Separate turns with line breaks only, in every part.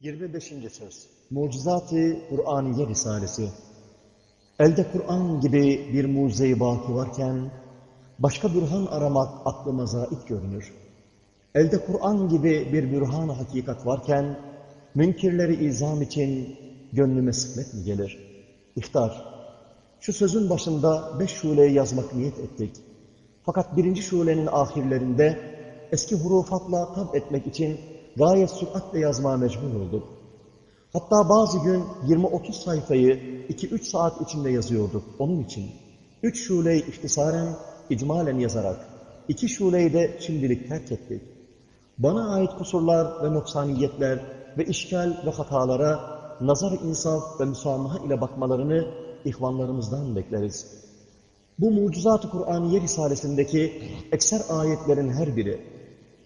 25. Söz Mucizat-ı Kur'aniye Risalesi Elde Kur'an gibi bir mucize-i baki varken, başka bürhan aramak aklıma zait görünür. Elde Kur'an gibi bir bürhan hakikat varken, münkirleri izam için gönlüme sıklet mi gelir? İhtar, şu sözün başında beş şuleyi yazmak niyet ettik. Fakat birinci şulenin ahirlerinde eski hurufatla tab etmek için gayet süratle yazmaya mecbur olduk. Hatta bazı gün 20-30 sayfayı 2-3 saat içinde yazıyorduk onun için. 3 şuleyi ihtisaren, icmalen yazarak, 2 şuleyi de şimdilik terk ettik. Bana ait kusurlar ve noksaniyetler ve işgal ve hatalara nazar insaf ve müsamaha ile bakmalarını ihvanlarımızdan bekleriz. Bu mucizat-ı Kur'aniye Risalesindeki ekser ayetlerin her biri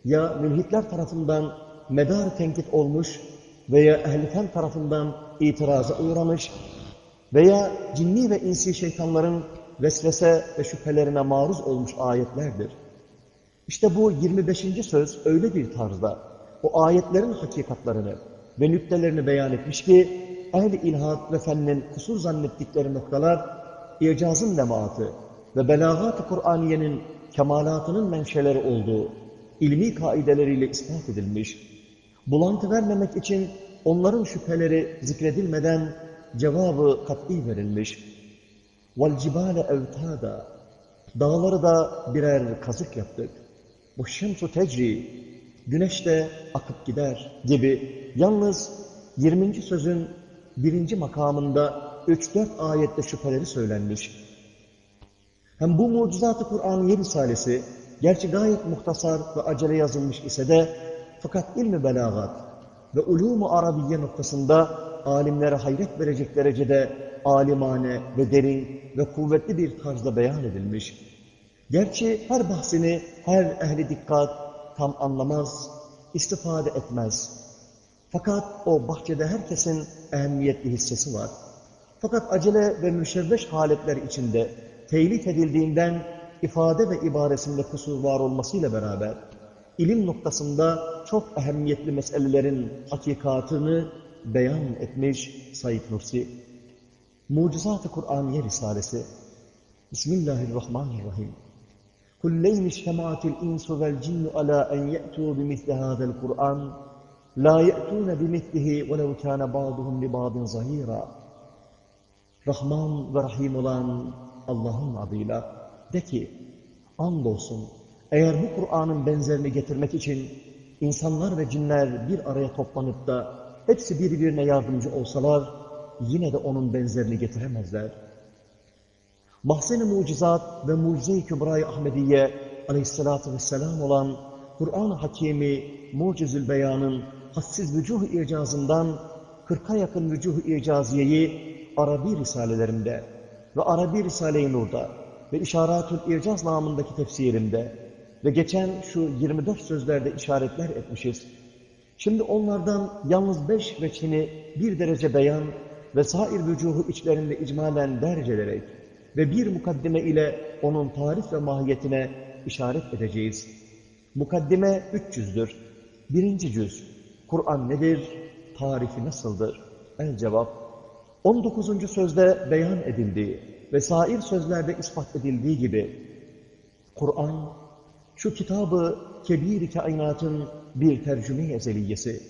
ya mülhitler tarafından medar tenkit olmuş veya ehl fen tarafından itiraza uğramış veya cinni ve insi şeytanların vesvese ve şüphelerine maruz olmuş ayetlerdir. İşte bu 25. söz öyle bir tarzda o ayetlerin hakikatlarını ve nüktelerini beyan etmiş ki ehl-i ilhat ve fennin kusur zannettikleri noktalar icazın lemaatı ve belagat-ı Kur'aniyenin kemalatının menşeleri olduğu ilmi kaideleriyle ispat edilmiş, bulantı vermemek için onların şüpheleri zikredilmeden cevabı kat'i verilmiş. وَالْجِبَالَ اَوْتَادًا Dağları da birer kazık yaptık. Bu şemsu tecri, güneş de akıp gider gibi yalnız 20. sözün birinci makamında 3-4 ayette şüpheleri söylenmiş. Hem bu mucizat-ı Kur'aniye Risalesi gerçi gayet muhtasar ve acele yazılmış ise de fakat ilmi belagat ve ulûmu arabiye noktasında alimlere hayret verecek derecede alimane ve derin ve kuvvetli bir tarzda beyan edilmiş. Gerçi her bahsini her ehli dikkat tam anlamaz, istifade etmez. Fakat o bahçede herkesin ehemmiyetli hissesi var. Fakat acele ve müşevveş haletler içinde telif edildiğinden ifade ve ibaresinde kusur var olmasıyla beraber ilim noktasında çok ehemmiyetli meselelerin hakikatını beyan etmiş Said Nursi. Mucizat-ı Kur'aniye Risalesi Bismillahirrahmanirrahim. Kulleyn iştemaatil insu vel cinnu ala en ye'tu bimithli hâzel Kur'an la ye'tûne bimithlihi velev kâne ba'duhum li ba'din zahîrâ. Rahman ve Rahim olan Allah'ın adıyla de ki, andolsun eğer bu Kur'an'ın benzerini getirmek için insanlar ve cinler bir araya toplanıp da hepsi birbirine yardımcı olsalar, yine de onun benzerini getiremezler. Mahzen-i mucizat ve mucize-i kübra-i Ahmediye aleyhissalatü vesselam olan Kur'an-ı Hakimi mucizül beyanın hassiz vücuh icazından 40'a yakın vücuh icaziyeyi Arabi risalelerimde ve Arabi Risale-i Nur'da ve İşaratül İrcaz namındaki tefsirimde ve geçen şu 24 sözlerde işaretler etmişiz. Şimdi onlardan yalnız beş veçhini bir derece beyan ve sair vücuhu içlerinde icmalen dercelerek ve bir mukaddime ile onun tarif ve mahiyetine işaret edeceğiz. Mukaddime 300'dür. Birinci cüz. Kur'an nedir? Tarifi nasıldır? El cevap. 19. sözde beyan edildiği ve sair sözlerde ispat edildiği gibi Kur'an şu kitabı kebir kainatın bir tercüme ezeliyesi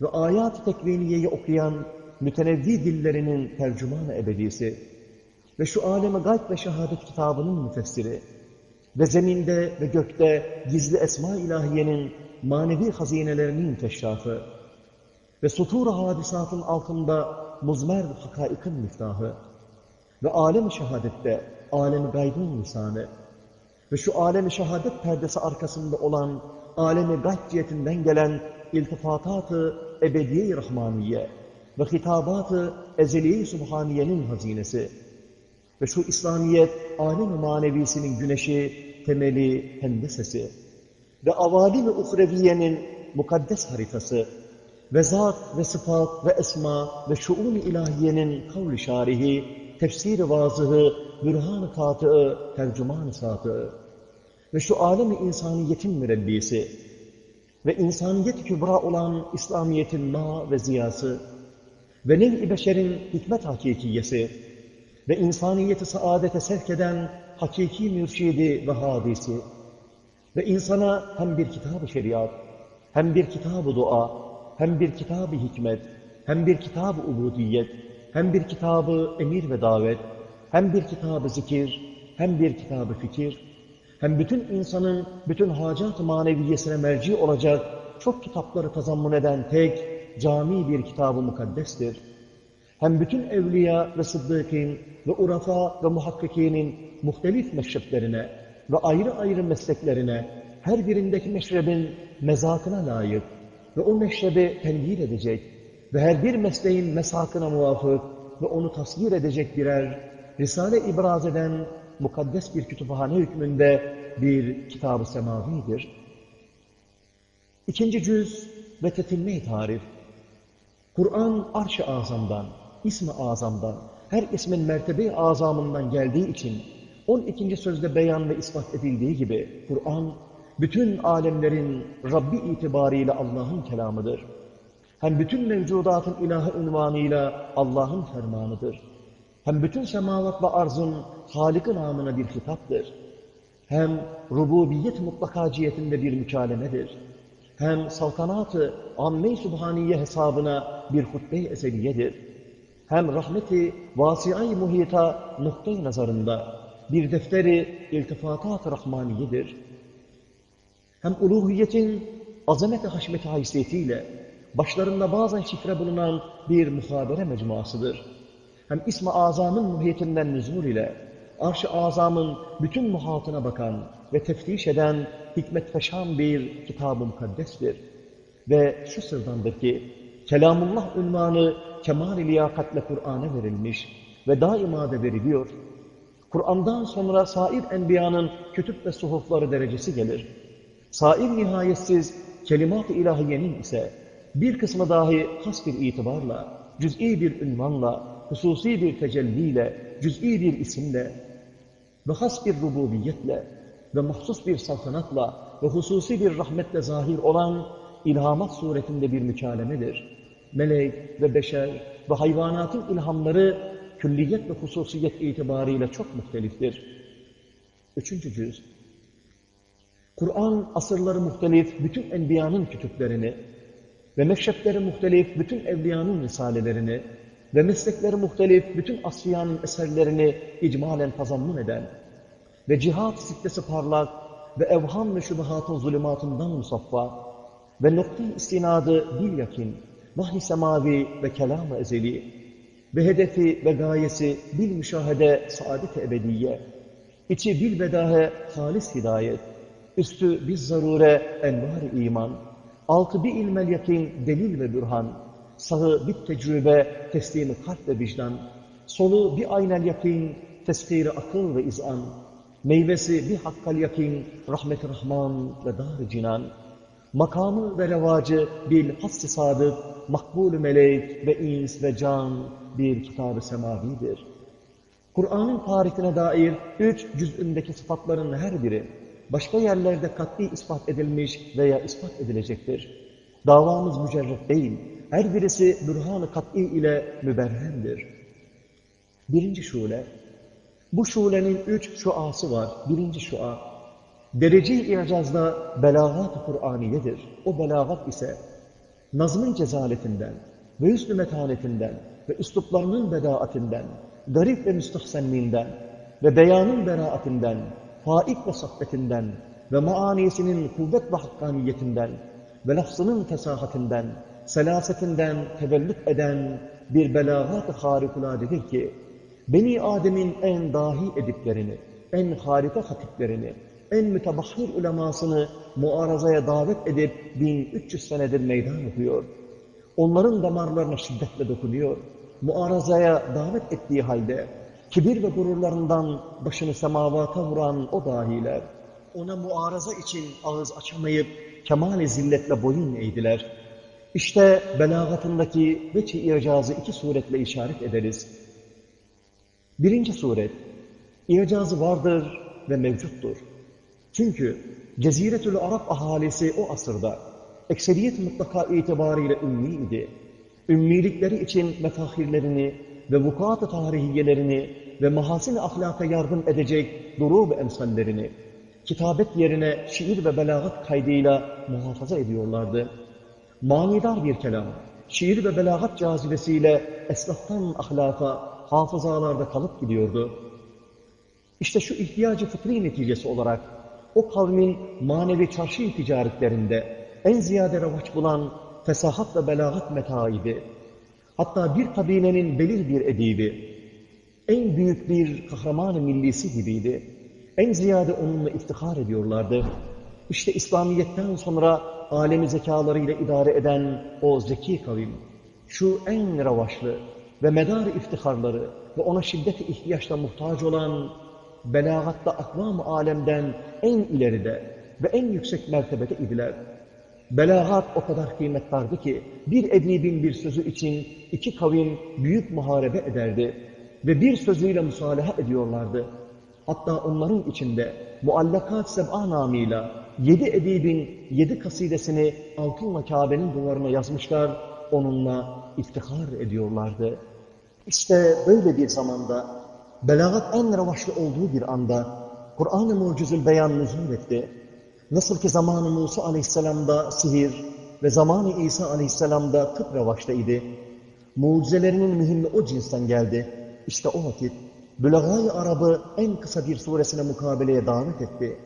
ve ayat-ı tekviniyeyi okuyan mütenevvi dillerinin tercümanı ebedisi ve şu aleme gayb ve şehadet kitabının müfessiri ve zeminde ve gökte gizli esma ilahiyenin manevi hazinelerinin keşrafı ve sutur hadisatın altında muzmer hakaikin miftahı ve alem-i şehadette alem-i gaybın lisanı ve şu alem-i şehadet perdesi arkasında olan alemi gayb cihetinden gelen iltifatat-ı ebediye-i rahmaniye ve hitabat-ı ezeliye-i subhaniyenin hazinesi. Ve şu İslamiyet alem-i manevisinin güneşi, temeli, hendesesi. Ve avalim-i uhreviyenin mukaddes haritası. Ve zat ve sıfat ve esma ve şuun-i ilahiyenin kavl-i şarihi, tefsir-i vazıhı, bürhan-ı katı'ı, tercüman-ı satı'ı ve şu alem-i insaniyetin mürebbisi ve insaniyet kübra olan İslamiyet'in ma ve ziyası ve nev-i beşerin hikmet hakikiyesi ve insaniyeti saadete sevk eden hakiki mürşidi ve hadisi ve insana hem bir kitab-ı şeriat, hem bir kitab-ı dua, hem bir kitab-ı hikmet, hem bir kitab-ı ubudiyet, hem bir kitabı emir ve davet, hem bir kitabı zikir, hem bir kitabı fikir, hem bütün insanın bütün hacat-ı maneviyesine merci olacak çok kitapları tazammun eden tek, cami bir kitabı mukaddestir. Hem bütün evliya ve sıddıkîn ve urafa ve muhakkikinin muhtelif meşreplerine ve ayrı ayrı mesleklerine her birindeki meşrebin mezakına layık ve o meşrebi tenvir edecek ve her bir mesleğin mesakına muvafık ve onu tasvir edecek birer Risale ibraz eden mukaddes bir kütüphane hükmünde bir kitab-ı semavidir. İkinci cüz ve tetinme tarif. Kur'an arş-ı azamdan, ismi azamdan, her ismin mertebe azamından geldiği için 12. sözde beyan ve ispat edildiği gibi Kur'an bütün alemlerin Rabbi itibariyle Allah'ın kelamıdır. Hem bütün mevcudatın ilahı unvanıyla Allah'ın fermanıdır. Hem bütün semavat ve arzın Halık-ı namına bir hitaptır. Hem rububiyet mutlakaciyetinde bir mükalemedir. Hem saltanatı amme-i subhaniye hesabına bir hutbe-i eseriyedir. Hem rahmeti vasiay muhita noktayı nazarında bir defteri iltifatat-ı rahmaniyedir. Hem uluhiyetin azamet-i haşmeti haysiyetiyle başlarında bazen şifre bulunan bir muhabere mecmuasıdır. Hem ismi azamın muhiyetinden nüzul ile arş-ı azamın bütün muhatına bakan ve teftiş eden hikmet feşan bir kitab-ı mukaddestir. Ve şu sırdandır ki, Kelamullah ünvanı kemal-i liyakatle Kur'an'a verilmiş ve daima da veriliyor. Kur'an'dan sonra sair enbiyanın kütüp ve suhufları derecesi gelir. Sair nihayetsiz kelimat-ı ilahiyenin ise bir kısmı dahi has bir itibarla, cüz'i bir ünvanla, hususi bir tecelliyle, cüz'i bir isimle ve has bir rububiyetle ve mahsus bir saltanatla ve hususi bir rahmetle zahir olan ilhamat suretinde bir mükalemedir. Melek ve beşer ve hayvanatın ilhamları külliyet ve hususiyet itibariyle çok muhteliftir. Üçüncü cüz. Kur'an asırları muhtelif bütün enbiyanın kütüplerini ve meşrepleri muhtelif bütün evliyanın risalelerini ve meslekleri muhtelif bütün asfiyanın eserlerini icmalen tazammun eden ve cihat sittesi parlak ve evham ve şubahatın zulümatından musaffa ve nokta-i istinadı bil yakin, vahiy semavi ve kelam-ı ezeli ve hedefi ve gayesi bil müşahede saadet-i ebediye, içi bil bedahe halis hidayet, üstü biz zarure envar iman, altı bir ilmel yakin delil ve bürhan, sağı bir tecrübe teslimi kalp ve vicdan, solu bir aynel yakin teskiri akıl ve izan, meyvesi bir hakkal yakin rahmet-i rahman ve dar cinan, makamı ve revacı bil hassi sadık, makbul melek ve ins ve can bir kitab-ı semavidir. Kur'an'ın tarihine dair üç cüz'ündeki sıfatların her biri, başka yerlerde katli ispat edilmiş veya ispat edilecektir. Davamız mücerret değil, her birisi bürhan-ı kat'i ile müberhendir. Birinci şule, bu şulenin üç şuası var. Birinci şua, derece-i i'cazda belagat-ı Kur'aniyedir. O belagat ise nazmın cezaletinden ve hüsnü metanetinden ve üsluplarının bedaatinden, garip ve müstahsenliğinden ve beyanın beraatinden faik ve saffetinden ve maanisinin kuvvet ve hakkaniyetinden ve lafzının fesahatinden, selasetinden tevellüt eden bir belagat-ı harikuladedir ki, Beni Adem'in en dahi ediplerini, en harika hatiplerini, en mütebahhir ulemasını muarazaya davet edip 1300 senedir meydan okuyor. Onların damarlarına şiddetle dokunuyor. Muarazaya davet ettiği halde kibir ve gururlarından başını semavata vuran o dahiler, ona muaraza için ağız açamayıp kemal-i zilletle boyun eğdiler. İşte belagatındaki veçi icazı iki suretle işaret ederiz. Birinci suret, icazı vardır ve mevcuttur. Çünkü Ceziretül Arap ahalisi o asırda ekseriyet mutlaka itibariyle ümmiydi. Ümmilikleri için mefahirlerini ve vukuat-ı tarihiyelerini ve mahasin ahlaka yardım edecek durub emsallerini kitabet yerine şiir ve belagat kaydıyla muhafaza ediyorlardı. Manidar bir kelam, şiir ve belagat cazibesiyle eslaftan ahlaka, hafızalarda kalıp gidiyordu. İşte şu ihtiyacı fıtri neticesi olarak o kavmin manevi çarşı ticaretlerinde en ziyade revaç bulan fesahat ve belagat metaiydi. Hatta bir kabilenin belir bir edibi, en büyük bir kahraman millisi gibiydi. En ziyade onunla iftihar ediyorlardı. İşte İslamiyet'ten sonra alemi zekalarıyla idare eden o zeki kavim, şu en revaçlı ve medar iftiharları ve ona şiddet ihtiyaçla muhtaç olan belagatta akvam alemden en ileride ve en yüksek mertebede idiler. Belagat o kadar kıymettardı ki bir edibin bir sözü için iki kavim büyük muharebe ederdi ve bir sözüyle musalaha ediyorlardı. Hatta onların içinde Muallakat Seb'a namıyla yedi edibin yedi kasidesini altınla Kabe'nin duvarına yazmışlar, onunla iftihar ediyorlardı. İşte böyle bir zamanda, belagat en revaçlı olduğu bir anda, Kur'an-ı Mucizül Beyan nüzul etti. Nasıl ki zamanı Musa aleyhisselamda sihir ve zamanı İsa aleyhisselamda tıp revaçtaydı. Mucizelerinin mühimmi o cinsten geldi. İşte o vakit Bülagay Arabı en kısa bir suresine mukabeleye davet etti.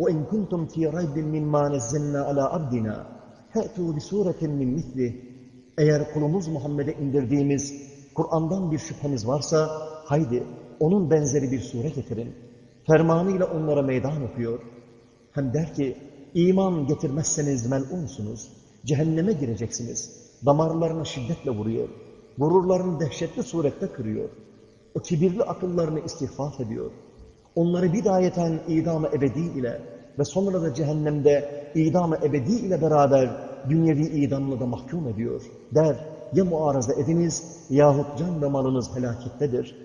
وَاِنْ كُنْتُمْ ف۪ي رَيْبٍ مِنْ مَا نَزَّلْنَا عَلَى عَبْدِنَا هَأْتُوا بِسُورَةٍ مِنْ مِثْلِهِ Eğer kulumuz Muhammed'e indirdiğimiz Kur'an'dan bir şüpheniz varsa, haydi onun benzeri bir sure getirin. Fermanıyla onlara meydan okuyor. Hem der ki, iman getirmezseniz mel'unsunuz, cehenneme gireceksiniz. Damarlarına şiddetle vuruyor. Gururlarını dehşetli surette kırıyor. O kibirli akıllarını istihfaf ediyor. Onları bidayeten idam-ı ebedi ile ve sonra da cehennemde idam-ı ebedi ile beraber dünyevi idamla da mahkum ediyor. Der, ya muaraza ediniz yahut can ve malınız helakettedir.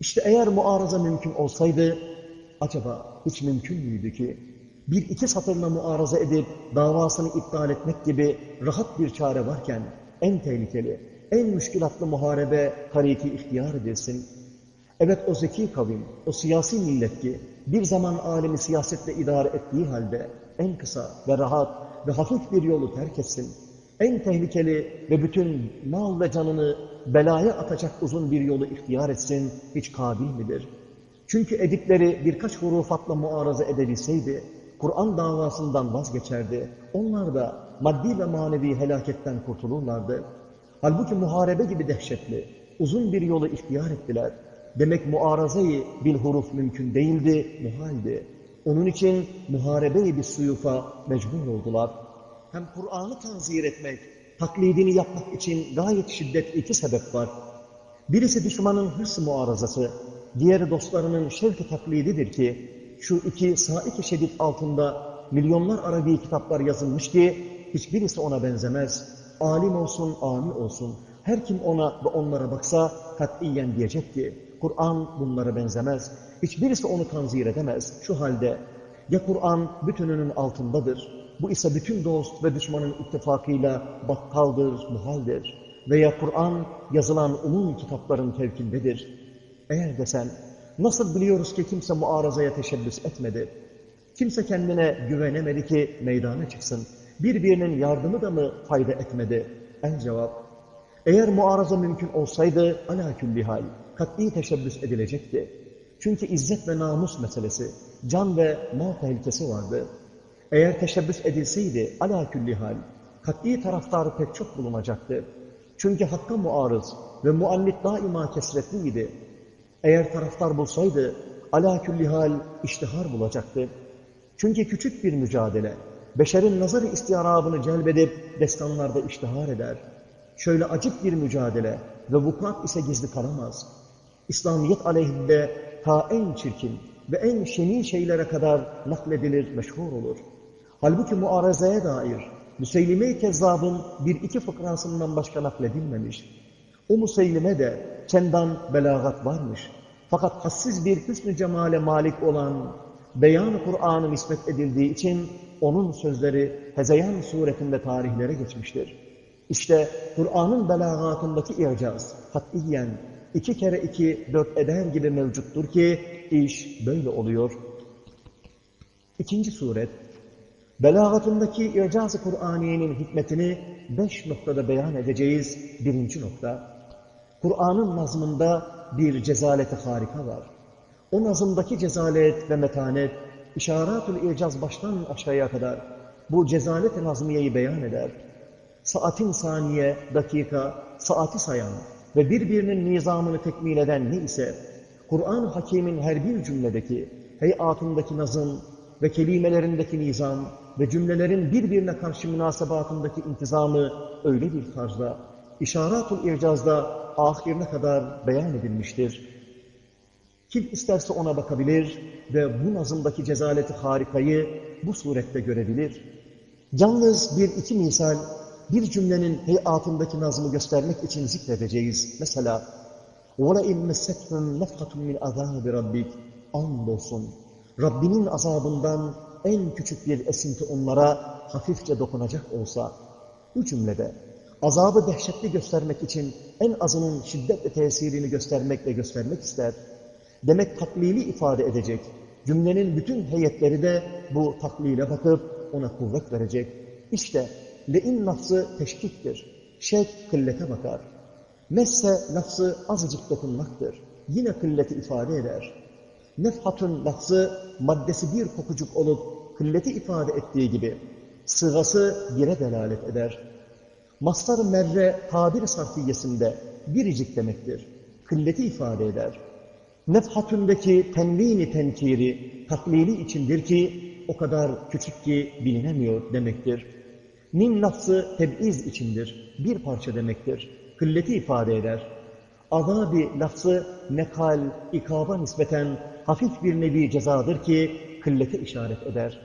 İşte eğer muaraza mümkün olsaydı, acaba hiç mümkün müydü ki, bir iki satırla muaraza edip davasını iptal etmek gibi rahat bir çare varken, en tehlikeli, en müşkilatlı muharebe tariki ihtiyar edilsin. Evet o zeki kavim, o siyasi millet ki bir zaman alemi siyasetle idare ettiği halde en kısa ve rahat ve hafif bir yolu terk etsin. En tehlikeli ve bütün mal ve canını belaya atacak uzun bir yolu ihtiyar etsin, hiç kabil midir? Çünkü edipleri birkaç hurufatla muaraza edebilseydi, Kur'an davasından vazgeçerdi. Onlar da maddi ve manevi helaketten kurtulurlardı. Halbuki muharebe gibi dehşetli, uzun bir yolu ihtiyar ettiler. Demek muarazayı bil huruf mümkün değildi, muhaldi. Onun için muharebeyi bir suyufa mecbur oldular. Hem Kur'an'ı tanzir etmek, taklidini yapmak için gayet şiddetli iki sebep var. Birisi düşmanın hırs muarazası, diğeri dostlarının şevk taklididir ki, şu iki saik-i şedid altında milyonlar Arabi kitaplar yazılmış ki, hiçbirisi ona benzemez. Alim olsun, ami olsun. Her kim ona ve onlara baksa katiyen diyecek ki, Kur'an bunlara benzemez. Hiçbirisi onu tanzir edemez. Şu halde ya Kur'an bütününün altındadır. Bu ise bütün dost ve düşmanın ittifakıyla bakkaldır, muhaldir. Veya Kur'an yazılan umum kitapların tevkindedir. Eğer desen, nasıl biliyoruz ki kimse muarazaya teşebbüs etmedi? Kimse kendine güvenemedi ki meydana çıksın. Birbirinin yardımı da mı fayda etmedi? En cevap, eğer muaraza mümkün olsaydı ala külli hal, kat'i teşebbüs edilecekti. Çünkü izzet ve namus meselesi, can ve mal tehlikesi vardı. Eğer teşebbüs edilseydi ala külli hal, kat'i taraftarı pek çok bulunacaktı. Çünkü hakka muarız ve muallit daima kesretliydi. Eğer taraftar bulsaydı ala külli hal iştihar bulacaktı. Çünkü küçük bir mücadele, beşerin nazarı istiyarabını celbedip destanlarda iştihar eder. Şöyle acık bir mücadele ve vukuat ise gizli kalamaz. İslamiyet aleyhinde ta en çirkin ve en şeni şeylere kadar nakledilir, meşhur olur. Halbuki muarazaya dair Müseylime-i Kezzab'ın bir iki fıkrasından başka nakledilmemiş. O Müseylime de çendan belagat varmış. Fakat hassiz bir hüsnü cemale malik olan beyan-ı Kur'an'ı nispet edildiği için onun sözleri hezeyan suretinde tarihlere geçmiştir. İşte Kur'an'ın belagatındaki icaz, katiyen iki kere iki dört eder gibi mevcuttur ki iş böyle oluyor. İkinci suret, belagatındaki icaz-ı Kur'aniyenin hikmetini beş noktada beyan edeceğiz. Birinci nokta, Kur'an'ın nazmında bir cezaleti harika var. O nazımdaki cezalet ve metanet, işaratül icaz baştan aşağıya kadar bu cezalet-i nazmiyeyi beyan eder. Saatin saniye, dakika, saati sayan ve birbirinin nizamını tekmil eden ne ise, Kur'an-ı Hakim'in her bir cümledeki, heyatındaki nazım ve kelimelerindeki nizam ve cümlelerin birbirine karşı münasebatındaki intizamı öyle bir tarzda, işaratul icazda ahirine kadar beyan edilmiştir. Kim isterse ona bakabilir ve bu nazımdaki cezaleti harikayı bu surette görebilir. Yalnız bir iki misal bir cümlenin heyatındaki nazmı göstermek için zikredeceğiz. Mesela وَلَاِنْ مَسَّتْهُمْ نَفْقَةٌ مِنْ عَذَابِ رَبِّكَ Andolsun. Rabbinin azabından en küçük bir esinti onlara hafifçe dokunacak olsa, bu cümlede azabı dehşetli göstermek için en azının şiddetle tesirini göstermek ve göstermek ister. Demek taklili ifade edecek. Cümlenin bütün heyetleri de bu taklile bakıp ona kuvvet verecek. İşte le'in lafzı teşkiktir. Şek kıllete bakar. Messe lafzı azıcık dokunmaktır. Yine kılleti ifade eder. Nefhatun lafzı maddesi bir kokucuk olup kılleti ifade ettiği gibi sırası bire delalet eder. Mastar merre tabir sarfiyesinde biricik demektir. Kılleti ifade eder. Nefhatündeki tenvini tenkiri taklili içindir ki o kadar küçük ki bilinemiyor demektir. Min lafzı teb'iz içindir. Bir parça demektir. Kılleti ifade eder. Azabi lafzı nekal, ikaba nispeten hafif bir nevi cezadır ki kıllete işaret eder.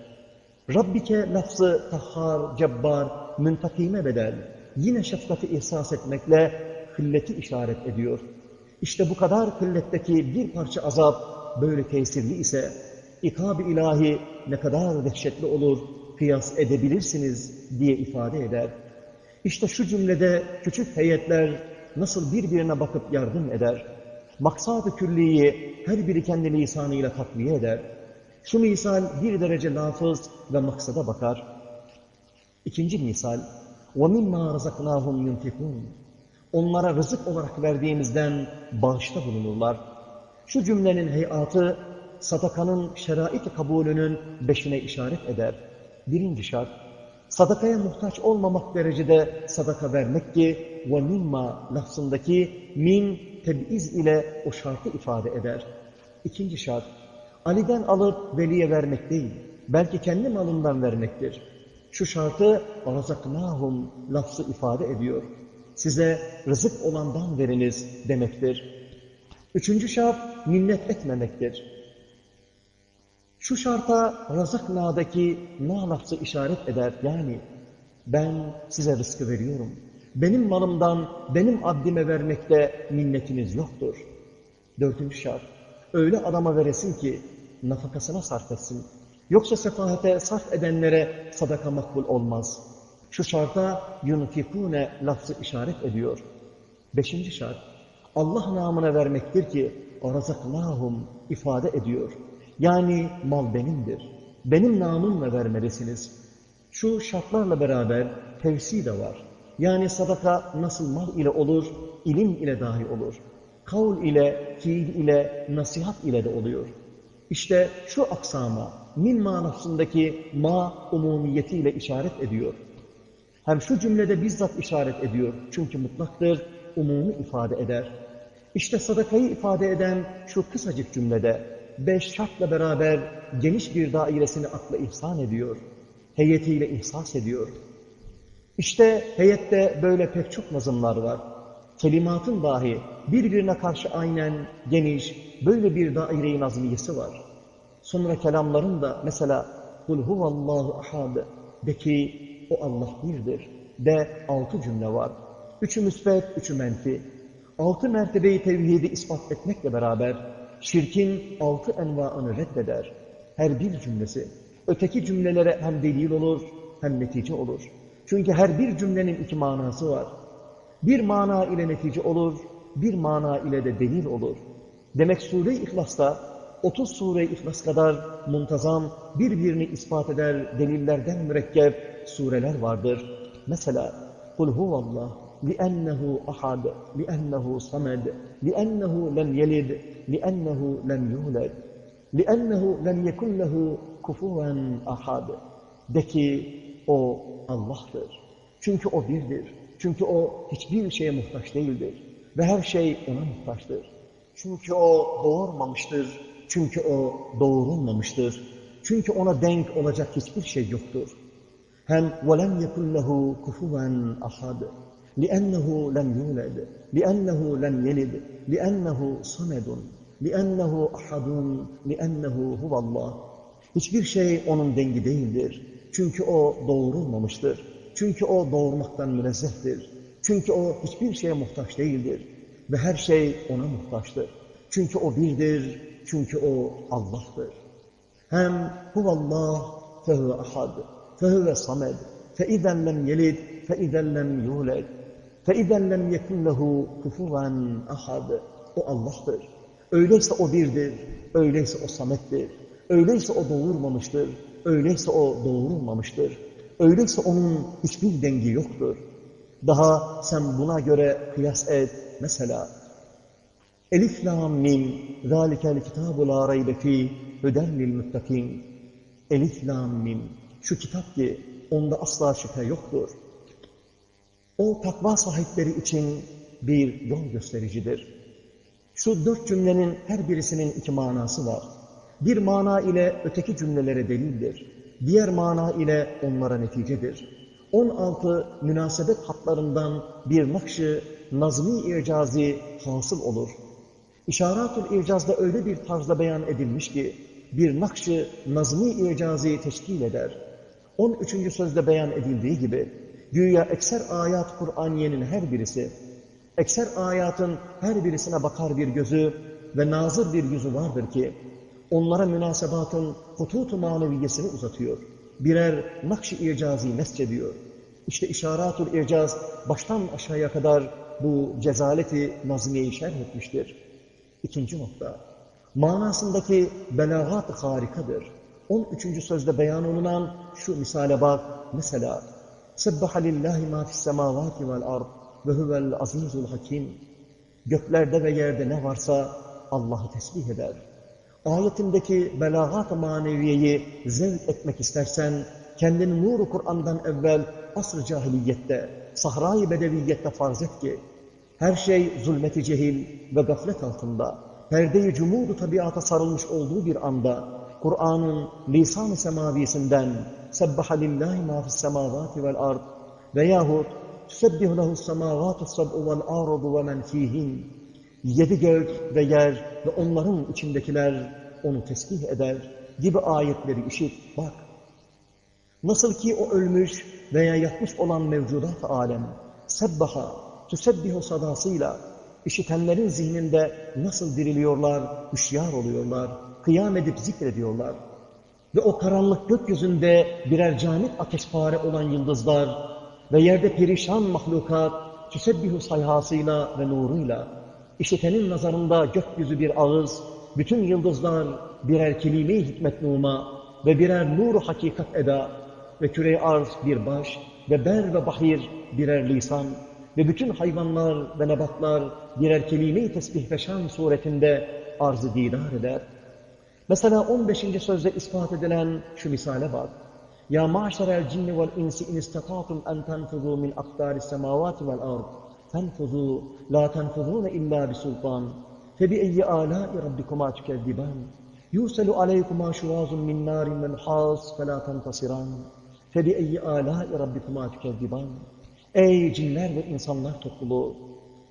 Rabbike lafzı tahhar, cebbar, müntakime bedel. Yine şefkati ihsas etmekle kılleti işaret ediyor. İşte bu kadar kılletteki bir parça azap böyle tesirli ise ikab-ı ilahi ne kadar dehşetli olur kıyas edebilirsiniz diye ifade eder. İşte şu cümlede küçük heyetler nasıl birbirine bakıp yardım eder, maksat-ı külliyi her biri kendi lisanıyla takviye eder, şu misal bir derece lafız ve maksada bakar. İkinci misal, وَمِمَّا رَزَقْنَاهُمْ يُنْفِقُونَ Onlara rızık olarak verdiğimizden bağışta bulunurlar. Şu cümlenin heyatı, sadakanın şerait kabulünün beşine işaret eder. Birinci şart, sadakaya muhtaç olmamak derecede sadaka vermek ki ve mimma lafzındaki min tebiz ile o şartı ifade eder. İkinci şart, Ali'den alıp veliye vermek değil, belki kendi malından vermektir. Şu şartı razaknahum lafzı ifade ediyor. Size rızık olandan veriniz demektir. Üçüncü şart minnet etmemektir. Şu şarta razakna'daki na lafzı işaret eder. Yani ben size rızkı veriyorum. Benim malımdan benim abdime vermekte minnetiniz yoktur. Dördüncü şart. Öyle adama veresin ki nafakasına sarf etsin. Yoksa sefahete sarf edenlere sadaka makbul olmaz. Şu şarta yunfikune lafzı işaret ediyor. Beşinci şart. Allah namına vermektir ki razaknahum ifade ediyor. Yani mal benimdir. Benim namımla vermelisiniz. Şu şartlarla beraber tevsi de var. Yani sadaka nasıl mal ile olur, ilim ile dahi olur. Kavl ile, fiil ile, nasihat ile de oluyor. İşte şu aksama, min manasındaki ma umumiyetiyle işaret ediyor. Hem şu cümlede bizzat işaret ediyor. Çünkü mutlaktır, umumu ifade eder. İşte sadakayı ifade eden şu kısacık cümlede beş şartla beraber geniş bir dairesini akla ihsan ediyor. Heyetiyle ihsas ediyor. İşte heyette böyle pek çok nazımlar var. Kelimatın dahi birbirine karşı aynen geniş, böyle bir daire-i nazmiyesi var. Sonra kelamların da mesela Kul huvallahu ahad de ki o Allah birdir de altı cümle var. Üçü müsbet, üçü menfi. Altı mertebeyi tevhidi ispat etmekle beraber şirkin altı envaını reddeder. Her bir cümlesi Öteki cümlelere hem delil olur hem netice olur. Çünkü her bir cümlenin iki manası var. Bir mana ile netice olur, bir mana ile de delil olur. Demek Sure-i İhlas'ta 30 Sure-i İhlas kadar muntazam birbirini ispat eder delillerden mürekkep sureler vardır. Mesela Kul huvallah لِأَنَّهُ أَحَدْ لِأَنَّهُ صَمَدْ لِأَنَّهُ لَمْ يَلِدْ لِأَنَّهُ لَمْ يُولَدْ لِأَنَّهُ لَمْ يَكُنْ لَهُ كُفُوًا أَحَدْ De ki o Allah'tır. Çünkü o birdir. Çünkü o hiçbir şeye muhtaç değildir. Ve her şey ona muhtaçtır. Çünkü o doğurmamıştır. Çünkü o doğurulmamıştır. Çünkü ona denk olacak hiçbir şey yoktur. Hem وَلَمْ يَكُنْ لَهُ كُفُوًا أَحَدٍ لِأَنَّهُ لَمْ يُولَدْ لِأَنَّهُ لَمْ يَلِدْ لِأَنَّهُ صَمَدٌ لِأَنَّهُ أَحَدٌ لِأَنَّهُ هُوَ اللّٰهِ Hiçbir şey onun dengi değildir. Çünkü o doğurulmamıştır. Çünkü o doğurmaktan münezzehtir. Çünkü o hiçbir şeye muhtaç değildir. Ve her şey ona muhtaçtır. Çünkü o birdir. Çünkü o Allah'tır. Hem huvallah fehuve ahad, fehuve samed, feiden lem yelid, feiden lem yuled, feiden lem yekun lehu kufuven ahad. O Allah'tır. Öyleyse o birdir, öyleyse o samettir, öyleyse o doğurmamıştır, öyleyse o doğurulmamıştır, öyleyse onun hiçbir dengi yoktur. Daha sen buna göre kıyas et. Mesela Elif lam mim zalikel kitabu la raybe fi huden lil muttakin. Elif lam mim şu kitap ki onda asla şüphe yoktur. O takva sahipleri için bir yol göstericidir. Şu dört cümlenin her birisinin iki manası var. Bir mana ile öteki cümlelere delildir. Diğer mana ile onlara neticedir. 16 münasebet hatlarından bir nakşı nazmi icazi hasıl olur. İşaratül icazda öyle bir tarzda beyan edilmiş ki bir nakşı nazmi icazi teşkil eder. 13. sözde beyan edildiği gibi güya ekser ayat Kur'aniyenin her birisi ekser ayatın her birisine bakar bir gözü ve nazır bir yüzü vardır ki onlara münasebatın hutut-u maneviyesini uzatıyor. Birer nakş-ı icazi nesçediyor. İşte işaratul icaz baştan aşağıya kadar bu cezaleti nazmiyeyi şerh etmiştir. İkinci nokta. Manasındaki belagat harikadır. 13. sözde beyan olunan şu misale bak. Mesela Ma fis semavati vel ard ve huvel azizul hakim. Göklerde ve yerde ne varsa Allah'ı tesbih eder. Ayetindeki belagat-ı maneviyeyi zevk etmek istersen, kendini nuru Kur'an'dan evvel asr-ı cahiliyette, sahra-i bedeviyette farz et ki, her şey zulmeti cehil ve gaflet altında, perde-i cumudu tabiata sarılmış olduğu bir anda, Kur'an'ın lisan-ı semavisinden sebbaha lillahi ma fis semavati vel ard veyahut tüsebbihu lehu's semavatu sab'u vel ardu ve men fihin yedi gök ve yer ve onların içindekiler onu tesbih eder gibi ayetleri işit bak. Nasıl ki o ölmüş veya yatmış olan mevcudat alem sebbaha tüsebbihu sadasıyla işitenlerin zihninde nasıl diriliyorlar, hüşyar oluyorlar, kıyam edip zikrediyorlar. Ve o karanlık gökyüzünde birer canip ateşpare olan yıldızlar ve yerde perişan mahlukat tüsebbihu sayhasıyla ve nuruyla işitenin nazarında gökyüzü bir ağız, bütün yıldızlar birer kelime-i hikmet numa ve birer nur hakikat eda ve küre arz bir baş ve ber ve bahir birer lisan ve bütün hayvanlar ve nebatlar birer kelime-i tesbih ve şan suretinde arzı didar eder. Mesela 15. sözde ispat edilen şu misale bak. Ya maşerel cinni vel insi in istatatum en tenfuzu min aktaris semavati vel ard. Tenfuzu la tenfuzune illa bisultan. Febi'eyyi alâi rabbikuma tükezziban. Yuselu aleykuma şuvazun min nârin menhâs felâ tentasiran. Febi'eyyi alâi rabbikuma tükezziban. Ey cinler ve insanlar topluluğu!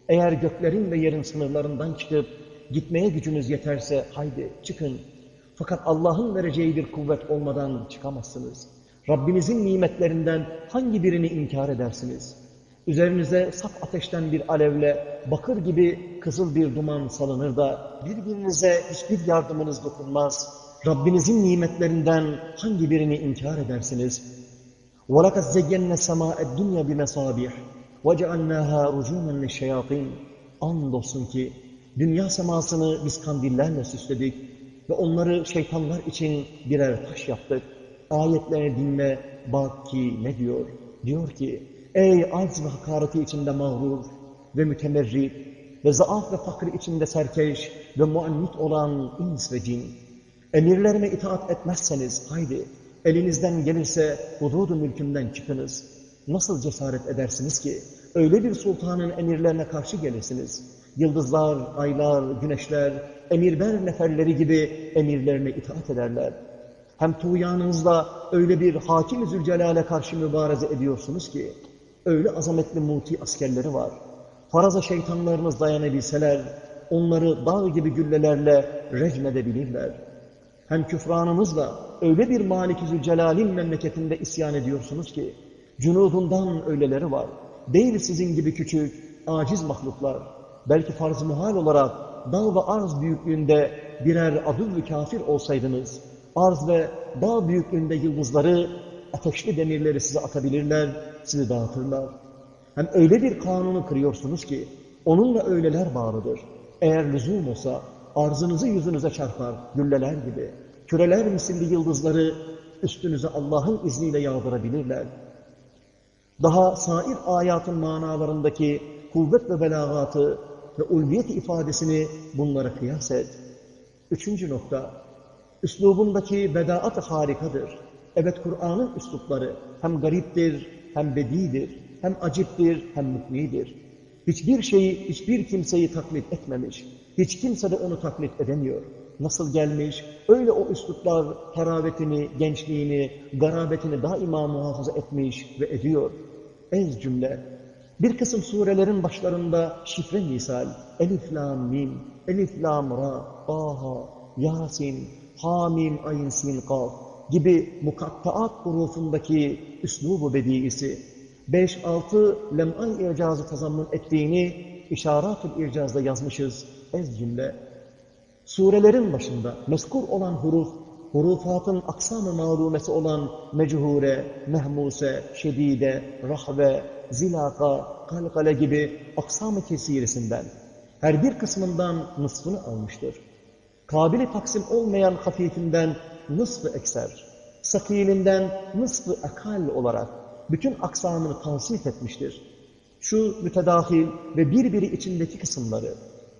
Eğer göklerin ve yerin sınırlarından çıkıp gitmeye gücünüz yeterse haydi çıkın. Fakat Allah'ın vereceği bir kuvvet olmadan çıkamazsınız. Rabbinizin nimetlerinden hangi birini inkar edersiniz? Üzerinize saf ateşten bir alevle bakır gibi kızıl bir duman salınır da birbirinize hiçbir yardımınız dokunmaz. Rabbinizin nimetlerinden hangi birini inkar edersiniz? وَلَقَدْ زَيَّنَّ السَّمَاءَ الدُّنْيَا بِمَصَابِحِ وَجَعَلْنَاهَا رُجُومًا لِلشَّيَاطِينَ Andolsun ki dünya semasını biz kandillerle süsledik ve onları şeytanlar için birer taş yaptık. Ayetlerini dinle, bak ki ne diyor? Diyor ki, ey acz ve hakareti içinde mağrur ve mütemerrit ve zaaf ve fakir içinde serkeş ve muannit olan ins ve cin. Emirlerime itaat etmezseniz haydi elinizden gelirse hududu mülkümden çıkınız. Nasıl cesaret edersiniz ki öyle bir sultanın emirlerine karşı gelirsiniz? Yıldızlar, aylar, güneşler, emirber neferleri gibi emirlerine itaat ederler. Hem tuğyanınızla öyle bir hakim-i zülcelale karşı mübareze ediyorsunuz ki, öyle azametli muti askerleri var. Faraza şeytanlarınız dayanabilseler, onları dağ gibi güllelerle recmedebilirler. Hem küfranınızla öyle bir Malik-i Zülcelal'in memleketinde isyan ediyorsunuz ki, cunudundan öyleleri var. Değil sizin gibi küçük, aciz mahluklar. Belki farz-ı muhal olarak dağ ve arz büyüklüğünde birer adıl kafir olsaydınız, arz ve dağ büyüklüğünde yıldızları, ateşli demirleri size atabilirler, sizi dağıtırlar. Hem öyle bir kanunu kırıyorsunuz ki, onunla öyleler bağlıdır. Eğer lüzum olsa, arzınızı yüzünüze çarpar, gülleler gibi. Küreler misilli yıldızları üstünüze Allah'ın izniyle yağdırabilirler. Daha sair ayatın manalarındaki kuvvet ve belagatı ve ulviyet ifadesini bunlara kıyas et. Üçüncü nokta, üslubundaki bedaat harikadır. Evet Kur'an'ın üslupları hem gariptir, hem bedidir, hem aciptir, hem muknidir. Hiçbir şeyi, hiçbir kimseyi taklit etmemiş. Hiç kimse de onu taklit edemiyor. Nasıl gelmiş, öyle o üsluplar haravetini, gençliğini, garabetini daima muhafaza etmiş ve ediyor. Ez cümle, bir kısım surelerin başlarında şifre misal, Elif, Lam, Mim, Elif, Lam, Ra, Aha, Yasin, Hamim, Ayn, Sin, Kaf gibi mukattaat hurufundaki üslubu bediisi, 5-6 lem'an icazı tazammun ettiğini işarat-ül icazda yazmışız ez cümle. Surelerin başında meskur olan huruf, hurufatın aksam-ı olan mechuhure, mehmuse, şedide, rahve, zilaka, kalkale gibi aksam-ı kesirisinden her bir kısmından nısfını almıştır. Kabili taksim olmayan hafifinden nısfı ekser, sakilinden nısfı akal olarak bütün aksamını tansif etmiştir. Şu mütedahil ve birbiri içindeki kısımları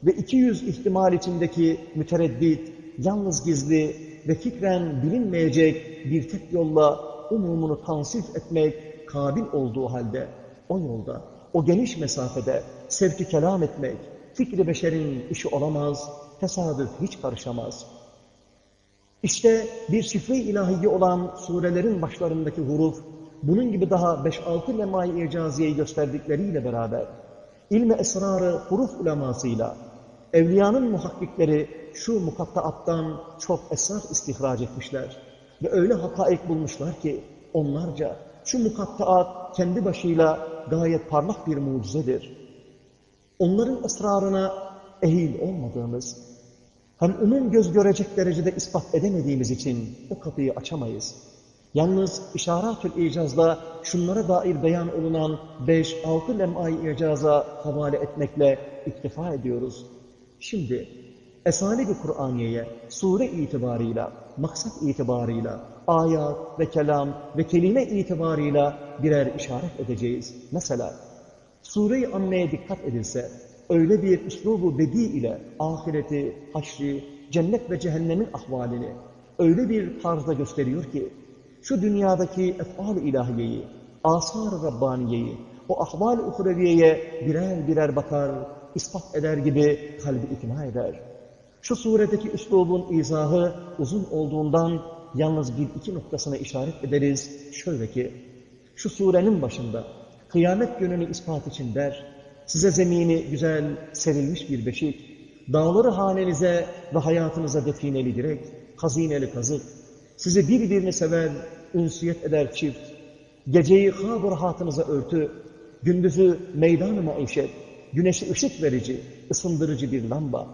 ve 200 ihtimal içindeki mütereddit, yalnız gizli ve fikren bilinmeyecek bir tek yolla umumunu tansif etmek kabil olduğu halde o yolda, o geniş mesafede sevki kelam etmek fikri beşerin işi olamaz, tesadüf hiç karışamaz. İşte bir şifre ilahiye olan surelerin başlarındaki huruf, bunun gibi daha 5-6 lemay icaziyeyi gösterdikleriyle beraber, ilme esrarı huruf ulemasıyla, evliyanın muhakkikleri şu mukattaattan çok esrar istihraç etmişler. Ve öyle hakaik bulmuşlar ki onlarca şu mukattaat kendi başıyla gayet parlak bir mucizedir. Onların esrarına ehil olmadığımız, hem umum göz görecek derecede ispat edemediğimiz için o kapıyı açamayız. Yalnız işaret-ül icazda şunlara dair beyan olunan 5-6 lem'ay icaza havale etmekle iktifa ediyoruz. Şimdi Esali-i Kur'aniye'ye sure itibarıyla, maksat itibarıyla, ayat ve kelam ve kelime itibarıyla birer işaret edeceğiz. Mesela sure-i ammeye dikkat edilse, öyle bir üslubu bedi ile ahireti, haşri, cennet ve cehennemin ahvalini öyle bir tarzda gösteriyor ki, şu dünyadaki efal-i ilahiyeyi, asar-ı Rabbaniyeyi, o ahval-i uhreviyeye birer birer bakar, ispat eder gibi kalbi ikna eder. Şu suredeki üslubun izahı uzun olduğundan yalnız bir iki noktasına işaret ederiz. Şöyle ki, şu surenin başında kıyamet gününü ispat için der, size zemini güzel serilmiş bir beşik, dağları hanenize ve hayatınıza defineli direk, hazineli kazık, sizi birbirini sever, ünsiyet eder çift, geceyi hâb rahatınıza örtü, gündüzü meydan-ı maişet, güneşe ışık verici, ısındırıcı bir lamba,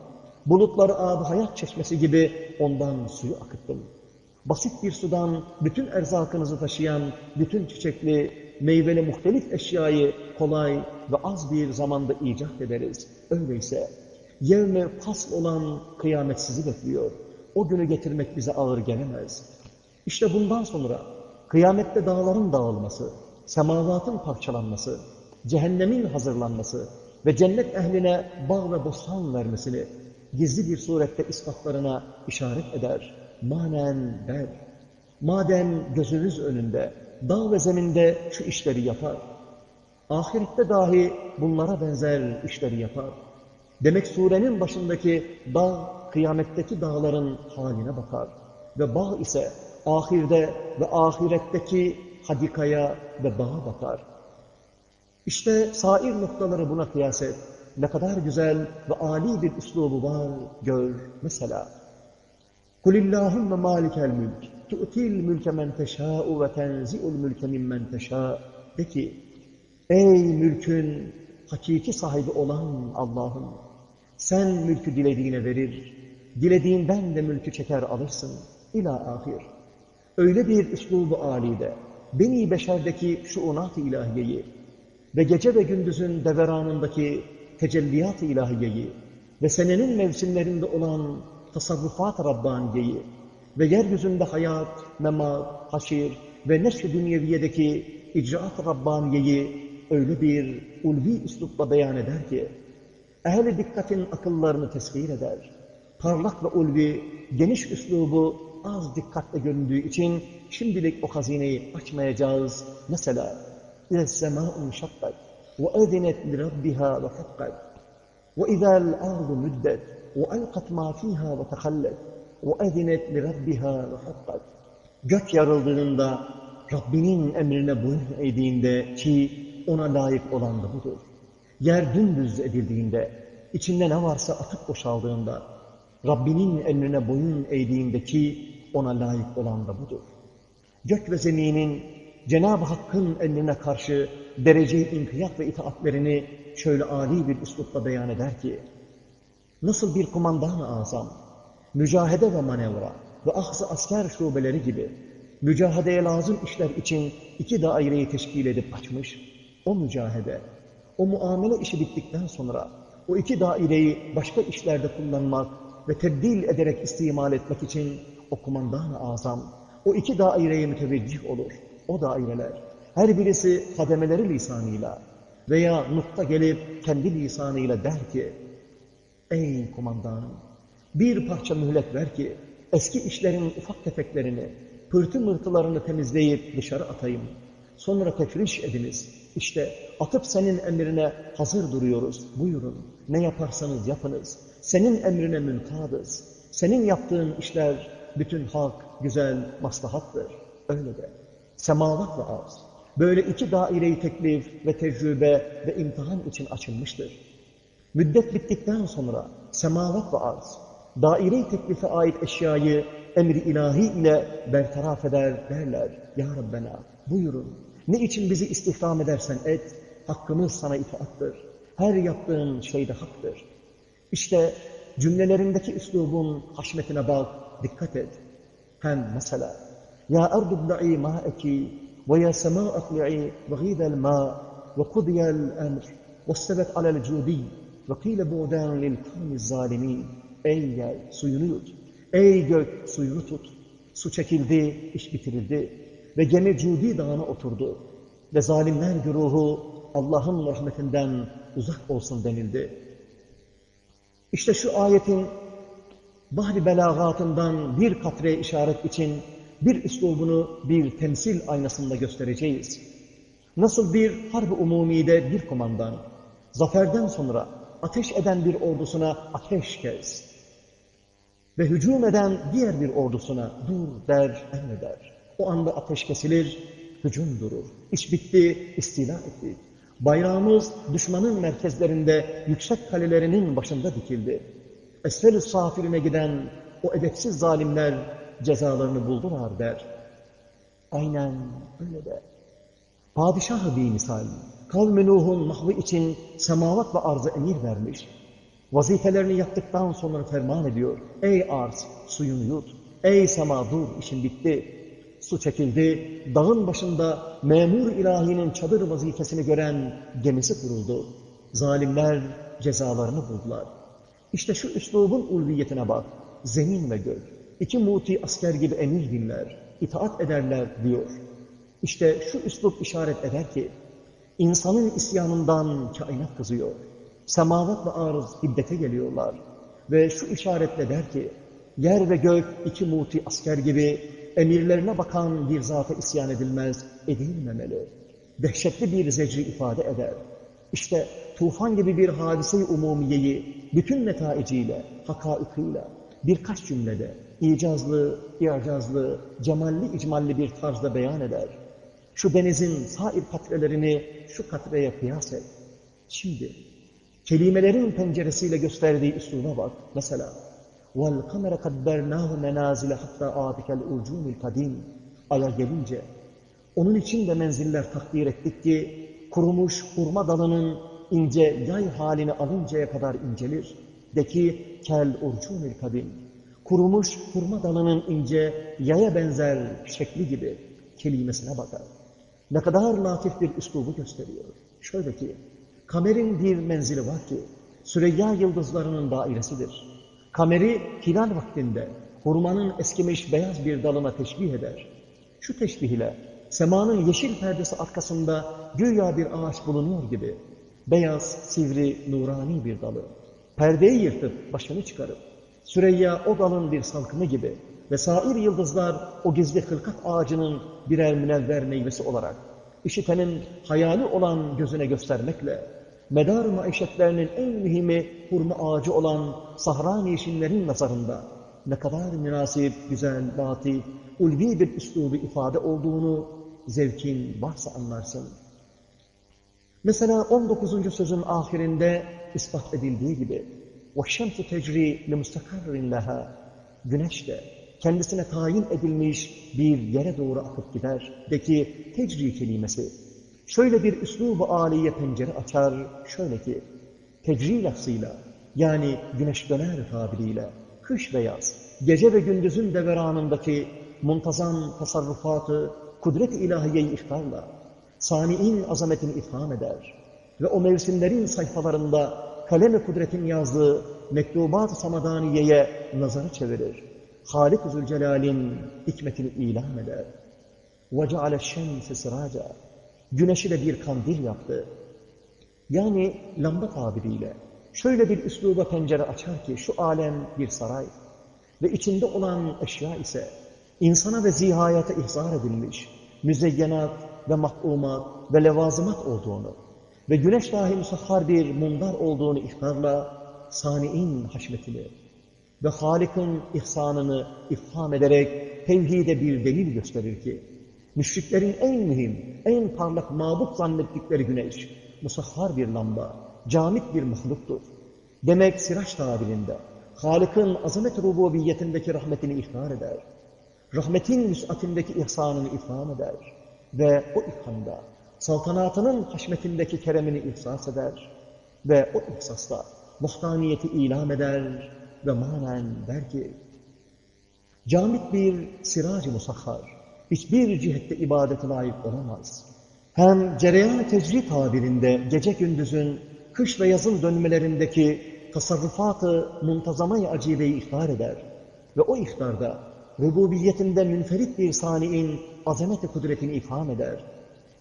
Bulutları ab hayat çeşmesi gibi ondan suyu akıttım. Basit bir sudan bütün erzakınızı taşıyan, bütün çiçekli, meyveli muhtelif eşyayı kolay ve az bir zamanda icat ederiz. Öyleyse yevme fasl olan kıyamet sizi bekliyor. O günü getirmek bize ağır gelemez. İşte bundan sonra kıyamette dağların dağılması, semavatın parçalanması, cehennemin hazırlanması ve cennet ehline bağ ve bostan vermesini gizli bir surette ispatlarına işaret eder. Manen der. Madem gözünüz önünde, dağ ve zeminde şu işleri yapar. Ahirette dahi bunlara benzer işleri yapar. Demek surenin başındaki dağ, kıyametteki dağların haline bakar. Ve bağ ise ahirde ve ahiretteki hadikaya ve bağa bakar. İşte sair noktaları buna kıyas et. Ne kadar güzel ve âli bir üslubu var, gör. Mesela, Kulillahümme malikel mülk, tu'til mülke men teşâ'u ve tenzi'ul mülke mimmen teşâ. De ki, ey mülkün hakiki sahibi olan Allah'ım, sen mülkü dilediğine verir, dilediğinden de mülkü çeker alırsın. İlâ ahir. Öyle bir üslubu âlide, beni beşerdeki şuunat-ı ilahiyeyi ve gece ve gündüzün deveranındaki tecelliyat-ı ilahiyeyi ve senenin mevsimlerinde olan tasarrufat-ı Rabbaniyeyi ve yeryüzünde hayat, memat, haşir ve neşr-i dünyeviyedeki icraat-ı Rabbaniyeyi öyle bir ulvi üslupla beyan eder ki, ehli dikkatin akıllarını tesvir eder. Parlak ve ulvi, geniş üslubu az dikkatle göründüğü için şimdilik o hazineyi açmayacağız. Mesela, اِذَا السَّمَاءُ انشَقَّتْ وَاَذِنَتْ لِرَبِّهَا وَحَقَّتْ وَاِذَا الْأَرْضُ مُدَّتْ وَاَلْقَتْ مَا ف۪يهَا وَتَخَلَّتْ وَاَذِنَتْ لِرَبِّهَا وَحَقَّتْ Gök yarıldığında, Rabbinin emrine boyun eğdiğinde ki ona layık olan da budur. Yer dümdüz edildiğinde, içinde ne varsa atıp boşaldığında, Rabbinin emrine boyun eğdiğinde ki ona layık olan da budur. Gök ve zeminin Cenab-ı Hakk'ın emrine karşı derece-i inkiyat ve itaatlerini şöyle âli bir üslupla beyan eder ki, nasıl bir kumandan-ı azam, mücahede ve manevra ve ahz asker şubeleri gibi mücahedeye lazım işler için iki daireyi teşkil edip açmış, o mücahede, o muamele işi bittikten sonra o iki daireyi başka işlerde kullanmak ve tebdil ederek istimal etmek için o kumandan-ı azam, o iki daireye müteveccih olur. O daireler, her birisi kademeleri lisanıyla veya nokta gelip kendi lisanıyla der ki, Ey kumandanım, bir parça mühlet ver ki, eski işlerin ufak tefeklerini, pırtı mırtılarını temizleyip dışarı atayım. Sonra tefriş ediniz. İşte atıp senin emrine hazır duruyoruz. Buyurun, ne yaparsanız yapınız. Senin emrine münkadız. Senin yaptığın işler bütün hak, güzel, maslahattır. Öyle de. Semavat ve arz. Böyle iki daireyi teklif ve tecrübe ve imtihan için açılmıştır. Müddet bittikten sonra semavat ve arz, daire-i teklife ait eşyayı emri ilahi ile bertaraf eder derler. Ya Rabbena buyurun. Ne için bizi istihdam edersen et, hakkımız sana itaattır. Her yaptığın şeyde haktır. İşte cümlelerindeki üslubun haşmetine bak, dikkat et. Hem mesela, Ya erdu bla'i ma'eki ve ya sema akli'i ve gîdel ma ve kudiyel emr ve sebet alel cudi bu'dan lil kavmi zalimin. Ey yer, suyunu yut. Ey gök, suyunu tut. Su çekildi, iş bitirildi. Ve gemi Cudi dağına oturdu. Ve zalimler güruhu Allah'ın rahmetinden uzak olsun denildi. İşte şu ayetin bahri belagatından bir katre işaret için bir üslubunu bir temsil aynasında göstereceğiz. Nasıl bir harbi umumide bir komandan, zaferden sonra ateş eden bir ordusuna ateş kes ve hücum eden diğer bir ordusuna dur der, emreder. O anda ateş kesilir, hücum durur. İş bitti, istila etti. Bayrağımız düşmanın merkezlerinde yüksek kalelerinin başında dikildi. Esfel-i safiline giden o edepsiz zalimler cezalarını buldular der. Aynen öyle der. Padişah-ı bir misal, kavmi Nuh'un mahvi için semavat ve arzı emir vermiş. Vazifelerini yaptıktan sonra ferman ediyor. Ey arz, suyunu yut. Ey sema dur, işin bitti. Su çekildi, dağın başında memur ilahinin çadır vazifesini gören gemisi kuruldu. Zalimler cezalarını buldular. İşte şu üslubun ulviyetine bak. Zemin ve gök. İki muti asker gibi emir dinler, itaat ederler diyor. İşte şu üslup işaret eder ki, insanın isyanından kainat kızıyor. Semavat ve arız hiddete geliyorlar. Ve şu işaretle der ki, yer ve gök iki muti asker gibi emirlerine bakan bir zata isyan edilmez, edilmemeli. Dehşetli bir zecri ifade eder. İşte tufan gibi bir hadise-i umumiyeyi bütün netaiciyle, hakaikiyle birkaç cümlede icazlı, i'cazlı, cemalli, icmalli bir tarzda beyan eder. Şu denizin sair katrelerini şu katreye kıyas et. Şimdi kelimelerin penceresiyle gösterdiği üsluba bak. Mesela وَالْقَمَرَ قَدَّرْنَاهُ مَنَازِلَ حَتَّى عَادِكَ الْاُرْجُونِ الْقَدِيمِ Aya gelince onun için de menziller takdir ettik ki kurumuş hurma dalının ince yay halini alıncaya kadar incelir. De ki kel urcunil kadim. Kurumuş hurma dalının ince yaya benzer şekli gibi kelimesine bakar. Ne kadar latif bir üslubu gösteriyor. Şöyle ki, kamerin bir menzili var ki, Süreyya yıldızlarının dairesidir. Kameri hilal vaktinde hurmanın eskimiş beyaz bir dalına teşbih eder. Şu teşbih ile semanın yeşil perdesi arkasında güya bir ağaç bulunuyor gibi beyaz, sivri, nurani bir dalı. Perdeyi yırtıp başını çıkarıp Süreyya o dalın bir salkımı gibi ve sair yıldızlar o gizli hılkat ağacının birer münevver meyvesi olarak işitenin hayali olan gözüne göstermekle medar maişetlerinin en mühimi hurma ağacı olan sahra yeşillerin nazarında ne kadar münasip, güzel, latif, ulvi bir üslubu ifade olduğunu zevkin varsa anlarsın. Mesela 19. sözün ahirinde ispat edildiği gibi وَالشَّمْسُ تَجْرِي لِمُسْتَقَرٍ لَهَا Güneş de kendisine tayin edilmiş bir yere doğru akıp gider. De ki tecri kelimesi şöyle bir üslubu aliye pencere açar. Şöyle ki tecri lafzıyla yani güneş döner tabiriyle kış ve yaz, gece ve gündüzün deveranındaki muntazam tasarrufatı kudret-i ilahiyeyi ihtarla sani'in azametini ifham eder ve o mevsimlerin sayfalarında kalem-i kudretin yazdığı mektubat-ı samadaniyeye nazarı çevirir. Halik-i Zülcelal'in hikmetini ilan eder. وَجَعَلَ الشَّمْسِ سِرَاجًا Güneşi de bir kandil yaptı. Yani lamba tabiriyle şöyle bir üsluba pencere açar ki şu alem bir saray ve içinde olan eşya ise insana ve zihayata ihzar edilmiş müzeyyenat ve mahkumat ve levazımat olduğunu ve güneş dahi musahhar bir mundar olduğunu ihtarla sani'in haşmetini ve Halik'in ihsanını ifham ederek tevhide bir delil gösterir ki, müşriklerin en mühim, en parlak mabut zannettikleri güneş, musahhar bir lamba, camit bir mahluktur. Demek siraç tabirinde, Halık'ın azamet rububiyetindeki rahmetini ihtar eder. Rahmetin müsatindeki ihsanını ifham eder. Ve o ifhamda saltanatının haşmetindeki keremini ihsas eder ve o ihsasla muhtaniyeti ilam eder ve manen der ki, camit bir siracı musahhar, hiçbir cihette ibadete layık olamaz. Hem cereyan tecri tabirinde gece gündüzün, kış ve yazın dönmelerindeki tasarrufatı muntazamay acibeyi ihtar eder ve o ihtarda rububiyetinde münferit bir saniin azameti kudretini ifham eder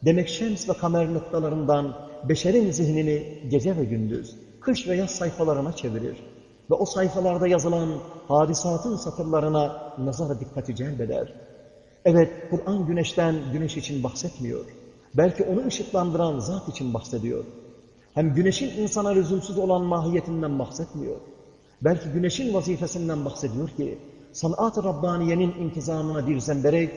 Demek şems ve kamer noktalarından beşerin zihnini gece ve gündüz, kış ve yaz sayfalarına çevirir. Ve o sayfalarda yazılan hadisatın satırlarına nazara dikkati celbeder. Evet, Kur'an güneşten güneş için bahsetmiyor. Belki onu ışıklandıran zat için bahsediyor. Hem güneşin insana lüzumsuz olan mahiyetinden bahsetmiyor. Belki güneşin vazifesinden bahsediyor ki, sanat-ı Rabbaniye'nin intizamına bir zemberek,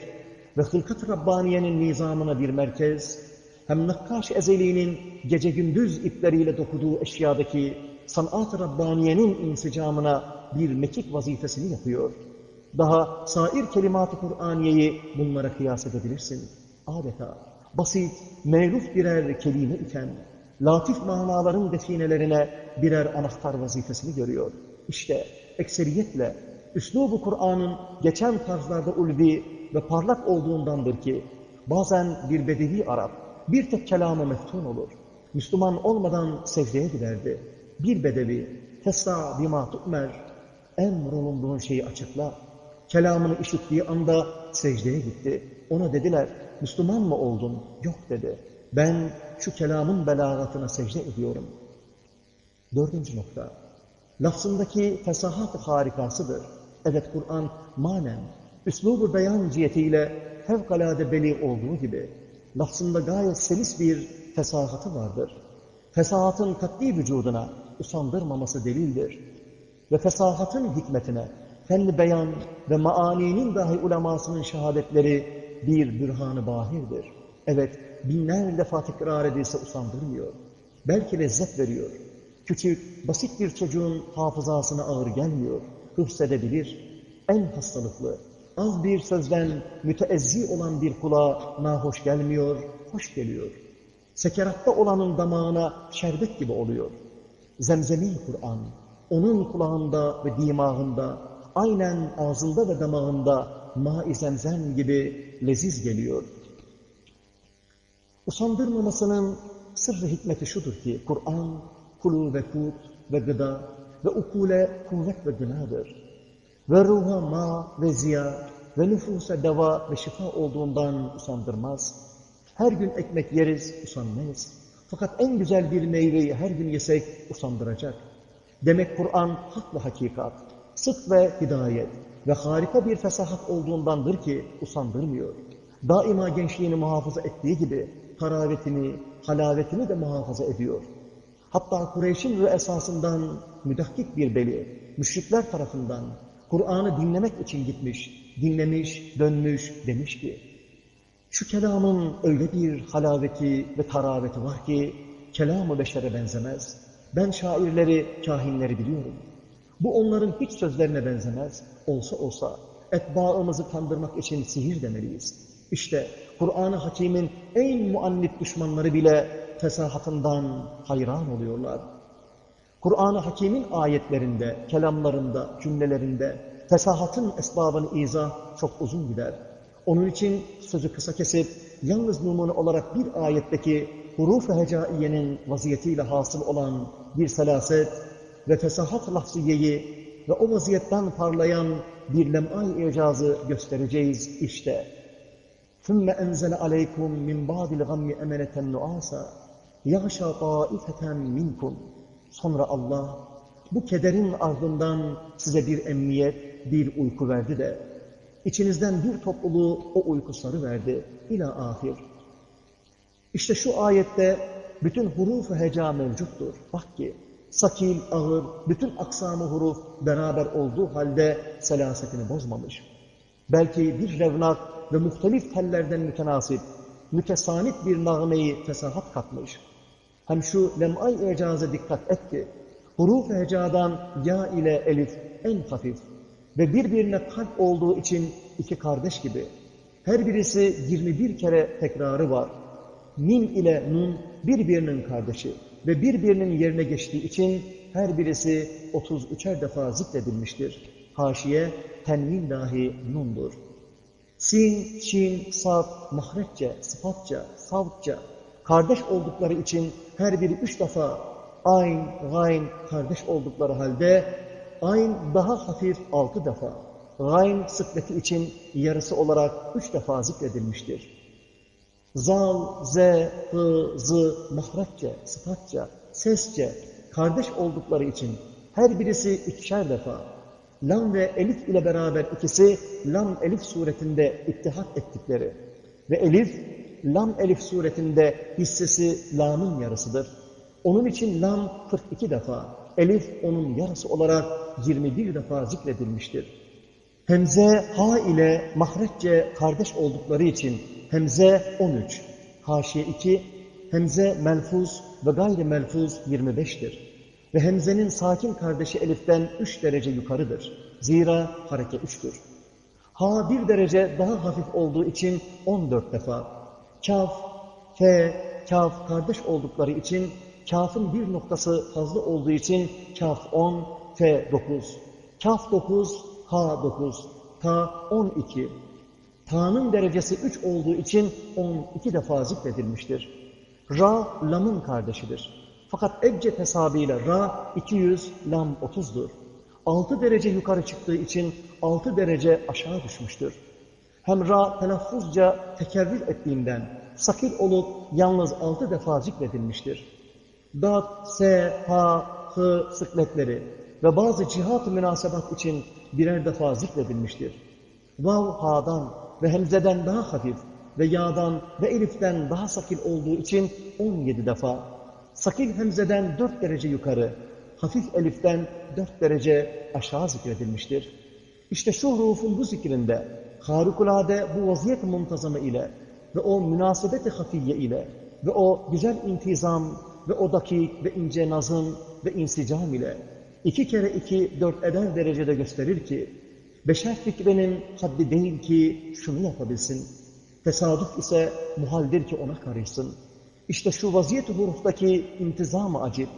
ve hılkat Rabbaniye'nin nizamına bir merkez, hem Nakkaş Ezeli'nin gece gündüz ipleriyle dokuduğu eşyadaki sanat-ı Rabbaniye'nin insicamına bir mekik vazifesini yapıyor. Daha sair kelimat-ı Kur'aniyeyi bunlara kıyas edebilirsin. Adeta basit, mevluf birer kelime iken, latif manaların definelerine birer anahtar vazifesini görüyor. İşte ekseriyetle üslubu Kur'an'ın geçen tarzlarda ulvi ve parlak olduğundandır ki bazen bir bedevi Arap bir tek kelamı meftun olur. Müslüman olmadan secdeye giderdi. Bir bedevi tesra bima tu'mer emrolunduğun şeyi açıkla. Kelamını işittiği anda secdeye gitti. Ona dediler, Müslüman mı oldun? Yok dedi. Ben şu kelamın belagatına secde ediyorum. Dördüncü nokta. Lafzındaki fesahat harikasıdır. Evet Kur'an manen, üslubu beyan cihetiyle fevkalade beli olduğu gibi, lafzında gayet selis bir fesahatı vardır. Fesahatın katli vücuduna usandırmaması delildir. Ve fesahatın hikmetine, fenli beyan ve maaninin dahi ulemasının şehadetleri bir bürhanı bahirdir. Evet, binler defa tekrar edilse usandırmıyor. Belki lezzet veriyor. Küçük, basit bir çocuğun hafızasına ağır gelmiyor. Hıfzedebilir. En hastalıklı, az bir sözden müteezzi olan bir kula nahoş gelmiyor, hoş geliyor. Sekeratta olanın damağına şerbet gibi oluyor. Zemzemi Kur'an, onun kulağında ve dimağında, aynen ağzında ve damağında ma-i zemzem gibi leziz geliyor. Usandırmamasının sırrı hikmeti şudur ki, Kur'an, kulu ve kut ve gıda ve ukule kuvvet ve gınadır. Ve ruha ma ve ziya ve nüfusa deva ve şifa olduğundan usandırmaz. Her gün ekmek yeriz, usanmayız. Fakat en güzel bir meyveyi her gün yesek usandıracak. Demek Kur'an hak ve hakikat, sık ve hidayet ve harika bir fesahat olduğundandır ki usandırmıyor. Daima gençliğini muhafaza ettiği gibi haravetini, halavetini de muhafaza ediyor. Hatta Kureyş'in esasından müdakkik bir beli, müşrikler tarafından Kur'an'ı dinlemek için gitmiş, dinlemiş, dönmüş, demiş ki, şu kelamın öyle bir halaveti ve taraveti var ki, kelamı beşere benzemez. Ben şairleri, kahinleri biliyorum. Bu onların hiç sözlerine benzemez. Olsa olsa etbaımızı kandırmak için sihir demeliyiz. İşte Kur'an-ı Hakim'in en muannit düşmanları bile fesahatından hayran oluyorlar. Kur'an-ı Hakim'in ayetlerinde, kelamlarında, cümlelerinde fesahatın esbabını izah çok uzun gider. Onun için sözü kısa kesip yalnız numune olarak bir ayetteki huruf-u hecaiyenin vaziyetiyle hasıl olan bir selaset ve fesahat lafziyeyi ve o vaziyetten parlayan bir lem'ay icazı göstereceğiz işte. ثُمَّ أَنْزَلَ عَلَيْكُمْ مِنْ بَعْدِ الْغَمِّ اَمَنَةً نُعَاسًا يَغْشَى طَائِفَةً مِنْكُمْ Sonra Allah bu kederin ardından size bir emniyet, bir uyku verdi de içinizden bir topluluğu o uyku sarı verdi. İla ahir. İşte şu ayette bütün huruf-u heca mevcuttur. Bak ki sakil, ağır, bütün aksamı huruf beraber olduğu halde selasetini bozmamış. Belki bir revnak ve muhtelif tellerden mütenasip, mütesanit bir nağmeyi fesahat katmış. Hem şu lem'ay icaza dikkat et ki, huruf hecadan ya ile elif en hafif ve birbirine kalp olduğu için iki kardeş gibi. Her birisi 21 kere tekrarı var. Mim ile nun birbirinin kardeşi ve birbirinin yerine geçtiği için her birisi 33'er defa zikredilmiştir. Haşiye tenvin dahi nundur. Sin, şin, sat, mahrecce, sıfatça, savtça kardeş oldukları için her biri üç defa ayn, gayn kardeş oldukları halde ayn daha hafif altı defa, gayn sıkleti için yarısı olarak üç defa zikredilmiştir. Zal, z, hı, z, mahrecce, sıfatça, sesçe kardeş oldukları için her birisi ikişer defa, lam ve elif ile beraber ikisi lam elif suretinde ittihat ettikleri ve elif lam elif suretinde hissesi lamın yarısıdır. Onun için lam 42 defa, elif onun yarısı olarak 21 defa zikredilmiştir. Hemze ha ile mahrecce kardeş oldukları için hemze 13, haşiye 2, hemze melfuz ve gayri melfuz 25'tir. Ve hemzenin sakin kardeşi eliften 3 derece yukarıdır. Zira hareke 3'tür. Ha bir derece daha hafif olduğu için 14 defa. Kaf, fe, kaf kardeş oldukları için kafın bir noktası fazla olduğu için kaf 10, T 9. Kaf 9, Ha 9, Ta 12. Ta'nın derecesi 3 olduğu için 12 defa zikredilmiştir. Ra, Lam'ın kardeşidir. Fakat ebced hesabıyla Ra 200, Lam 30'dur. 6 derece yukarı çıktığı için 6 derece aşağı düşmüştür. Hem Ra telaffuzca tekerrür ettiğinden sakil olup yalnız 6 defa zikredilmiştir. Dat, Se, Ha, Hı sıkletleri ve bazı cihat-ı münasebat için birer defa zikredilmiştir. Vav, Ha'dan ve Hemze'den daha hafif ve Ya'dan ve Elif'ten daha sakil olduğu için 17 defa. Sakil Hemze'den 4 derece yukarı, hafif Elif'ten 4 derece aşağı zikredilmiştir. İşte şu hurufun bu zikrinde harikulade bu vaziyet muntazamı ile ve o münasebeti hafiye ile ve o güzel intizam ve o dakik ve ince nazım ve insicam ile iki kere iki dört eder derecede gösterir ki beşer fikrinin haddi değil ki şunu yapabilsin. Tesadüf ise muhaldir ki ona karışsın. İşte şu vaziyet huruftaki intizam-ı acip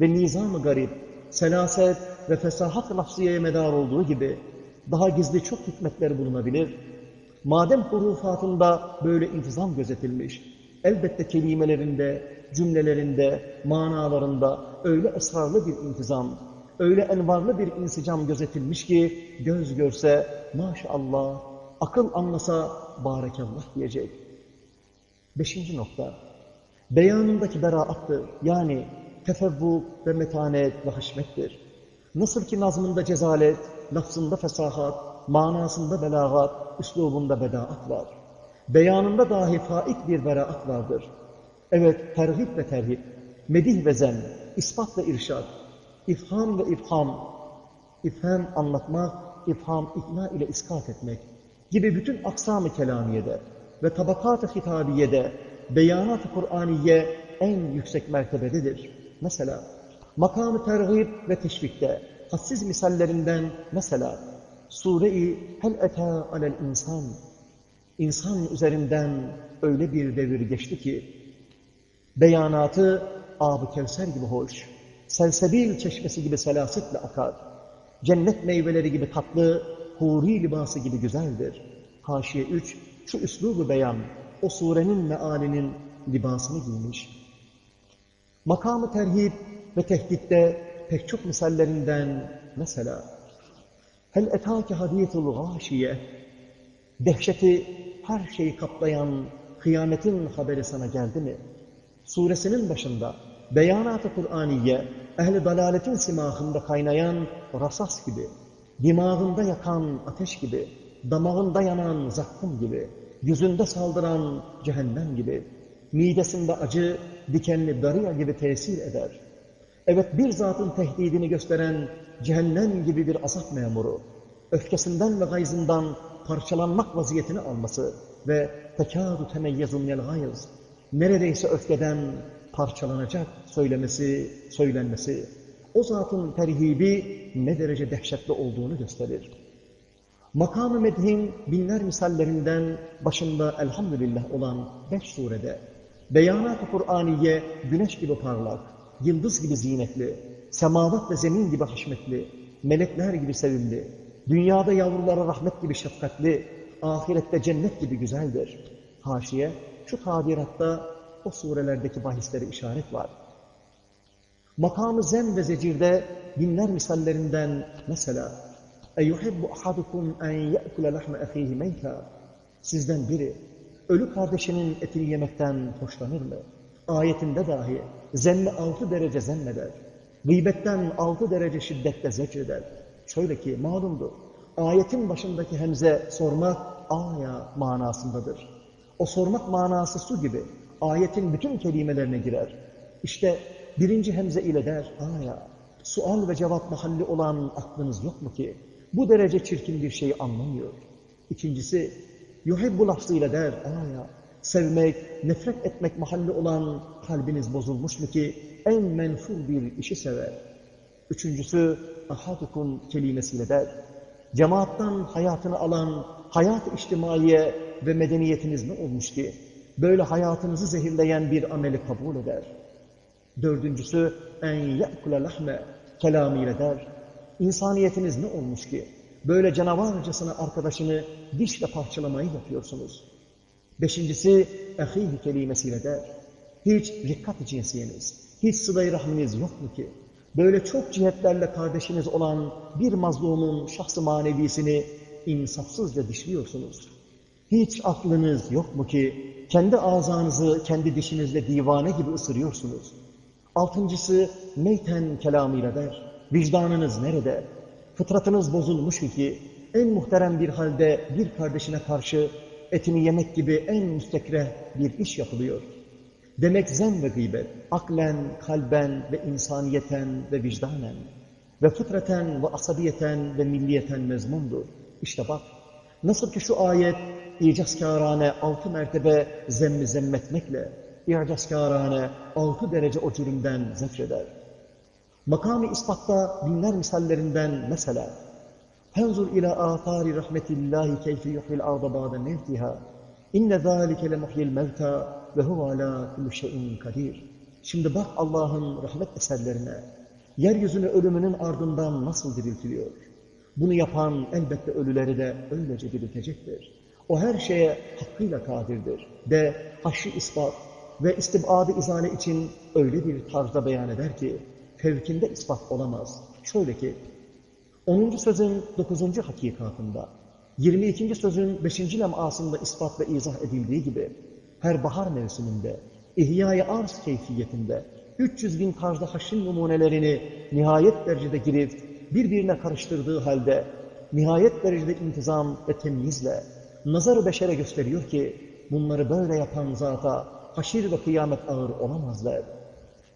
ve nizam-ı garip, selaset ve fesahat lafziyeye medar olduğu gibi daha gizli çok hikmetler bulunabilir. Madem hurufatında böyle intizam gözetilmiş, elbette kelimelerinde, cümlelerinde, manalarında öyle esrarlı bir intizam, öyle envarlı bir insicam gözetilmiş ki göz görse maşallah, akıl anlasa barekallah diyecek. Beşinci nokta, beyanındaki beraattır. Yani tefevvuk ve metanet ve haşmettir. Nasıl ki nazmında cezalet, lafzında fesahat, manasında belagat, üslubunda bedaat var. Beyanında dahi faik bir beraat vardır. Evet, terhip ve terhip, medih ve zem, ispat ve irşad, ifham ve ifham, ifham anlatmak, ifham ikna ile iskat etmek gibi bütün aksam-ı kelamiyede ve tabakat-ı hitabiyede beyanat-ı Kur'aniye en yüksek mertebededir. Mesela makam-ı tergib ve teşvikte hassiz misallerinden mesela Sure-i Hel Eta alel insan insan üzerinden öyle bir devir geçti ki beyanatı ab Kevser gibi hoş, selsebil çeşmesi gibi selasetle akar, cennet meyveleri gibi tatlı, huri libası gibi güzeldir. Haşiye 3, şu üslubu beyan, o surenin mealinin libasını giymiş. Makamı terhib ve tehditte pek çok misallerinden mesela Hel etâke hadîthul gâşiye Dehşeti her şeyi kaplayan kıyametin haberi sana geldi mi? Suresinin başında beyanat-ı Kur'aniye ehli dalaletin simahında kaynayan rasas gibi, dimağında yakan ateş gibi, damağında yanan zakkum gibi, yüzünde saldıran cehennem gibi, midesinde acı, dikenli darıya gibi tesir eder. Evet bir zatın tehdidini gösteren cehennem gibi bir azap memuru, öfkesinden ve gayzından parçalanmak vaziyetini alması ve tekâdu temeyyezu minel gayz, neredeyse öfkeden parçalanacak söylemesi, söylenmesi, o zatın terhibi ne derece dehşetli olduğunu gösterir. Makam-ı medhin binler misallerinden başında elhamdülillah olan beş surede, beyanat-ı Kur'aniye güneş gibi parlak, yıldız gibi zinetli, semavat ve zemin gibi haşmetli, melekler gibi sevimli, dünyada yavrulara rahmet gibi şefkatli, ahirette cennet gibi güzeldir. Haşiye, şu tabiratta o surelerdeki bahisleri işaret var. Makamı zem ve zecirde binler misallerinden mesela اَيُحِبُّ اَحَدُكُمْ اَنْ يَأْكُلَ لَحْمَ اَخِيهِ مَيْتًا Sizden biri ölü kardeşinin etini yemekten hoşlanır mı? Ayetinde dahi zemme altı derece zemmeder. Gıybetten altı derece şiddette zecreder. Şöyle ki malumdur. Ayetin başındaki hemze sormak aya manasındadır. O sormak manası su gibi. Ayetin bütün kelimelerine girer. İşte birinci hemze ile der aya. Sual ve cevap mahalli olan aklınız yok mu ki? Bu derece çirkin bir şeyi anlamıyor. İkincisi, yuhibbu lafzıyla der aya. Sevmek, nefret etmek mahalli olan kalbiniz bozulmuş mu ki en menfur bir işi sever. Üçüncüsü, ahadukum kelimesiyle der. Cemaattan hayatını alan hayat-ı içtimaiye ve medeniyetiniz ne olmuş ki? Böyle hayatınızı zehirleyen bir ameli kabul eder. Dördüncüsü en ye'kule lahme kelamıyla der. İnsaniyetiniz ne olmuş ki? Böyle canavarcasına arkadaşını dişle parçalamayı yapıyorsunuz. Beşincisi ehihi kelimesiyle der. Hiç rikkat cinsiyeniz, hiç sıla rahminiz yok mu ki? Böyle çok cihetlerle kardeşiniz olan bir mazlumun şahsı manevisini insafsızca dişliyorsunuz. Hiç aklınız yok mu ki kendi ağzınızı kendi dişinizle divane gibi ısırıyorsunuz? Altıncısı meyten kelamıyla der. Vicdanınız nerede? Fıtratınız bozulmuş ki en muhterem bir halde bir kardeşine karşı etini yemek gibi en müstekreh bir iş yapılıyor. Demek zem ve gıybet, aklen, kalben ve insaniyeten ve vicdanen ve fıtraten ve asabiyeten ve milliyeten mezmundur. İşte bak, nasıl ki şu ayet icazkârâne altı mertebe zemmi zemmetmekle, icazkârâne altı derece o cürümden zekreder. Makamı ispatta binler misallerinden mesela, Fenzur ila âthâri rahmetillahi keyfi yuhyil arda ba'de mevtiha. İnne zâlike le muhyil mevta ve huve alâ kullu kadir. Şimdi bak Allah'ın rahmet eserlerine. Yeryüzünü ölümünün ardından nasıl diriltiliyor? Bunu yapan elbette ölüleri de öylece diriltecektir. O her şeye hakkıyla kadirdir. De haşri ispat ve istibadı izale için öyle bir tarzda beyan eder ki, fevkinde ispat olamaz. Şöyle ki, 10. sözün 9. hakikatında, 22. sözün 5. lemasında ispat ve izah edildiği gibi, her bahar mevsiminde, ihya arz keyfiyetinde, 300 bin tarzda haşin numunelerini nihayet derecede girip, birbirine karıştırdığı halde, nihayet derecede intizam ve temyizle, nazar-ı beşere gösteriyor ki, bunları böyle yapan zata, haşir ve kıyamet ağır olamazlar.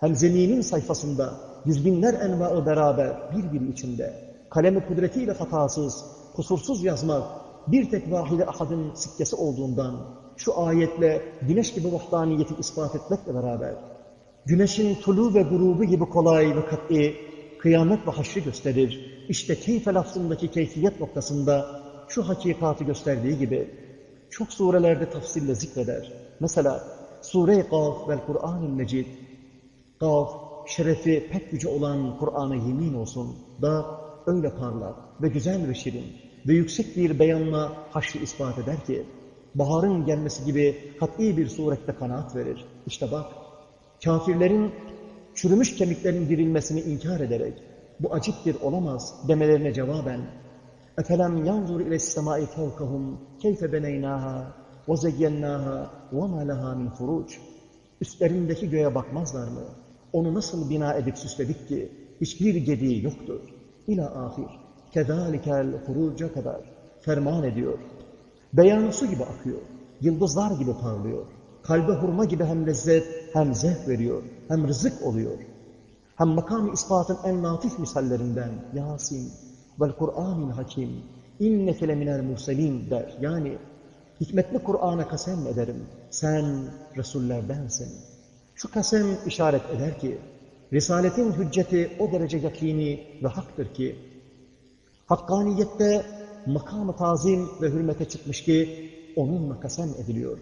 Hem zeminin sayfasında, yüz binler envaı beraber, birbiri içinde, kalemi kudretiyle hatasız, kusursuz yazmak, bir tek vahide ahadın sikkesi olduğundan, şu ayetle güneş gibi vahdaniyeti ispat etmekle beraber, güneşin tulu ve grubu gibi kolay ve kat'i, kıyamet ve haşri gösterir. İşte keyfe lafzındaki keyfiyet noktasında şu hakikatı gösterdiği gibi çok surelerde tafsille zikreder. Mesela Sure-i Kaf vel Kur'an-ı Mecid, Kaf, şerefi pek yüce olan Kur'an'a yemin olsun da öyle parlak ve güzel ve şirin ve yüksek bir beyanla haşrı ispat eder ki, baharın gelmesi gibi kat'i bir surette kanaat verir. İşte bak, kafirlerin çürümüş kemiklerin dirilmesini inkar ederek, bu acip bir olamaz demelerine cevaben, اَفَلَمْ يَنْظُرْ اِلَى السَّمَاءِ فَوْقَهُمْ كَيْفَ بَنَيْنَاهَا وَزَيَّنَّاهَا وَمَا لَهَا مِنْ فُرُوجٍ Üstlerindeki göğe bakmazlar mı? Onu nasıl bina edip süsledik ki hiçbir gediği yoktur. İla ahir. Kedalikel huruca kadar ferman ediyor. Beyanı su gibi akıyor. Yıldızlar gibi parlıyor. Kalbe hurma gibi hem lezzet hem zevk veriyor. Hem rızık oluyor. Hem makam ispatın en latif misallerinden Yasin vel Kur'anil hakim inneke leminel murselin der. Yani hikmetli Kur'an'a kasem ederim. Sen Resullerdensin. Şu kasem işaret eder ki Risaletin hücceti o derece yakini ve haktır ki hakkaniyette makamı tazim ve hürmete çıkmış ki onunla kasem ediliyor.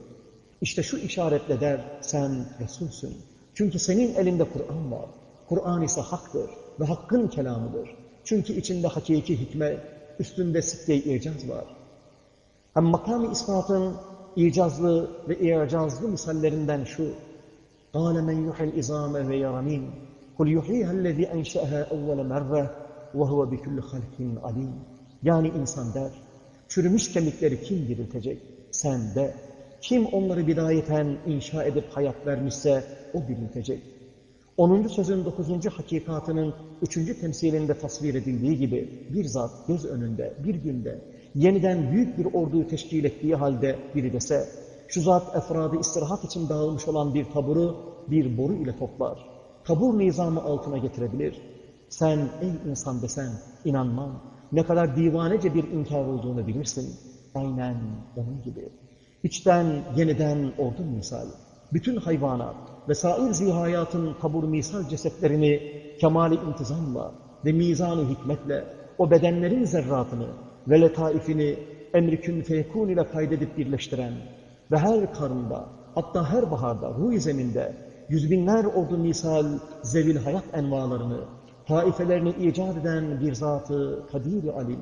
İşte şu işaretle der sen Resulsün. Çünkü senin elinde Kur'an var. Kur'an ise haktır ve hakkın kelamıdır. Çünkü içinde hakiki hikmet, üstünde sikke-i icaz var. Hem makamı ispatın icazlı ve icazlı misallerinden şu. قَالَ مَنْ يُحِي الْاِزَامَ وَيَرَمِينَ قُلْ يُحْيِيهَا الَّذ۪ي اَنْشَأَهَا اَوَّلَ مَرَّةٍ وَهُوَ بِكُلِّ خَلْقٍ عَلِيمٍ Yani insan der, çürümüş kemikleri kim diriltecek? Sen de. Kim onları bidayeten inşa edip hayat vermişse o diriltecek. 10. sözün 9. hakikatının 3. temsilinde tasvir edildiği gibi bir zat göz önünde bir günde yeniden büyük bir orduyu teşkil ettiği halde biri dese şu zat efradı istirahat için dağılmış olan bir taburu bir boru ile toplar. Tabur nizamı altına getirebilir. Sen ey insan desen inanmam. Ne kadar divanece bir inkar olduğunu bilirsin. Aynen onun gibi. İçten yeniden ordu misal. Bütün hayvanat ve sair zihayatın tabur misal cesetlerini kemali intizamla ve mizan-ı hikmetle o bedenlerin zerratını ve letaifini emri kün ile kaydedip birleştiren ve her karında hatta her baharda ruh zeminde yüz binler ordu misal zevil hayat envalarını, taifelerini icat eden bir zatı kadir alim,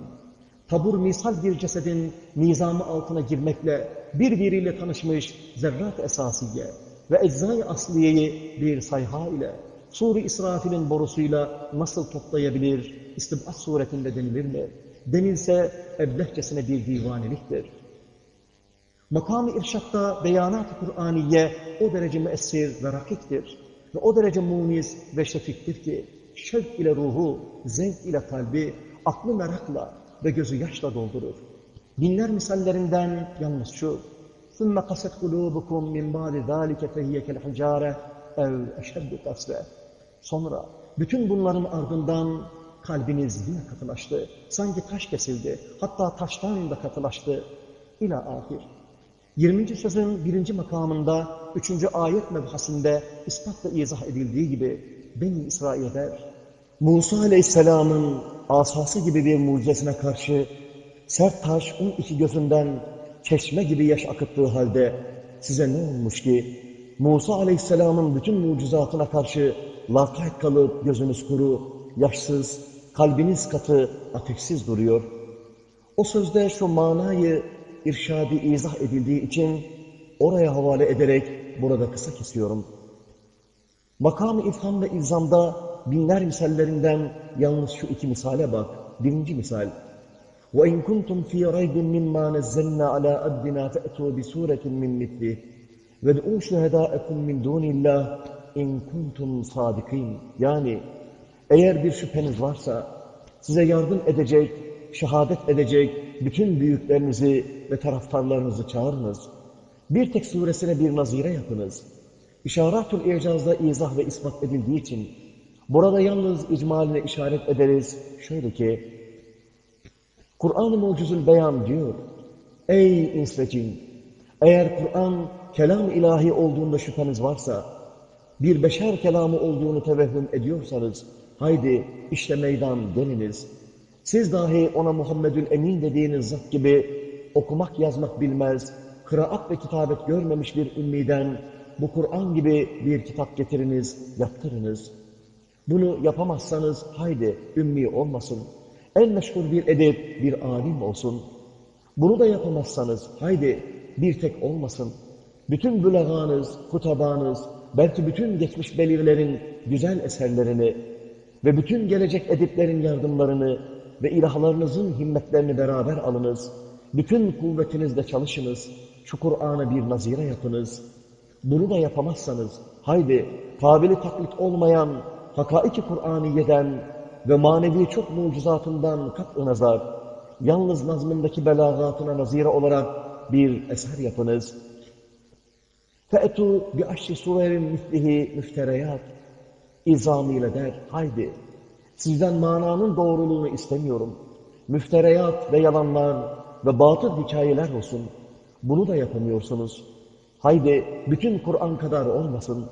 tabur misal bir cesedin nizamı altına girmekle birbiriyle tanışmış zerrat esasiye ve eczai asliyeyi bir sayha ile Sur-i İsrafil'in borusuyla nasıl toplayabilir, istibat suretinde denilir mi? Denilse eblehçesine bir divaneliktir. Makam-ı irşatta beyanat-ı Kur'aniye o derece müessir ve rakiktir. Ve o derece munis ve şefiktir ki şevk ile ruhu, zevk ile kalbi, aklı merakla ve gözü yaşla doldurur. Binler misallerinden yalnız şu. ثُمَّ قَسَتْ قُلُوبُكُمْ مِنْ بَعْدِ ذَٰلِكَ فَهِيَ كَالْحِجَارَةِ اَوْ اَشَدُّ قَسْوَةً Sonra bütün bunların ardından kalbiniz yine katılaştı. Sanki taş kesildi. Hatta taştan da katılaştı. İla ahir. 20. sözün birinci makamında, üçüncü ayet mebhasinde ispatla izah edildiği gibi Beni İsrail der. Musa Aleyhisselam'ın asası gibi bir mucizesine karşı sert taş on iki gözünden çeşme gibi yaş akıttığı halde size ne olmuş ki Musa Aleyhisselam'ın bütün mucizatına karşı lakayt kalıp gözünüz kuru, yaşsız, kalbiniz katı, ateşsiz duruyor. O sözde şu manayı irşadi izah edildiği için oraya havale ederek burada kısa kesiyorum. Makam-ı ifham ve ilzamda binler misallerinden yalnız şu iki misale bak. Birinci misal. وَاِنْ كُنْتُمْ ف۪ي رَيْبٍ مِمَّا نَزَّلْنَا عَلَى أَبْدِنَا فَأْتُوا بِسُورَةٍ مِّنْ مِثْلِهِ وَدْعُوا شُهَدَاءَكُمْ مِنْ دُونِ اللّٰهِ اِنْ كُنْتُمْ صَادِقِينَ Yani eğer bir şüpheniz varsa size yardım edecek, şehadet edecek bütün büyüklerinizi ve taraftarlarınızı çağırınız. Bir tek suresine bir nazire yapınız. İşaratül icazda izah ve ispat edildiği için burada yalnız icmaline işaret ederiz. Şöyle ki, Kur'an-ı Mucizül Beyan diyor, Ey ins ve cin! Eğer Kur'an kelam ilahi olduğunda şüpheniz varsa, bir beşer kelamı olduğunu tevehhüm ediyorsanız, haydi işte meydan geliniz. Siz dahi ona Muhammedül Emin dediğiniz zat gibi okumak yazmak bilmez, kıraat ve kitabet görmemiş bir ümmiden bu Kur'an gibi bir kitap getiriniz, yaptırınız. Bunu yapamazsanız haydi ümmi olmasın. En meşhur bir edep, bir alim olsun. Bunu da yapamazsanız haydi bir tek olmasın. Bütün büleganız, kutabanız, belki bütün geçmiş belirlerin güzel eserlerini ve bütün gelecek ediplerin yardımlarını ve ilahlarınızın himmetlerini beraber alınız. Bütün kuvvetinizle çalışınız. Şu Kur'an'a bir nazire yapınız. Bunu da yapamazsanız, haydi kabili taklit olmayan hakaiki Kur'aniye'den ve manevi çok mucizatından kat nazar, yalnız nazmındaki belagatına nazire olarak bir eser yapınız. فَاَتُوا بِأَشْرِ سُوَرٍ مِثْلِهِ müftereyat İzamıyla der, haydi sizden mananın doğruluğunu istemiyorum. Müftereyat ve yalanlar ve batıl hikayeler olsun. Bunu da yapamıyorsunuz. Haydi bütün Kur'an kadar olmasın.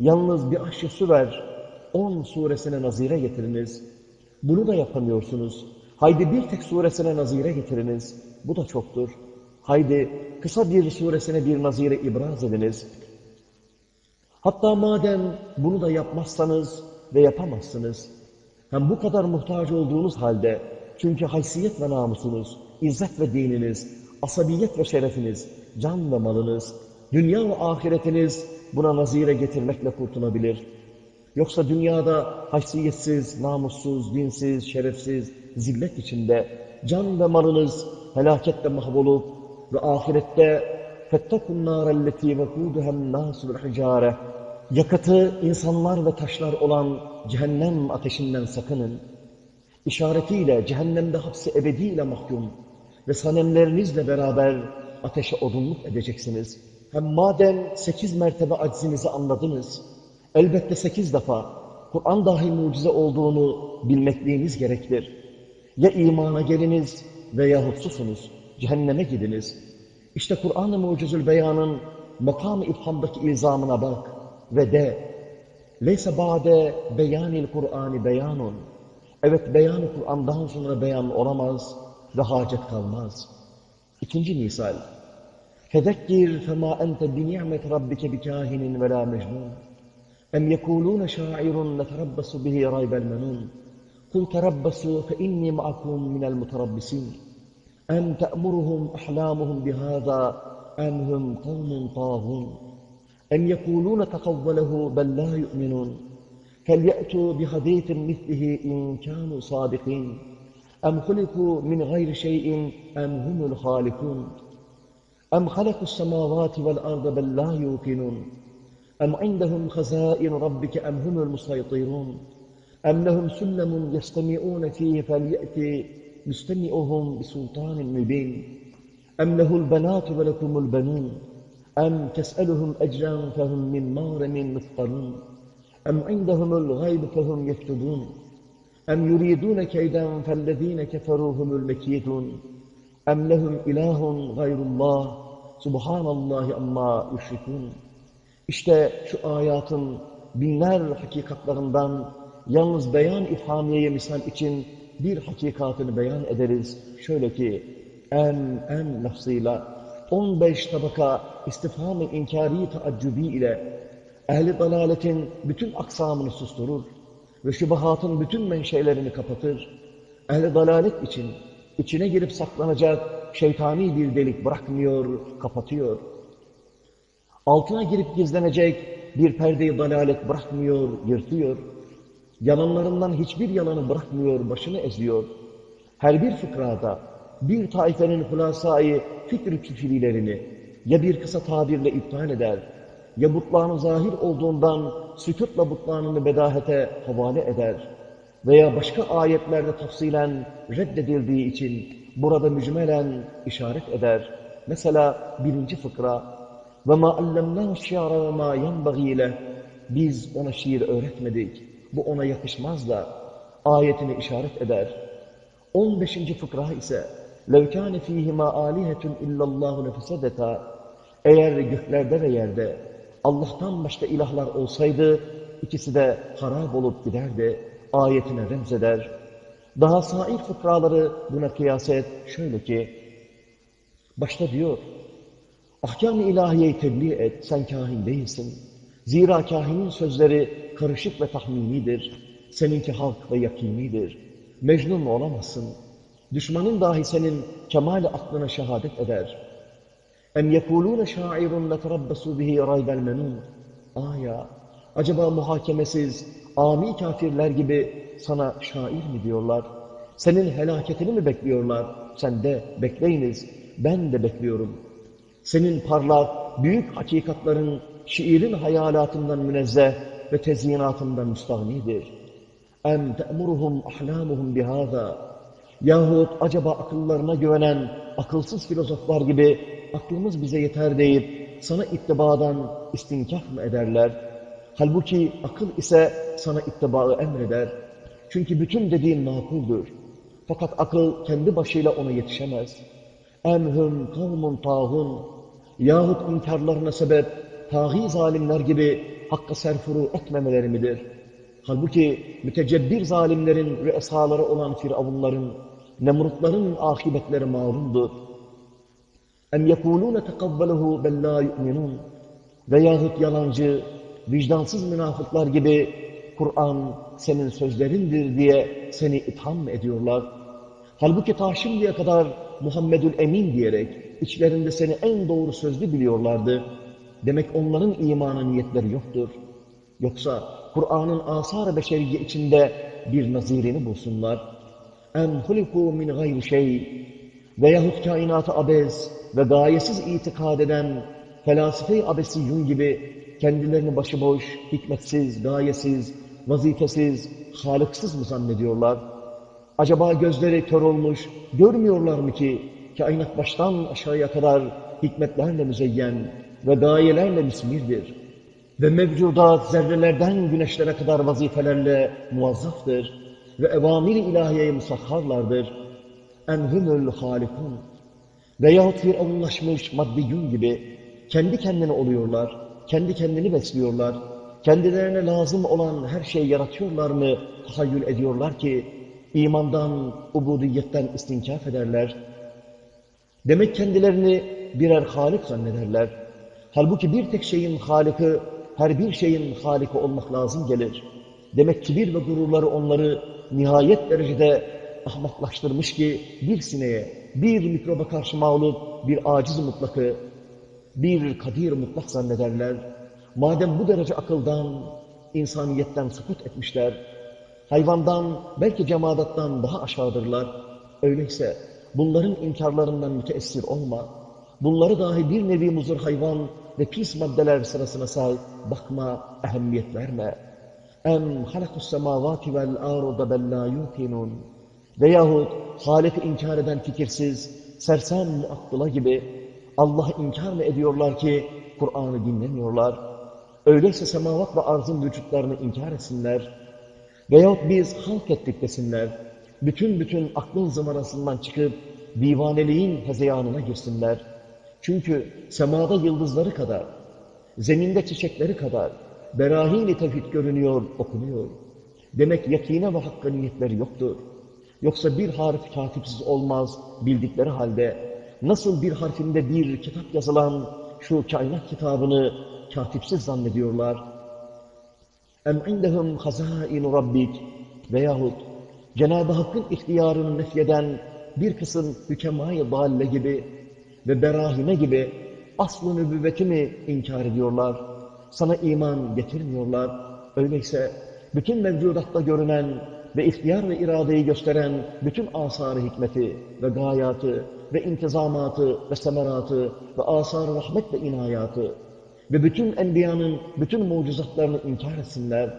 Yalnız bir aşçı süver, on suresine nazire getiriniz. Bunu da yapamıyorsunuz. Haydi bir tek suresine nazire getiriniz. Bu da çoktur. Haydi kısa bir suresine bir nazire ibraz ediniz. Hatta madem bunu da yapmazsanız ve yapamazsınız, hem bu kadar muhtaç olduğunuz halde, çünkü haysiyet ve namusunuz, izzet ve dininiz, asabiyet ve şerefiniz, can ve malınız, dünya ve ahiretiniz buna nazire getirmekle kurtulabilir. Yoksa dünyada haysiyetsiz, namussuz, dinsiz, şerefsiz, zillet içinde can ve malınız felaketle mahvolup ve ahirette فَاتَّقُوا النَّارَ الَّتِي وَقُودُهَا النَّاسُ الْحِجَارَةِ Yakıtı insanlar ve taşlar olan cehennem ateşinden sakının. İşaretiyle cehennemde hapsi ebediyle mahkum ve sanemlerinizle beraber ateşe odunluk edeceksiniz. Hem madem sekiz mertebe aczinizi anladınız, elbette sekiz defa Kur'an dahi mucize olduğunu bilmekliğiniz gerektir. Ya imana geliniz veya susunuz, cehenneme gidiniz. İşte Kur'an-ı Mucizül Beyan'ın makam-ı ifhamdaki ilzamına bak ve de Leyse bade beyanil Kur'an'ı beyanun. Evet beyan Kur'an'dan sonra beyan olamaz ve hacet kalmaz. İkinci misal. Fedekkir fema ente bi ni'met rabbike bi kahinin ve la mecnun. أم يقولون شاعر نتربص به ريب المنون؟ قل تربصوا فإني معكم من المتربصين. أم تأمرهم أحلامهم بهذا أم هم قوم طاغون؟ أم يقولون تقوله بل لا يؤمنون؟ فليأتوا بحديث مثله إن كانوا صادقين. أم خلقوا من غير شيء أم هم الخالقون؟ أم خلقوا السماوات والأرض بل لا يوقنون؟ أم عندهم خزائن ربك أم هم المسيطرون؟ أم لهم سلم يستمعون فيه فليأتي مستمعهم بسلطان مبين؟ أم له البنات ولكم البنون؟ أم تسألهم أجرا فهم من مارم مثقلون أم عندهم الغيب فهم يكتبون أم يريدون كيدا فالذين كفروا هم المكيدون أم لهم إله غير الله؟ سبحان الله أما يشركون. İşte şu ayatın binler hakikatlarından yalnız beyan ifhamiyeye misal için bir hakikatını beyan ederiz. Şöyle ki en en lafzıyla 15 tabaka istifham-ı inkari taaccübi ile ehli dalaletin bütün aksamını susturur ve şubahatın bütün menşelerini kapatır. Ehli dalalet için içine girip saklanacak şeytani bir delik bırakmıyor, kapatıyor. Altına girip gizlenecek bir perdeyi dalalet bırakmıyor, yırtıyor. Yalanlarından hiçbir yalanı bırakmıyor, başını eziyor. Her bir fıkrada bir taifenin hulasayı fikri küfililerini ya bir kısa tabirle iptal eder, ya butlanı zahir olduğundan sükutla butlanını bedahete havale eder veya başka ayetlerde tafsilen reddedildiği için burada mücmelen işaret eder. Mesela birinci fıkra وَمَا عَلَّمْنَاهُ الشِّعْرَ وَمَا يَنْبَغِي لَهُ Biz ona şiir öğretmedik. Bu ona yakışmaz da ayetini işaret eder. 15. fıkra ise لَوْ كَانَ ف۪يهِمَا آلِهَةٌ اِلَّا اللّٰهُ لَفَسَدَتَا Eğer göklerde ve yerde Allah'tan başka ilahlar olsaydı ikisi de harap olup giderdi. Ayetine remzeder. Daha sair fıkraları buna kıyaset şöyle ki başta diyor Ahkam-ı ilahiyeyi tebliğ et, sen kahin değilsin. Zira kahinin sözleri karışık ve tahminidir. Seninki halk ve yakinidir. Mecnun olamazsın. Düşmanın dahi senin kemal aklına şehadet eder. Em yekulûne şairun leterabbasu bihi raybel menun. Aya, acaba muhakemesiz, ami kafirler gibi sana şair mi diyorlar? Senin helaketini mi bekliyorlar? Sen de bekleyiniz, ben de bekliyorum.'' Senin parlak, büyük hakikatların şiirin hayalatından münezzeh ve tezyinatından müstahnidir. Em te'muruhum ahlamuhum bihâzâ. Yahut acaba akıllarına güvenen akılsız filozoflar gibi aklımız bize yeter deyip sana ittibadan istinkaf mı ederler? Halbuki akıl ise sana ittibaı emreder. Çünkü bütün dediğin makuldür. Fakat akıl kendi başıyla ona yetişemez. Emhum kavmun tağun yahut inkarlarına sebep tağî zalimler gibi hakka serfuru etmemeleri midir? Halbuki mütecebbir zalimlerin resaları olan firavunların, nemrutların akıbetleri malumdur. Em yekulûne tekavvelehu bellâ yu'minûn veyahut yalancı, vicdansız münafıklar gibi Kur'an senin sözlerindir diye seni itham ediyorlar. Halbuki ta şimdiye kadar Muhammedül Emin diyerek içlerinde seni en doğru sözlü biliyorlardı. Demek onların imanı niyetleri yoktur. Yoksa Kur'an'ın asar-ı beşeriye içinde bir nazirini bulsunlar. En huliku min gayri şey veyahut kainatı abez ve gayesiz itikad eden felasife-i abesiyyun gibi kendilerini başıboş, hikmetsiz, gayesiz, vazifesiz, halıksız mı zannediyorlar? Acaba gözleri kör olmuş, görmüyorlar mı ki kainat baştan aşağıya kadar hikmetlerle müzeyyen ve gayelerle mismirdir. Ve mevcudat zerrelerden güneşlere kadar vazifelerle muazzaftır ve evamir-i ilahiyeye musahharlardır. Enhumul halikun veyahut firavunlaşmış maddiyun gibi kendi kendine oluyorlar, kendi kendini besliyorlar, kendilerine lazım olan her şeyi yaratıyorlar mı tahayyül ediyorlar ki imandan, ubudiyetten istinkaf ederler. Demek kendilerini birer halik zannederler. Halbuki bir tek şeyin haliki her bir şeyin haliki olmak lazım gelir. Demek kibir ve gururları onları nihayet derecede ahmaklaştırmış ki bir sineğe, bir mikroba karşı mağlup, bir aciz mutlakı, bir kadir mutlak zannederler. Madem bu derece akıldan, insaniyetten sukut etmişler, hayvandan, belki cemadattan daha aşağıdırlar. Öyleyse bunların inkarlarından müteessir olma. Bunları dahi bir nevi muzur hayvan ve pis maddeler sırasına say, bakma, ehemmiyet verme. Em halakus semavati vel arda bel la yuqinun. Veyahut Halik'i inkar eden fikirsiz, sersem muattıla gibi Allah'ı inkar mı ediyorlar ki Kur'an'ı dinlemiyorlar? Öyleyse semavat ve arzın vücutlarını inkar etsinler. Veyahut biz halk ettik desinler. Bütün bütün aklın zımarasından çıkıp divaneliğin hezeyanına girsinler. Çünkü semada yıldızları kadar, zeminde çiçekleri kadar berahini tevhid görünüyor, okunuyor. Demek yakine ve hakkaniyetleri yoktur. Yoksa bir harf katipsiz olmaz bildikleri halde nasıl bir harfinde bir kitap yazılan şu kainat kitabını katipsiz zannediyorlar. Em indehum hazainu rabbik veyahut Cenab-ı Hakk'ın ihtiyarını nefyeden bir kısım hükemay dalle gibi ve berahine gibi aslı nübüvveti mi inkar ediyorlar? Sana iman getirmiyorlar. Öyleyse bütün mevcudatta görünen ve ihtiyar ve iradeyi gösteren bütün asarı hikmeti ve gayatı ve intizamatı ve semeratı ve asar rahmet ve inayatı ve bütün enbiyanın bütün mucizatlarını inkar etsinler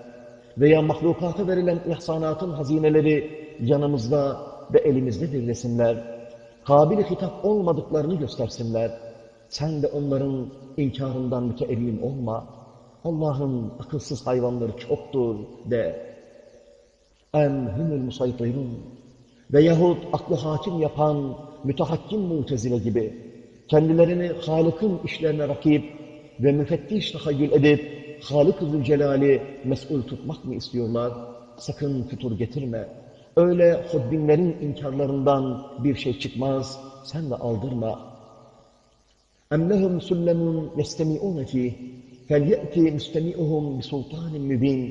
veya mahlukata verilen ihsanatın hazineleri yanımızda ve elimizde birlesinler. Kabil hitap olmadıklarını göstersinler. Sen de onların inkarından müteellim olma. Allah'ın akılsız hayvanları çoktur de. Em humul musaytirun. Veyahut aklı hakim yapan mütehakkim mutezile gibi kendilerini Halık'ın işlerine rakip ve müfettiş tahayyül edip Halık-ı Zülcelal'i mesul tutmak mı istiyorlar? Sakın fütur getirme. Öyle hudbinlerin inkarlarından bir şey çıkmaz, sen de aldırma. اَمْ لَهُمْ سُلَّمٌ يَسْتَمِعُونَ ف۪يهِ فَلْيَأْتِ مُسْتَمِعُهُمْ بِسُلْطَانٍ مُب۪ينٍ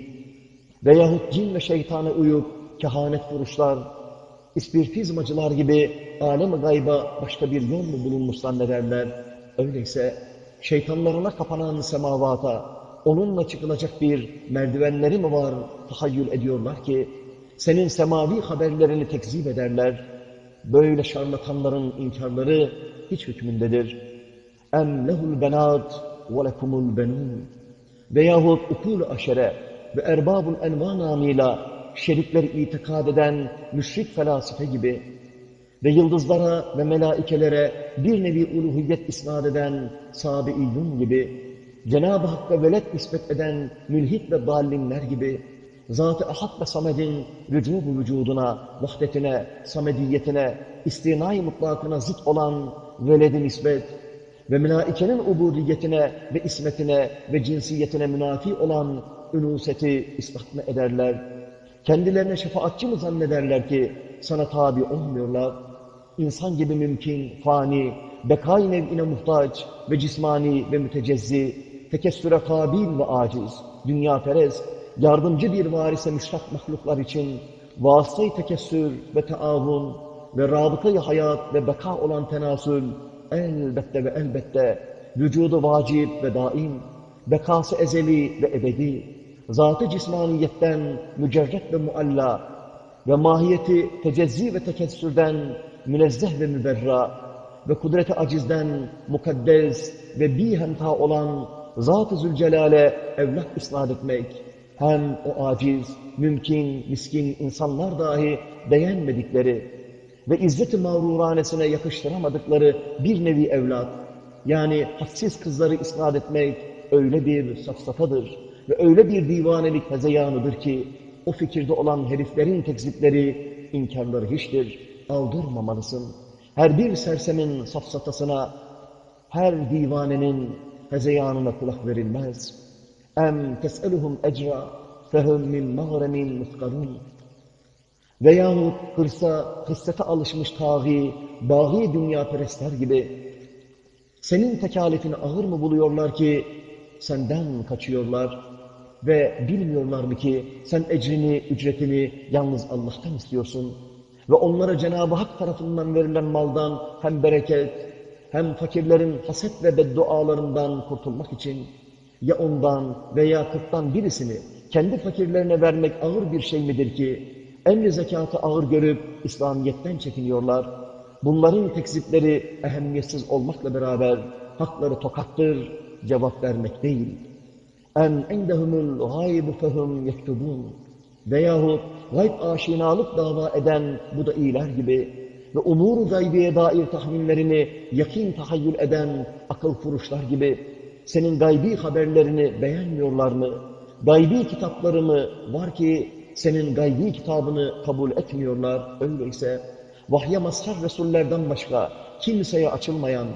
Veyahut cin ve şeytana uyup kehanet vuruşlar, ispirtizmacılar gibi alem gayba başka bir yol mu bulunmuş zannederler. Öyleyse şeytanlarına kapanan semavata, onunla çıkılacak bir merdivenleri mi var tahayyül ediyorlar ki, senin semavi haberlerini tekzip ederler. Böyle şarlatanların inkarları hiç hükmündedir. Lehul benat ve lekumul benun. Veyahut ukul aşere ve erbabul enva namıyla şerikleri itikad eden müşrik felasife gibi ve yıldızlara ve melaikelere bir nevi uluhiyet isnat eden sabi gibi Cenab-ı Hakk'a velet nispet eden mülhit ve dallinler gibi Zat-ı Ahad ve Samed'in vücubu vücuduna, vahdetine, samediyetine, istinai mutlakına zıt olan veledi nispet ve melaikenin ubudiyetine ve ismetine ve cinsiyetine münafi olan ünuseti ispat mı ederler? Kendilerine şefaatçi mi zannederler ki sana tabi olmuyorlar? İnsan gibi mümkün, fani, bekay nev'ine muhtaç ve cismani ve mütecezzi, tekessüre kabil ve aciz, dünya perest, yardımcı bir varise müştak mahluklar için vasıtayı tekessür ve taavun ve rabıtayı hayat ve beka olan tenasül elbette ve elbette vücudu vacip ve daim, bekası ezeli ve ebedi, zatı cismaniyetten mücerret ve mualla ve mahiyeti tecezzi ve tekessürden münezzeh ve müberra ve kudreti acizden mukaddes ve bihemta olan Zat-ı Zülcelal'e evlat isnat etmek, hem o aciz, mümkün, miskin insanlar dahi beğenmedikleri ve izzet-i mağruranesine yakıştıramadıkları bir nevi evlat, yani hadsiz kızları isnat etmek öyle bir safsatadır ve öyle bir divanelik hezeyanıdır ki, o fikirde olan heriflerin tekzipleri, inkarları hiçtir, aldırmamalısın. Her bir sersemin safsatasına, her divanenin hezeyanına kulak verilmez. Em tes'eluhum ecra fehum min mağremin muskarun. Veyahut hırsa, hıssete alışmış taği, bağı dünya perestler gibi senin tekalifini ağır mı buluyorlar ki senden kaçıyorlar ve bilmiyorlar mı ki sen ecrini, ücretini yalnız Allah'tan istiyorsun ve onlara Cenab-ı Hak tarafından verilen maldan hem bereket hem fakirlerin haset ve beddualarından kurtulmak için ya ondan veya kırktan birisini kendi fakirlerine vermek ağır bir şey midir ki emri zekatı ağır görüp İslamiyet'ten çekiniyorlar. Bunların tekzipleri ehemmiyetsiz olmakla beraber hakları tokattır, cevap vermek değil. En endehumul gaybu fehum yektubun. Veyahut gayb aşinalık dava eden bu da iyiler gibi ve umur gaybiye dair tahminlerini yakin tahayyül eden akıl furuşlar gibi senin gaybi haberlerini beğenmiyorlar mı? Gaybi kitapları mı var ki senin gaybi kitabını kabul etmiyorlar? Öyleyse vahye mazhar Resullerden başka kimseye açılmayan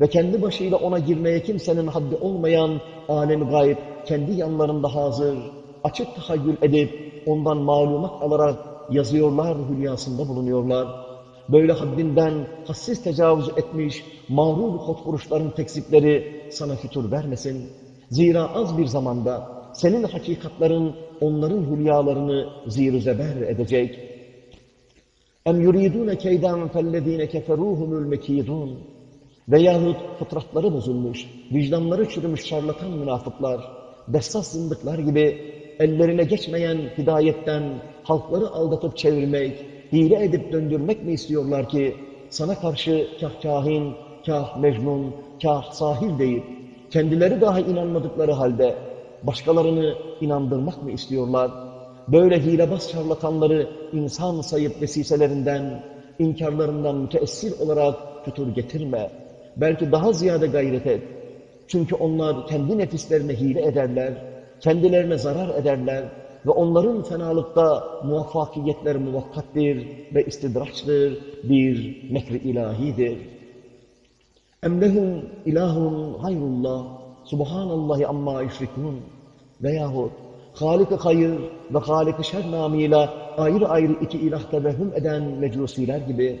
ve kendi başıyla ona girmeye kimsenin haddi olmayan alem gayb kendi yanlarında hazır, açık tahayyül edip ondan malumat alarak yazıyorlar, hülyasında bulunuyorlar. Böyle haddinden hassiz tecavüz etmiş mağrur kotkuruşların tekzipleri sana fütur vermesin. Zira az bir zamanda senin hakikatların onların hülyalarını zir zeber edecek. Em yuridune keyden fellezine keferuhumul mekidun. Veyahut fıtratları bozulmuş, vicdanları çürümüş şarlatan münafıklar, dessas zındıklar gibi ellerine geçmeyen hidayetten halkları aldatıp çevirmek, hile edip döndürmek mi istiyorlar ki sana karşı kah kahin, kah mecnun, kah sahil deyip kendileri daha inanmadıkları halde başkalarını inandırmak mı istiyorlar? Böyle hilebaz şarlatanları insan sayıp vesiselerinden, inkarlarından müteessir olarak fütur getirme. Belki daha ziyade gayret et. Çünkü onlar kendi nefislerine hile ederler, kendilerine zarar ederler ve onların fenalıkta muvaffakiyetler muvakkattir ve istidraçtır, bir mekri ilahidir. Em lehum ilahun hayrullah, subhanallahi amma yüşrikun veyahut Halik-i hayır ve Halik-i şer namıyla ayrı ayrı iki ilah tevehhüm eden mecusiler gibi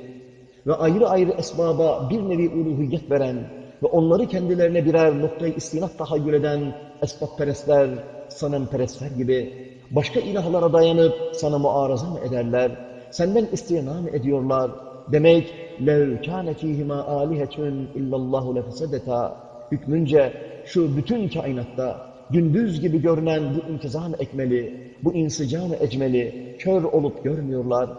ve ayrı ayrı esbaba bir nevi uluhiyet veren ve onları kendilerine birer noktayı istinat tahayyül eden esbabperestler, sanemperestler gibi başka ilahlara dayanıp sana muaraza mı ederler? Senden istina mı ediyorlar? Demek لَوْ كَانَ ف۪يهِمَا آلِهَةٌ اِلَّا اللّٰهُ لَفَسَدَتَا Hükmünce şu bütün kainatta gündüz gibi görünen bu intizam ekmeli, bu insicam ecmeli, kör olup görmüyorlar.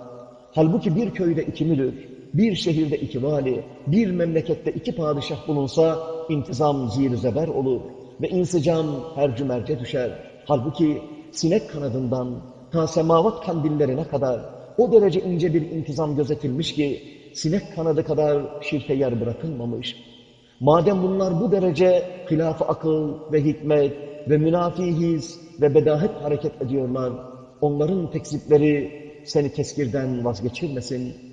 Halbuki bir köyde iki müdür, bir şehirde iki vali, bir memlekette iki padişah bulunsa intizam zir zeber olur ve insicam her cümerce düşer. Halbuki sinek kanadından ta semavat kandillerine kadar o derece ince bir intizam gözetilmiş ki sinek kanadı kadar şirke yer bırakılmamış. Madem bunlar bu derece hilaf akıl ve hikmet ve münafihiz ve bedahet hareket ediyorlar, onların tekzipleri seni teskirden vazgeçirmesin.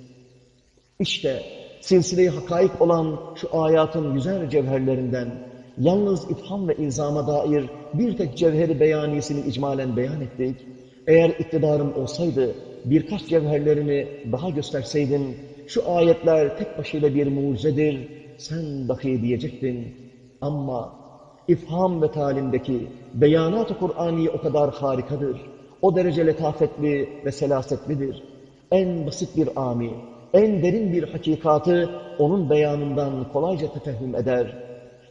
İşte silsile-i hakaik olan şu ayatın güzel cevherlerinden yalnız ifham ve ilzama dair bir tek cevheri beyanisini icmalen beyan ettik. Eğer iktidarım olsaydı birkaç cevherlerini daha gösterseydin, şu ayetler tek başıyla bir mucizedir, sen dahi diyecektin. Ama ifham ve talimdeki beyanat-ı Kur'ani o kadar harikadır. O derece letafetli ve selasetlidir. En basit bir ami, en derin bir hakikatı onun beyanından kolayca tefehüm eder.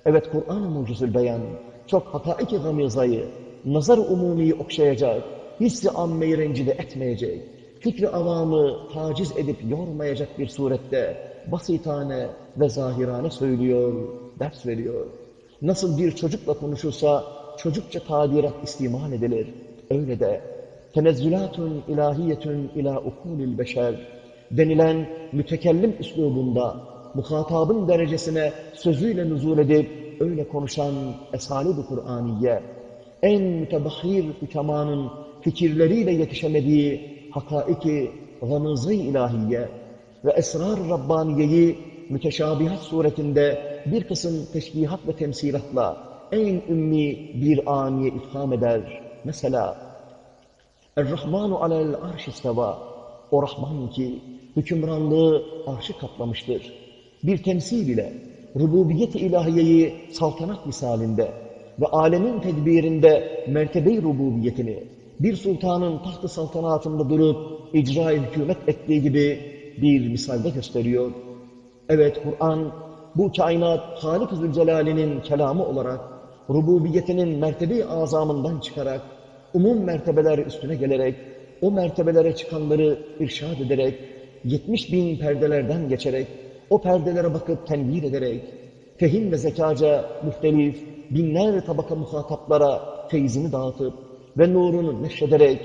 Evet Kur'an-ı Mucizül Beyan çok hakaiki gamizayı, nazar umumiyi okşayacak, hissi ammeyi rencide etmeyecek, fikri avamı taciz edip yormayacak bir surette basitane ve zahirane söylüyor, ders veriyor. Nasıl bir çocukla konuşursa çocukça tabirat istimal edilir. Öyle de tenezzülatun ilahiyetun ila ukulil beşer denilen mütekellim üslubunda muhatabın derecesine sözüyle nüzul edip öyle konuşan esali Kur'aniye en mütebahhir hükemanın fikirleriyle yetişemediği hakaiki gamızı ilahiye ve esrar Rabbaniye'yi müteşabihat suretinde bir kısım teşbihat ve temsilatla en ümmi bir aniye ifham eder. Mesela Er-Rahmanu alel arş isteva o Rahman ki hükümranlığı arşı kaplamıştır. Bir temsil ile rububiyet-i ilahiyeyi saltanat misalinde ve alemin tedbirinde mertebe-i rububiyetini bir sultanın tahtı saltanatında durup icra hükümet ettiği gibi bir misalde gösteriyor. Evet Kur'an bu kainat Halik-i Zülcelal'inin kelamı olarak rububiyetinin mertebe-i azamından çıkarak umum mertebeler üstüne gelerek o mertebelere çıkanları irşad ederek 70 bin perdelerden geçerek o perdelere bakıp tenvir ederek fehim ve zekaca muhtelif binler tabaka muhataplara feyzini dağıtıp ve nurunu neşrederek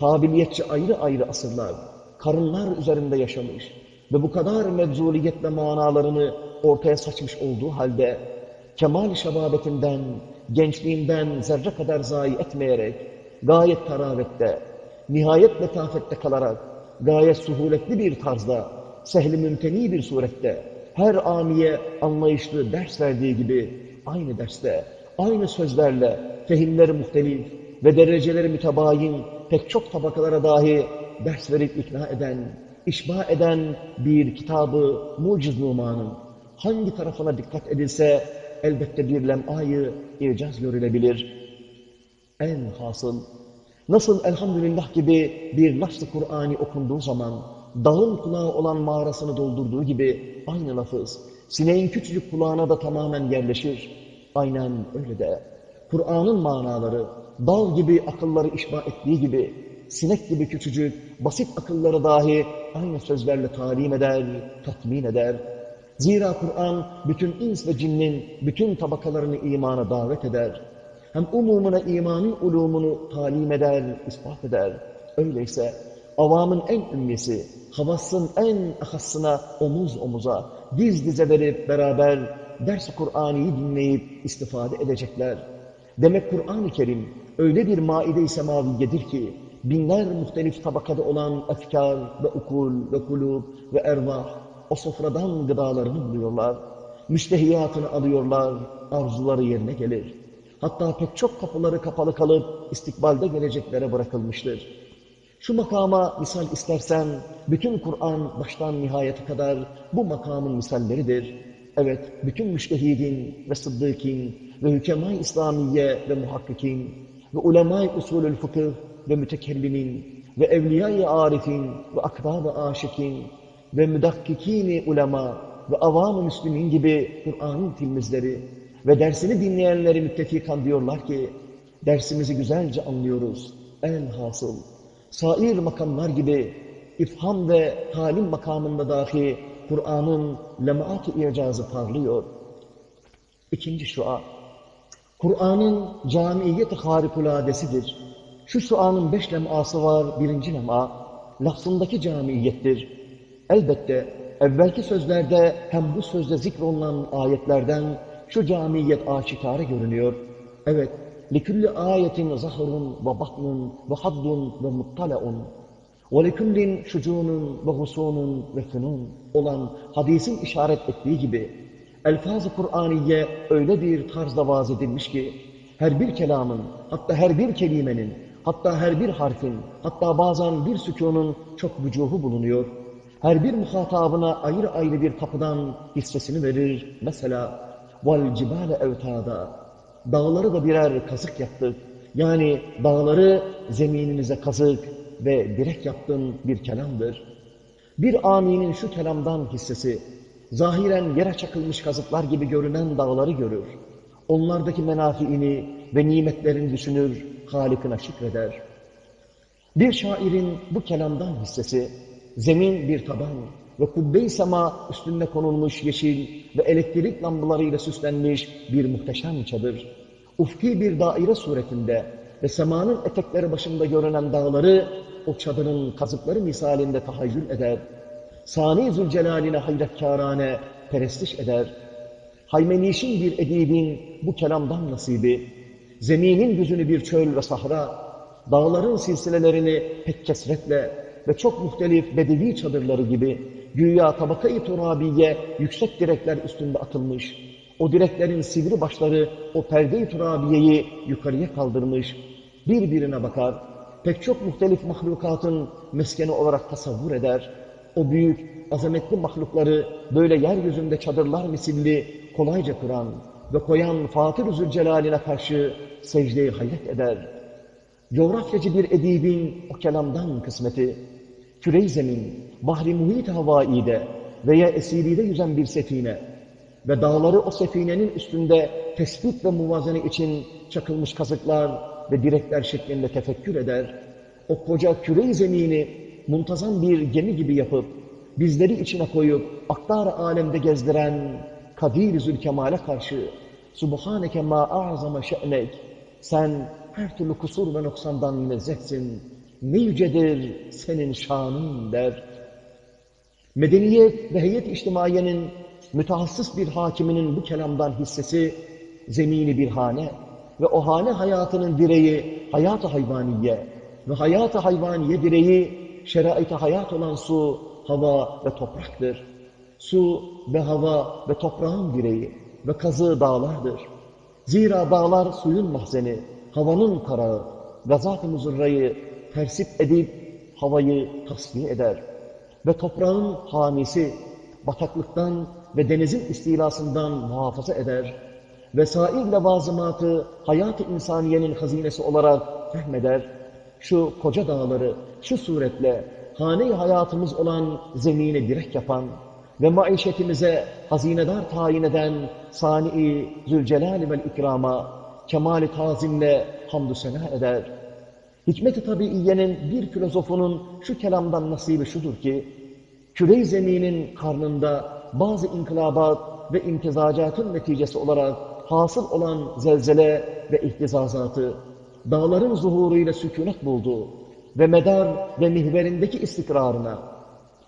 kabiliyetçi ayrı ayrı asırlar, karınlar üzerinde yaşamış ve bu kadar mevzuliyetle manalarını ortaya saçmış olduğu halde kemal şebabetinden, gençliğinden zerre kadar zayi etmeyerek gayet taravette, nihayet letafette kalarak gayet suhuletli bir tarzda, sehli mümteni bir surette her amiye anlayışlı ders verdiği gibi aynı derste, aynı sözlerle fehimleri muhtelif ve dereceleri mütebayin pek çok tabakalara dahi ders verip ikna eden, işba eden bir kitabı muciz numanın hangi tarafına dikkat edilse elbette bir lem'ayı icaz görülebilir. En hasıl, nasıl elhamdülillah gibi bir lafz-ı Kur'an'ı okunduğu zaman dağın kulağı olan mağarasını doldurduğu gibi aynı lafız sineğin küçücük kulağına da tamamen yerleşir. Aynen öyle de Kur'an'ın manaları dağ gibi akılları işba ettiği gibi sinek gibi küçücük basit akılları dahi aynı sözlerle talim eder, tatmin eder. Zira Kur'an bütün ins ve cinnin bütün tabakalarını imana davet eder. Hem umumuna imanın ulumunu talim eder, ispat eder. Öyleyse avamın en ümmisi, havasın en ahassına omuz omuza, diz dize verip beraber ders-i Kur'an'ı dinleyip istifade edecekler. Demek Kur'an-ı Kerim öyle bir maide-i semaviyedir ki, binler muhtelif tabakada olan efkar ve ukul ve kulub ve ervah o sofradan gıdalarını buluyorlar. Müştehiyatını alıyorlar, arzuları yerine gelir. Hatta pek çok kapıları kapalı kalıp istikbalde geleceklere bırakılmıştır. Şu makama misal istersen, bütün Kur'an baştan nihayete kadar bu makamın misalleridir. Evet, bütün müştehidin ve sıddıkin ve hükemay İslamiye ve muhakkikin ve ulemay usulül fıkıh ve mütekellimin ve evliya-i arifin ve akbab-ı aşikin ve müdakkikini ulema ve avam-ı müslümin gibi Kur'an'ın tilmizleri ve dersini dinleyenleri müttefikan diyorlar ki dersimizi güzelce anlıyoruz. En hasıl sair makamlar gibi ifham ve talim makamında dahi Kur'an'ın lemaat-ı icazı parlıyor. İkinci şua, Kur'an'ın camiyet-i harikuladesidir. Şu şuanın beş leması var, birinci lema, lafzındaki camiyettir. Elbette evvelki sözlerde hem bu sözde zikrolunan ayetlerden şu camiyet aşikare görünüyor. Evet, لِكُلِّ آيَةٍ زَهْرٌ وَبَطْنٌ وَحَدٌّ وَمُطَّلَعٌ وَلِكُلِّ شُجُونٌ وَغُسُونٌ وَفُنُونٌ olan hadisin işaret ettiği gibi elfaz-ı Kur'aniye öyle bir tarzda vaz edilmiş ki her bir kelamın, hatta her bir kelimenin, hatta her bir harfin, hatta bazen bir sükunun çok vücuhu bulunuyor. Her bir muhatabına ayrı ayrı bir kapıdan hissesini verir. Mesela وَالْجِبَالَ اَوْتَادًا Dağları da birer kazık yaptık. Yani dağları zeminimize kazık ve direk yaptığın bir kelamdır. Bir aminin şu kelamdan hissesi, zahiren yere çakılmış kazıklar gibi görünen dağları görür. Onlardaki menafiini ve nimetlerini düşünür, Halik'ine şükreder. Bir şairin bu kelamdan hissesi, zemin bir taban ve kubbe-i sema üstünde konulmuş yeşil ve elektrik lambalarıyla süslenmiş bir muhteşem çadır. Ufki bir daire suretinde ve semanın etekleri başında görünen dağları o çadırın kazıkları misalinde tahayyül eder. Sani Zülcelal'ine hayretkârane perestiş eder. Haymenişin bir edibin bu kelamdan nasibi, zeminin yüzünü bir çöl ve sahra, dağların silsilelerini pek kesretle ve çok muhtelif bedevi çadırları gibi güya tabaka-i turabiye yüksek direkler üstünde atılmış, o direklerin sivri başları o perde-i turabiyeyi yukarıya kaldırmış, birbirine bakar, pek çok muhtelif mahlukatın meskeni olarak tasavvur eder, o büyük, azametli mahlukları böyle yeryüzünde çadırlar misilli kolayca kuran, ve koyan Fatır-ı Zülcelal'ine karşı secdeyi hayret eder. Coğrafyacı bir edibin o kelamdan kısmeti, küre zemin, bahri muhit havaide veya esiride yüzen bir sefine ve dağları o sefinenin üstünde tespit ve muvazene için çakılmış kazıklar ve direkler şeklinde tefekkür eder. O koca küre zemini muntazam bir gemi gibi yapıp, bizleri içine koyup aktar alemde gezdiren Kadir Zülkemal'e karşı Subhaneke ma a'zama şe'nek sen her türlü kusur ve noksandan münezzehsin. Ne yücedir senin şanın der. Medeniyet ve heyet içtimaiyenin mütehassıs bir hakiminin bu kelamdan hissesi zemini bir hane ve o hane hayatının direği hayat-ı hayvaniye ve hayat-ı hayvaniye direği şerait-i hayat olan su, hava ve topraktır. Su ve hava ve toprağın direği ve kazığı dağlardır. Zira dağlar suyun mahzeni, havanın karağı, gazat-ı muzurrayı tersip edip havayı tasfiye eder. Ve toprağın hamisi bataklıktan ve denizin istilasından muhafaza eder. Ve sair levazımatı hayat-ı insaniyenin hazinesi olarak fehmeder. Şu koca dağları şu suretle hane hayatımız olan zemini direk yapan ve maişetimize hazinedar tayin eden Sani-i Zülcelal vel İkram'a kemali tazimle hamdü sena eder. Hikmet-i tabiiyenin bir filozofunun şu kelamdan nasibi şudur ki, küre zeminin karnında bazı inkılabat ve imtizacatın neticesi olarak hasıl olan zelzele ve ihtizazatı, dağların zuhuruyla sükunet buldu ve medar ve mihverindeki istikrarına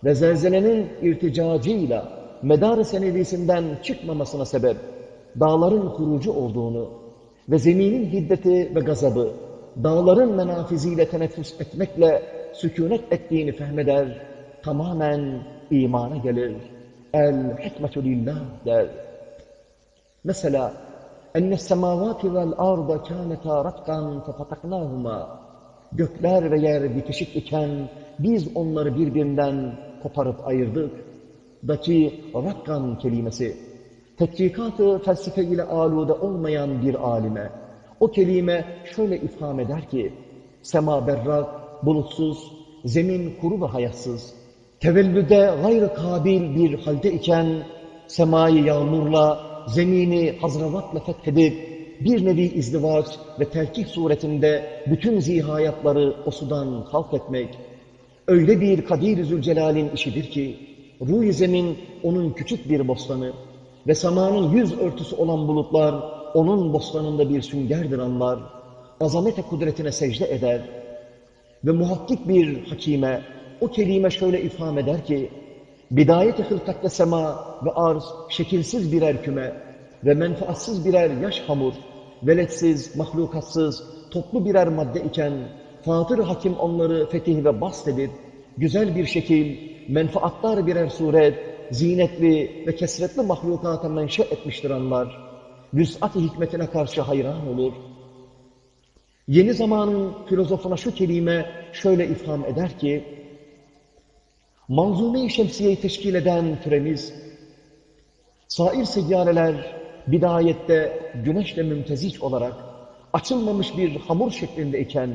ve zelzelenin irticacıyla medar senedisinden çıkmamasına sebep dağların kurucu olduğunu ve zeminin hiddeti ve gazabı dağların menafiziyle teneffüs etmekle sükunet ettiğini fehmeder, tamamen imana gelir. El hikmetu lillah der. Mesela enne semavati vel arda kânetâ ratkan fefataknâhumâ Gökler ve yer bitişik iken biz onları birbirinden koparıp ayırdık. Daki rakkan kelimesi, tetkikatı felsefe ile alude olmayan bir alime, o kelime şöyle ifham eder ki, sema berrak, bulutsuz, zemin kuru ve hayatsız, tevellüde gayrı kabil bir halde iken, semayı yağmurla, zemini hazravatla fethedip, bir nevi izdivaç ve terkih suretinde bütün zihayatları o sudan halk etmek, öyle bir Kadir-i Zülcelal'in işidir ki, ruh zemin onun küçük bir bostanı ve samanın yüz örtüsü olan bulutlar onun bostanında bir süngerdir anlar, azamete kudretine secde eder ve muhakkik bir hakime o kelime şöyle ifham eder ki, bidayet-i hılkatte sema ve arz şekilsiz birer küme ve menfaatsız birer yaş hamur, veletsiz, mahlukatsız, toplu birer madde iken, Fatır Hakim onları fetih ve bast edip, güzel bir şekil, menfaatlar birer suret, zinetli ve kesretli mahlukata menşe etmiştir anlar. Vüs'at-ı hikmetine karşı hayran olur. Yeni zamanın filozofuna şu kelime şöyle ifham eder ki, manzume-i şemsiyeyi teşkil eden türemiz, sair seyyareler bidayette güneşle mümteziç olarak açılmamış bir hamur şeklindeyken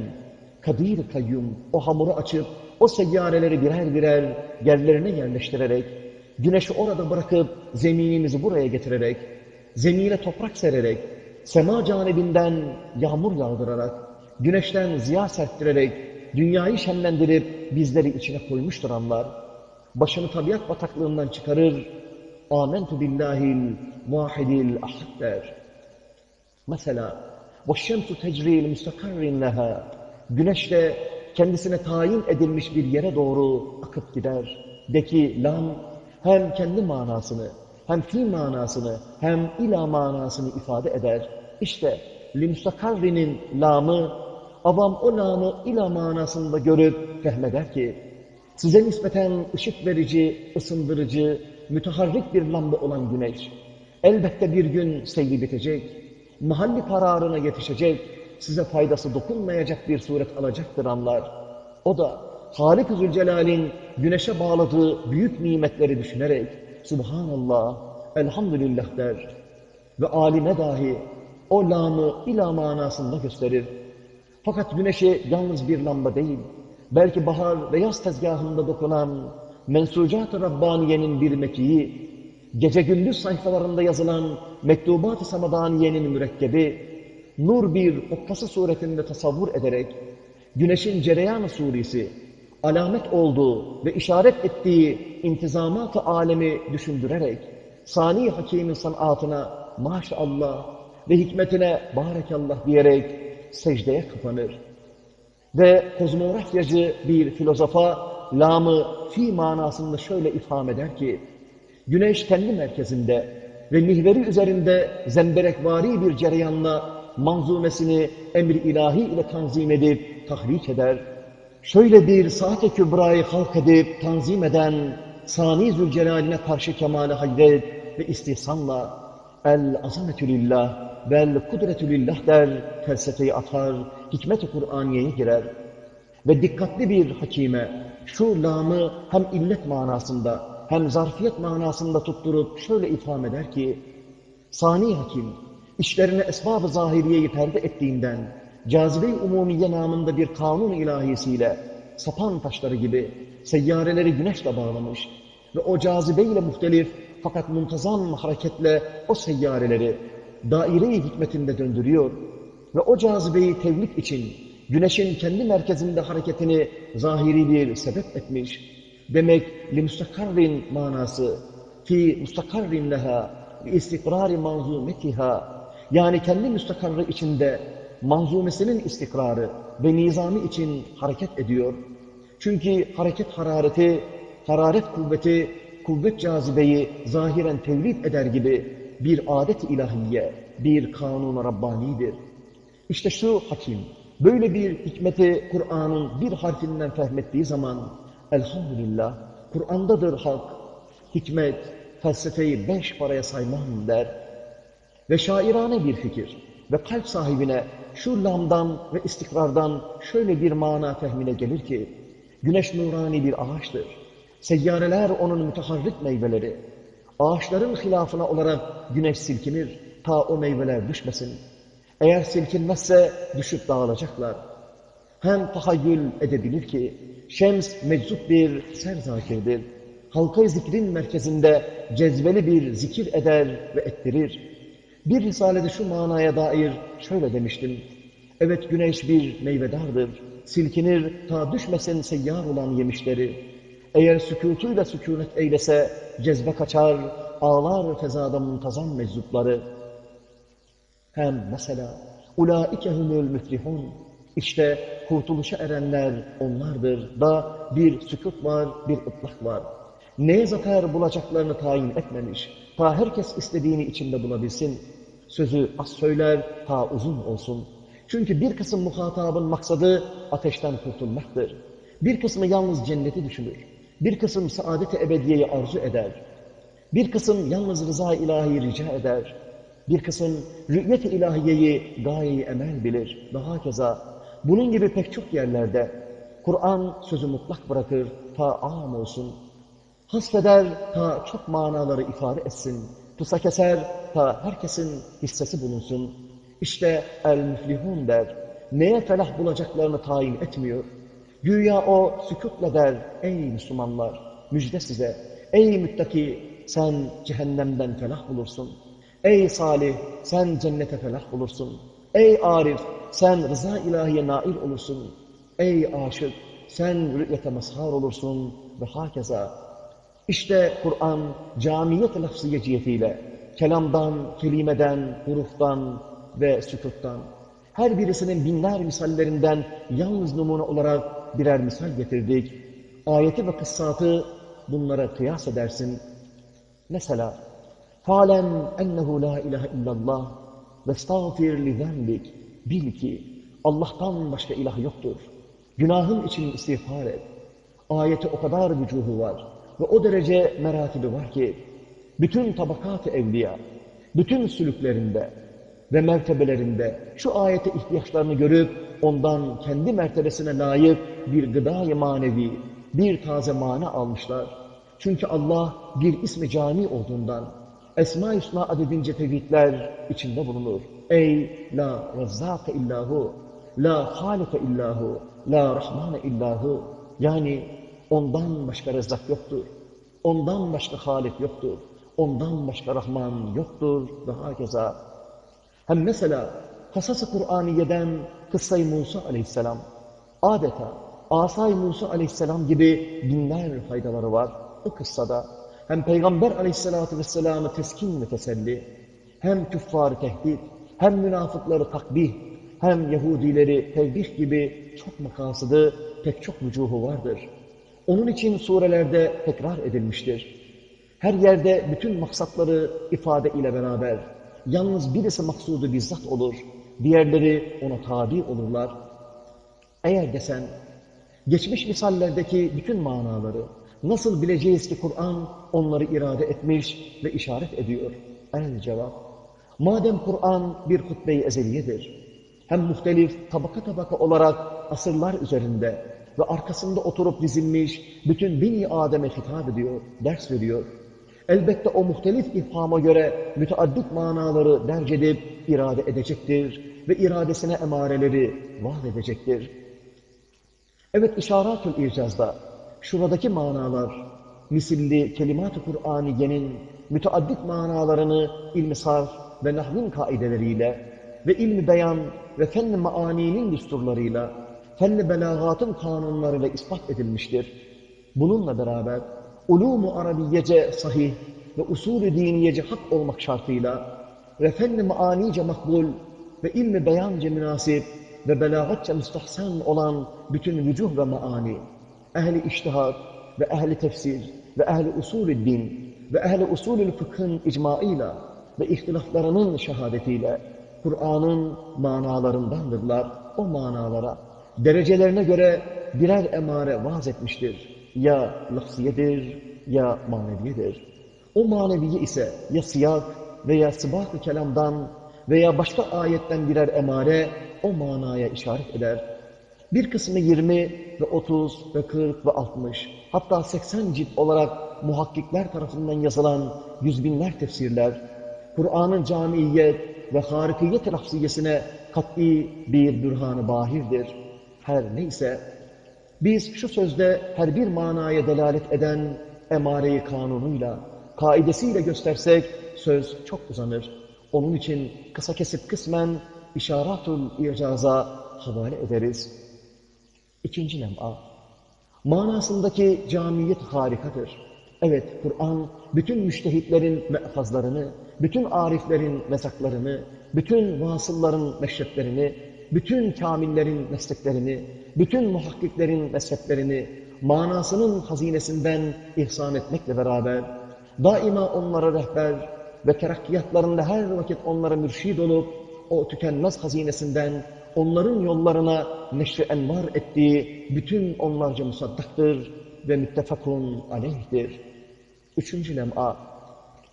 Kadir Kayyum o hamuru açıp o seyyareleri birer birer yerlerine yerleştirerek güneşi orada bırakıp zeminimizi buraya getirerek zemine toprak sererek sema canibinden yağmur yağdırarak güneşten ziya serptirerek dünyayı şenlendirip bizleri içine koymuştur anlar. Başını tabiat bataklığından çıkarır Âmentu billahil vahidil ahad der. Mesela وَالشَّمْسُ تَجْرِي لِمُسْتَقَرِّنْ لَهَا Güneş de kendisine tayin edilmiş bir yere doğru akıp gider. De ki lam hem kendi manasını hem fi manasını hem ila manasını ifade eder. İşte limstakarrinin lamı avam o lamı ila manasında görüp fehmeder ki size nispeten ışık verici, ısındırıcı, müteharrik bir lamba olan güneş, elbette bir gün seyri bitecek, mahalli kararına yetişecek, size faydası dokunmayacak bir suret alacaktır anlar. O da Halik-i Zülcelal'in güneşe bağladığı büyük nimetleri düşünerek Subhanallah, Elhamdülillah der. ve alime dahi o lamı ila manasında gösterir. Fakat güneşe yalnız bir lamba değil, belki bahar ve yaz tezgahında dokunan mensucat-ı Rabbaniye'nin bir mekiği, gece gündüz sayfalarında yazılan mektubat-ı Samadaniye'nin mürekkebi, nur bir okkası suretinde tasavvur ederek, güneşin cereyan suresi, alamet olduğu ve işaret ettiği intizamat-ı alemi düşündürerek, sani hakimin sanatına maşallah ve hikmetine barekallah diyerek secdeye kapanır. Ve kozmografyacı bir filozofa lamı fi manasında şöyle ifham eder ki, güneş kendi merkezinde ve mihveri üzerinde zemberekvari bir cereyanla manzumesini emri ilahi ile tanzim edip tahrik eder. Şöyle bir saat-i kübrayı halk edip tanzim eden Sani Zülcelal'ine karşı kemale hayret ve istihsanla el azametü lillah vel kudretü der, felsefeyi atar, hikmet-i Kur'aniye'ye girer. Ve dikkatli bir hakime şu lamı hem illet manasında hem zarfiyet manasında tutturup şöyle ifham eder ki, Sani hakim, işlerine esbab-ı zahiriyeyi perde ettiğinden, cazibe-i umumiye namında bir kanun ilahisiyle sapan taşları gibi seyyareleri güneşle bağlamış ve o cazibeyle muhtelif fakat muntazam hareketle o seyyareleri daire-i hikmetinde döndürüyor ve o cazibeyi tevlik için güneşin kendi merkezinde hareketini zahiri bir sebep etmiş. Demek müstakarrin manası ki leha ve istikrari manzumetiha yani kendi müstakarrı içinde manzumesinin istikrarı ve nizami için hareket ediyor. Çünkü hareket harareti, hararet kuvveti, kuvvet cazibeyi zahiren tevlid eder gibi bir adet ilahiye, bir kanun Rabbani'dir. İşte şu hakim, böyle bir hikmeti Kur'an'ın bir harfinden fehmettiği zaman, elhamdülillah, Kur'an'dadır hak, hikmet, felsefeyi beş paraya saymam der. Ve şairane bir fikir ve kalp sahibine şu lamdan ve istikrardan şöyle bir mana fehmine gelir ki, güneş nurani bir ağaçtır. Seyyareler onun müteharrik meyveleri. Ağaçların hilafına olarak güneş silkinir, ta o meyveler düşmesin. Eğer silkinmezse düşüp dağılacaklar. Hem tahayyül edebilir ki, şems meczup bir serzakirdir. Halka zikrin merkezinde cezbeli bir zikir eder ve ettirir. Bir risalede şu manaya dair şöyle demiştim. Evet güneş bir meyvedardır. Silkinir ta düşmesin seyyar olan yemişleri. Eğer sükutuyla sükunet eylese cezbe kaçar, ağlar fezada muntazam meczupları. Hem mesela ulaike humul müflihun işte kurtuluşa erenler onlardır da bir sükut var, bir ıtlak var. Neye zafer bulacaklarını tayin etmemiş. Ta herkes istediğini içinde bulabilsin. Sözü az söyler, ta uzun olsun. Çünkü bir kısım muhatabın maksadı ateşten kurtulmaktır. Bir kısmı yalnız cenneti düşünür. Bir kısım saadet-i ebediyeyi arzu eder. Bir kısım yalnız rıza ilahi rica eder. Bir kısım rü'yet-i ilahiyeyi gayeyi emel bilir. Daha keza bunun gibi pek çok yerlerde Kur'an sözü mutlak bırakır ta am olsun. Hasfeder ta çok manaları ifade etsin. Tusa keser ta herkesin hissesi bulunsun. İşte el-müflihun der. Neye felah bulacaklarını tayin etmiyor. Güya o sükutla der, ey Müslümanlar, müjde size, ey müttaki, sen cehennemden felah bulursun. Ey salih, sen cennete felah bulursun. Ey arif, sen rıza ilahiye nail olursun. Ey aşık, sen rü'yete mazhar olursun ve hakeza. İşte Kur'an camiyet lafzıye cihetiyle kelamdan, kelimeden, huruftan ve sütuttan her birisinin binler misallerinden yalnız numune olarak birer misal getirdik. Ayeti ve kıssatı bunlara kıyas edersin. Mesela halen ennehu la ilahe illallah ve estağfir li bil ki Allah'tan başka ilah yoktur. Günahın için istiğfar et. Ayeti o kadar vücuhu var ve o derece meratibi var ki bütün tabakat-ı evliya, bütün sülüklerinde ve mertebelerinde şu ayete ihtiyaçlarını görüp ondan kendi mertebesine layık bir gıda manevi, bir taze mana almışlar. Çünkü Allah bir ismi cami olduğundan Esma-i Hüsna adedince tevhidler içinde bulunur. Ey la rezzâke illahu, la halike illahu, la rahmane illahu. Yani ondan başka rezzak yoktur. Ondan başka halik yoktur. Ondan başka Rahman yoktur. Ve hakeza. Hem mesela Kasas-ı Kur'aniye'den Kıssa-i Musa aleyhisselam adeta Asay Musa aleyhisselam gibi binler faydaları var o kıssada. Hem Peygamber aleyhisselatü vesselam'ı teskin ve teselli, hem küffarı tehdit, hem münafıkları takbih, hem Yahudileri tevbih gibi çok makasıdı, pek çok vücuhu vardır. Onun için surelerde tekrar edilmiştir. Her yerde bütün maksatları ifade ile beraber, yalnız birisi maksudu bizzat olur, diğerleri ona tabi olurlar. Eğer desen, geçmiş misallerdeki bütün manaları, nasıl bileceğiz ki Kur'an onları irade etmiş ve işaret ediyor? El cevap, madem Kur'an bir hutbe-i ezeliyedir, hem muhtelif tabaka tabaka olarak asırlar üzerinde ve arkasında oturup dizilmiş bütün bini Adem'e hitap ediyor, ders veriyor. Elbette o muhtelif ifhama göre müteaddit manaları derc edip irade edecektir ve iradesine emareleri vaat edecektir. Evet işaretül icazda şuradaki manalar misilli kelimat-ı Kur'aniyenin müteaddit manalarını ilmi sarf ve nahvin kaideleriyle ve ilmi beyan ve fenn-i maaninin düsturlarıyla, fenn-i belagatın kanunlarıyla ispat edilmiştir. Bununla beraber ulûmu arabiyece sahih ve usulü diniyece hak olmak şartıyla ve fenn-i maanice makbul ve ilmi beyanca münasip ve belagatça müstahsen olan bütün vücuh ve maani, ehli iştihat ve ehli tefsir ve ehli usulü din ve ehli usulü fıkhın icmaıyla ve ihtilaflarının şehadetiyle Kur'an'ın manalarındandırlar. O manalara derecelerine göre birer emare vaaz etmiştir. Ya lafziyedir ya maneviyedir. O maneviye ise ya siyak veya sıbak-ı kelamdan veya başka ayetten birer emare o manaya işaret eder. Bir kısmı 20 ve 30 ve 40 ve 60 hatta 80 cilt olarak muhakkikler tarafından yazılan yüz binler tefsirler, Kur'an'ın camiyet ve harikiyet lafziyesine kat'i bir bürhan-ı bahirdir. Her neyse, biz şu sözde her bir manaya delalet eden emareyi kanunuyla, kaidesiyle göstersek söz çok uzanır. Onun için kısa kesip kısmen işaratul icaza havale ederiz. İkinci lem'a, manasındaki camiyet harikadır. Evet, Kur'an bütün müştehitlerin me'fazlarını, bütün ariflerin mesaklarını, bütün vasılların meşreplerini, bütün kamillerin mesleklerini, bütün muhakkiklerin mezheplerini, manasının hazinesinden ihsan etmekle beraber, daima onlara rehber ve terakkiyatlarında her vakit onlara mürşid olup, o tükenmez hazinesinden onların yollarına neşri envar ettiği bütün onlarca musaddaktır ve müttefakun aleyhdir. Üçüncü lem'a,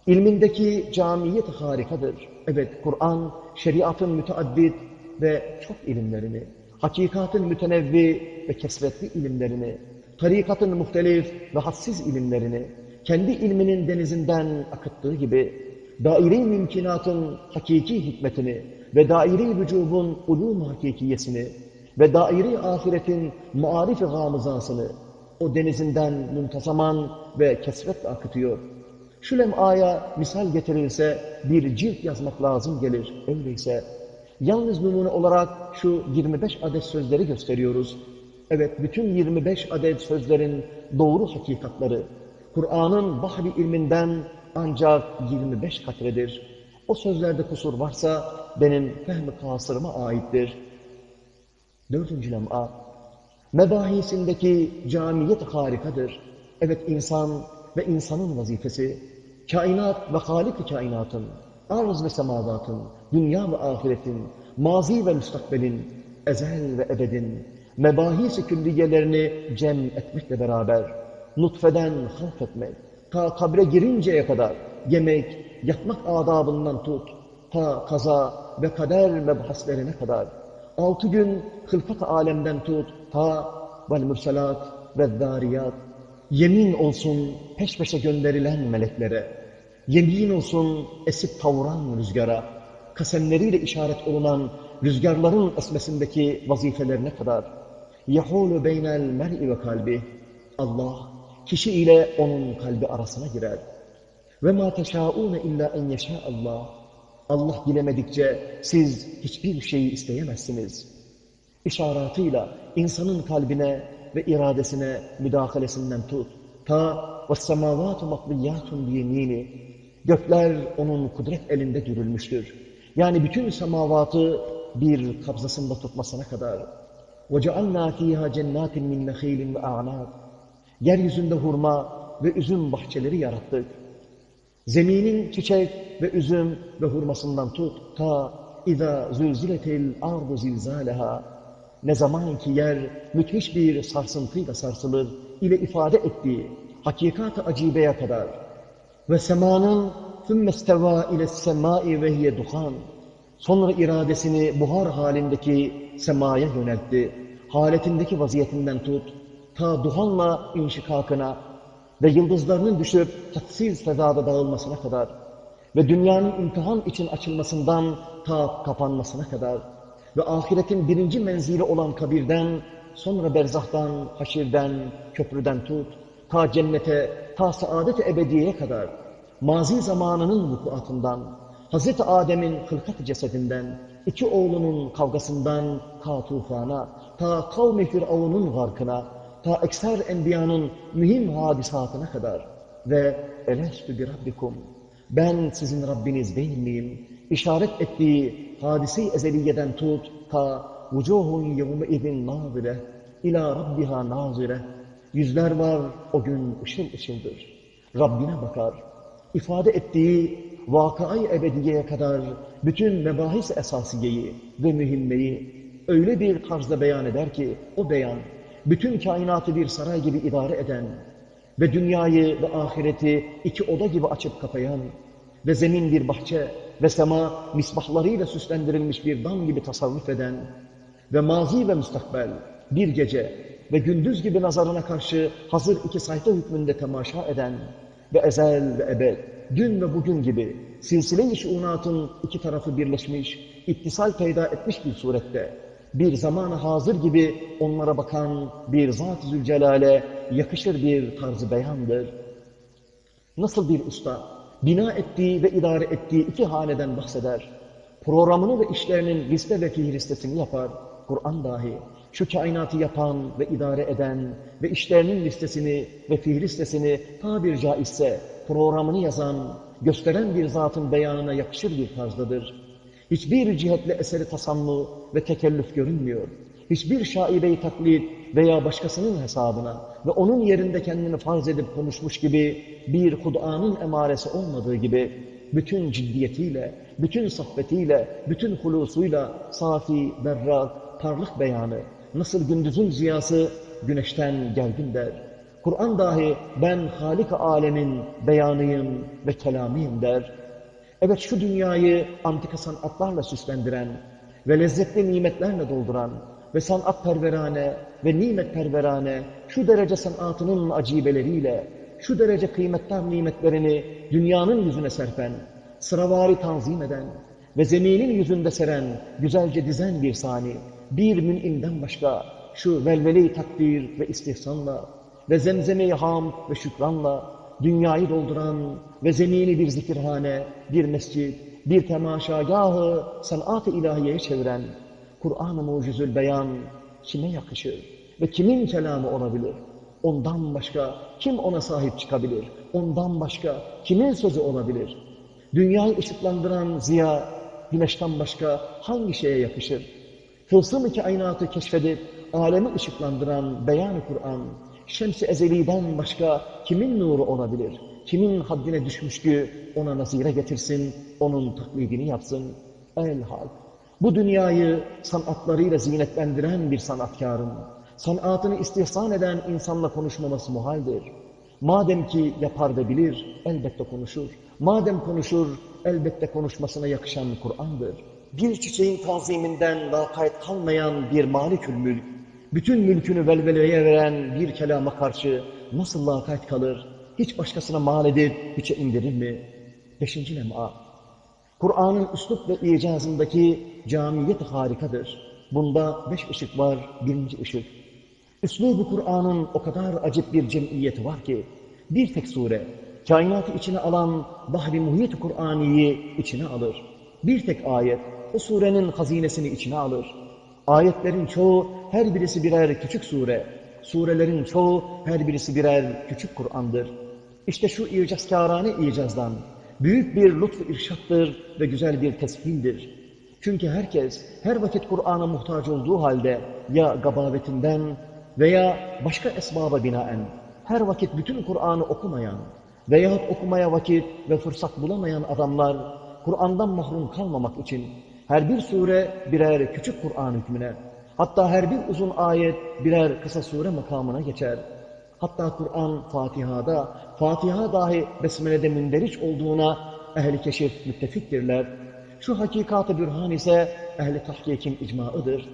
ilmindeki camiyet harikadır. Evet, Kur'an, şeriatın müteaddit ve çok ilimlerini, hakikatın mütenevvi ve kesretli ilimlerini, tarikatın muhtelif ve hassiz ilimlerini, kendi ilminin denizinden akıttığı gibi, daire-i mümkinatın hakiki hikmetini ve daire-i vücubun ulûm hakikiyesini ve daire-i ahiretin marif-i gamızasını o denizinden muntazaman ve kesretle akıtıyor. Şu lem'aya misal getirilse bir cilt yazmak lazım gelir. Öyleyse yalnız numune olarak şu 25 adet sözleri gösteriyoruz. Evet bütün 25 adet sözlerin doğru hakikatları Kur'an'ın bahri ilminden ancak 25 katredir. O sözlerde kusur varsa benim fehmi kasırıma aittir. Dördüncü lem'a, mebahisindeki camiyet harikadır. Evet insan ve insanın vazifesi, kainat ve halik kainatın, arz ve semavatın, dünya ve ahiretin, mazi ve müstakbelin, ezel ve ebedin, mebahis-i külliyelerini cem etmekle beraber, nutfeden halk etmek, ta kabre girinceye kadar yemek, yatmak adabından tut, ta kaza ve kader mebhaslerine kadar, altı gün hılfat alemden tut, ta vel mürselat ve zariyat, yemin olsun peş peşe gönderilen meleklere, Yemin olsun esip tavuran rüzgara, kasemleriyle işaret olunan rüzgarların esmesindeki vazifelerine kadar yahulu beynel mer'i ve kalbi Allah kişi ile onun kalbi arasına girer. Ve ma teşaûne illa en yeşâ Allah. Allah dilemedikçe siz hiçbir şeyi isteyemezsiniz. İşaratıyla insanın kalbine ve iradesine müdahalesinden tut. Ta وَالسَّمَاوَاتُ مَطْلِيَّاتٌ بِيَم۪ينِ Gökler onun kudret elinde dürülmüştür. Yani bütün semavatı bir kabzasında tutmasına kadar. وَجَعَلْنَا ف۪يهَا جَنَّاتٍ مِنْ نَخِيلٍ وَاَعْنَابٍ Yeryüzünde hurma ve üzüm bahçeleri yarattık. Zeminin çiçek ve üzüm ve hurmasından tut ta اِذَا زُلْزِلَتِ الْاَرْضُ زِلْزَالَهَا Ne zaman ki yer müthiş bir sarsıntıyla sarsılır ile ifade ettiği hakikat-ı acibeye kadar ve semanın ثُمَّ اسْتَوَى اِلَى السَّمَاءِ وَهِيَ duhan Sonra iradesini buhar halindeki semaya yöneltti. Haletindeki vaziyetinden tut, ta duhanla inşikakına ve yıldızlarının düşüp hadsiz fezada dağılmasına kadar ve dünyanın imtihan için açılmasından ta kapanmasına kadar ve ahiretin birinci menzili olan kabirden, sonra berzahtan, haşirden, köprüden tut, ta cennete, ta saadet-i ebediyeye kadar, mazi zamanının vukuatından, Hz. Adem'in hılkat cesedinden, iki oğlunun kavgasından ta tufana, ta kavmi firavunun garkına, ta ekser enbiyanın mühim hadisatına kadar ve elestü bir rabbikum, ben sizin Rabbiniz değil miyim? İşaret ettiği hadisi ezeliyeden tut ta vucuhun yevme izin nazire ila rabbiha nazire yüzler var o gün ışıl ışıldır. Rabbine bakar. İfade ettiği vakayı ebediyeye kadar bütün mebahis esasiyeyi ve mühimmeyi öyle bir tarzda beyan eder ki o beyan bütün kainatı bir saray gibi idare eden ve dünyayı ve ahireti iki oda gibi açıp kapayan ve zemin bir bahçe ve sema misbahlarıyla süslendirilmiş bir dam gibi tasarruf eden ve mazi ve müstakbel bir gece ve gündüz gibi nazarına karşı hazır iki sayfa hükmünde temaşa eden ve ezel ve ebed, dün ve bugün gibi silsile-i şuunatın iki tarafı birleşmiş, ittisal peyda etmiş bir surette, bir zamanı hazır gibi onlara bakan bir Zat-ı Zülcelal'e yakışır bir tarzı beyandır. Nasıl bir usta, bina ettiği ve idare ettiği iki haneden bahseder, programını ve işlerinin liste ve fihristesini yapar, Kur'an dahi, şu kainatı yapan ve idare eden ve işlerinin listesini ve fihristesini tabir caizse programını yazan, gösteren bir zatın beyanına yakışır bir tarzdadır. Hiçbir cihetle eseri tasammu ve tekellüf görünmüyor. Hiçbir şaibeyi taklit veya başkasının hesabına ve onun yerinde kendini farz edip konuşmuş gibi bir Hud'anın emaresi olmadığı gibi bütün ciddiyetiyle, bütün sohbetiyle, bütün hulusuyla safi, berrak, parlak beyanı, nasıl gündüzün ziyası güneşten gelgin der. Kur'an dahi ben Halik alemin beyanıyım ve kelamıyım der. Evet şu dünyayı antika sanatlarla süslendiren ve lezzetli nimetlerle dolduran ve sanat perverane ve nimet perverane şu derece sanatının acibeleriyle, şu derece kıymetler nimetlerini dünyanın yüzüne serpen, sıravari tanzim eden ve zeminin yüzünde seren, güzelce dizen bir sani, bir münimden başka şu velvele takdir ve istihsanla ve zemzeme ham ve şükranla dünyayı dolduran ve zemini bir zikirhane, bir mescit, bir temaşagahı sanat-ı ilahiyeye çeviren Kur'an-ı mucizül beyan kime yakışır ve kimin kelamı olabilir? Ondan başka kim ona sahip çıkabilir? Ondan başka kimin sözü olabilir? Dünyayı ışıklandıran ziya, güneşten başka hangi şeye yakışır? Tılsım-ı kainatı keşfedip alemi ışıklandıran beyan-ı Kur'an, şems-i ezeliden başka kimin nuru olabilir? Kimin haddine düşmüş ki ona nazire getirsin, onun taklidini yapsın? El-Hak. Bu dünyayı sanatlarıyla zinetlendiren bir sanatkarın, sanatını istihsan eden insanla konuşmaması muhaldir. Madem ki yapar ve bilir, elbette konuşur. Madem konuşur, elbette konuşmasına yakışan Kur'an'dır. Bir çiçeğin tanziminden lakayt kalmayan bir malikül mülk, bütün mülkünü velveleye veren bir kelama karşı nasıl lakayt kalır? Hiç başkasına mal edip hiçe indirir mi? Beşinci lem'a. Kur'an'ın üslup ve icazındaki camiyet harikadır. Bunda beş ışık var, birinci ışık. Üslubu Kur'an'ın o kadar acip bir cemiyeti var ki, bir tek sure, kainatı içine alan bahri muhit Kur'ani'yi içine alır. Bir tek ayet, o surenin hazinesini içine alır. Ayetlerin çoğu, her birisi birer küçük sure. Surelerin çoğu, her birisi birer küçük Kur'an'dır. İşte şu icazkârâne icazdan, büyük bir lütfu irşattır ve güzel bir tesbihdir. Çünkü herkes her vakit Kur'an'a muhtaç olduğu halde ya gabavetinden veya başka esbaba binaen her vakit bütün Kur'an'ı okumayan veya okumaya vakit ve fırsat bulamayan adamlar Kur'an'dan mahrum kalmamak için her bir sure birer küçük Kur'an hükmüne, hatta her bir uzun ayet birer kısa sure makamına geçer. Hatta Kur'an Fatiha'da, Fatiha dahi Besmele'de münderiç olduğuna ehli keşif müttefiktirler. Şu hakikat-ı bürhan ise ehli tahkikin icmaıdır.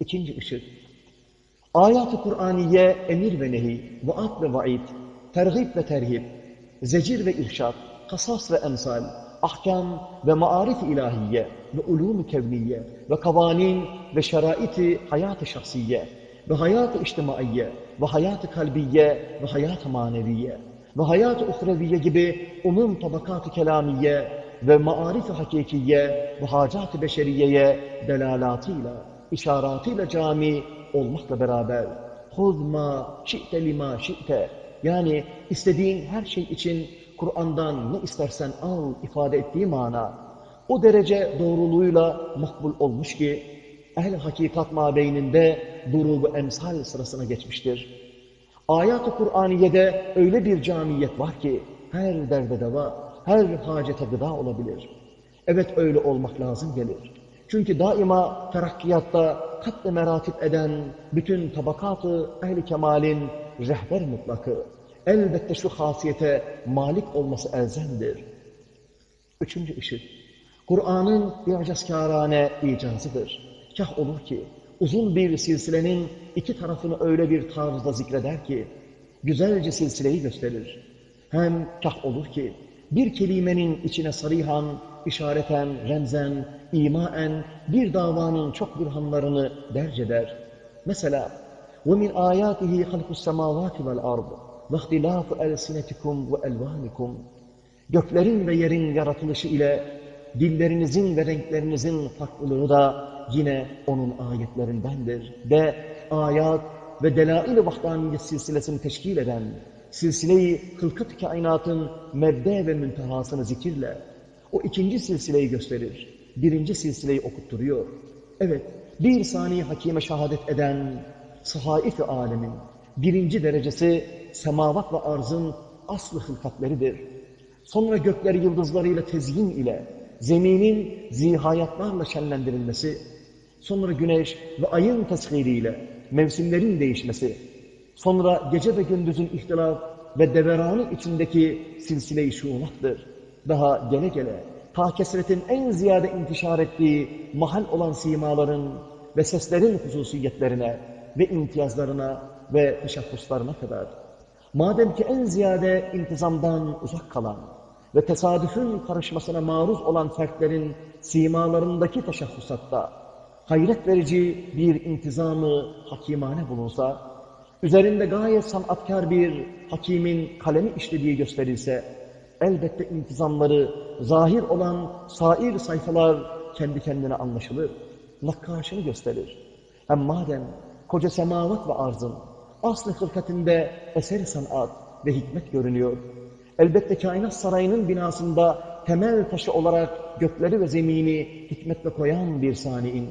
İkinci ışık. Ayat-ı Kur'aniye emir ve nehi, vaat ve vaid, tergib ve terhib, zecir ve irşad, kasas ve emsal, ahkam ve maarif ilahiye ve ulûm-ü kevniye ve kavanin ve şerait-i hayat-ı şahsiye ve hayat-ı içtimaiye ve hayat-ı kalbiye ve hayat-ı maneviye ve hayat-ı uhreviye gibi umum tabakat-ı kelamiye ve maarif-i hakikiye ve hacat-ı beşeriyeye delalatıyla, işaratıyla cami olmakla beraber huzma şi'te lima şi'te yani istediğin her şey için Kur'an'dan ne istersen al ifade ettiği mana o derece doğruluğuyla makbul olmuş ki ehl hakikat mabeyninde durubu emsal sırasına geçmiştir. Ayat-ı Kur'aniye'de öyle bir camiyet var ki her derde deva, her hacete gıda olabilir. Evet öyle olmak lazım gelir. Çünkü daima terakkiyatta kat ve meratip eden bütün tabakatı ehli kemalin rehber mutlakı, elbette şu hasiyete malik olması elzemdir. Üçüncü ışık, Kur'an'ın icazkârâne icazıdır. Kah olur ki, uzun bir silsilenin iki tarafını öyle bir tarzda zikreder ki, güzelce silsileyi gösterir. Hem kah olur ki, bir kelimenin içine sarihan, işareten, remzen, imaen bir davanın çok bürhanlarını derc eder. Mesela, وَمِنْ آيَاتِهِ خَلْقُ السَّمَاوَاتِ وَالْأَرْضِ وَاخْتِلَافُ أَلْسِنَتِكُمْ وَأَلْوَانِكُمْ Göklerin ve yerin yaratılışı ile dillerinizin ve renklerinizin farklılığı da yine onun ayetlerindendir. Ve ayat ve delail-i vahdaniyet silsilesini teşkil eden silsileyi hılkıt kainatın mebde ve müntehasını zikirle o ikinci silsileyi gösterir. Birinci silsileyi okutturuyor. Evet, bir saniye hakime şehadet eden sahaif-i alemin birinci derecesi semavat ve arzın aslı hılkatleridir. Sonra gökleri yıldızlarıyla tezyin ile zeminin zihayatlarla şenlendirilmesi, sonra güneş ve ayın teshiriyle mevsimlerin değişmesi, sonra gece ve gündüzün ihtilaf ve deveranı içindeki silsile-i şuunattır. Daha gele gele ta kesretin en ziyade intişar ettiği mahal olan simaların ve seslerin hususiyetlerine ve imtiyazlarına ve teşebbüslarına kadar. Madem ki en ziyade intizamdan uzak kalan ve tesadüfün karışmasına maruz olan fertlerin simalarındaki teşebbüsatta hayret verici bir intizamı hakimane bulunsa, üzerinde gayet sanatkar bir hakimin kalemi işlediği gösterilse, elbette intizamları zahir olan sair sayfalar kendi kendine anlaşılır, nakkaşını gösterir. Hem madem koca semavat ve arzın aslı hırkatinde eser sanat ve hikmet görünüyor, elbette kainat sarayının binasında temel taşı olarak gökleri ve zemini hikmetle koyan bir saniin,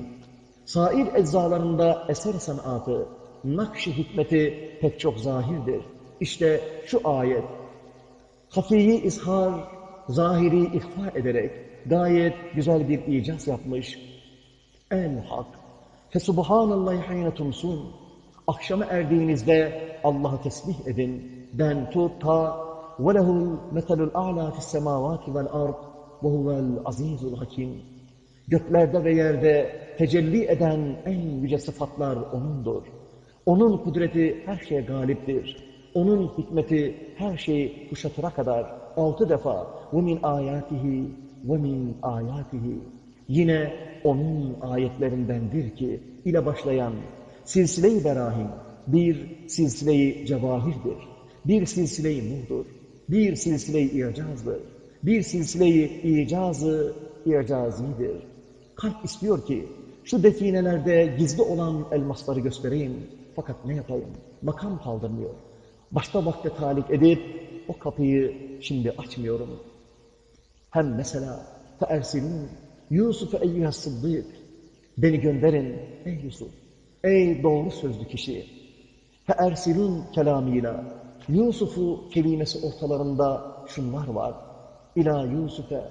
sair eczalarında eser sanatı, nakş hikmeti pek çok zahirdir. İşte şu ayet, hafiyi izhar, zahiri ihfa ederek gayet güzel bir icaz yapmış. El-Hak, fesubhanallahi hayne tumsun, akşama erdiğinizde Allah'ı tesbih edin, den tut ta, وَلَهُ مَثَلُ الْاَعْلَى فِي السَّمَاوَاتِ وَالْاَرْضِ وَهُوَ الْعَز۪يزُ الْحَك۪يمُ Göklerde ve yerde tecelli eden en yüce sıfatlar O'nundur. Onun kudreti her şeye galiptir. Onun hikmeti her şeyi kuşatıra kadar altı defa وَمِنْ آيَاتِهِ وَمِنْ آيَاتِهِ Yine onun ayetlerindendir ki ile başlayan silsile-i berahim bir silsile-i cevahirdir, bir silsile-i nurdur, bir silsile-i icazdır, bir silsile-i icazı icazidir. Kalp istiyor ki şu definelerde gizli olan elmasları göstereyim. Fakat ne yapayım? Makam kaldırmıyor. Başta vakte talik edip o kapıyı şimdi açmıyorum. Hem mesela feersilin Yusuf eyyühe sıddık beni gönderin ey Yusuf ey doğru sözlü kişi feersilin kelamıyla Yusuf'u kelimesi ortalarında şunlar var İlâ Yusuf'e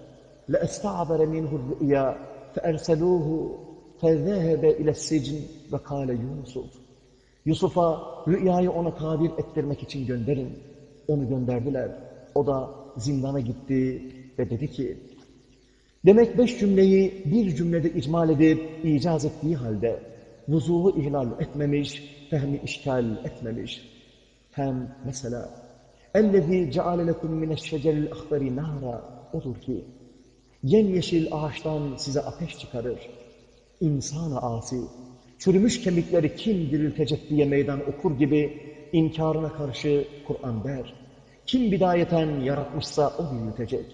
leesta'bere minhu rü'ya feerseluhu fezehebe ile sicn ve kâle Yusuf Yusuf'a rüyayı ona tabir ettirmek için gönderin. Onu gönderdiler. O da zindana gitti ve dedi ki, demek beş cümleyi bir cümlede icmal edip icaz ettiği halde vuzuhu ihlal etmemiş, fehmi işgal etmemiş. Hem mesela اَلَّذ۪ي جَعَلَ لَكُمْ مِنَ الشَّجَرِ الْاَخْضَرِ نَارًا Odur ki, yemyeşil ağaçtan size ateş çıkarır. İnsana asi, çürümüş kemikleri kim diriltecek diye meydan okur gibi inkarına karşı Kur'an der. Kim bidayeten yaratmışsa o diriltecek.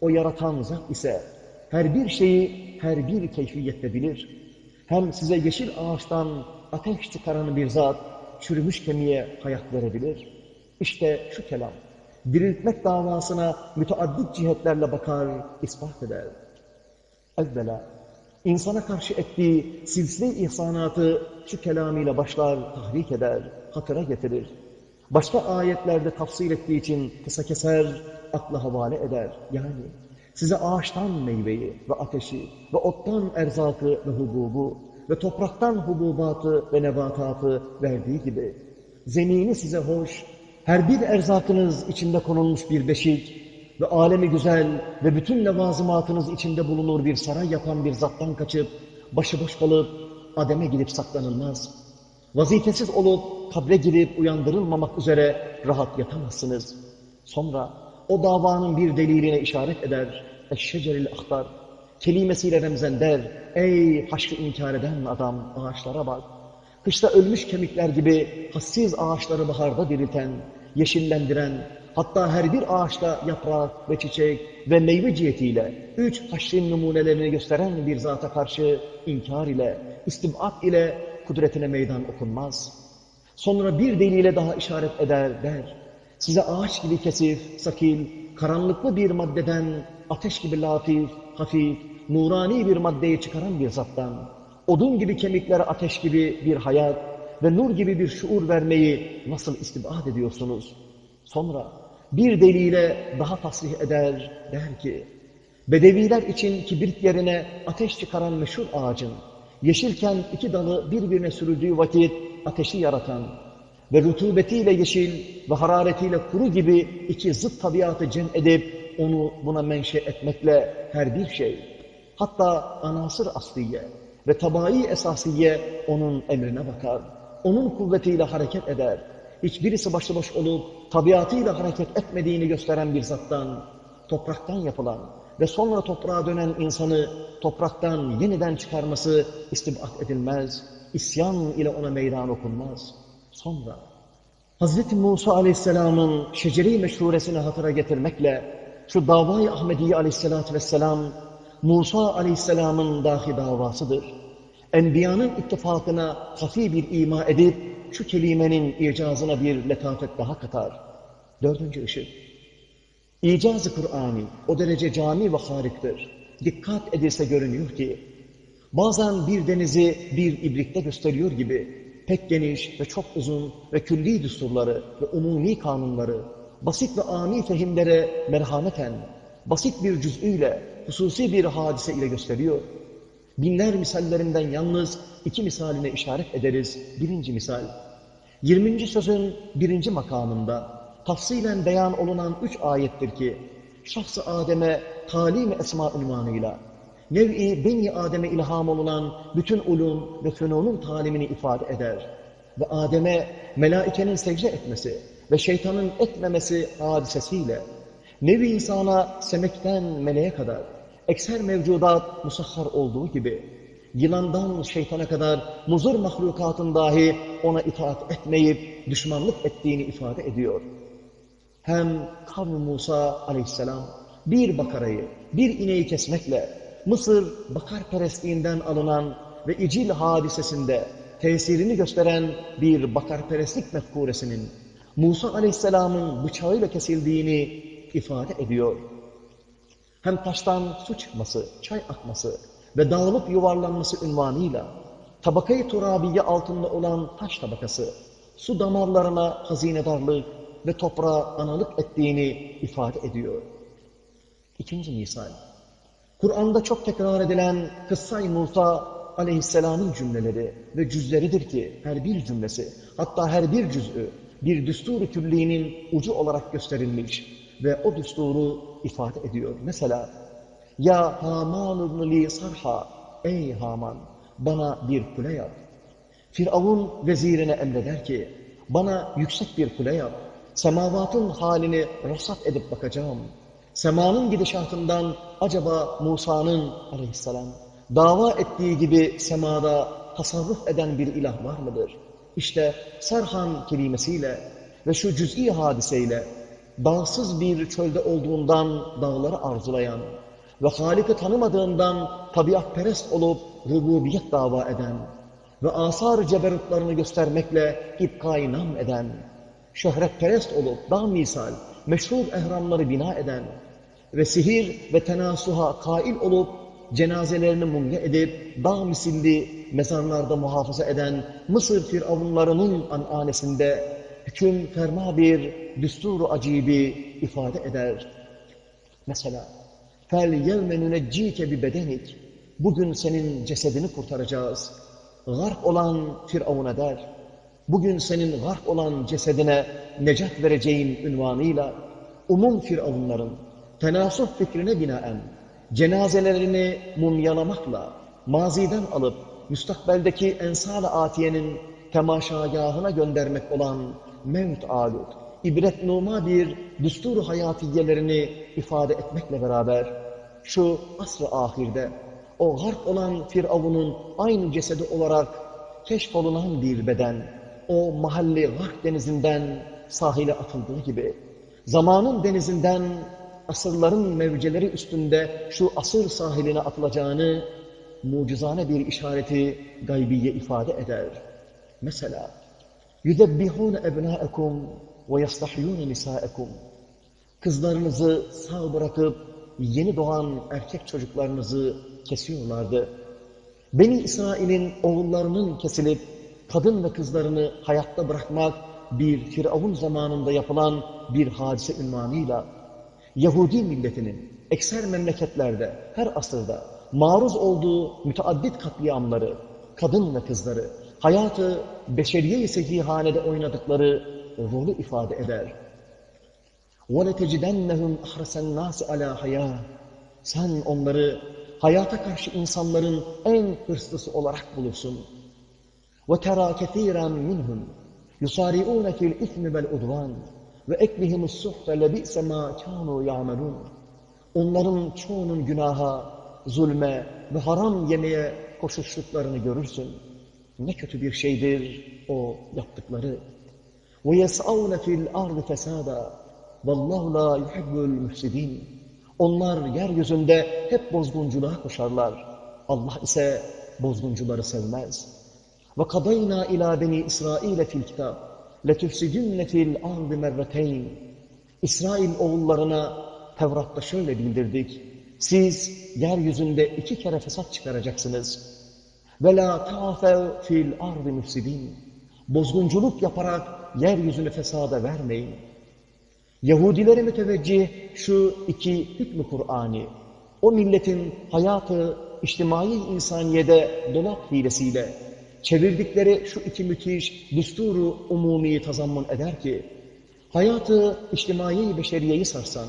O yaratan zat ise her bir şeyi her bir keyfiyette bilir. Hem size yeşil ağaçtan ateş çıkaran bir zat çürümüş kemiğe hayat verebilir. İşte şu kelam, diriltmek davasına müteaddit cihetlerle bakar, ispat eder. Evvela, insana karşı ettiği silsile ihsanatı şu kelamıyla başlar, tahrik eder, hatıra getirir. Başka ayetlerde tafsil ettiği için kısa keser, akla havale eder. Yani size ağaçtan meyveyi ve ateşi ve ottan erzakı ve hububu ve topraktan hububatı ve nebatatı verdiği gibi zemini size hoş, her bir erzakınız içinde konulmuş bir beşik ve alemi güzel ve bütün levazımatınız içinde bulunur bir saray yapan bir zattan kaçıp, başıboş kalıp, ademe gidip saklanılmaz. Vazifesiz olup, kabre girip uyandırılmamak üzere rahat yatamazsınız. Sonra o davanın bir deliline işaret eder. Eşşeceril ahtar. Kelimesiyle remzen der. Ey haşkı inkar eden adam, ağaçlara bak. Kışta ölmüş kemikler gibi hassiz ağaçları baharda dirilten, yeşillendiren, hatta her bir ağaçta yaprak ve çiçek ve meyve cihetiyle üç haşrin numunelerini gösteren bir zata karşı inkar ile, istibat ile kudretine meydan okunmaz. Sonra bir deliyle daha işaret eder der. Size ağaç gibi kesif, sakil, karanlıklı bir maddeden ateş gibi latif, hafif, nurani bir maddeyi çıkaran bir zattan, odun gibi kemiklere ateş gibi bir hayat ve nur gibi bir şuur vermeyi nasıl istibad ediyorsunuz? Sonra bir deliyle daha tasrih eder, der ki, Bedeviler için kibrit yerine ateş çıkaran meşhur ağacın, yeşilken iki dalı birbirine sürüldüğü vakit ateşi yaratan ve rutubetiyle yeşil ve hararetiyle kuru gibi iki zıt tabiatı cem edip onu buna menşe etmekle her bir şey, hatta anasır asliye ve tabai esasiye onun emrine bakar, onun kuvvetiyle hareket eder. Hiçbirisi başıboş olup tabiatıyla hareket etmediğini gösteren bir zattan, topraktan yapılan ve sonra toprağa dönen insanı topraktan yeniden çıkarması istibat edilmez, isyan ile ona meydan okunmaz. Sonra Hz. Musa aleyhisselamın şeceri meşhuresini hatıra getirmekle şu davayı Ahmediye aleyhisselatü vesselam Musa aleyhisselamın dahi davasıdır. Enbiyanın ittifakına hafi bir ima edip şu kelimenin icazına bir letafet daha katar. Dördüncü ışık. İcazı Kur'an'ı o derece cami ve hariktir. Dikkat edilse görünüyor ki bazen bir denizi bir ibrikte gösteriyor gibi pek geniş ve çok uzun ve külli düsturları ve umumi kanunları basit ve ani fehimlere merhameten basit bir cüz'üyle hususi bir hadise ile gösteriyor. Binler misallerinden yalnız iki misaline işaret ederiz. Birinci misal, 20. sözün birinci makamında tafsilen beyan olunan üç ayettir ki, şahs-ı Adem'e talim esma ünvanıyla, nev-i beni Adem'e ilham olunan bütün ulum ve fenonun talimini ifade eder. Ve Adem'e melaikenin secde etmesi ve şeytanın etmemesi hadisesiyle Nevi insana semekten meleğe kadar ekser mevcudat musahhar olduğu gibi yılandan şeytana kadar muzur mahlukatın dahi ona itaat etmeyip düşmanlık ettiğini ifade ediyor. Hem kavmi Musa aleyhisselam bir bakarayı, bir ineği kesmekle Mısır bakar perestliğinden alınan ve icil hadisesinde tesirini gösteren bir bakarperestlik mefkuresinin Musa aleyhisselamın bıçağıyla kesildiğini ifade ediyor. Hem taştan su çıkması, çay akması ve dağılıp yuvarlanması ünvanıyla tabakayı turabiye altında olan taş tabakası su damarlarına hazinedarlık ve toprağa analık ettiğini ifade ediyor. İkinci misal. Kur'an'da çok tekrar edilen Kıssay Musa aleyhisselamın cümleleri ve cüzleridir ki her bir cümlesi hatta her bir cüz'ü bir düstur-u külliğinin ucu olarak gösterilmiş ve o düsturu ifade ediyor. Mesela Ya Haman ibn li sarha Ey Haman bana bir kule yap. Firavun vezirine emreder ki bana yüksek bir kule yap. Semavatın halini rasat edip bakacağım. Semanın gidişatından acaba Musa'nın aleyhisselam dava ettiği gibi semada tasarruf eden bir ilah var mıdır? İşte Sarhan kelimesiyle ve şu cüz'i hadiseyle dağsız bir çölde olduğundan dağları arzulayan ve Halik'i tanımadığından tabiatperest olup rububiyet dava eden ve asar ceberutlarını göstermekle ipkâ nam eden, şöhretperest olup dağ misal meşhur ehramları bina eden ve sihir ve tenasuha kail olup cenazelerini mumya edip dağ misilli mezarlarda muhafaza eden Mısır firavunlarının ananesinde hüküm ferma bir düsturu acibi ifade eder. Mesela fel yevme nüneccike bi bedenik bugün senin cesedini kurtaracağız. Garp olan Firavun der. Bugün senin garp olan cesedine necat vereceğim ünvanıyla umum Firavunların tenasuh fikrine binaen cenazelerini mumyalamakla maziden alıp müstakbeldeki ensal-ı atiyenin temaşagahına göndermek olan mevt alut, ibret numa bir düstur hayatiyelerini ifade etmekle beraber şu asr-ı ahirde o garp olan Firavun'un aynı cesedi olarak keşfolunan bir beden, o mahalli garp denizinden sahile atıldığı gibi, zamanın denizinden asırların mevceleri üstünde şu asır sahiline atılacağını mucizane bir işareti gaybiye ifade eder. Mesela يُذَبِّحُونَ اَبْنَاءَكُمْ وَيَسْتَحْيُونَ نِسَاءَكُمْ Kızlarınızı sağ bırakıp yeni doğan erkek çocuklarınızı kesiyorlardı. Beni İsrail'in oğullarının kesilip kadın ve kızlarını hayatta bırakmak bir Firavun zamanında yapılan bir hadise ünvanıyla Yahudi milletinin ekser memleketlerde her asırda maruz olduğu müteaddit katliamları, kadın ve kızları, hayatı beşeriye-i sehihanede oynadıkları rolü ifade eder. وَلَتَجِدَنَّهُمْ اَحْرَسَ النَّاسِ عَلَى حَيَاةٍ Sen onları hayata karşı insanların en hırslısı olarak bulursun. وَتَرَى كَثِيرًا مِنْهُمْ يُسَارِعُونَ فِي الْاِثْمِ وَالْعُدْوَانِ ve eklihimus suhfe lebi'se ma kânû yâmelûn. Onların çoğunun günaha, zulme ve haram yemeye koşuştuklarını görürsün. Ne kötü bir şeydir o yaptıkları. وَيَسْعَوْنَ فِي الْاَرْضِ فَسَادًا وَاللّٰهُ لَا يُحِبُّ الْمُفْسِد۪ينَ Onlar yeryüzünde hep bozgunculuğa koşarlar. Allah ise bozguncuları sevmez. وَقَضَيْنَا اِلٰى بَنِي إِسْرَائِيلَ فِي الْكِتَابِ لَتُفْسِدُنَّ فِي الْاَرْضِ مَرَّتَيْنِ İsrail oğullarına Tevrat'ta şöyle bildirdik. Siz yeryüzünde iki kere fesat çıkaracaksınız. Ve la ta'fev fil ardı müfsidin. Bozgunculuk yaparak yeryüzünü fesada vermeyin. Yahudilere müteveccih şu iki hükmü Kur'an'ı, o milletin hayatı, içtimai insaniyede dolap hilesiyle çevirdikleri şu iki müthiş düsturu umumi tazammun eder ki, hayatı, içtimai beşeriyeyi sarsan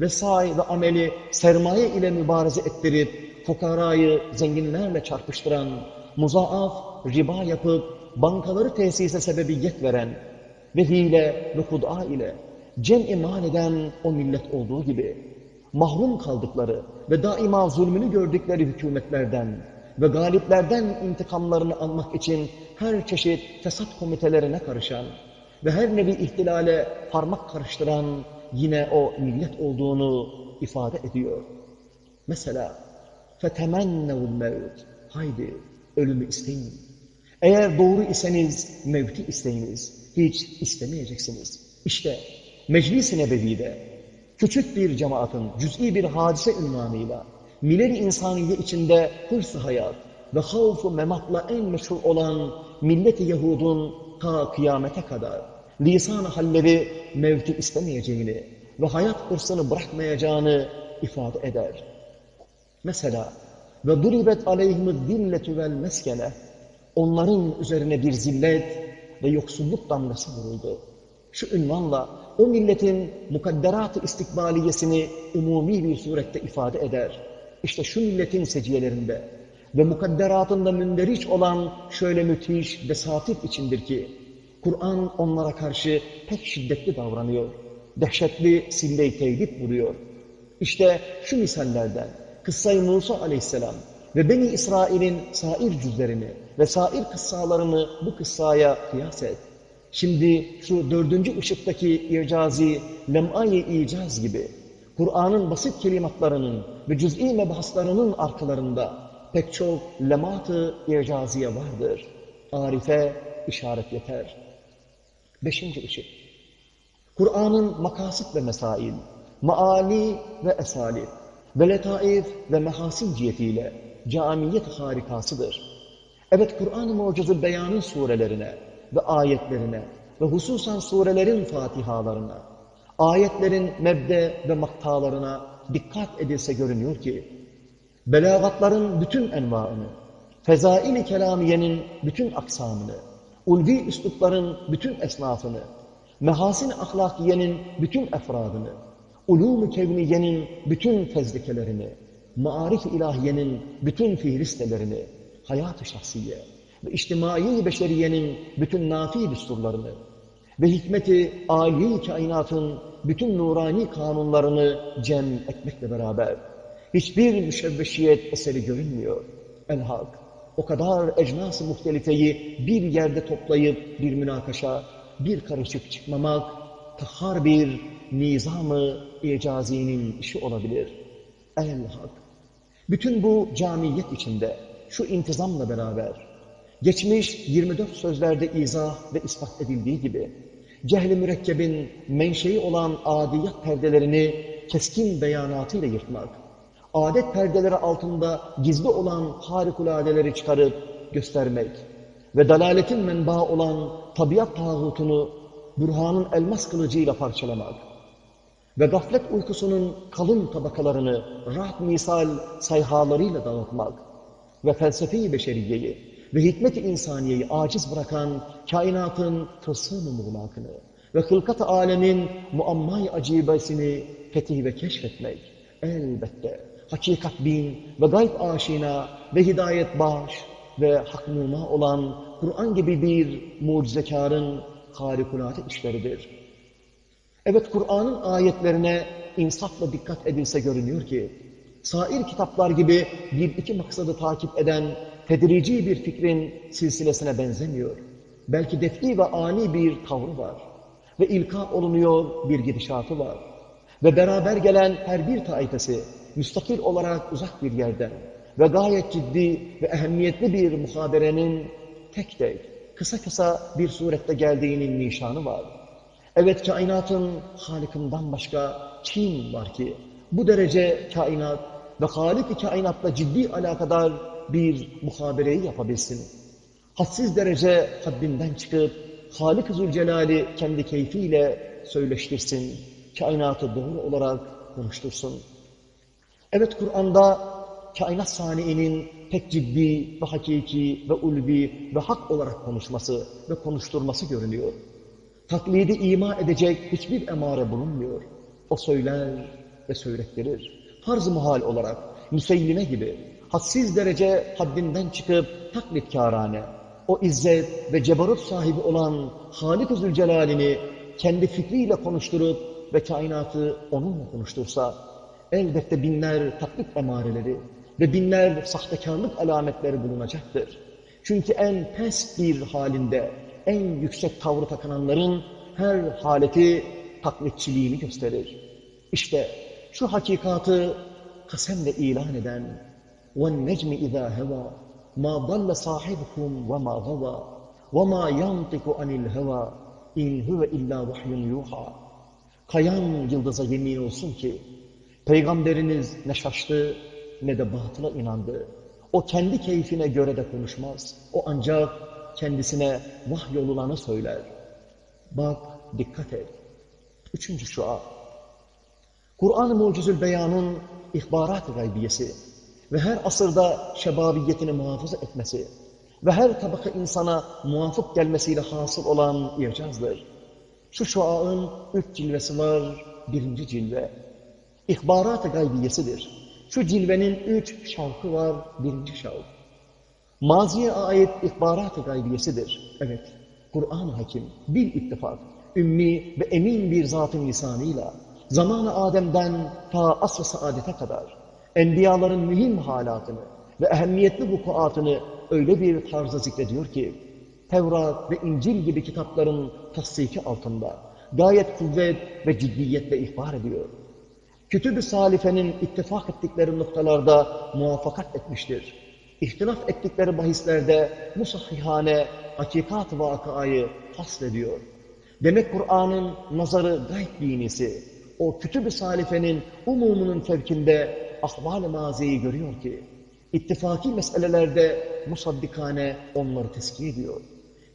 ve say ve ameli sermaye ile mübareze ettirip, fukarayı zenginlerle çarpıştıran, muzaaf, riba yapıp, bankaları tesise sebebiyet veren ve hile ve kud'a ile cem iman eden o millet olduğu gibi mahrum kaldıkları ve daima zulmünü gördükleri hükümetlerden ve galiplerden intikamlarını almak için her çeşit fesat komitelerine karışan ve her nevi ihtilale parmak karıştıran yine o millet olduğunu ifade ediyor. Mesela فَتَمَنَّوُ الْمَوْتِ Haydi ölümü isteyin. Eğer doğru iseniz mevti isteyiniz. Hiç istemeyeceksiniz. İşte Meclis-i Nebevi'de küçük bir cemaatin cüz'i bir hadise ünvanıyla millet insaniye içinde hırs hayat ve havfu mematla en meşhur olan milleti Yahud'un ta kıyamete kadar lisan halleri mevti istemeyeceğini ve hayat hırsını bırakmayacağını ifade eder. Mesela ve duribet aleyhimü zilletü vel meskene onların üzerine bir zillet ve yoksulluk damgası vuruldu. Şu ünvanla o milletin mukadderat-ı istikbaliyesini umumi bir surette ifade eder. İşte şu milletin seciyelerinde ve mukadderatında münderiç olan şöyle müthiş vesatit içindir ki, Kur'an onlara karşı pek şiddetli davranıyor. Dehşetli sille-i tehdit vuruyor. İşte şu misallerden, Kıssay Musa aleyhisselam ve Beni İsrail'in sair cüzlerini ve sair kıssalarını bu kıssaya kıyas et. Şimdi şu dördüncü ışıktaki icazi, lem'ay-i icaz gibi, Kur'an'ın basit kelimatlarının ve cüz'i mebahaslarının arkalarında pek çok lemat-ı icaziye vardır. Arife işaret yeter. Beşinci ışık. Kur'an'ın makasit ve mesail, maali ve esalib ve letaif ve mehasin cihetiyle camiyet harikasıdır. Evet Kur'an-ı Mucizül Beyan'ın surelerine ve ayetlerine ve hususan surelerin fatihalarına, ayetlerin mebde ve maktalarına dikkat edilse görünüyor ki, belagatların bütün envaını, fezail-i kelamiyenin bütün aksamını, ulvi üslupların bütün esnafını, mehasin ahlakiyenin bütün efradını, ulûm-u kevniyenin bütün fezlikelerini, maarif-i ilahiyenin bütün fihristelerini, hayat-ı şahsiye ve içtimai beşeriyenin bütün nafi düsturlarını ve hikmeti âli kainatın bütün nurani kanunlarını cem etmekle beraber hiçbir müşevveşiyet eseri görünmüyor. El-Hak o kadar ecnas-ı muhtelifeyi bir yerde toplayıp bir münakaşa, bir karışık çıkmamak, tahar bir nizam-ı icazinin işi olabilir. El-Hak. Bütün bu camiyet içinde şu intizamla beraber geçmiş 24 sözlerde izah ve ispat edildiği gibi cehli mürekkebin menşei olan adiyat perdelerini keskin beyanatıyla yırtmak, adet perdeleri altında gizli olan harikuladeleri çıkarıp göstermek ve dalaletin menba olan tabiat tağutunu Burhan'ın elmas kılıcıyla parçalamak ve gaflet uykusunun kalın tabakalarını rahat misal sayhalarıyla dağıtmak ve felsefe-i beşeriyeyi ve hikmet-i insaniyeyi aciz bırakan kainatın tılsım-ı muğlakını ve hılkat-ı alemin muammay acibesini fetih ve keşfetmek elbette hakikat bin ve gayb aşina ve hidayet baş ve haknuma olan Kur'an gibi bir mucizekarın harikulade işleridir. Evet Kur'an'ın ayetlerine insafla dikkat edilse görünüyor ki, sair kitaplar gibi bir iki maksadı takip eden tedrici bir fikrin silsilesine benzemiyor. Belki defli ve ani bir tavrı var. Ve ilka olunuyor bir gidişatı var. Ve beraber gelen her bir taifesi müstakil olarak uzak bir yerden ve gayet ciddi ve ehemmiyetli bir muhaberenin tek tek, kısa kısa bir surette geldiğinin nişanı var. Evet kainatın Halik'inden başka kim var ki bu derece kainat ve Halik-i kainatla ciddi alakadar bir muhabereyi yapabilsin. Hadsiz derece haddinden çıkıp Halik-i Zülcelal'i kendi keyfiyle söyleştirsin. Kainatı doğru olarak konuştursun. Evet Kur'an'da kainat saniinin pek ciddi ve hakiki ve ulvi ve hak olarak konuşması ve konuşturması görünüyor. Taklidi ima edecek hiçbir emare bulunmuyor. O söyler ve söylettirir. Farz-ı muhal olarak müseylime gibi hadsiz derece haddinden çıkıp taklitkârane, o izzet ve cebarut sahibi olan Zülcelal'ini kendi fikriyle konuşturup ve kainatı onunla konuştursa, elbette binler taklit emareleri ve binler sahtekarlık alametleri bulunacaktır. Çünkü en pes bir halinde en yüksek tavrı takınanların her haleti taklitçiliğini gösterir. İşte şu hakikatı kasemle ilan eden وَالنَّجْمِ اِذَا هَوَى مَا ضَلَّ صَاحِبُكُمْ وَمَا غَوَى وَمَا يَنْطِقُ عَنِ الْهَوَى اِنْ هُوَ اِلَّا وَحْيٌ يُوحَى Kayan yıldıza yemin olsun ki, Peygamberiniz ne şaştı ne de batıla inandı. O kendi keyfine göre de konuşmaz. O ancak kendisine vahyolulanı söyler. Bak, dikkat et. Üçüncü şua. Kur'an-ı Mucizül Beyan'ın ihbarat-ı gaybiyesi ve her asırda şebabiyetini muhafaza etmesi ve her tabaka insana muvafık gelmesiyle hasıl olan icazdır. Şu şuanın üç cilvesi var. Birinci cilve. İhbarat-ı gaybiyesidir. Şu cilvenin üç şavkı var. Birinci şavk. Maziye ait ihbarat-ı gaybiyesidir. Evet, Kur'an-ı Hakim bir ittifak, ümmi ve emin bir zatın lisanıyla zamanı Adem'den ta asr-ı saadete kadar enbiyaların mühim halatını ve ehemmiyetli vukuatını öyle bir tarzda zikrediyor ki Tevrat ve İncil gibi kitapların tasdiki altında gayet kuvvet ve ciddiyetle ihbar ediyor. Kütüb-ü Salife'nin ittifak ettikleri noktalarda muvaffakat etmiştir. İhtilaf ettikleri bahislerde musahihane, hakikat-ı vakayı faslediyor. Demek Kur'an'ın nazarı gayb dinisi, o kütüb-ü salifenin umumunun fevkinde ahval-ı maziyi görüyor ki, ittifaki meselelerde musaddikane onları teskiye ediyor.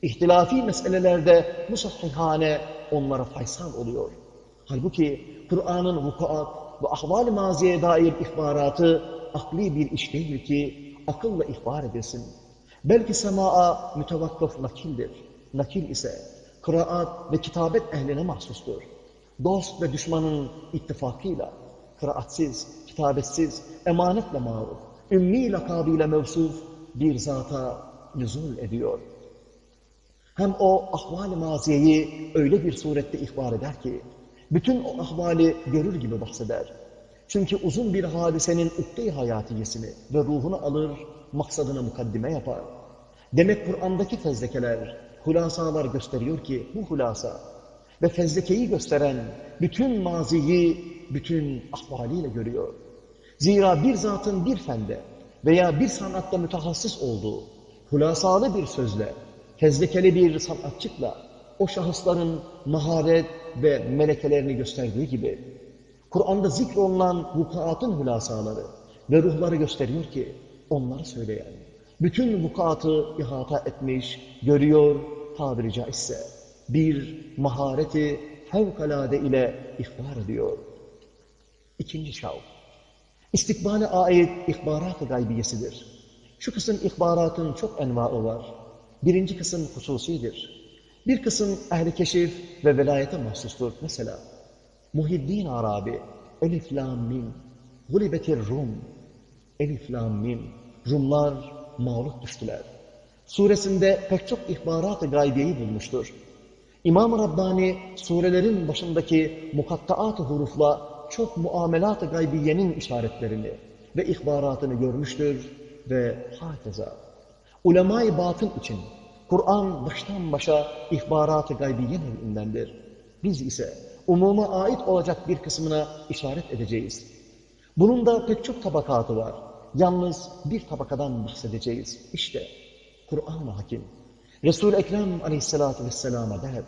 İhtilafi meselelerde musahihane onlara faysal oluyor. Halbuki Kur'an'ın vukuat ve ahval-i maziye dair ihbaratı akli bir iş değil ki akılla ihbar edilsin. Belki semaa mütevakkıf nakildir. Nakil ise kıraat ve kitabet ehline mahsustur. Dost ve düşmanın ittifakıyla kıraatsiz, kitabetsiz, emanetle maruf, ümmi lakabıyla mevsuf bir zata nüzul ediyor. Hem o ahval-i maziyeyi öyle bir surette ihbar eder ki, bütün o ahvali görür gibi bahseder. Çünkü uzun bir hadisenin ukde-i hayatiyesini ve ruhunu alır, maksadına mukaddime yapar. Demek Kur'an'daki fezlekeler, hulasalar gösteriyor ki bu hulasa ve fezlekeyi gösteren bütün maziyi, bütün ahvaliyle görüyor. Zira bir zatın bir fende veya bir sanatta mütehassıs olduğu hulasalı bir sözle, fezlekeli bir sanatçıkla o şahısların maharet ve melekelerini gösterdiği gibi Kur'an'da zikrolunan vukuatın hülasaları ve ruhları gösteriyor ki onları söyleyen bütün vukuatı ihata etmiş, görüyor tabiri caizse bir mahareti fevkalade ile ihbar ediyor. İkinci şav. İstikbale ait ihbarat-ı gaybiyesidir. Şu kısım ihbaratın çok envaı var. Birinci kısım hususidir. Bir kısım ehli keşif ve velayete mahsustur. Mesela Muhiddin Arabi, Elif Lam Mim, Gulibetir Rum, Elif Lam Mim, Rumlar mağlup düştüler. Suresinde pek çok ihbarat-ı gaybiyeyi bulmuştur. İmam-ı Rabbani surelerin başındaki mukattaat-ı hurufla çok muamelat-ı gaybiyenin işaretlerini ve ihbaratını görmüştür ve hakeza. Ulema-i batıl için Kur'an baştan başa ihbarat-ı gaybiye. Biz ise umuma ait olacak bir kısmına işaret edeceğiz. Bunun da pek çok tabakatı var. Yalnız bir tabakadan bahsedeceğiz. İşte Kur'an-ı Hakim. Resul-i Ekrem aleyhissalatü vesselama der.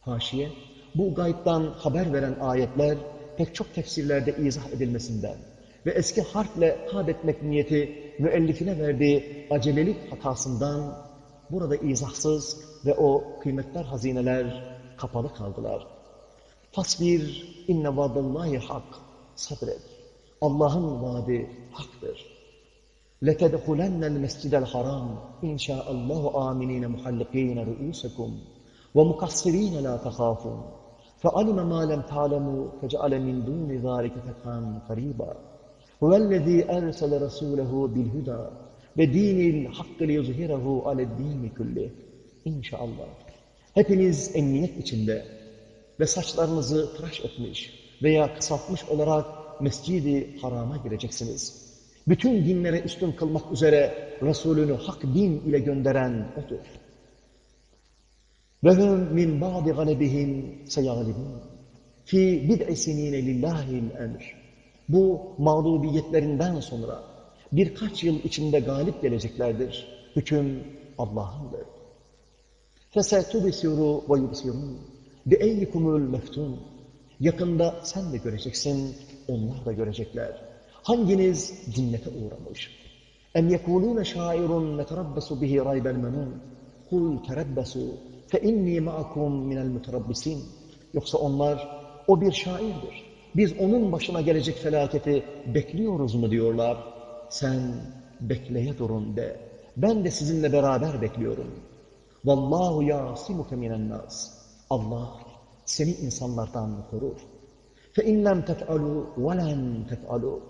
Haşiye, bu gaybdan haber veren ayetler pek çok tefsirlerde izah edilmesinden ve eski harfle tab etmek niyeti müellifine verdiği acelelik hatasından burada izahsız ve o kıymetler hazineler kapalı kaldılar. Fasbir inne vadallahi hak. Sabret. Allah'ın vaadi haktır. لَتَدْخُلَنَّ الْمَسْجِدَ الْحَرَامِ اِنْ شَاءَ اللّٰهُ آمِنِينَ مُحَلِّقِينَ رُؤُوسَكُمْ وَمُقَصِّرِينَ لَا تَخَافُونَ فَعَلِمَ مَا لَمْ تَعْلَمُوا فَجَعَلَ مِنْ دُونِ ذَٰلِكَ فَتْحًا قَرِيبًا هُوَ الَّذ۪ي أَرْسَلَ رَسُولَهُ بِالْهُدَى وَد۪ينِ الْحَقِّ لِيُظْهِرَهُ عَلَى الد۪ينِ كُلِّهِ İnşallah. Hepiniz emniyet içinde ve saçlarınızı tıraş etmiş veya kısaltmış olarak mescidi harama gireceksiniz. Bütün dinlere üstün kılmak üzere Resulünü hak din ile gönderen O'dur. Ve hum min ba'di galebihim seyalibun. Fi bid'i sinine lillahil emr. Bu mağlubiyetlerinden sonra birkaç yıl içinde galip geleceklerdir. Hüküm Allah'ındır. فَسَتُبِسِرُوا وَيُبْسِرُونَ بِاَيِّكُمُ الْمَفْتُونَ Yakında sen de göreceksin, onlar da görecekler. Hanginiz cinnete uğramış? اَمْ يَكُولُونَ شَائِرٌ نَتَرَبَّسُ بِهِ رَيْبَ الْمَنُونَ قُلْ تَرَبَّسُوا فَاِنِّي مَعَكُمْ مِنَ الْمُتَرَبِّسِينَ Yoksa onlar, o bir şairdir. Biz onun başına gelecek felaketi bekliyoruz mu diyorlar. Sen bekleye durun de. Ben de sizinle beraber bekliyorum. Vallahu yasimuke minen nas. Allah seni insanlardan korur. Fe inlem tef'alu ve len tef'alu.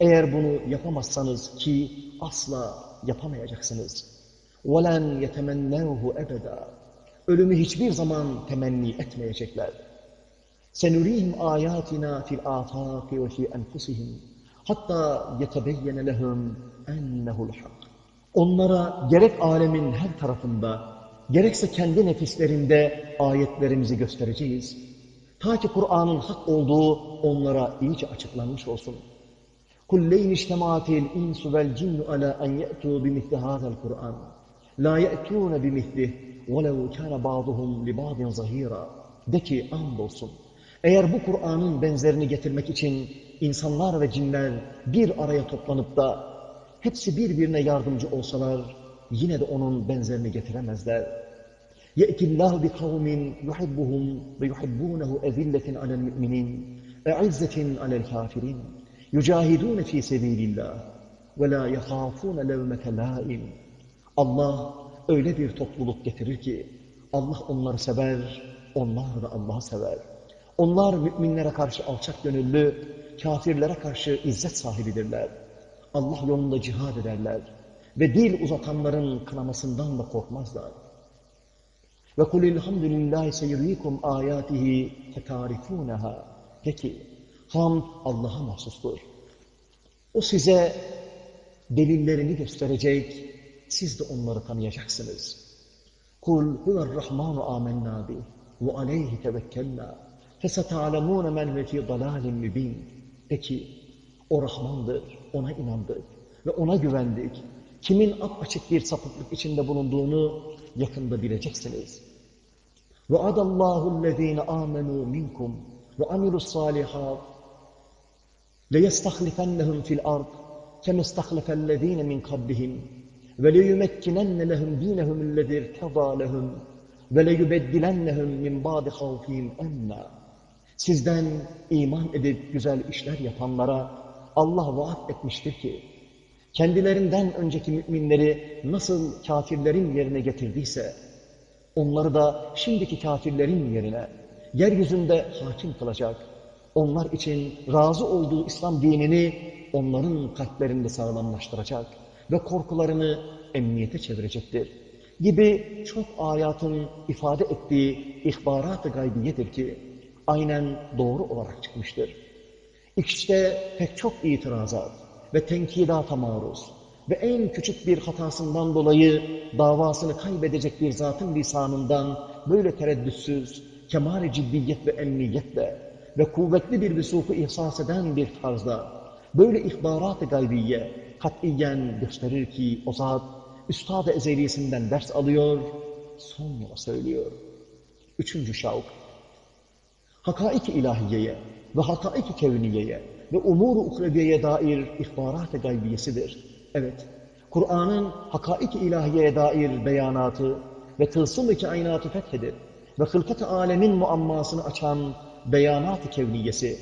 Eğer bunu yapamazsanız ki asla yapamayacaksınız. Ve len yetemennevhu ebeda. Ölümü hiçbir zaman temenni etmeyecekler. Senurihim ayatina fil afaqi ve fi enfusihim hatta yetebeyyene lehum ennehu'l hak. Onlara gerek alemin her tarafında gerekse kendi nefislerinde ayetlerimizi göstereceğiz. Ta ki Kur'an'ın hak olduğu onlara iyice açıklanmış olsun. كُلَّيْنِ اِجْتَمَعَتِ الْاِنْسُ وَالْجِنُّ عَلَى اَنْ يَأْتُوا بِمِثْلِ هَذَا الْقُرْآنِ لَا يَأْتُونَ بِمِثْلِهِ وَلَوْ كَانَ بَعْضُهُمْ لِبَعْضٍ زَهِيرًا De ki andolsun. Eğer bu Kur'an'ın benzerini getirmek için insanlar ve cinler bir araya toplanıp da hepsi birbirine yardımcı olsalar yine de onun benzerini getiremezler. يَأْتِ اللّٰهُ بِقَوْمٍ يُحِبُّهُمْ وَيُحِبُّونَهُ اَذِلَّةٍ عَلَى الْمُؤْمِنِينَ اَعِزَّةٍ عَلَى الْكَافِرِينَ يُجَاهِدُونَ ف۪ي سَب۪يلِ اللّٰهِ وَلَا يَخَافُونَ لَوْمَةَ لَائِمٍ Allah öyle bir topluluk getirir ki Allah onları sever, onlar da Allah'ı sever. Onlar müminlere karşı alçak gönüllü, kafirlere karşı izzet sahibidirler. Allah yolunda cihad ederler ve dil uzatanların kınamasından da korkmazlar. Ve kul elhamdülillahi seyrikum ayatihi fetarifunaha. Peki, hamd Allah'a mahsustur. O size delillerini gösterecek, siz de onları tanıyacaksınız. Kul huverrahmanu amennâ bih ve aleyhi tevekkelnâ fesetâlemûne men ve fî dalâlin mübîn. Peki, o Rahmandır, ona inandık ve ona güvendik. Kimin apaçık bir sapıklık içinde bulunduğunu yakında bileceksiniz. وَعَدَ اللّٰهُ الَّذ۪ينَ آمَنُوا مِنْكُمْ وَعَمِلُوا الصَّالِحَاتِ لَيَسْتَخْلِفَنَّهُمْ فِي الْأَرْضِ كَمَا اسْتَخْلَفَ الَّذ۪ينَ مِنْ قَبْلِهِمْ وَلَيُمَكِّنَنَّ لَهُمْ دِينَهُمُ الَّذِي ارْتَضَى لَهُمْ وَلَيُبَدِّلَنَّهُمْ مِنْ بَعْدِ خَوْفِهِمْ اَمْنًا Sizden iman edip güzel işler yapanlara Allah vaat etmiştir ki, kendilerinden önceki müminleri nasıl kafirlerin yerine getirdiyse, onları da şimdiki kafirlerin yerine yeryüzünde hakim kılacak, onlar için razı olduğu İslam dinini onların kalplerinde sağlamlaştıracak ve korkularını emniyete çevirecektir. Gibi çok ayatın ifade ettiği ihbarat-ı gaybiyedir ki, aynen doğru olarak çıkmıştır. İşte pek çok itirazat ve tenkidata maruz ve en küçük bir hatasından dolayı davasını kaybedecek bir zatın lisanından böyle tereddütsüz, kemal ciddiyet ve emniyetle ve kuvvetli bir visuku ihsas eden bir tarzda böyle ihbarat-ı gaybiye katiyen gösterir ki o zat Üstad-ı Ezeliyesinden ders alıyor, sonra söylüyor. Üçüncü şavk, hakaik-i ilahiyeye ve hakaik-i kevniyeye ve umur-u ukreviyeye dair ihbarat-ı gaybiyesidir. Evet, Kur'an'ın hakaik-i ilahiyeye dair beyanatı ve tılsım-ı kainatı fethedip ve hılkat-ı alemin muammasını açan beyanat-ı kevniyesi,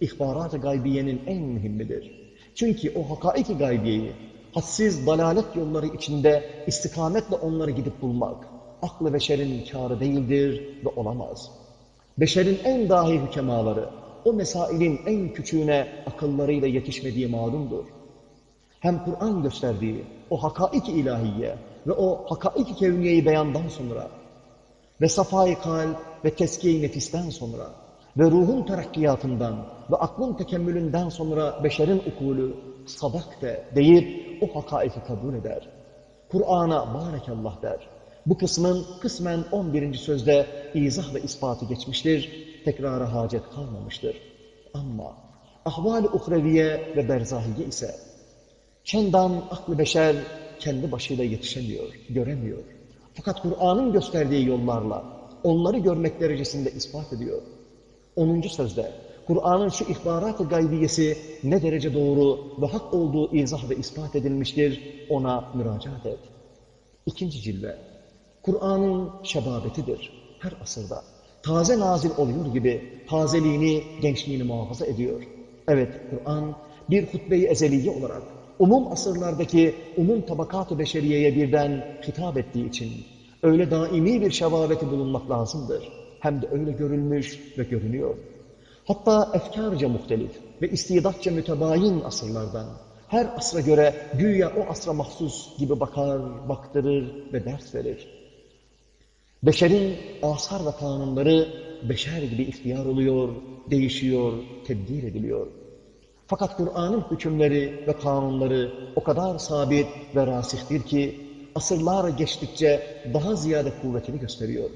ihbarat-ı gaybiyenin en mühimmidir. Çünkü o hakaik-i gaybiyeyi, hadsiz dalalet yolları içinde istikametle onları gidip bulmak, aklı beşerin kârı değildir ve olamaz. Beşerin en dahi hükemaları, o mesailin en küçüğüne akıllarıyla yetişmediği malumdur. Hem Kur'an gösterdiği o hakaik ilahiye ve o hakaik kevniyeyi beyandan sonra ve safai kalp ve teskiye nefisten sonra ve ruhun terakkiyatından ve aklın tekemmülünden sonra beşerin ukulü sadak de deyip o hakaiki kabul eder. Kur'an'a barekallah der. Bu kısmın kısmen 11. sözde izah ve ispatı geçmiştir. Tekrara hacet kalmamıştır. Ama ahval-i uhreviye ve berzahiye ise çendan aklı beşer kendi başıyla yetişemiyor, göremiyor. Fakat Kur'an'ın gösterdiği yollarla onları görmek derecesinde ispat ediyor. 10. sözde Kur'an'ın şu ihbarat-ı gaybiyesi ne derece doğru ve hak olduğu izah ve ispat edilmiştir ona müracaat et. İkinci cilve Kur'an'ın şebabetidir her asırda. Taze nazil oluyor gibi tazeliğini, gençliğini muhafaza ediyor. Evet, Kur'an bir hutbe-i ezeliye olarak umum asırlardaki umum tabakat-ı beşeriyeye birden hitap ettiği için öyle daimi bir şebabeti bulunmak lazımdır. Hem de öyle görülmüş ve görünüyor. Hatta efkarca muhtelif ve istidatça mütebayin asırlardan her asra göre güya o asra mahsus gibi bakar, baktırır ve ders verir. Beşerin asar ve kanunları beşer gibi ihtiyar oluyor, değişiyor, tebdil ediliyor. Fakat Kur'an'ın hükümleri ve kanunları o kadar sabit ve rasihtir ki asırlar geçtikçe daha ziyade kuvvetini gösteriyor.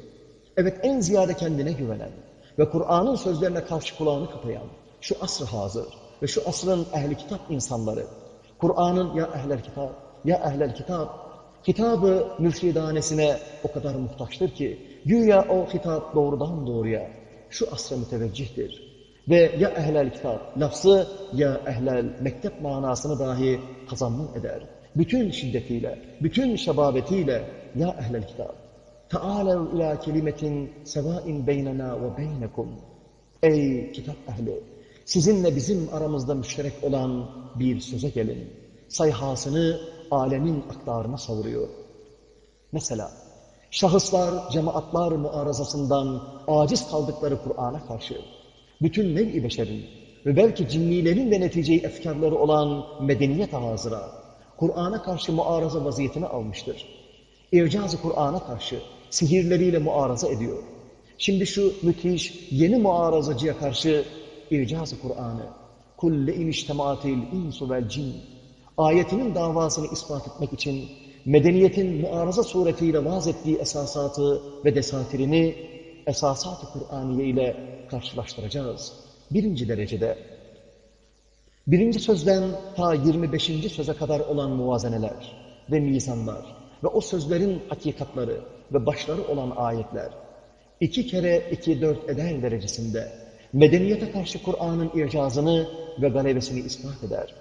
Evet en ziyade kendine güvenen ve Kur'an'ın sözlerine karşı kulağını kapayan şu asr hazır ve şu asrın ehli kitap insanları Kur'an'ın ya ehlel kitap, ya ehlel kitap kitabı mürşidanesine o kadar muhtaçtır ki güya o hitap doğrudan doğruya şu asra müteveccihtir. Ve ya ehlel kitap lafzı ya ehlel mektep manasını dahi kazanma eder. Bütün şiddetiyle, bütün şebabetiyle ya ehlel kitap. Teâlev ila kelimetin sevain beynena ve beynekum. Ey kitap ehli! Sizinle bizim aramızda müşterek olan bir söze gelin. Sayhasını alemin aktarına savuruyor. Mesela şahıslar, cemaatlar muarazasından aciz kaldıkları Kur'an'a karşı bütün nev-i beşerin ve belki cinnilerin de neticeyi efkarları olan medeniyet hazıra Kur'an'a karşı muaraza vaziyetini almıştır. İrcaz-ı Kur'an'a karşı sihirleriyle muaraza ediyor. Şimdi şu müthiş yeni muarazacıya karşı İrcaz-ı Kur'an'ı kulle iniştemaatil insu vel cin ayetinin davasını ispat etmek için medeniyetin muaraza suretiyle vaz ettiği esasatı ve desatirini esasat-ı Kur'aniye ile karşılaştıracağız. Birinci derecede birinci sözden ta 25. söze kadar olan muvazeneler ve mizanlar ve o sözlerin hakikatları ve başları olan ayetler iki kere iki dört eder derecesinde medeniyete karşı Kur'an'ın ircazını ve galebesini ispat eder.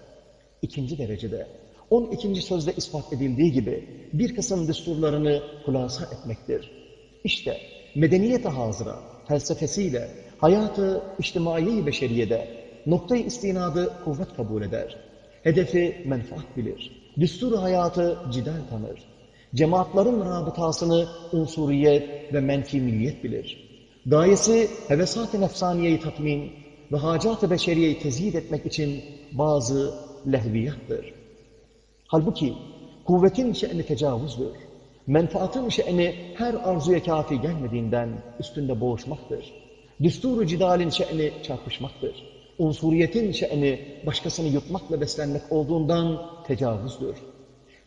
İkinci derecede 12. sözde ispat edildiği gibi bir kısım düsturlarını kulasa etmektir. İşte medeniyet-i hazıra felsefesiyle hayatı içtimai beşeriyede noktayı istinadı kuvvet kabul eder. Hedefi menfaat bilir. Düsturu hayatı cidal tanır. Cemaatların rabıtasını unsuriyet ve menfi milliyet bilir. Gayesi hevesat-ı nefsaniyeyi tatmin ve hacat-ı beşeriyeyi tezhid etmek için bazı lehviyattır. Halbuki kuvvetin şe'ni tecavüzdür. Menfaatın şe'ni her arzuya kafi gelmediğinden üstünde boğuşmaktır. Düsturu cidalin şe'ni çarpışmaktır. Unsuriyetin şe'ni başkasını yutmakla beslenmek olduğundan tecavüzdür.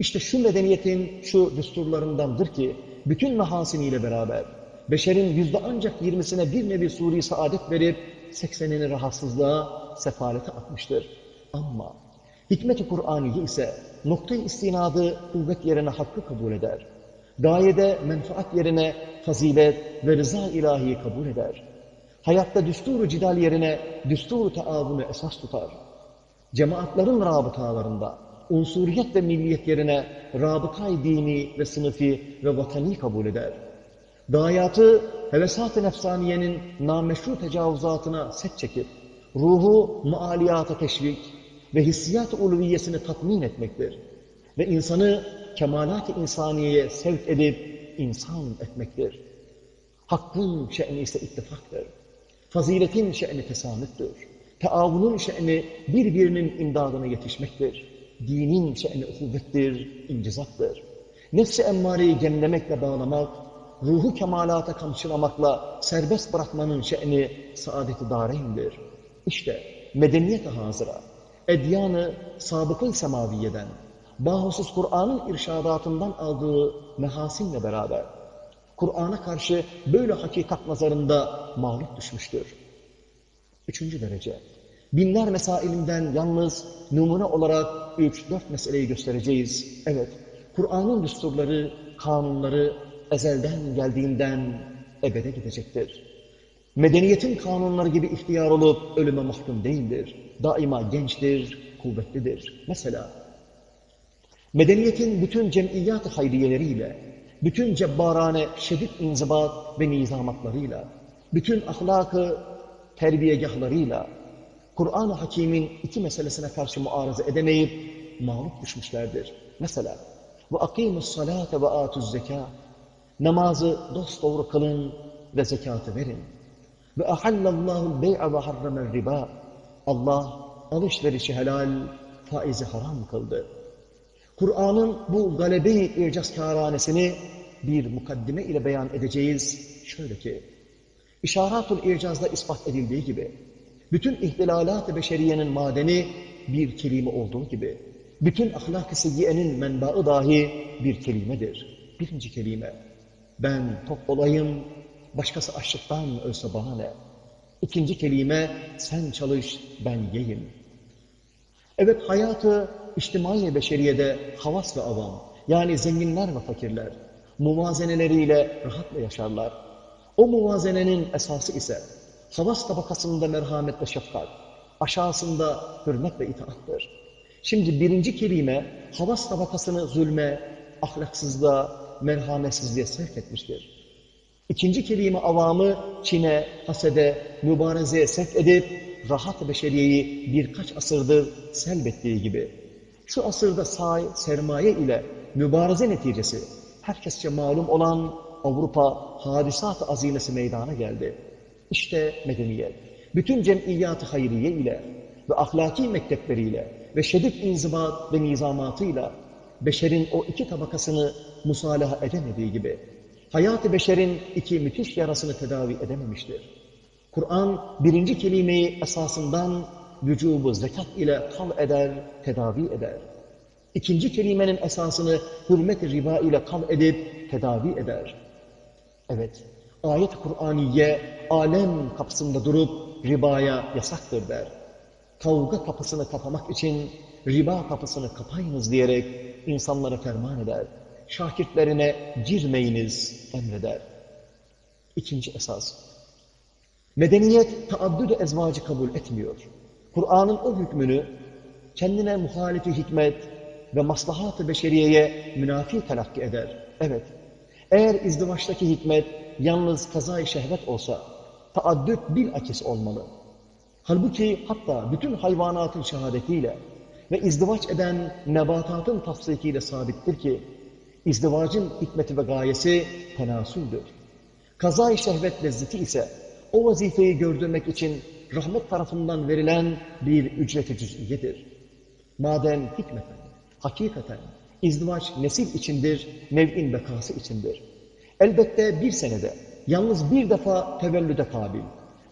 İşte şu medeniyetin şu düsturlarındandır ki bütün mahasiniyle beraber beşerin yüzde ancak yirmisine bir nevi suri saadet verip seksenini rahatsızlığa, sefalete atmıştır. Ama hikmet-i Kur'aniye ise noktayı istinadı kuvvet yerine hakkı kabul eder. Gayede menfaat yerine fazilet ve rıza ilahiyi kabul eder. Hayatta düsturu cidal yerine düsturu taavunu esas tutar. Cemaatlerin rabıtalarında unsuriyet ve milliyet yerine rabıtay dini ve sınıfi ve vatani kabul eder. Gayatı hevesat-ı nefsaniyenin nameşru tecavüzatına set çekip, ruhu mualiyata teşvik ve hissiyat-ı uluviyesini tatmin etmektir. Ve insanı kemalat-ı insaniyeye sevk edip insan etmektir. Hakkın şe'ni ise ittifaktır. Faziletin şe'ni tesamüttür. Teavunun şe'ni birbirinin imdadına yetişmektir. Dinin şe'ni uhuvvettir, incizattır. Nefsi emmareyi gemlemekle bağlamak, ruhu kemalata kamçılamakla serbest bırakmanın şe'ni saadet-i dareyndir. İşte medeniyet hazıra, edyanı sabıkı semaviyeden, bahusus Kur'an'ın irşadatından aldığı mehasinle beraber, Kur'an'a karşı böyle hakikat nazarında mağlup düşmüştür. Üçüncü derece, binler mesailinden yalnız numune olarak üç, dört meseleyi göstereceğiz. Evet, Kur'an'ın düsturları, kanunları ezelden geldiğinden ebede gidecektir. Medeniyetin kanunları gibi ihtiyar olup ölüme mahkum değildir. Daima gençtir, kuvvetlidir. Mesela, medeniyetin bütün cemiyat-ı hayriyeleriyle, bütün cebbarane şedid inzibat ve nizamatlarıyla, bütün ahlakı terbiyegahlarıyla, Kur'an-ı Hakim'in iki meselesine karşı muarıza edemeyip mağlup düşmüşlerdir. Mesela, salate ve atuz zeka. Namazı dosdoğru kılın ve zekatı verin. Ve ahallallahu bey'a ve harramer riba. Allah alışverişi helal, faizi haram kıldı. Kur'an'ın bu galebe-i icazkâranesini bir mukaddime ile beyan edeceğiz. Şöyle ki, İşaratul İcaz'da ispat edildiği gibi, bütün ihtilalat-ı beşeriyenin madeni bir kelime olduğu gibi, bütün ahlak-ı seyyiyenin menbaı dahi bir kelimedir. Birinci kelime, ben tok olayım, başkası açlıktan ölse bana ne? İkinci kelime, sen çalış, ben yiyeyim. Evet, hayatı içtimai beşeriyede havas ve avam, yani zenginler ve fakirler, muvazeneleriyle rahatla yaşarlar. O muvazenenin esası ise, havas tabakasında merhamet ve şefkat, aşağısında hürmet ve itaattır. Şimdi birinci kelime, havas tabakasını zulme, ahlaksızlığa, merhametsizliğe sevk etmiştir. İkinci kelime avamı Çin'e, hasede, mübarezeye sevk edip rahat beşeriyeyi birkaç asırdır selbettiği gibi. Şu asırda say, sermaye ile mübareze neticesi herkesçe malum olan Avrupa hadisat-ı azimesi meydana geldi. İşte medeniyet. Bütün cemiyat-ı hayriye ile ve ahlaki mektepleriyle ve şedid inzibat ve nizamatıyla beşerin o iki tabakasını musalaha edemediği gibi hayat-ı beşerin iki müthiş yarasını tedavi edememiştir. Kur'an birinci kelimeyi esasından vücubu zekat ile kal eder, tedavi eder. İkinci kelimenin esasını hürmet-i riba ile kal edip tedavi eder. Evet, ayet-i Kur'aniye alem kapısında durup ribaya yasaktır der. Kavga kapısını kapamak için riba kapısını kapayınız diyerek insanlara ferman eder. Şakirtlerine girmeyiniz emreder. İkinci esas. Medeniyet taaddüd ezvacı kabul etmiyor. Kur'an'ın o hükmünü kendine muhalifi hikmet ve maslahat-ı beşeriyeye münafi telakki eder. Evet, eğer izdivaçtaki hikmet yalnız kazayı şehvet olsa, taaddüt bilakis olmalı. Halbuki hatta bütün hayvanatın şehadetiyle ve izdivaç eden nebatatın tafsikiyle sabittir ki, izdivacın hikmeti ve gayesi tenasüldür. Kazayı şehvet lezzeti ise o vazifeyi gördürmek için rahmet tarafından verilen bir ücret-i cüz'iyedir. Madem hikmeten, hakikaten izdivaç nesil içindir, nev'in bekası içindir. Elbette bir senede yalnız bir defa tevellüde kabil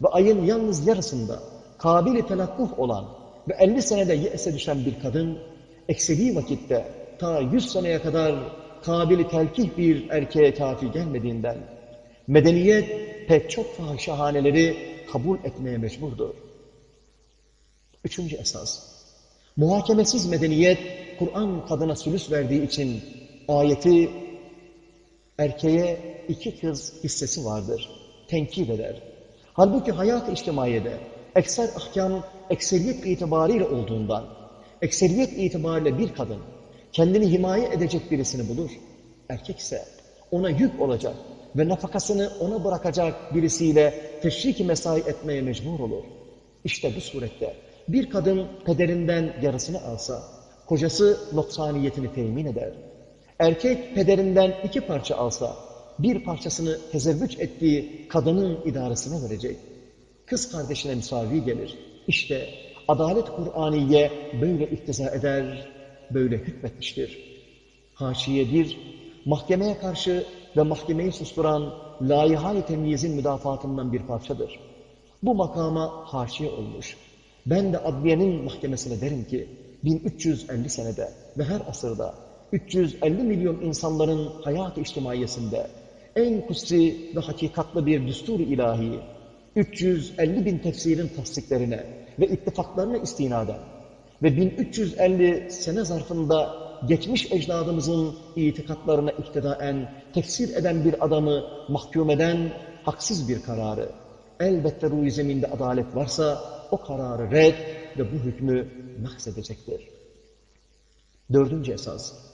ve ayın yalnız yarısında kabili telakkuf olan ve 50 senede yese düşen bir kadın, ekseli vakitte ta 100 seneye kadar kabili telkih bir erkeğe kafi gelmediğinden, medeniyet pek çok fahişahaneleri kabul etmeye mecburdur. Üçüncü esas, muhakemesiz medeniyet, Kur'an kadına sülüs verdiği için ayeti erkeğe iki kız hissesi vardır. Tenkit eder. Halbuki hayat-ı içtimaiyede ekser ahkam ekseriyet itibariyle olduğundan, ekseriyet itibariyle bir kadın kendini himaye edecek birisini bulur. Erkek ise ona yük olacak ve nafakasını ona bırakacak birisiyle teşrik mesai etmeye mecbur olur. İşte bu surette bir kadın pederinden yarısını alsa, kocası noksaniyetini temin eder. Erkek pederinden iki parça alsa, bir parçasını tezevvüç ettiği kadının idaresine verecek. Kız kardeşine müsavi gelir. İşte adalet Kur'aniye böyle iktiza eder, böyle hükmetmiştir. Haşiye bir, mahkemeye karşı ve mahkemeyi susturan layihal temyizin müdafaatından bir parçadır. Bu makama haşiye olmuş. Ben de adliyenin mahkemesine derim ki 1350 senede ve her asırda 350 milyon insanların hayat-ı içtimaiyesinde en kutsi ve hakikatlı bir düstur ilahi 350 bin tefsirin tasdiklerine ve ittifaklarına istinaden ve 1350 sene zarfında geçmiş ecdadımızın itikatlarına iktidaen tefsir eden bir adamı mahkum eden haksız bir kararı. Elbette ruh zeminde adalet varsa o kararı red ve bu hükmü nakzedecektir. Dördüncü esas.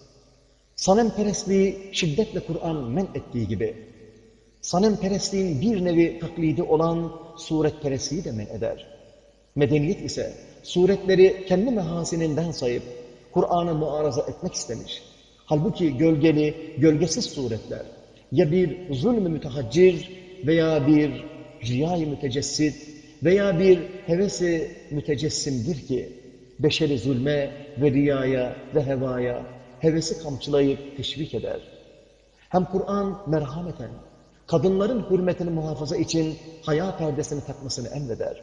Sanemperestliği şiddetle Kur'an men ettiği gibi, sanemperestliğin bir nevi taklidi olan suretperestliği de men eder. Medeniyet ise suretleri kendi mehasininden sayıp Kur'an'ı muaraza etmek istemiş. Halbuki gölgeli, gölgesiz suretler ya bir zulm-ü mütehaccir veya bir riyay-ı mütecessit veya bir hevesi mütecessimdir ki beşeri zulme ve riyaya ve hevaya hevesi kamçılayıp teşvik eder. Hem Kur'an merhameten kadınların hürmetini muhafaza için haya perdesini takmasını emreder.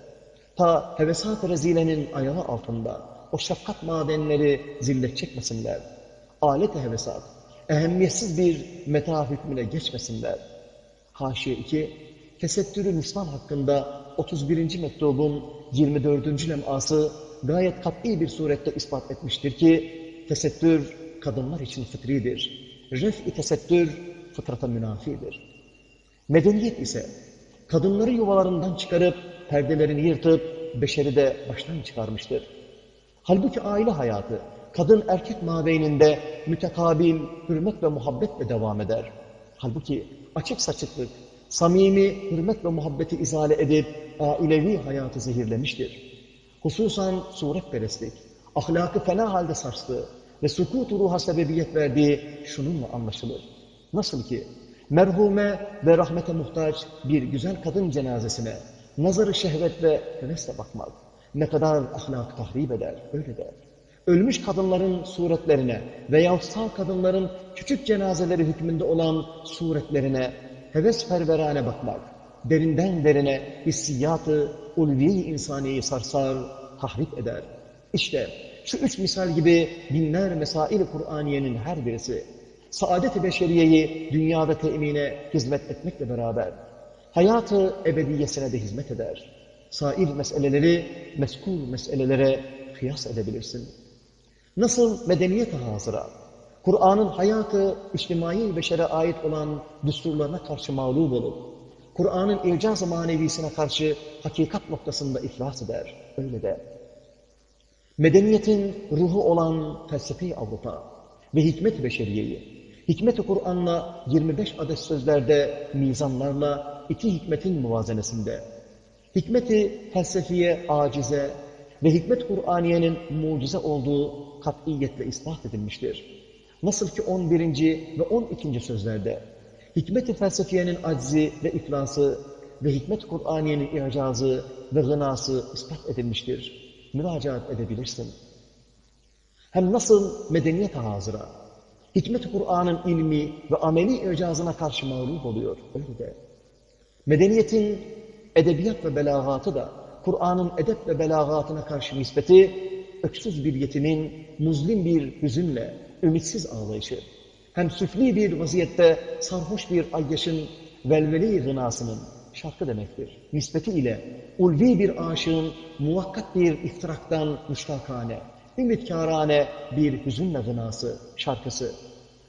Ta hevesat-ı rezilenin ayağı altında o şefkat madenleri zillet çekmesinler. Alet-i hevesat, ehemmiyetsiz bir meta hükmüne geçmesinler. Haşiye 2, Tesettürü Nisvan hakkında 31. mektubun 24. leması gayet kat'i bir surette ispat etmiştir ki, tesettür kadınlar için fıtridir. Ref-i tesettür fıtrata münafidir. Medeniyet ise kadınları yuvalarından çıkarıp, perdelerini yırtıp, beşeri de baştan çıkarmıştır. Halbuki aile hayatı, kadın erkek mabeyninde mütekabil, hürmet ve muhabbetle devam eder. Halbuki açık saçıklık, samimi hürmet ve muhabbeti izale edip ailevi hayatı zehirlemiştir. Hususan suretperestlik, ahlakı fena halde sarstı ve sukut ruha sebebiyet verdiği şununla anlaşılır. Nasıl ki merhume ve rahmete muhtaç bir güzel kadın cenazesine nazarı şehvet ve hevesle bakmak ne kadar ahlak tahrip eder, öyle der. Ölmüş kadınların suretlerine veya sağ kadınların küçük cenazeleri hükmünde olan suretlerine heves perverane bakmak, derinden derine hissiyatı, ulvi insaniyeyi sarsar, tahrip eder. İşte şu üç misal gibi binler mesail-i Kur'aniyenin her birisi, saadet-i beşeriyeyi dünyada temine hizmet etmekle beraber, hayatı ebediyesine de hizmet eder. Sair meseleleri, meskul meselelere kıyas edebilirsin. Nasıl medeniyet hazıra, Kur'an'ın hayatı, içtimai beşere ait olan düsturlarına karşı mağlup olup, Kur'an'ın icaz-ı manevisine karşı hakikat noktasında iflas eder. Öyle de. Medeniyetin ruhu olan felsefi Avrupa ve hikmet beşeriyeyi, hikmet-i Kur'an'la 25 adet sözlerde, mizanlarla iki hikmetin muvazenesinde, hikmeti felsefiye acize ve hikmet Kur'aniyenin mucize olduğu katiyetle ispat edilmiştir. Nasıl ki 11. ve 12. sözlerde hikmet-i felsefiyenin aczi ve iflası ve hikmet-i Kur'aniyenin icazı ve gınası ispat edilmiştir. Müracaat edebilirsin. Hem nasıl medeniyet hazıra, hikmet-i Kur'an'ın ilmi ve ameli icazına karşı mağlup oluyor. Öyle de. Medeniyetin edebiyat ve belagatı da Kur'an'ın edep ve belagatına karşı nispeti öksüz bir yetimin muzlim bir hüzünle ümitsiz ağlayışı, hem süfli bir vaziyette sarhoş bir ayyaşın velveli gınasının şarkı demektir. Nispeti ile ulvi bir aşığın muvakkat bir iftiraktan müştakane, ümitkârane bir hüzünle gınası, şarkısı,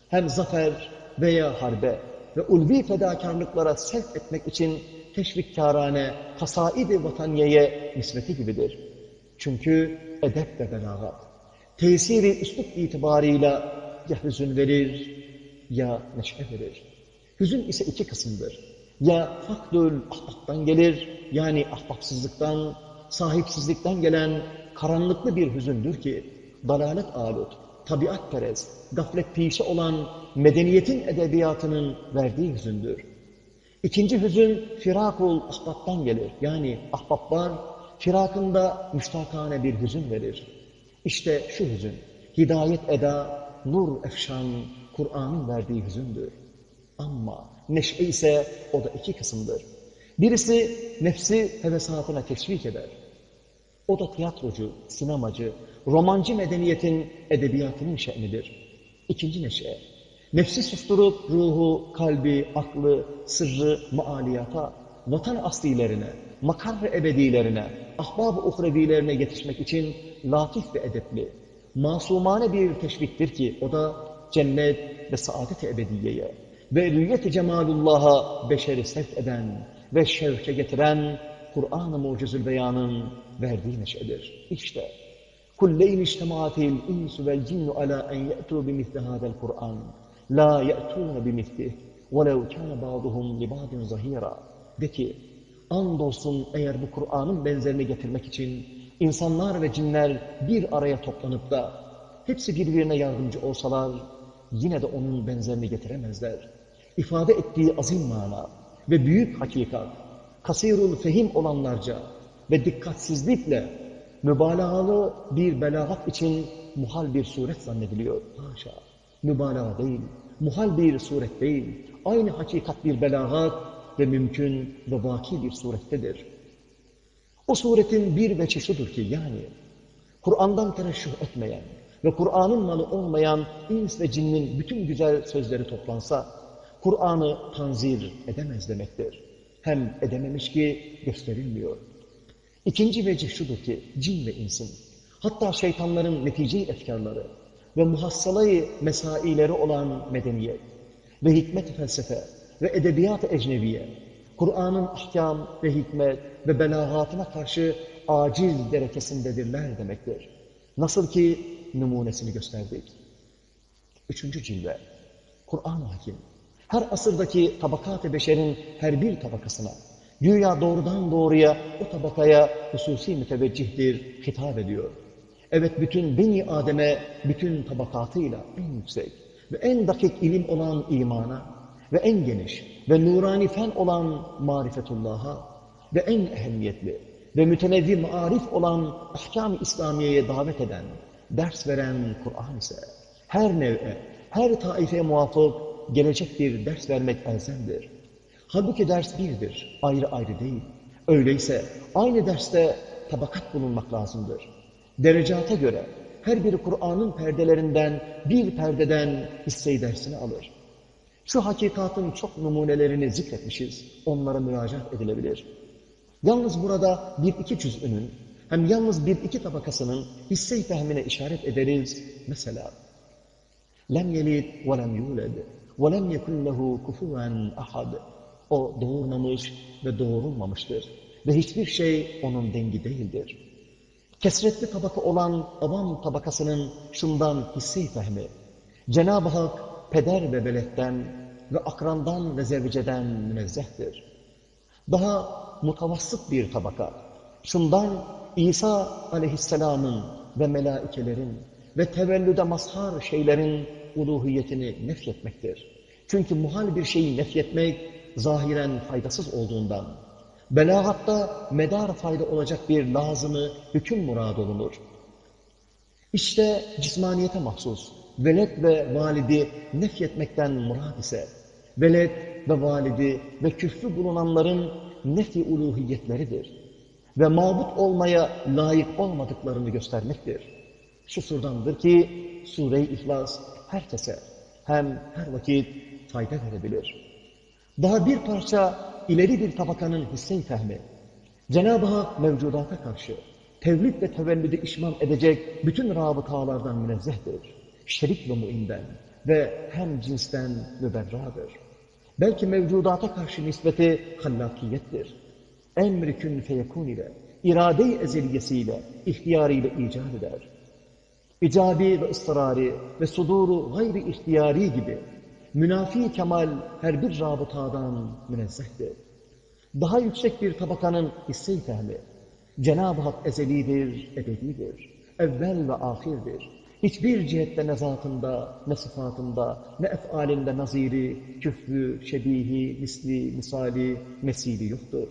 hem zafer veya harbe ve ulvi fedakarlıklara sevk etmek için teşvikkârane, kasaid-i vataniyeye nispeti gibidir. Çünkü edep ve belagat, tesiri üslup itibarıyla ya hüzün verir ya neşe verir. Hüzün ise iki kısımdır. Ya fakdül ahbaptan gelir, yani ahbapsızlıktan, sahipsizlikten gelen karanlıklı bir hüzündür ki, dalalet alut, tabiat perez, gaflet pişe olan medeniyetin edebiyatının verdiği hüzündür. İkinci hüzün firakul ahbaptan gelir. Yani ahbaplar firakında müştakane bir hüzün verir. İşte şu hüzün, hidayet eda, nur efşan, Kur'an'ın verdiği hüzündür. Ama neşe ise o da iki kısımdır. Birisi nefsi hevesatına teşvik eder. O da tiyatrocu, sinemacı, romancı medeniyetin edebiyatının şe'nidir. İkinci neşe, nefsi susturup ruhu, kalbi, aklı, sırrı, maaliyata, vatan aslilerine, makar ebedilerine, ahbab-ı uhrevilerine yetişmek için latif ve edepli, masumane bir teşviktir ki o da cennet ve saadet-i ebediyeye ve rüyet-i cemalullah'a beşeri sevk eden ve şevke getiren Kur'an-ı Mucizül Beyan'ın verdiği neşedir. İşte kulleyn iştemaatil insu vel cinnu ala en ye'tu bimithli hadel Kur'an la ye'tûne velev kâne ba'duhum li ba'din zahira de ki andolsun eğer bu Kur'an'ın benzerini getirmek için insanlar ve cinler bir araya toplanıp da hepsi birbirine yardımcı olsalar yine de onun benzerini getiremezler. İfade ettiği azim mana ve büyük hakikat, kasirul fehim olanlarca ve dikkatsizlikle mübalağalı bir belagat için muhal bir suret zannediliyor. Haşa, mübalağa değil, muhal bir suret değil, aynı hakikat bir belagat ve mümkün ve vaki bir surettedir. O suretin bir veçi ki yani, Kur'an'dan tereşüh etmeyen ve Kur'an'ın malı olmayan ins ve cinnin bütün güzel sözleri toplansa, Kur'an'ı tanzir edemez demektir. Hem edememiş ki gösterilmiyor. İkinci vecih şudur ki cin ve insin, hatta şeytanların netice efkarları ve muhassalayı mesaileri olan medeniyet ve hikmet felsefe ve edebiyat-ı ecneviye, Kur'an'ın ahkam ve hikmet ve belagatına karşı aciz derekesindedirler demektir. Nasıl ki numunesini gösterdik. Üçüncü cilve, Kur'an-ı Hakim, her asırdaki tabakat-ı beşerin her bir tabakasına, güya doğrudan doğruya o tabakaya hususi müteveccihtir, hitap ediyor. Evet bütün Beni Adem'e bütün tabakatıyla en yüksek ve en dakik ilim olan imana ve en geniş ve nurani fen olan marifetullah'a ve en ehemmiyetli ve mütenevvi marif olan ahkam-ı İslamiye'ye davet eden, ders veren Kur'an ise her nev'e, her taifeye muvafık gelecek bir ders vermek elzemdir. Halbuki ders birdir, ayrı ayrı değil. Öyleyse aynı derste tabakat bulunmak lazımdır. Derecata göre her biri Kur'an'ın perdelerinden bir perdeden hisseyi dersini alır. Şu hakikatın çok numunelerini zikretmişiz, onlara müracaat edilebilir. Yalnız burada bir iki cüz'ünün, hem yalnız bir iki tabakasının hisse-i fehmine işaret ederiz. Mesela, lem yelid ve lem lem yekun lehu kufuven ahad. O doğurmamış ve doğurulmamıştır. Ve hiçbir şey onun dengi değildir. Kesretli tabaka olan avam tabakasının şundan hisse-i fehmi, Cenab-ı Hak peder ve beletten ve akrandan ve zevceden münezzehtir. Daha mutavassıt bir tabaka, şundan İsa aleyhisselamın ve melaikelerin ve tevellüde mazhar şeylerin uluhiyetini nefyetmektir. Çünkü muhal bir şeyi nefyetmek zahiren faydasız olduğundan, belagatta medar fayda olacak bir lazımı hüküm murad olunur. İşte cismaniyete mahsus velet ve validi nefyetmekten murad ise, velet ve validi ve küfrü bulunanların nefi uluhiyetleridir. Ve mabut olmaya layık olmadıklarını göstermektir. Şu surdandır ki Sure-i İhlas herkese hem her vakit fayda verebilir. Daha bir parça ileri bir tabakanın hisse-i fehmi, Cenab-ı Hak mevcudata karşı tevlid ve tevellüdü işman edecek bütün rabıtalardan münezzehtir. Şerik ve muinden ve hem cinsten müberradır. Belki mevcudata karşı nispeti hallakiyettir. Emri kün feyekun ile, irade-i ezeliyesiyle, ihtiyarıyla icat eder. İcabi ve ısrarı ve suduru gayri ihtiyari gibi münafi kemal her bir rabıtadan münezzehtir. Daha yüksek bir tabakanın hisse-i fehmi, Cenab-ı Hak ezelidir, ebedidir, evvel ve ahirdir. Hiçbir cihette ne zatında, ne sıfatında, ne efalinde naziri, küfrü, şebihi, misli, misali, mesili yoktur.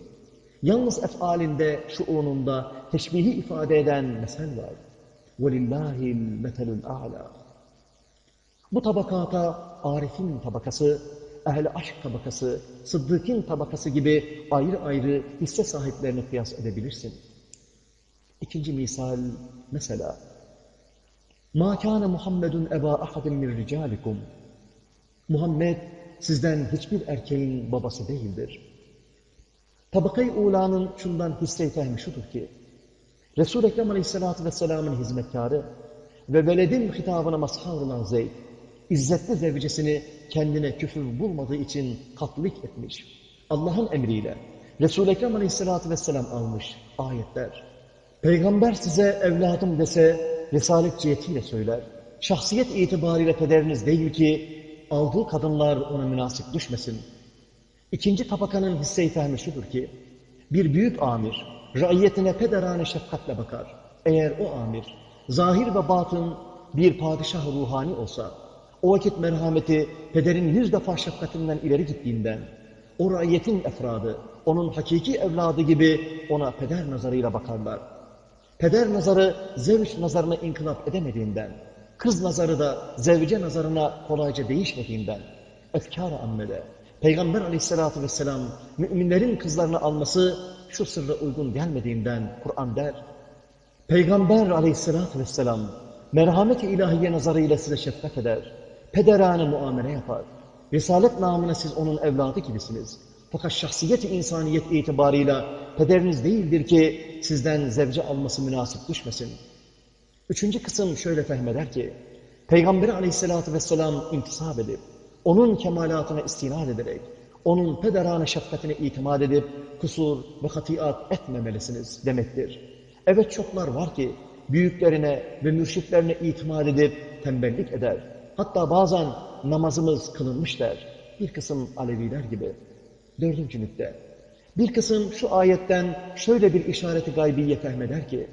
Yalnız efalinde, şuununda teşbihi ifade eden mesel var. وَلِلَّهِ الْمَثَلُ الْاَعْلَى Bu tabakata Arif'in tabakası ehli aşk tabakası, sıddıkın tabakası gibi ayrı ayrı hisse sahiplerini kıyas edebilirsin. İkinci misal mesela مَا كَانَ مُحَمَّدٌ اَبَا اَحَدٍ مِنْ رِجَالِكُمْ Muhammed sizden hiçbir erkeğin babası değildir. Tabakayı ulanın şundan hisse fehmi şudur ki, Resul-i Ekrem Aleyhisselatü Vesselam'ın hizmetkarı ve veledin hitabına mazhar olan Zeyd, İzzetli zevcesini kendine küfür bulmadığı için katlik etmiş. Allah'ın emriyle Resul-i Ekrem Aleyhisselatü Vesselam almış ayetler. Peygamber size evladım dese Risalet cihetiyle söyler. Şahsiyet itibariyle pederiniz değil ki aldığı kadınlar ona münasip düşmesin. İkinci tabakanın hisse-i ki bir büyük amir raiyetine pederane şefkatle bakar. Eğer o amir zahir ve batın bir padişah ruhani olsa o vakit merhameti pederin yüz defa şefkatinden ileri gittiğinden, o raiyetin efradı, onun hakiki evladı gibi ona peder nazarıyla bakarlar. Peder nazarı zevç nazarına inkılap edemediğinden, kız nazarı da zevce nazarına kolayca değişmediğinden, efkar-ı ammede, Peygamber aleyhissalatü vesselam müminlerin kızlarını alması şu sırra uygun gelmediğinden Kur'an der, Peygamber aleyhissalatü vesselam merhamet-i ilahiye nazarıyla size şefkat eder pederane muamele yapar. Risalet namına siz onun evladı gibisiniz. Fakat şahsiyet-i insaniyet itibarıyla pederiniz değildir ki sizden zevce alması münasip düşmesin. Üçüncü kısım şöyle fehmeder ki, Peygamberi aleyhissalatü vesselam intisap edip, onun kemalatına istinad ederek, onun pederane şefkatine itimat edip, kusur ve hatiat etmemelisiniz demektir. Evet çoklar var ki, büyüklerine ve mürşitlerine itimat edip tembellik eder Hatta bazen namazımız kılınmış der. Bir kısım Aleviler gibi. Dördüncü nükte. Bir kısım şu ayetten şöyle bir işareti gaybiye fehmeder ki,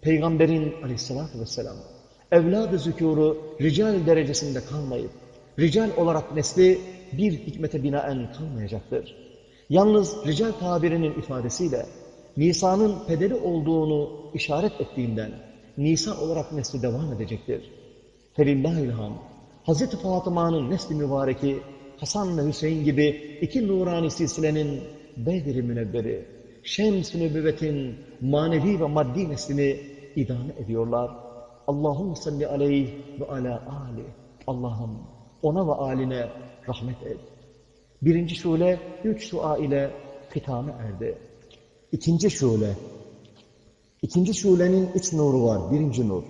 Peygamberin aleyhissalatü vesselam, evladı zükûru rical derecesinde kalmayıp, rical olarak nesli bir hikmete binaen kalmayacaktır. Yalnız rical tabirinin ifadesiyle, Nisa'nın pederi olduğunu işaret ettiğinden, Nisa olarak nesli devam edecektir. Felillahilham. Hazreti Fatıma'nın nesli mübareki Hasan ve Hüseyin gibi iki nurani silsilenin Bedir-i Münevveri, Şems-i Nübüvvet'in manevi ve maddi neslini idame ediyorlar. Allahum salli aleyh ve ala ali. Allah'ım ona ve aline rahmet et. Birinci şule üç dua ile hitame erdi. İkinci şule. İkinci şulenin üç nuru var. Birinci nur.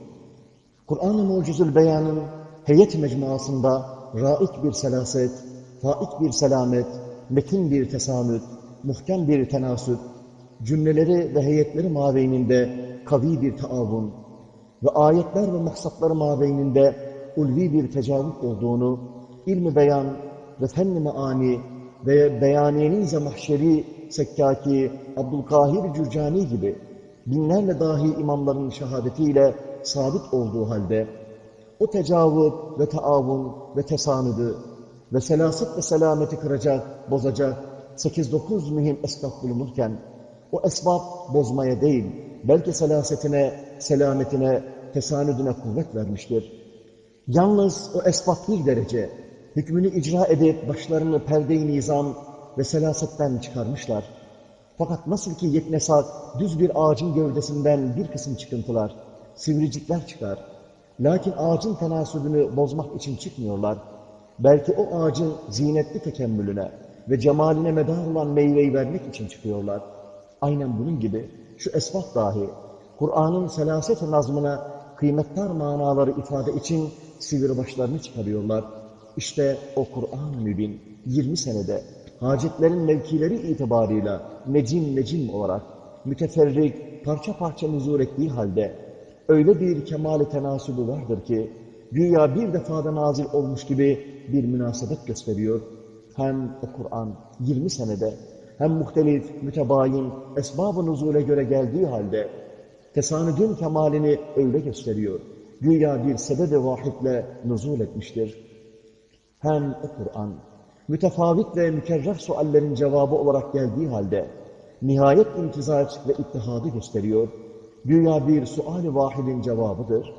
Kur'an-ı Mucizül Beyan'ın heyet mecmuasında raik bir selaset, faik bir selamet, metin bir tesamüt, muhkem bir tenasüt, cümleleri ve heyetleri mabeyninde kavi bir taavun ve ayetler ve maksatları mabeyninde ulvi bir tecavüt olduğunu, ilmi beyan ve fenn-i meani ve beyaniyenin zemahşeri Sekkaki, Abdülkahir Cürcani gibi binlerle dahi imamların şehadetiyle sabit olduğu halde o tecavüt ve taavun ve tesanüdü ve selaset ve selameti kıracak, bozacak 8-9 mühim esbab bulunurken o esbab bozmaya değil, belki selasetine, selametine, tesanüdüne kuvvet vermiştir. Yalnız o esbab bir derece hükmünü icra edip başlarını perde-i nizam ve selasetten çıkarmışlar. Fakat nasıl ki yeknesak düz bir ağacın gövdesinden bir kısım çıkıntılar, sivricikler çıkar, Lakin ağacın tenasübünü bozmak için çıkmıyorlar. Belki o ağacın zinetli tekemmülüne ve cemaline medar olan meyveyi vermek için çıkıyorlar. Aynen bunun gibi şu esbab dahi Kur'an'ın selaset nazmına kıymetli manaları ifade için sivri başlarını çıkarıyorlar. İşte o Kur'an-ı Mübin 20 senede hacetlerin mevkileri itibarıyla necim necim olarak müteferrik parça parça nuzul ettiği halde öyle bir kemali tenasübü vardır ki, güya bir defada nazil olmuş gibi bir münasebet gösteriyor. Hem o Kur'an 20 senede, hem muhtelif, mütebayin, esbab-ı nuzule göre geldiği halde, tesanüdün kemalini öyle gösteriyor. Güya bir sebebe vahitle nuzul etmiştir. Hem Kur'an, mütefavit ve mükerrer suallerin cevabı olarak geldiği halde, nihayet imtizaç ve ittihadı gösteriyor güya bir sual-i vahidin cevabıdır.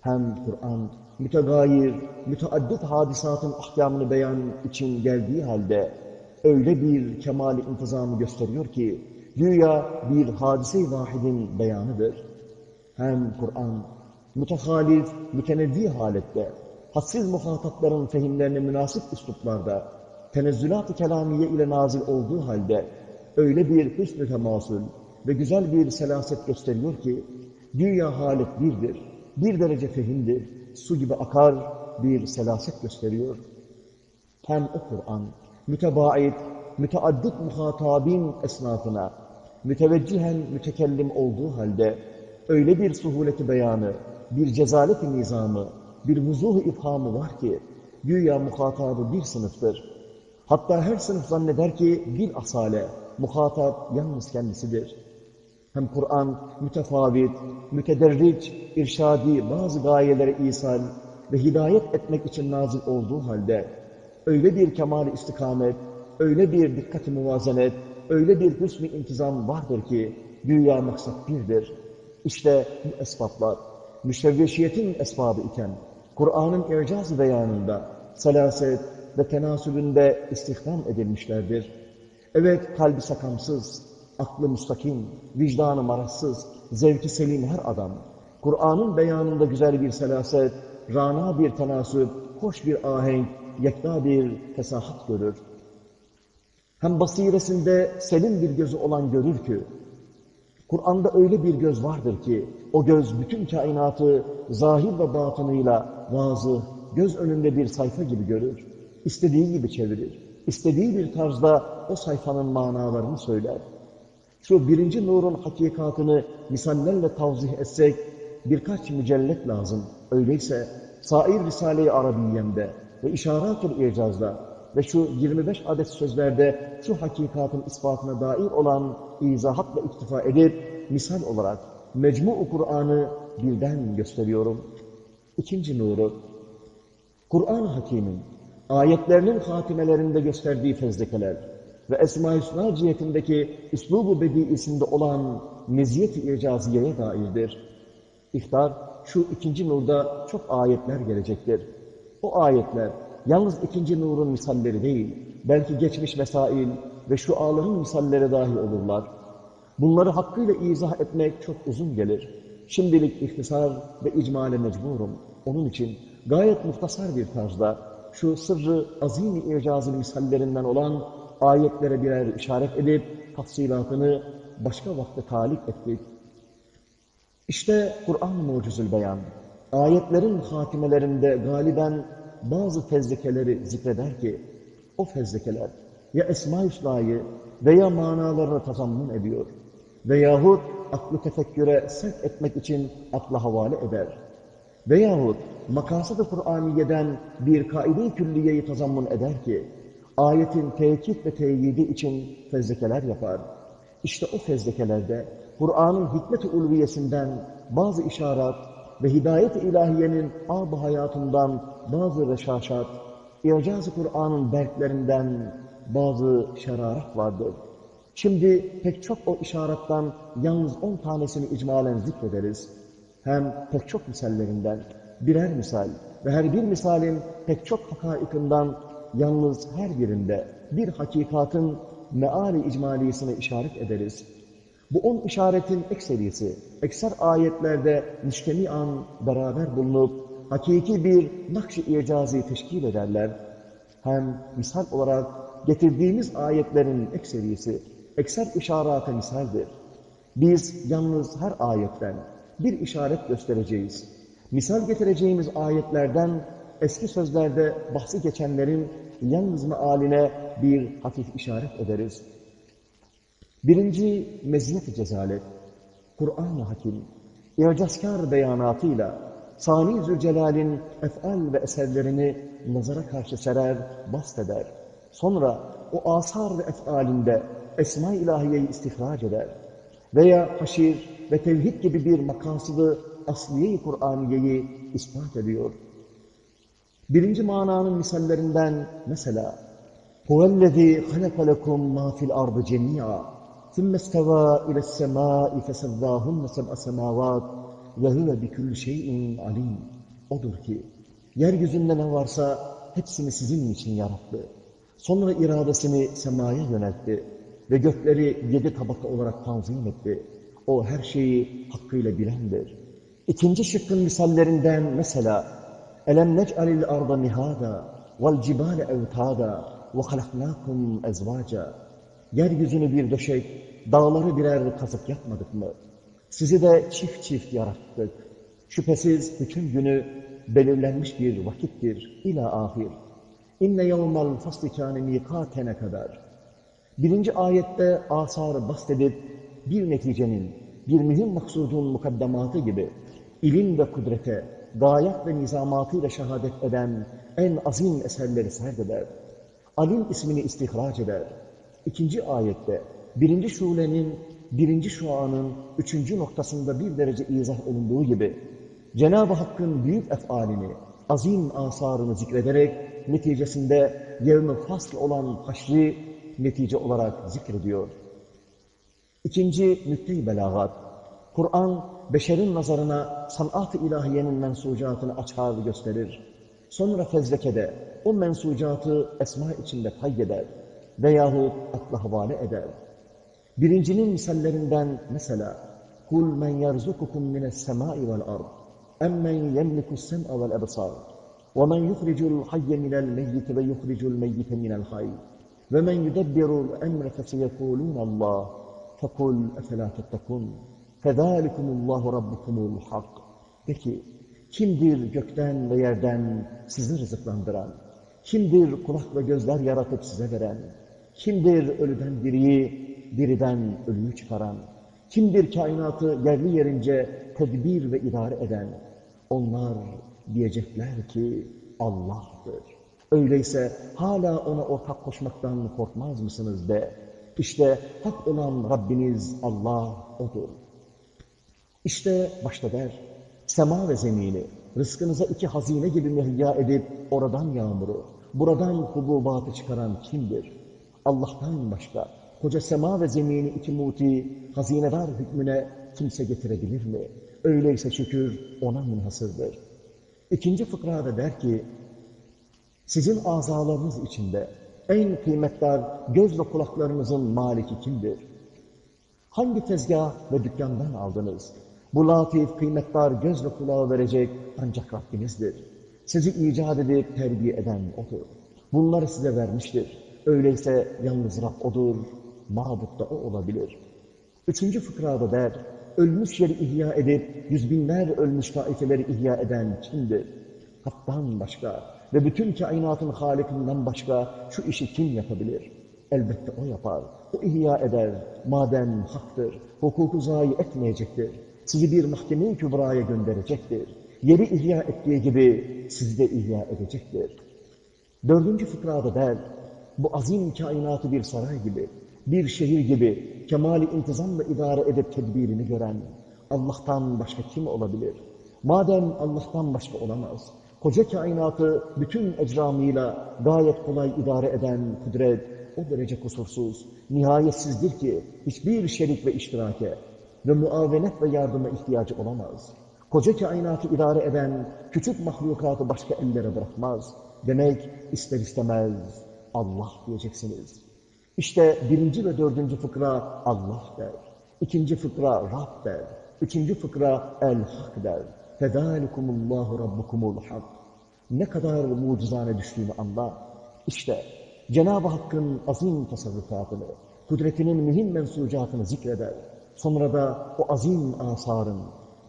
Hem Kur'an mütegayir, müteaddit hadisatın ahkamını beyan için geldiği halde öyle bir kemal intizamı gösteriyor ki güya bir hadise-i vahidin beyanıdır. Hem Kur'an mütehalif, mütenevvi halette hadsiz muhatapların fehimlerine münasip üsluplarda tenezzülat-ı kelamiye ile nazil olduğu halde öyle bir hüsn-ü temasül ve güzel bir selaset gösteriyor ki güya halet birdir, bir derece fehimdir, su gibi akar bir selaset gösteriyor. Hem o Kur'an mütebait, müteaddit muhatabin esnafına müteveccühen mütekellim olduğu halde öyle bir suhuleti beyanı, bir cezalet-i nizamı, bir vuzuh-u ifhamı var ki güya muhatabı bir sınıftır. Hatta her sınıf zanneder ki bir asale, muhatap yalnız kendisidir. Hem Kur'an mütefavit, mütederriç, irşadi bazı gayelere isal ve hidayet etmek için nazil olduğu halde öyle bir kemal istikamet, öyle bir dikkat-i muvazenet, öyle bir hüsn-i intizam vardır ki güya maksat birdir. İşte bu esbablar, müşevveşiyetin esbabı iken, Kur'an'ın icaz beyanında, selaset ve tenasülünde istihdam edilmişlerdir. Evet, kalbi sakamsız, aklı müstakim, vicdanı marazsız, zevki selim her adam, Kur'an'ın beyanında güzel bir selaset, rana bir tenasüp, hoş bir ahenk, yekta bir fesahat görür. Hem basiresinde selim bir gözü olan görür ki, Kur'an'da öyle bir göz vardır ki, o göz bütün kainatı zahir ve batınıyla vazı, göz önünde bir sayfa gibi görür. İstediği gibi çevirir. İstediği bir tarzda o sayfanın manalarını söyler. Şu birinci nurun hakikatını misallerle tavzih etsek birkaç mücellet lazım. Öyleyse sair Risale-i Arabiyem'de ve işaret-ül icazda ve şu 25 adet sözlerde şu hakikatın ispatına dair olan izahatla iktifa edip misal olarak mecmu Kur'an'ı birden gösteriyorum. İkinci nuru, Kur'an-ı Hakim'in ayetlerinin hatimelerinde gösterdiği fezlekeler ve Esma-i Hüsna cihetindeki üslubu bediisinde olan meziyet-i icaziyeye dairdir. İhtar, şu ikinci nurda çok ayetler gelecektir. O ayetler, yalnız ikinci nurun misalleri değil, belki geçmiş vesail ve şu ağların misalleri dahi olurlar. Bunları hakkıyla izah etmek çok uzun gelir. Şimdilik ihtisar ve icmale mecburum. Onun için gayet muhtasar bir tarzda şu sırrı azim-i icazı misallerinden olan ayetlere birer işaret edip tafsilatını başka vakte talip ettik. İşte Kur'an mucizül beyan. Ayetlerin hatimelerinde galiben bazı fezlekeleri zikreder ki, o fezlekeler ya Esma-i veya manalarını tazammun ediyor veyahut aklı tefekküre sevk etmek için akla havale eder veyahut makasıd-ı Kur'aniye'den bir kaide-i külliyeyi tazammun eder ki, ayetin tekit ve teyidi için fezlekeler yapar. İşte o fezlekelerde Kur'an'ın hikmet-i ulviyesinden bazı işaret ve hidayet-i ilahiyenin ab hayatından bazı reşaşat, İcaz-ı Kur'an'ın berklerinden bazı şerarat vardır. Şimdi pek çok o işarettan yalnız on tanesini icmalen zikrederiz. Hem pek çok misallerinden birer misal ve her bir misalin pek çok hakaikından yalnız her birinde bir hakikatın meali icmalisine işaret ederiz. Bu on işaretin ekserisi, ekser ayetlerde müştemian beraber bulunup hakiki bir nakş-ı icazi teşkil ederler. Hem misal olarak getirdiğimiz ayetlerin ekserisi, ekser işarete misaldir. Biz yalnız her ayetten bir işaret göstereceğiz. Misal getireceğimiz ayetlerden eski sözlerde bahsi geçenlerin yalnız mealine bir hafif işaret ederiz. Birinci meziyet-i cezalet, Kur'an-ı Hakim, İcazkar beyanatıyla Sani Zülcelal'in efal ve eserlerini nazara karşı serer, basteder. Sonra o asar ve efalinde Esma-i İlahiye'yi istihraç eder. Veya haşir ve tevhid gibi bir makasıdı asliye-i Kur'aniye'yi ispat ediyor. Birinci mananın misallerinden mesela هُوَالَّذ۪ي خَلَقَ لَكُمْ مَا فِي الْأَرْضِ جَمِيعًا ثُمَّ اسْتَوَى إِلَى السَّمَاءِ فَسَوَّاهُنَّ سَبْعَ سَمَاوَاتٍ ve huve bikülli şeyin alim. Odur ki, yeryüzünde ne varsa hepsini sizin için yarattı. Sonra iradesini semaya yöneltti ve gökleri yedi tabaka olarak tanzim etti. O her şeyi hakkıyla bilendir. İkinci şıkkın misallerinden mesela elem nec'alil arda mihada vel cibale evtada ve halaknakum ezvaca yeryüzünü bir döşek dağları birer kazık yapmadık mı? Sizi de çift çift yarattık. Şüphesiz bütün günü belirlenmiş bir vakittir. İla ahir. İnne yevmal fasli kâne mikâtene kadar. Birinci ayette asarı bahsedip bir neticenin, bir mühim maksudun mukaddematı gibi ilim ve kudrete, gayet ve nizamatıyla şehadet eden en azim eserleri serdeder. Alim ismini istihraç eder. İkinci ayette birinci şulenin, birinci şuanın üçüncü noktasında bir derece izah olunduğu gibi Cenab-ı Hakk'ın büyük efalini, azim asarını zikrederek neticesinde yevmi fasl olan haşri netice olarak zikrediyor. İkinci nükte belagat. Kur'an, beşerin nazarına sanat-ı ilahiyenin mensucatını açar gösterir. Sonra fezlekede o mensucatı esma içinde kayyeder veyahut akla havale eder. Birincinin misallerinden mesela kul men yerzukukum mines semai vel ard emmen yemlikus sem'a vel ebsar ve men yuhricul hayye minel meyyiti ve yuhricul meyyite minel hayy ve men yudebbirul emre feseyekulun Allah fekul efela tettekun fezalikumullahu rabbukumul hak. De ki kimdir gökten ve yerden sizi rızıklandıran? Kimdir kulak ve gözler yaratıp size veren? Kimdir ölüden diriyi, diriden ölüyü çıkaran? Kimdir kainatı yerli yerince tedbir ve idare eden? Onlar diyecekler ki Allah'tır. Öyleyse hala ona ortak koşmaktan korkmaz mısınız de? İşte hak olan Rabbiniz Allah O'dur. İşte başta der, sema ve zemini, rızkınıza iki hazine gibi müheyya edip oradan yağmuru, buradan hububatı çıkaran kimdir? Allah'tan başka koca sema ve zemini iki muti, hazinedar hükmüne kimse getirebilir mi? Öyleyse şükür ona münhasırdır. İkinci fıkrada der ki, sizin azalarınız içinde en kıymetli göz ve kulaklarınızın maliki kimdir? Hangi tezgah ve dükkandan aldınız? Bu latif, kıymetli göz ve kulağı verecek ancak Rabbinizdir. Sizi icat edip terbiye eden O'dur. Bunları size vermiştir. Öyleyse yalnız Rab O'dur, mabut da O olabilir. Üçüncü fıkrada der, ölmüş yeri ihya edip yüz binler ölmüş taifeleri ihya eden kimdir? Hak'tan başka ve bütün kainatın halikinden başka şu işi kim yapabilir? Elbette O yapar, O ihya eder, madem haktır, hukuku zayi etmeyecektir. Sizi bir mahkeme-i kübraya gönderecektir. Yeri ihya ettiği gibi sizi de ihya edecektir. Dördüncü fıkrada der, bu azim kainatı bir saray gibi, bir şehir gibi kemali intizamla idare edip tedbirini gören Allah'tan başka kim olabilir? Madem Allah'tan başka olamaz, koca kainatı bütün ecramıyla gayet kolay idare eden kudret o derece kusursuz, nihayetsizdir ki hiçbir şerik ve iştirake ve muavenet ve yardıma ihtiyacı olamaz. Koca kainatı idare eden küçük mahlukatı başka ellere bırakmaz. Demek ister istemez Allah diyeceksiniz. İşte birinci ve dördüncü fıkra Allah der. İkinci fıkra Rab der. Üçüncü fıkra El-Hak der. فَذَٰلِكُمُ اللّٰهُ رَبُّكُمُ الْحَقِّ Ne kadar mucizane düştüğünü anla. İşte Cenab-ı Hakk'ın azim tasarrufatını, kudretinin mühim mensucatını zikreder. Sonra da o azim asarın,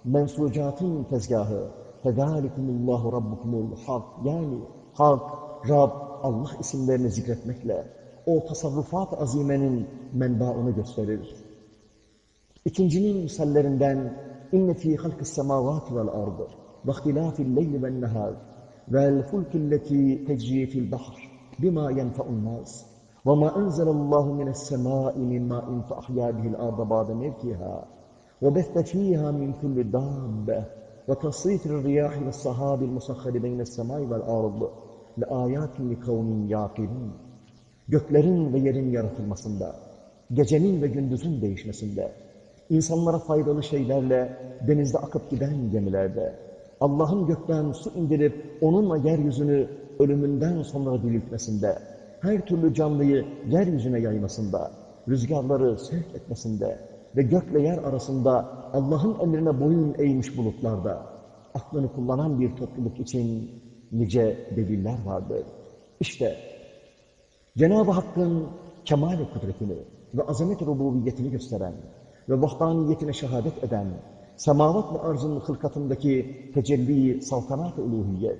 mensucatın tezgahı, فَذَٰلِكُمُ اللّٰهُ رَبُّكُمُ الْحَقِّ Yani Hak, Rab, Allah isimlerini zikretmekle o tasarrufat azimenin menbaını gösterir. İkincinin misallerinden inne fî halkis semâvâti vel ardı ve ihtilâfil leyli ven nehâr vel fulkilleti tecrî fil bahr bima yenfe'un nâs ve mâ enzelallahu mines semâi min mâin fe ahyâ bihil arda ba'de mevkihâ ve beste fîhâ min kulli dâbbe ve tasrîfir riyâhi ve sahâbil musakhari beynes semâi vel ardı Göklerin ve yerin yaratılmasında, gecenin ve gündüzün değişmesinde, insanlara faydalı şeylerle denizde akıp giden gemilerde, Allah'ın gökten su indirip onunla yeryüzünü ölümünden sonra diriltmesinde, her türlü canlıyı yeryüzüne yaymasında, rüzgarları sevk etmesinde ve gökle yer arasında Allah'ın emrine boyun eğmiş bulutlarda, aklını kullanan bir topluluk için nice deliller vardır. İşte Cenab-ı Hakk'ın kemal kudretini ve azamet rububiyetini gösteren ve vahdaniyetine şehadet eden, semavat ve arzın hılkatındaki tecelli saltanat-ı uluhiyet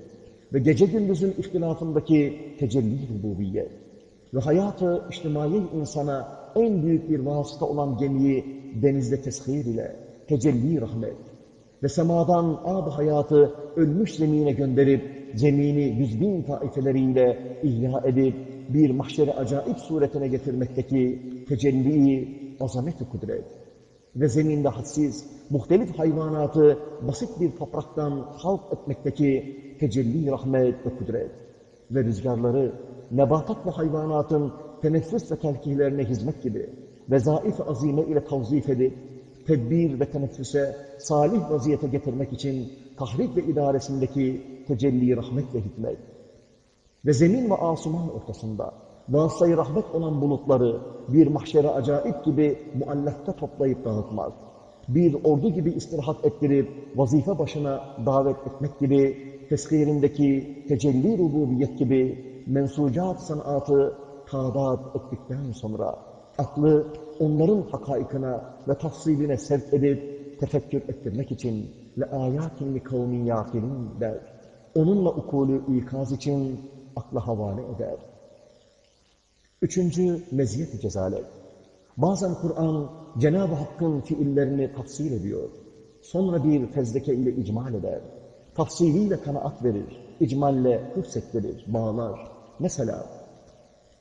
ve gece gündüzün ihtilafındaki tecelli rububiyet ve hayatı içtimai insana en büyük bir vasıta olan gemiyi denizde teshir ile tecelli rahmet ve semadan ab hayatı ölmüş zemine gönderip zemini yüz bin taifeleriyle ihya edip bir mahşeri acayip suretine getirmekteki tecelli azamet-i kudret ve zeminde hadsiz, muhtelif hayvanatı basit bir topraktan halk etmekteki tecelli rahmet ve kudret ve rüzgarları nebatat ve hayvanatın teneffüs ve telkihlerine hizmet gibi vezaif azime ile tavzif edip tedbir ve teneffüse salih vaziyete getirmek için tahrik ve idaresindeki tecelli rahmet ve hikmet ve zemin ve asuman ortasında vasıtayı rahmet olan bulutları bir mahşere acayip gibi muallakta toplayıp dağıtmak, bir ordu gibi istirahat ettirip vazife başına davet etmek gibi teskirindeki tecelli rububiyet gibi mensucat sanatı tadat ettikten sonra aklı onların hakaikına ve tafsiline sevk edip tefekkür ettirmek için le ayatin li kavmin yakilin der. Onunla ukulü ikaz için akla havale eder. Üçüncü meziyet-i cezalet. Bazen Kur'an Cenab-ı Hakk'ın fiillerini tafsil ediyor. Sonra bir fezleke ile icmal eder. Tafsiliyle kanaat verir. İcmalle hıfzettirir, bağlar. Mesela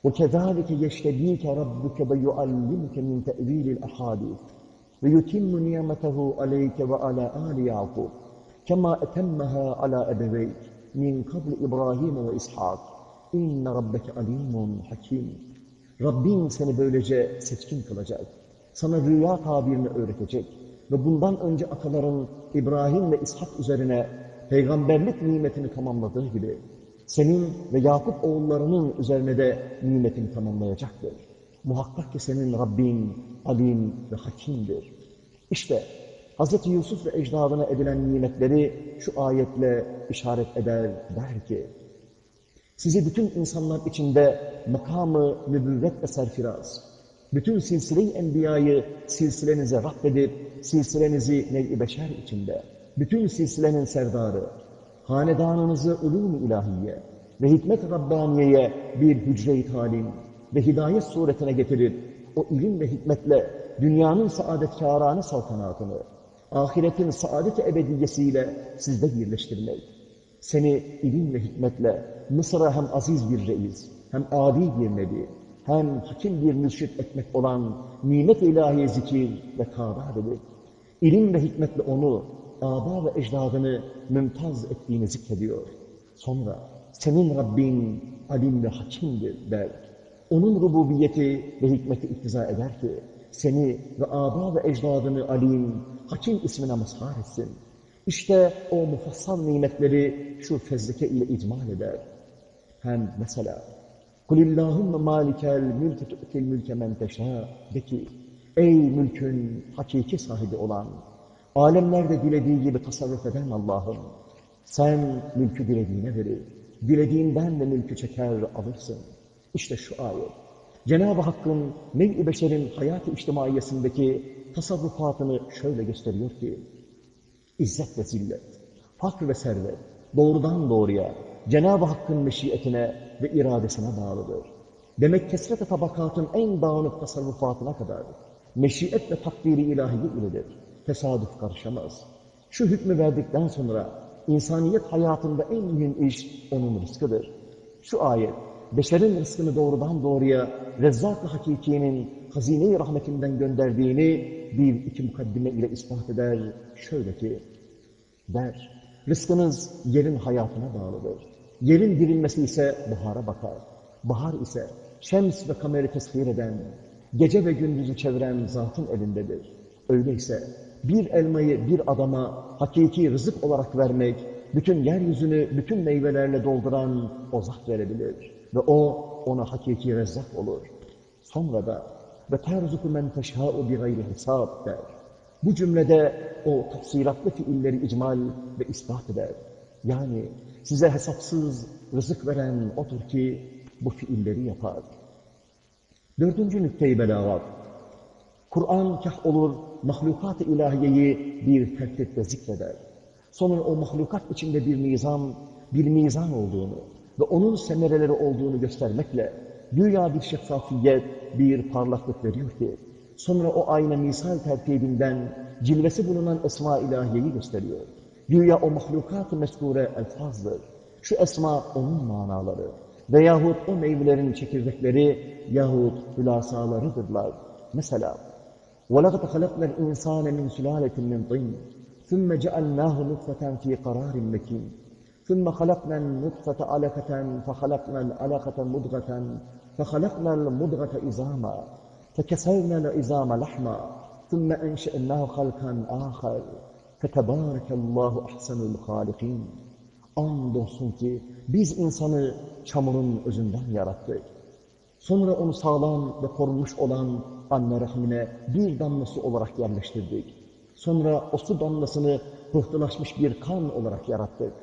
وَكَذَٰلِكَ يَشْتَب۪يكَ رَبُّكَ وَيُعَلِّمُكَ مِنْ تَأْو۪يلِ الْأَحَادِيثِ وَيُتِمُّ نِيَمَتَهُ عَلَيْكَ وَعَلَى آلِ يَعْقُوبَ كَمَا أَتَمَّهَا عَلَى min kabl İbrahim ve İshak. İnne rabbeke alimun hakim. Rabbin seni böylece seçkin kılacak. Sana rüya tabirini öğretecek. Ve bundan önce ataların İbrahim ve İshak üzerine peygamberlik nimetini tamamladığı gibi senin ve Yakup oğullarının üzerine de nimetini tamamlayacaktır. Muhakkak ki senin Rabbin alim ve hakimdir. İşte Hz. Yusuf ve ecdadına edilen nimetleri şu ayetle işaret eder der ki sizi bütün insanlar içinde makamı nübüvvet ve serfiraz, bütün silsile-i enbiyayı silsilenize raddedip, silsilenizi nev-i beşer içinde, bütün silsilenin serdarı, hanedanınızı ulûm-u ilahiye ve hikmet Rabbaniye'ye bir hücre-i talim ve hidayet suretine getirip, o ilim ve hikmetle dünyanın saadetkârâne saltanatını, ahiretin saadet-i ebediyesiyle sizde birleştirmek, seni ilim ve hikmetle Mısır'a hem aziz bir reis, hem adi bir nebi, hem hakim bir mürşit etmek olan nimet ilahi zikir ve edip, ilim ve hikmetle onu, aba ve ecdadını mümtaz ettiğini zikrediyor. Sonra senin Rabbin alim ve hakimdir der. Onun rububiyeti ve hikmeti iktiza eder ki, seni ve aba ve ecdadını alim, hakim ismine mazhar etsin. İşte o mufassal nimetleri şu fezleke ile icmal eder. Hem mesela Kulillahümme malikel mülkü tu'til mülke men teşâ de ki ey mülkün hakiki sahibi olan alemlerde dilediği gibi tasarruf eden Allah'ım sen mülkü dilediğine verir. Dilediğinden de mülkü çeker alırsın. İşte şu ayet. Cenab-ı Hakk'ın mev'i beşerin hayat-ı içtimaiyesindeki tasarrufatını şöyle gösteriyor ki, İzzet ve zillet, fakr ve servet doğrudan doğruya Cenab-ı Hakk'ın meşiyetine ve iradesine bağlıdır. Demek kesret-i tabakatın en dağınık tasarrufatına kadar meşiyet ve takdiri ilahi iledir. Tesadüf karışamaz. Şu hükmü verdikten sonra insaniyet hayatında en mühim iş onun rızkıdır. Şu ayet, beşerin rızkını doğrudan doğruya Rezzak-ı Hakiki'nin hazine-i rahmetinden gönderdiğini bir iki mukaddime ile ispat eder. Şöyle ki, der, rızkınız yerin hayatına bağlıdır. Yerin dirilmesi ise bahara bakar. Bahar ise şems ve kameri teshir eden, gece ve gündüzü çeviren zatın elindedir. Öyleyse bir elmayı bir adama hakiki rızık olarak vermek, bütün yeryüzünü bütün meyvelerle dolduran o zat verebilir. Ve o ona hakiki rezzak olur. Sonra da ve terzuku men teşâ'u bi gayri hesab der. Bu cümlede o tafsilatlı fiilleri icmal ve ispat eder. Yani size hesapsız rızık veren odur ki bu fiilleri yapar. Dördüncü nükte-i belagat. Kur'an kah olur mahlukat-ı ilahiyeyi bir tertipte zikreder. Sonra o mahlukat içinde bir nizam, bir mizan olduğunu ve onun semereleri olduğunu göstermekle dünya bir şeffafiyet, bir parlaklık veriyor ki sonra o ayna misal tertibinden cilvesi bulunan esma ilahiyeyi gösteriyor. Güya o mahlukat-ı meskure elfazdır. Şu esma onun manaları veyahut o meyvelerin çekirdekleri yahut hülasalarıdırlar. Mesela وَلَقَدْ خَلَقْنَا الْاِنْسَانَ مِنْ سُلَالَةٍ مِنْ طِينٍ ثُمَّ جَعَلْنَاهُ نُطْفَةً فِي قَرَارٍ مَكِينٍ ثُمَّ خَلَقْنَا النُّطْفَةَ عَلَقَةً فَخَلَقْنَا الْعَلَقَةَ مُضْغَةً فَخَلَقْنَا الْمُضْغَةَ إِزَامًا فَكَسَوْنَا الْإِزَامَ لَحْمًا ثُمَّ أَنْشَأْنَاهُ خَلْقًا آخَرَ فَتَبَارَكَ اللّٰهُ أَحْسَنُ الْخَالِقِينَ Andolsun ki biz insanı çamurun özünden yarattık. Sonra onu sağlam ve korunmuş olan anne rahmine bir damlası olarak yerleştirdik. Sonra o su damlasını pıhtılaşmış bir kan olarak yarattık.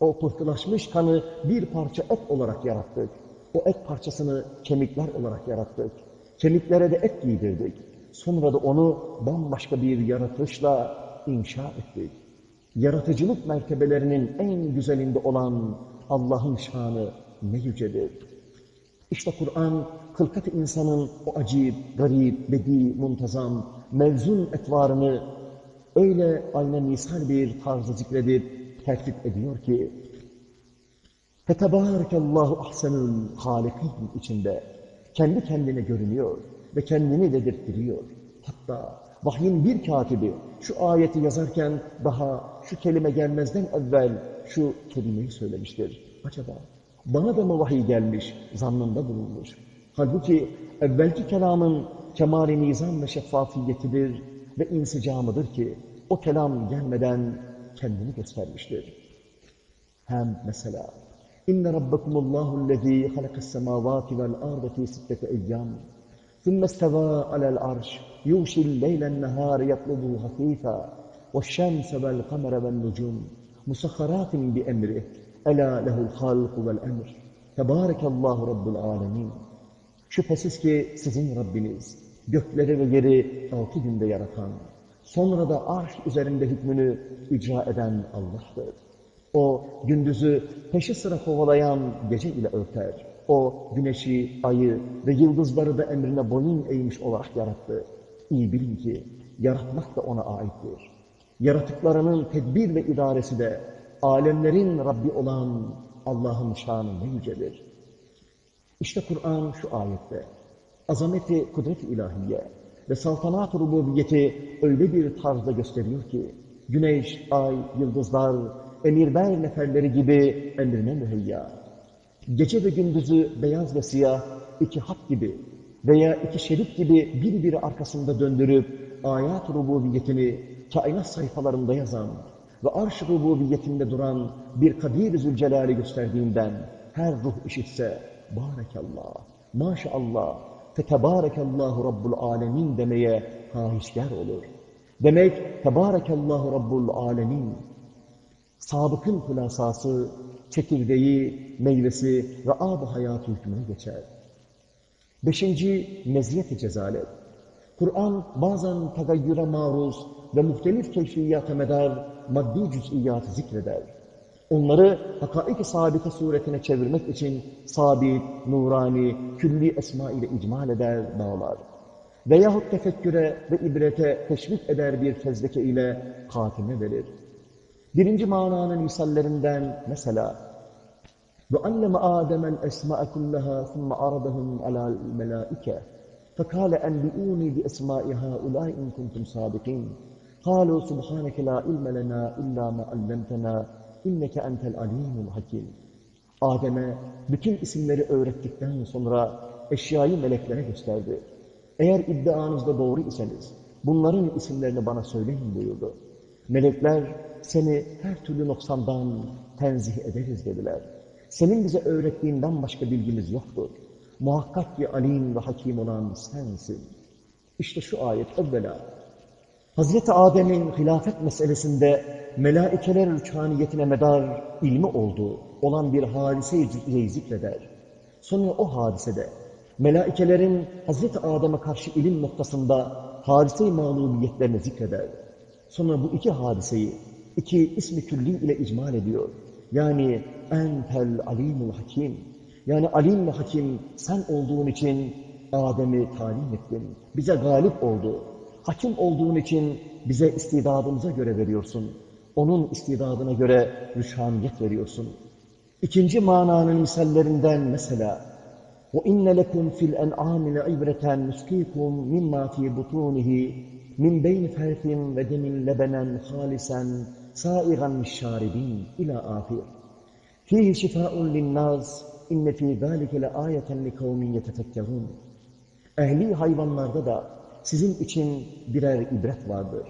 O pıhtılaşmış kanı bir parça et olarak yarattık. O et parçasını kemikler olarak yarattık. Kemiklere de et giydirdik. Sonra da onu bambaşka bir yaratışla inşa ettik. Yaratıcılık mertebelerinin en güzelinde olan Allah'ın şanı ne yücedir. İşte Kur'an, kılkat insanın o acip, garip, bedi, muntazam, mevzun etvarını öyle aynen misal bir tarzı zikredip tertip ediyor ki Fetebârekallahu ahsenül hâlikîn içinde kendi kendine görünüyor ve kendini dedirttiriyor. Hatta vahyin bir katibi şu ayeti yazarken daha şu kelime gelmezden evvel şu kelimeyi söylemiştir. Acaba bana da mı vahiy gelmiş, zannında bulunmuş. Halbuki evvelki kelamın kemali nizam ve şeffafiyetidir ve insicamıdır ki o kelam gelmeden kendini göstermiştir. Hem mesela İnne rabbakumullahu lezî halakas semâvâti vel arda fî sittete eyyâm. Sümme istevâ alel arş. Yuşil leylen nehâri yatlubu hafîfâ. Ve şemse vel kamere vel nucum. Musakkarâtin bi emrih. Ela lehul halku vel emr. Tebârekallahu rabbul âlemîn. Şüphesiz ki sizin Rabbiniz, gökleri ve yeri altı günde yaratan, sonra da arş üzerinde hükmünü icra eden Allah'tır. O gündüzü peşi sıra kovalayan gece ile örter. O güneşi, ayı ve yıldızları da emrine boyun eğmiş olarak yarattı. İyi bilin ki yaratmak da ona aittir. Yaratıklarının tedbir ve idaresi de alemlerin Rabbi olan Allah'ın şanı ne yücedir. İşte Kur'an şu ayette azameti kudret-i ilahiye ve saltanat-ı rububiyeti öyle bir tarzda gösteriyor ki güneş, ay, yıldızlar, emirber neferleri gibi emrine müheyya. Gece ve gündüzü beyaz ve siyah iki hat gibi veya iki şerit gibi birbiri arkasında döndürüp ayat rububiyetini kainat sayfalarında yazan ve arş rububiyetinde duran bir Kadir Zülcelal'i gösterdiğinden her ruh işitse Barakallah, maşallah, fetebârekallahu Rabbul alemin demeye hahişgar olur. Demek tebârekallahu Rabbul alemin, sabıkın hülasası, çekirdeği, meyvesi ve ab hayatı hükmüne geçer. Beşinci, meziyet-i cezalet. Kur'an bazen tagayyüre maruz ve muhtelif keyfiyata medar maddi cüz'iyatı zikreder. Onları hakaik-i sabite suretine çevirmek için sabit, nurani, külli esma ile icmal eder, bağlar. Veyahut tefekküre ve ibrete teşvik eder bir fezleke ile katime verir. Birinci mananın misallerinden mesela وَعَلَّمَ آدَمَ الْأَسْمَاءَ كُلَّهَا ثُمَّ عَرَضَهُمْ عَلَى الْمَلَائِكَةِ فَقَالَ أَنْبِئُونِي بِأَسْمَاءِ هَؤُلَاءِ إِن كُنتُمْ صَادِقِينَ قَالُوا سُبْحَانَكَ لَا عِلْمَ لَنَا إِلَّا مَا عَلَّمْتَنَا İnneke entel alimul hakim. Adem'e bütün isimleri öğrettikten sonra eşyayı meleklere gösterdi. Eğer iddianızda doğru iseniz, bunların isimlerini bana söyleyin buyurdu. Melekler seni her türlü noksandan tenzih ederiz dediler. Senin bize öğrettiğinden başka bilgimiz yoktur. Muhakkak ki alim ve hakim olan sensin. İşte şu ayet evvela. Hazreti Adem'in hilafet meselesinde melaikeler rüçhaniyetine medar ilmi olduğu olan bir hadise-i zikreder. Sonra o hadisede melaikelerin Hazreti Adem'e karşı ilim noktasında hadise-i mağlubiyetlerini zikreder. Sonra bu iki hadiseyi iki ismi külli ile icmal ediyor. Yani entel alimul hakim. Yani alim ve hakim sen olduğun için Adem'i talim ettin. Bize galip oldu. Hakim olduğun için bize istidadımıza göre veriyorsun. Onun istidadına göre rüşhaniyet veriyorsun. İkinci mananın misallerinden mesela وَاِنَّ لَكُمْ فِي الْاَنْعَامِ لَعِبْرَةً نُسْقِيكُمْ مِمَّا فِي بُطُونِهِ مِنْ بَيْنِ فَرْثٍ وَدَمٍ لَبَنًا خَالِسًا سَائِغًا لِلشَّارِبِينَ İlâ ahir. فِيهِ شِفَاءٌ لِلنَّاسِ اِنَّ فِي ذَٰلِكَ لَآيَةً لِكَوْمٍ يَتَفَكَّرُونَ Ehli hayvanlarda da sizin için birer ibret vardır.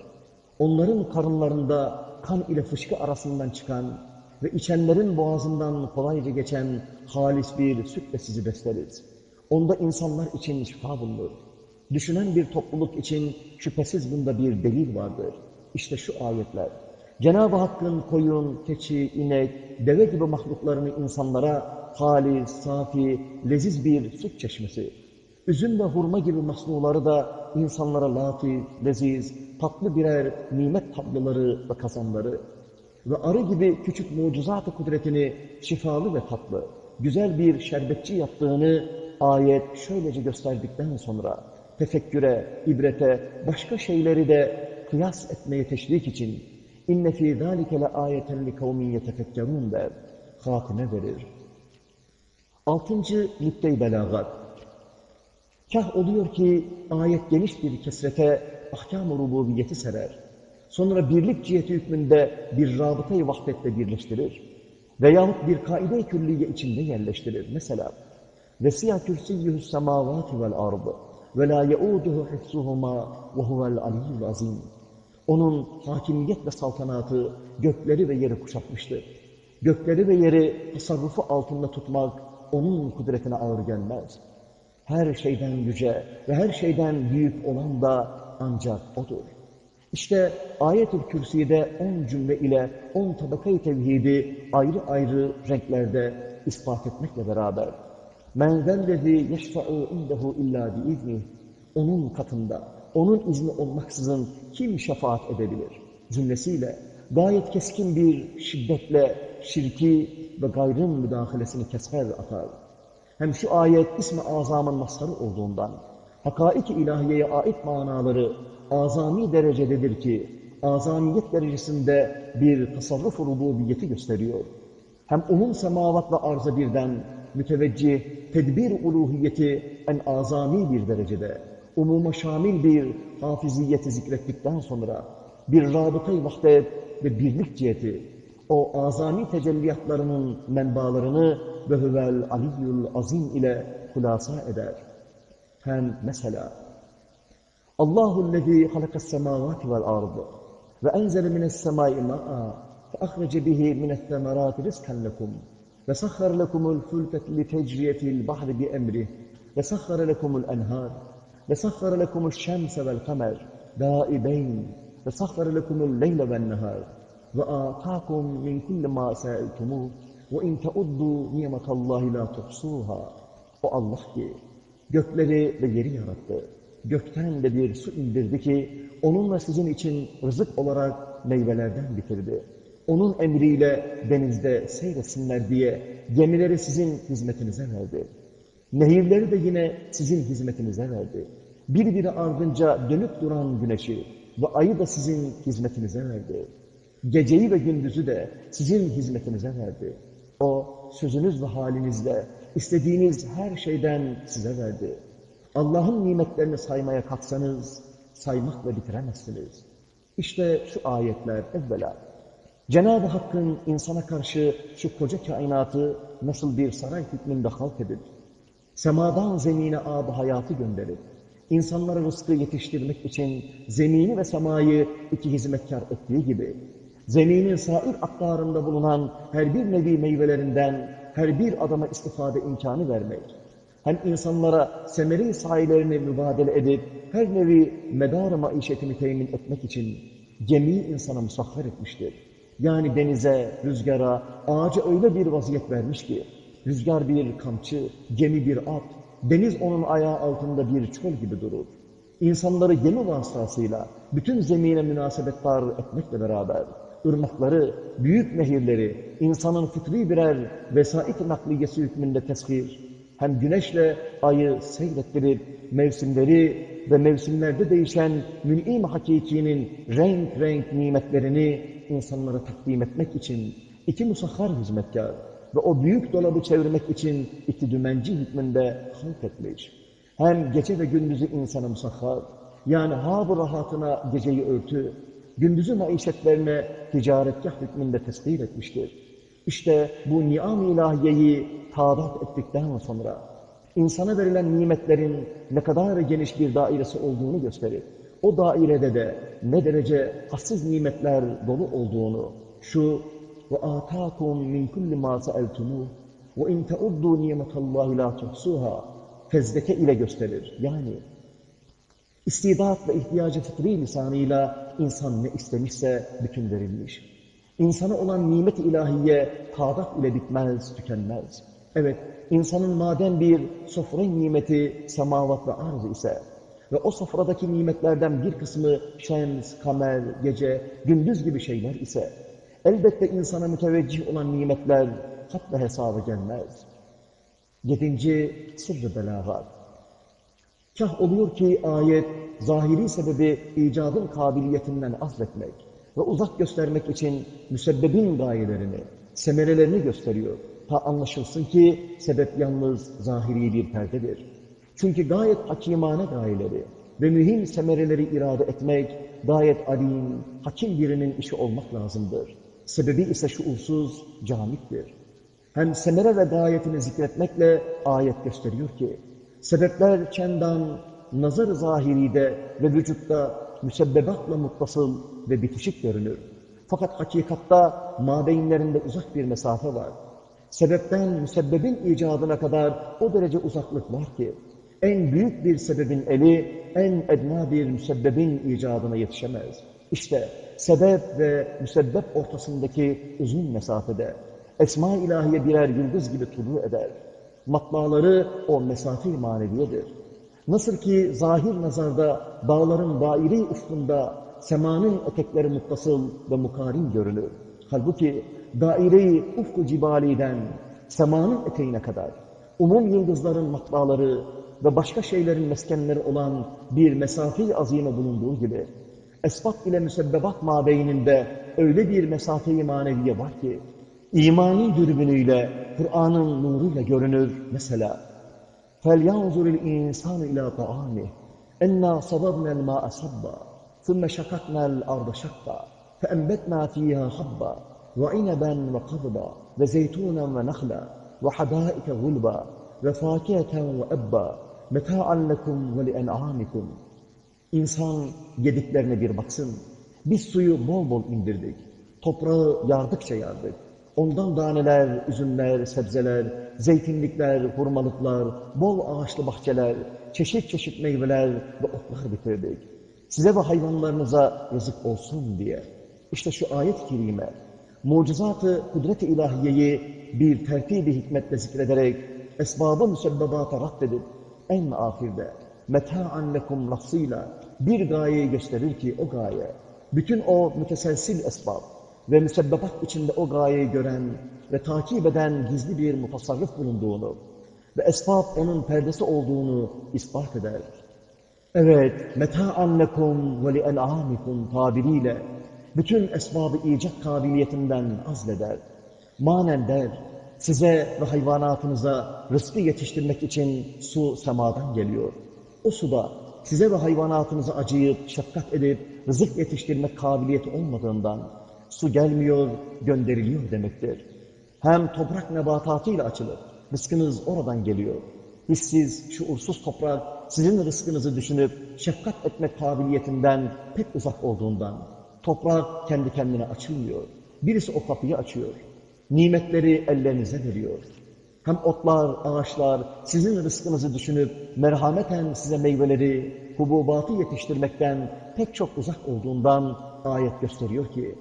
Onların karınlarında kan ile fışkı arasından çıkan ve içenlerin boğazından kolayca geçen halis bir sütle sizi besleriz. Onda insanlar için şifa bulunur. Düşünen bir topluluk için şüphesiz bunda bir delil vardır. İşte şu ayetler. Cenab-ı Hakk'ın koyun, keçi, inek, deve gibi mahluklarını insanlara halis, safi, leziz bir süt çeşmesi, üzüm ve hurma gibi masnuları da insanlara latif, leziz, tatlı birer nimet tabloları ve kazanları ve arı gibi küçük mucizat-ı kudretini şifalı ve tatlı, güzel bir şerbetçi yaptığını ayet şöylece gösterdikten sonra tefekküre, ibrete, başka şeyleri de kıyas etmeye teşvik için inne fî zâlike le âyeten li kavmin yetefekkerûn der, hatime verir. Altıncı nükte-i belagat. Kah oluyor ki ayet geniş bir kesrete ahkam-ı rububiyeti serer. Sonra birlik ciheti hükmünde bir rabıtayı vahdetle birleştirir. Veyahut bir kaide-i külliye içinde yerleştirir. Mesela وَسِيَا كُرْسِيُّهُ السَّمَاوَاتِ وَالْأَرْضِ وَلَا يَعُودُهُ حِفْسُهُمَا وَهُوَ الْعَلِيُّ الْعَظِيمُ onun hakimiyet ve saltanatı gökleri ve yeri kuşatmıştır. Gökleri ve yeri tasarrufu altında tutmak onun kudretine ağır gelmez. Her şeyden yüce ve her şeyden büyük olan da ancak O'dur. İşte ayet-ül kürsüde on cümle ile on tabakayı tevhidi ayrı ayrı renklerde ispat etmekle beraber men zellezi yeşfa'u indehu illa biiznih onun katında, onun izni olmaksızın kim şefaat edebilir? Cümlesiyle gayet keskin bir şiddetle şirki ve gayrın müdahalesini keser atar. Hem şu ayet ismi azamın mazharı olduğundan, hakaik-i ilahiyeye ait manaları azami derecededir ki, azamiyet derecesinde bir tasarruf rububiyeti gösteriyor. Hem onun semavat ve arza birden müteveccih, tedbir uluhiyeti en azami bir derecede, umuma şamil bir hafiziyeti zikrettikten sonra bir rabıtayı vahdet ve birlik ciheti, o azami tecelliyatlarının menbalarını ve huvel aliyyul azim ile hulasa eder. Hem mesela Allahu lezî halakas semâvâti vel ardı ve enzele mines semâi ma'a fe ahrece bihi mines semerâti rizken lekum ve sahhar lekumul fulket li tecriye fil bahri bi emrih ve sahhar lekumul enhâr kamer dâibeyn ve sahhar lekumul leyle vel nehâr ve âtâkum min kulli mâ sâiltumûh ve in teuddu nimetallahi la tuhsuha. O Allah ki gökleri ve yeri yarattı. Gökten de bir su indirdi ki onunla sizin için rızık olarak meyvelerden bitirdi. Onun emriyle denizde seyretsinler diye gemileri sizin hizmetinize verdi. Nehirleri de yine sizin hizmetinize verdi. Birbiri ardınca dönüp duran güneşi ve ayı da sizin hizmetinize verdi. Geceyi ve gündüzü de sizin hizmetinize verdi. O sözünüz ve halinizle istediğiniz her şeyden size verdi. Allah'ın nimetlerini saymaya kalksanız saymakla bitiremezsiniz. İşte şu ayetler evvela. Cenab-ı Hakk'ın insana karşı şu koca kainatı nasıl bir saray hükmünde halk edip, semadan zemine ab hayatı gönderip, insanlara rızkı yetiştirmek için zemini ve semayı iki hizmetkar ettiği gibi, zeminin sair aktarında bulunan her bir nevi meyvelerinden her bir adama istifade imkanı vermek, hem insanlara semeri sahilerini mübadele edip her nevi medar maişetini temin etmek için gemiyi insana musahhar etmiştir. Yani denize, rüzgara, ağaca öyle bir vaziyet vermiş ki, rüzgar bir kamçı, gemi bir at, deniz onun ayağı altında bir çöl gibi durur. İnsanları gemi vasıtasıyla bütün zemine münasebetler etmekle beraber, ırmakları, büyük nehirleri, insanın fıtri birer vesait nakliyesi hükmünde teshir, hem güneşle ayı seyrettirip mevsimleri ve mevsimlerde değişen mün'im hakikinin renk renk nimetlerini insanlara takdim etmek için iki musahhar hizmetkar ve o büyük dolabı çevirmek için iki dümenci hükmünde halk etmiş. Hem gece ve gündüzü insana musahhar, yani hab rahatına geceyi örtü, gündüzü maişetlerine ticaretgah hükmünde tesbih etmiştir. İşte bu niam-ı ilahiyeyi tadat ettikten sonra insana verilen nimetlerin ne kadar geniş bir dairesi olduğunu gösterir. O dairede de ne derece hassız nimetler dolu olduğunu, şu atakum min kulli ma sa'altumuh ve in ta'uddu nimetallahi la tuhsuha fezleke ile gösterir. Yani istidat ve ihtiyacı fıtri lisanıyla insan ne istemişse bütün verilmiş. İnsana olan nimet ilahiye tadat ile bitmez, tükenmez. Evet, insanın maden bir sofra nimeti semavat ve arz ise ve o sofradaki nimetlerden bir kısmı şems, kamer, gece, gündüz gibi şeyler ise elbette insana müteveccih olan nimetler hatta hesaba gelmez. Yedinci sırrı belagat. Kah oluyor ki ayet zahiri sebebi icadın kabiliyetinden azletmek ve uzak göstermek için müsebbebin gayelerini, semerelerini gösteriyor. Ta anlaşılsın ki sebep yalnız zahiri bir perdedir. Çünkü gayet hakimane gayeleri ve mühim semereleri irade etmek gayet alim, hakim birinin işi olmak lazımdır. Sebebi ise şuursuz, camiktir. Hem semere ve gayetini zikretmekle ayet gösteriyor ki, sebepler çendan, nazar-ı zahiride ve vücutta müsebbebatla muttasıl ve bitişik görünür. Fakat hakikatta mabeyinlerinde uzak bir mesafe var. Sebepten müsebbebin icadına kadar o derece uzaklık var ki, en büyük bir sebebin eli, en edna bir müsebbebin icadına yetişemez. İşte sebep ve müsebbep ortasındaki uzun mesafede Esma-i ilahiye birer yıldız gibi tulu eder. Matbaaları o mesafe maneviyedir. Nasıl ki zahir nazarda dağların daire ufkunda semanın etekleri muttasıl ve mukarin görünür. Halbuki daire-i ufku cibaliden semanın eteğine kadar umum yıldızların matbaaları ve başka şeylerin meskenleri olan bir mesafe-i azime bulunduğu gibi esbab ile müsebbebat mabeyninde öyle bir mesafe-i maneviye var ki imani dürbünüyle, Kur'an'ın nuruyla görünür mesela. فَلْيَنْظُرِ الْاِنْسَانُ اِلَى طَعَامِهِ. اَنَّا صَبَبْنَا الْمَاءَ صَبًّا ثُمَّ شَقَقْنَا الْأَرْضَ شَقًّا فَأَنْبَتْنَا فِيهَا حَبًّا وَعِنَبًا وَقَضْبًا وَزَيْتُونًا وَنَخْلًا وَحَدَائِكَ غُلْبًا وَفَاكِهَةً وَأَبًّا مَتَاعًا لَكُمْ وَلِأَنْعَامِكُمْ. İnsan yediklerine bir baksın. Biz suyu bol bol indirdik. Toprağı yardıkça yardık. Ondan daneler, üzümler, sebzeler, zeytinlikler, hurmalıklar, bol ağaçlı bahçeler, çeşit çeşit meyveler ve otlar bitirdik. Size ve hayvanlarınıza rızık olsun diye. İşte şu ayet-i kerime, mucizatı kudret-i ilahiyeyi bir tertibi hikmetle zikrederek, esbabı müsebbebata raddedip, en ahirde, meta'an lekum lafzıyla bir gayeyi gösterir ki o gaye, bütün o müteselsil esbab, ve müsebbebat içinde o gayeyi gören ve takip eden gizli bir mutasarrıf bulunduğunu ve esbab onun perdesi olduğunu ispat eder. Evet, meta'an lekum ve li'en'amikum tabiriyle bütün esbabı icat kabiliyetinden azleder. Manen der, size ve hayvanatınıza rızkı yetiştirmek için su semadan geliyor. O suda size ve hayvanatınıza acıyıp, şefkat edip rızık yetiştirmek kabiliyeti olmadığından su gelmiyor, gönderiliyor demektir. Hem toprak nebatatıyla açılır. Rızkınız oradan geliyor. Hissiz, şuursuz toprak sizin rızkınızı düşünüp şefkat etmek kabiliyetinden pek uzak olduğundan toprak kendi kendine açılmıyor. Birisi o kapıyı açıyor. Nimetleri ellerinize veriyor. Hem otlar, ağaçlar sizin rızkınızı düşünüp merhameten size meyveleri, hububatı yetiştirmekten pek çok uzak olduğundan ayet gösteriyor ki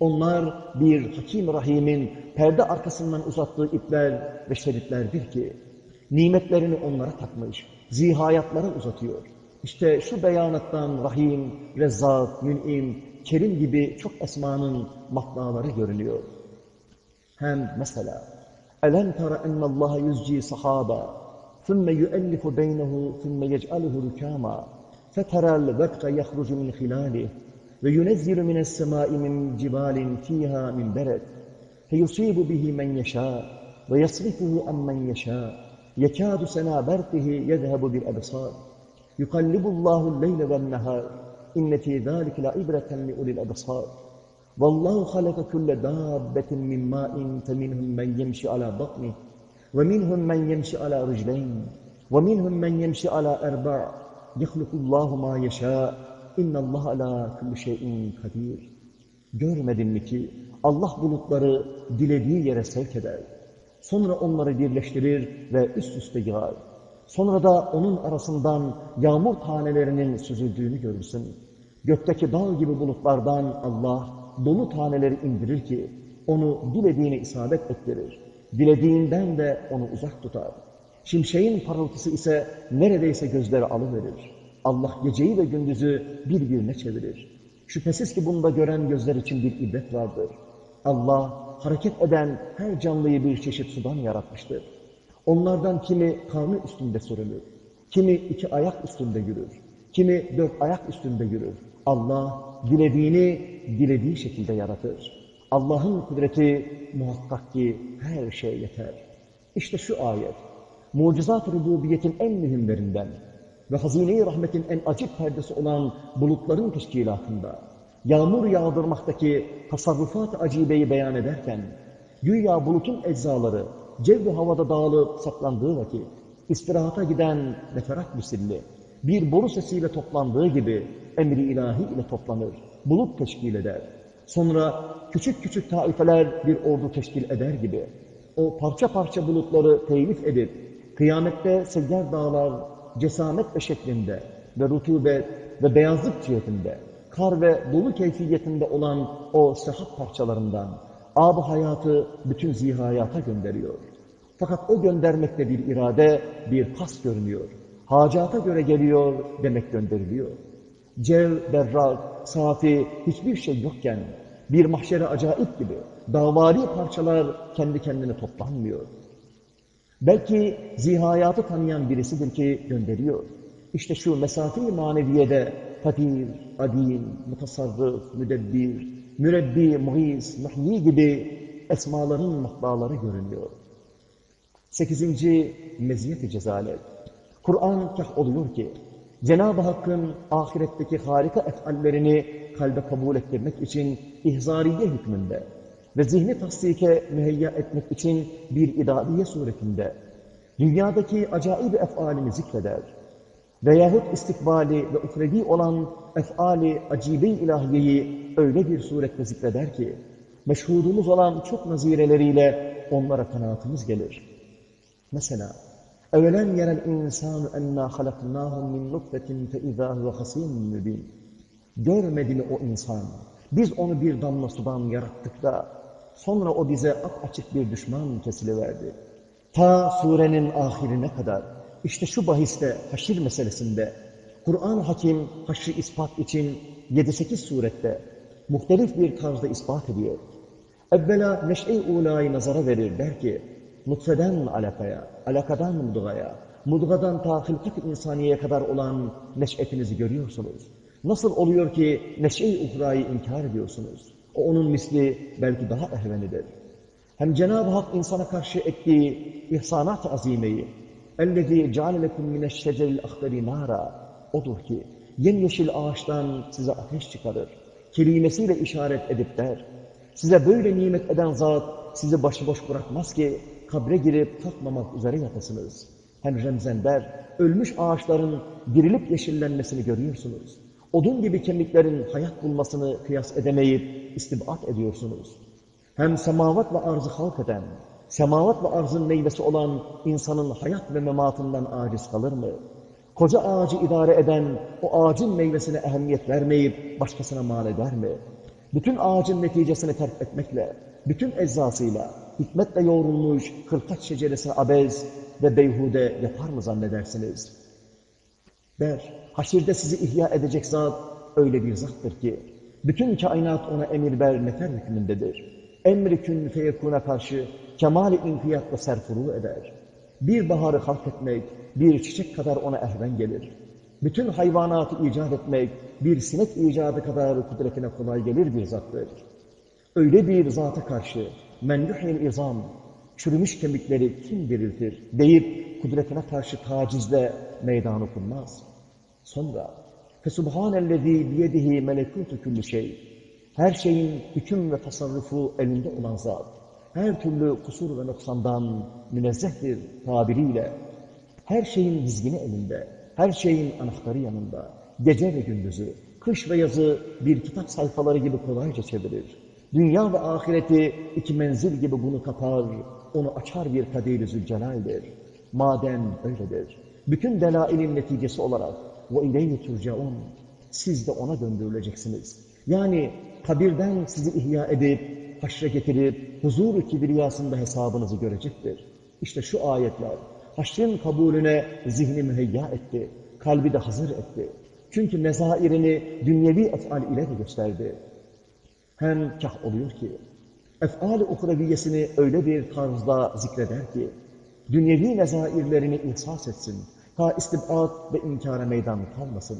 onlar bir Hakim Rahim'in perde arkasından uzattığı ipler ve şeritlerdir ki nimetlerini onlara takmış, zihayatlara uzatıyor. İşte şu beyanattan Rahim, Rezzak, Mün'im, Kerim gibi çok esmanın matnaları görünüyor. Hem mesela أَلَمْ تَرَ أَنَّ اللّٰهَ يُزْجِي صَحَابًا ثُمَّ يُؤَلِّفُ بَيْنَهُ ثُمَّ يَجْعَلُهُ رُكَامًا فَتَرَى الْوَقْتَ يَخْرُجُ مِنْ خِلَالِهِ وَيُنَزِّلُ مِنَ السَّمَاءِ مِنْ جِبَالٍ فِيهَا مِنْ بَرَدٍ فَيُصِيبُ بِهِ مَنْ يَشَاءُ وَيَصْرِفُهُ عَنْ مَنْ يَشَاءُ يَكَادُ سَنَا بَرْقِهِ يَذْهَبُ بِالْأَبْصَارِ يُقَلِّبُ اللّٰهُ اللَّيْلَ وَالنَّهَارِ إِنَّ فِي ذَلِكَ لَعِبْرَةً لِأُولِي الْأَبْصَارِ Vallahu halaka kulle dabbetin min ma'in fe minhum men yemşi ala batni ve minhum men yemşi ala ricleyn ve minhum men yemşi ala erba' yahlukullahu ma yeşâ innallah ala kulli şeyin kadir. Görmedin mi ki Allah bulutları dilediği yere sevk eder. Sonra onları birleştirir ve üst üste yığar. Sonra da onun arasından yağmur tanelerinin süzüldüğünü görürsün. Gökteki dağ gibi bulutlardan Allah dolu taneleri indirir ki onu dilediğine isabet ettirir. Dilediğinden de onu uzak tutar. Şimşeğin parıltısı ise neredeyse gözleri alıverir. Allah geceyi ve gündüzü birbirine çevirir. Şüphesiz ki bunda gören gözler için bir ibret vardır. Allah hareket eden her canlıyı bir çeşit sudan yaratmıştır. Onlardan kimi karnı üstünde sürünür, kimi iki ayak üstünde yürür, kimi dört ayak üstünde yürür. Allah dilediğini dilediği şekilde yaratır. Allah'ın kudreti muhakkak ki her şey yeter. İşte şu ayet, mucizat-ı rububiyetin en mühimlerinden ve hazine-i rahmetin en acip perdesi olan bulutların teşkilatında, yağmur yağdırmaktaki tasarrufat-ı acibeyi beyan ederken, güya bulutun eczaları cevd havada dağılıp saklandığı vakit, istirahata giden neferat misilli, bir boru sesiyle toplandığı gibi emri ilahi ile toplanır, bulut teşkil eder. Sonra küçük küçük taifeler bir ordu teşkil eder gibi, o parça parça bulutları telif edip, kıyamette seyyar dağlar cesamet ve şeklinde ve rutubet ve beyazlık cihetinde, kar ve dolu keyfiyetinde olan o sehat parçalarından ab hayatı bütün zihayata gönderiyor. Fakat o göndermekte bir irade, bir pas görünüyor. Hacata göre geliyor demek gönderiliyor. Cev, berrak, safi hiçbir şey yokken bir mahşere acayip gibi davari parçalar kendi kendine toplanmıyor. Belki zihayatı tanıyan birisidir ki gönderiyor. İşte şu mesafe-i maneviyede kadir, adim, mutasarrıf, müdebbir, mürebbi, muhis, muhyi gibi esmaların mahbaları görünüyor. Sekizinci meziyet-i cezalet. Kur'an kah oluyor ki, Cenab-ı Hakk'ın ahiretteki harika efallerini kalbe kabul ettirmek için ihzariye hükmünde ve zihni tasdike müheyya etmek için bir idadiye suretinde dünyadaki acayip efalini zikreder veyahut istikbali ve ukrevi olan efali acibe ilahiyeyi öyle bir surette zikreder ki meşhudumuz olan çok nazireleriyle onlara kanaatımız gelir. Mesela اَوَلَنْ يَرَ الْاِنْسَانُ اَنَّا خَلَقْنَاهُمْ مِنْ نُطْفَةٍ فَاِذَا هُوَ خَصِيمٌ مُبِينٌ Görmedi mi o insan? Biz onu bir damla sudan yarattık da sonra o bize açık bir düşman kesiliverdi. Ta surenin ahirine kadar işte şu bahiste haşir meselesinde Kur'an hakim haşri ispat için 7-8 surette muhtelif bir tarzda ispat ediyor. Evvela neş'e-i ulayı nazara verir der ki nutfeden alakaya, alakadan mudgaya, mudgadan ta hılkat insaniyeye kadar olan neş'etinizi görüyorsunuz. Nasıl oluyor ki neş'e-i uhrayı inkar ediyorsunuz? O onun misli belki daha ehvenidir. Hem Cenab-ı Hak insana karşı ettiği ihsanat-ı azimeyi اَلَّذ۪ي جَعَلَ لَكُمْ مِنَ الشَّجَرِ الْاَخْضَرِ نَارًا Odur ki yemyeşil ağaçtan size ateş çıkarır. Kelimesiyle işaret edip der. Size böyle nimet eden zat sizi başıboş bırakmaz ki kabre girip kalkmamak üzere yatasınız. Hem remzender, ölmüş ağaçların dirilip yeşillenmesini görüyorsunuz. Odun gibi kemiklerin hayat bulmasını kıyas edemeyip istibat ediyorsunuz. Hem semavat ve arzı halk eden, semavat ve arzın meyvesi olan insanın hayat ve mematından aciz kalır mı? Koca ağacı idare eden o ağacın meyvesine ehemmiyet vermeyip başkasına mal eder mi? Bütün ağacın neticesini terk etmekle, bütün eczasıyla, hikmetle yoğrulmuş kırkaç şeceresine abez ve beyhude yapar mı zannedersiniz? Der, haşirde sizi ihya edecek zat öyle bir zattır ki, bütün kainat ona emir ver nefer hükmündedir. Emri kün feyekuna karşı kemal-i inkiyatla serfuru eder. Bir baharı halk etmek, bir çiçek kadar ona ehven gelir. Bütün hayvanatı icat etmek, bir sinek icadı kadar kudretine kolay gelir bir zattır. Öyle bir zata karşı, men yuhyil izam, çürümüş kemikleri kim diriltir deyip kudretine karşı tacizle meydan okunmaz. Sonra, Fesubhanellezî biyedihi melekûtu kulli şey, her şeyin hüküm ve tasarrufu elinde olan zat, her türlü kusur ve noksandan münezzehtir tabiriyle, her şeyin dizgini elinde, her şeyin anahtarı yanında, gece ve gündüzü, kış ve yazı bir kitap sayfaları gibi kolayca çevirir. Dünya ve ahireti iki menzil gibi bunu kapar, onu açar bir kadir-i zülcelaldir. Madem öyledir, bütün delailin neticesi olarak وَاِلَيْهِ تُرْجَعُونَ Siz de ona döndürüleceksiniz. Yani kabirden sizi ihya edip, haşre getirip, huzur-u kibriyasında hesabınızı görecektir. İşte şu ayetler, haşrin kabulüne zihni müheyya etti, kalbi de hazır etti. Çünkü nezairini dünyevi efal ile de gösterdi. Hem kah oluyor ki, efal-i uhreviyesini öyle bir tarzda zikreder ki, dünyevi nezairlerini ihsas etsin, ta istibat ve inkara meydan kalmasın.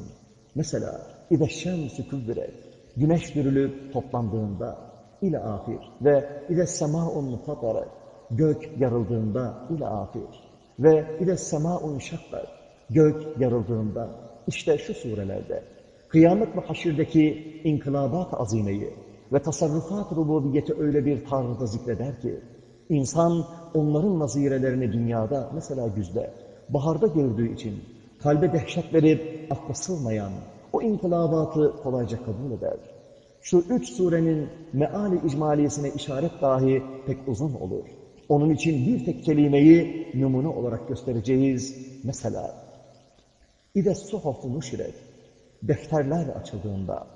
Mesela, اِذَا الشَّمْسُ كُبْرَتْ Güneş dürülüp toplandığında ile ahir ve ile semaun fatara gök yarıldığında ile ahir ve ile semaun şakkat gök yarıldığında işte şu surelerde kıyamet ve haşirdeki inkılabat azimeyi ve tasarrufat rububiyeti öyle bir tarzda zikreder ki insan onların nazirelerini dünyada mesela güzde baharda gördüğü için kalbe dehşet verip akla sığmayan o inkılabatı kolayca kabul eder. Şu üç surenin meali icmaliyesine işaret dahi pek uzun olur. Onun için bir tek kelimeyi numune olarak göstereceğiz. Mesela, İde suhufu nuşiret, defterler açıldığında,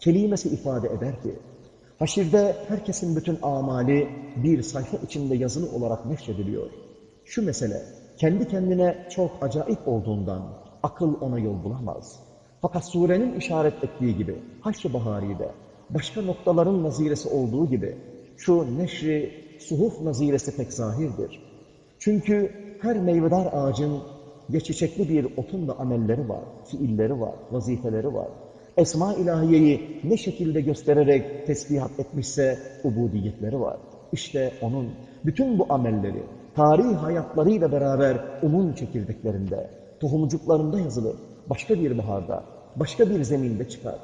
kelimesi ifade eder ki, haşirde herkesin bütün amali bir sayfa içinde yazılı olarak neşrediliyor. Şu mesele, kendi kendine çok acayip olduğundan akıl ona yol bulamaz. Fakat surenin işaret ettiği gibi Haşr-ı Bahari'de başka noktaların naziresi olduğu gibi şu neşri suhuf naziresi pek zahirdir. Çünkü her meyvedar ağacın ya çiçekli bir otun da amelleri var, fiilleri var, vazifeleri var. Esma ilahiyeyi ne şekilde göstererek tesbihat etmişse ubudiyetleri var. İşte onun bütün bu amelleri tarihi hayatlarıyla beraber umun çekirdeklerinde, tohumcuklarında yazılır başka bir baharda, başka bir zeminde çıkar.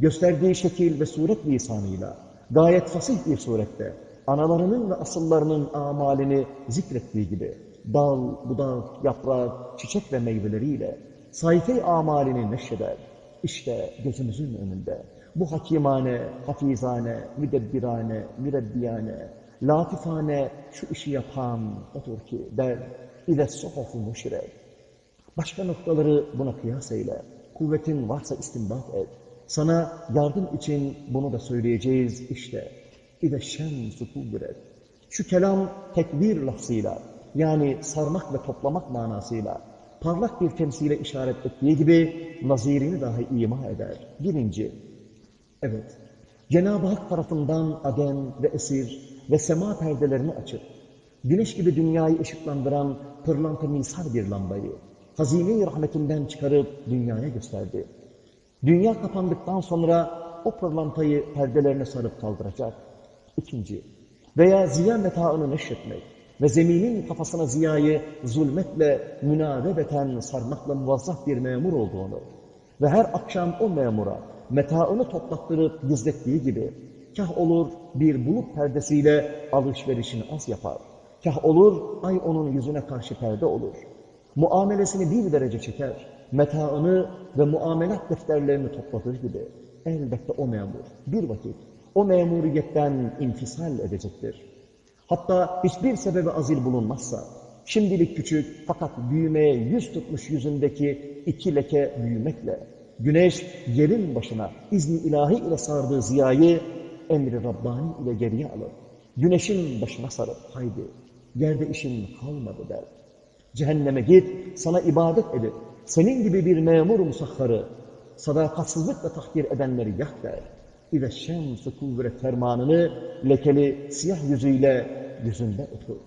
Gösterdiği şekil ve suret lisanıyla, gayet fasih bir surette, analarının ve asıllarının amalini zikrettiği gibi, dal, budak, yaprak, çiçek ve meyveleriyle sayfe amalini neşreder. İşte gözümüzün önünde bu hakimane, hafizane, müdebbirane, mürebbiyane, latifane şu işi yapan odur ki der, İde sohofu muşret. Başka noktaları buna kıyas eyle. Kuvvetin varsa istinbat et. Sana yardım için bunu da söyleyeceğiz işte. İde şemsu kubret. Şu kelam tekbir lafzıyla yani sarmak ve toplamak manasıyla parlak bir temsile işaret ettiği gibi nazirini dahi ima eder. Birinci, evet, Cenab-ı Hak tarafından adem ve esir ve sema perdelerini açıp, güneş gibi dünyayı ışıklandıran pırlanta misal bir lambayı, hazine-i rahmetinden çıkarıp dünyaya gösterdi. Dünya kapandıktan sonra o pırlantayı perdelerine sarıp kaldıracak. İkinci, veya ziya metaını neşretmek ve zeminin kafasına ziyayı zulmetle münavebeten sarmakla muvazzaf bir memur olduğunu ve her akşam o memura metaını toplattırıp gizlettiği gibi kah olur bir bulut perdesiyle alışverişini az yapar, kah olur ay onun yüzüne karşı perde olur. muamelesini bir derece çeker, metaını ve muamelat defterlerini topladığı gibi elbette o memur bir vakit o memuriyetten infisal edecektir. Hatta hiçbir sebebi azil bulunmazsa, şimdilik küçük fakat büyümeye yüz tutmuş yüzündeki iki leke büyümekle, güneş yerin başına izni ilahi ile sardığı ziyayı emri Rabbani ile geriye alıp, güneşin başına sarıp haydi, yerde işin kalmadı der. Cehenneme git, sana ibadet edip, senin gibi bir memur musahharı, sadakatsızlıkla tahkir edenleri yak der. İve şemsu kuvvet fermanını lekeli siyah yüzüyle yüzünde otur.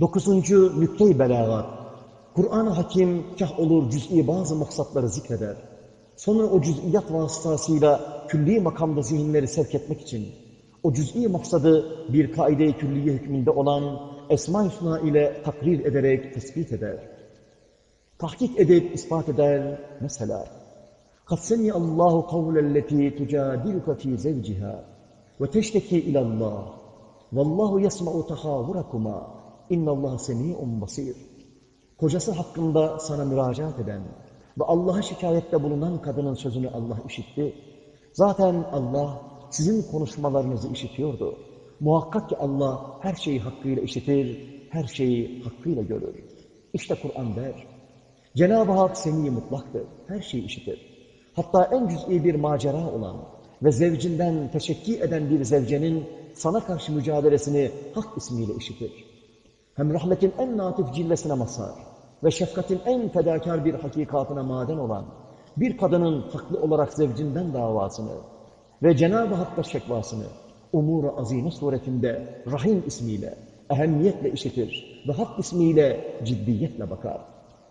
Dokuzuncu nükte-i belagat. Kur'an-ı Hakim kah olur cüz'i bazı maksatları zikreder. Sonra o cüz'iyat vasıtasıyla külli makamda zihinleri sevk etmek için o cüz'i maksadı bir kaide-i külliye hükmünde olan Esma-i Hüsna ile takrir ederek tespit eder. Tahkik edip ispat eder. Mesela قَدْ سَمِيَ اللّٰهُ قَوْلَ الَّتِي تُجَادِلُكَ ف۪ي زَوْجِهَا وَتَشْتَكِي اِلَى اللّٰهِ Vallahu yesma'u tahavvurakuma. İnnallah semi'un basir. Kocası hakkında sana müracaat eden ve Allah'a şikayette bulunan kadının sözünü Allah işitti. Zaten Allah sizin konuşmalarınızı işitiyordu. Muhakkak ki Allah her şeyi hakkıyla işitir, her şeyi hakkıyla görür. İşte Kur'an der. Cenab-ı Hak seni mutlaktır, her şeyi işitir. Hatta en cüz'i bir macera olan ve zevcinden teşekki eden bir zevcenin sana karşı mücadelesini hak ismiyle işitir. Hem rahmetin en natif cillesine mazhar ve şefkatin en fedakar bir hakikatına maden olan bir kadının haklı olarak zevcinden davasını ve Cenab-ı Hakk'a şekvasını umur-u azime suretinde Rahim ismiyle, ehemmiyetle işitir ve Hak ismiyle ciddiyetle bakar.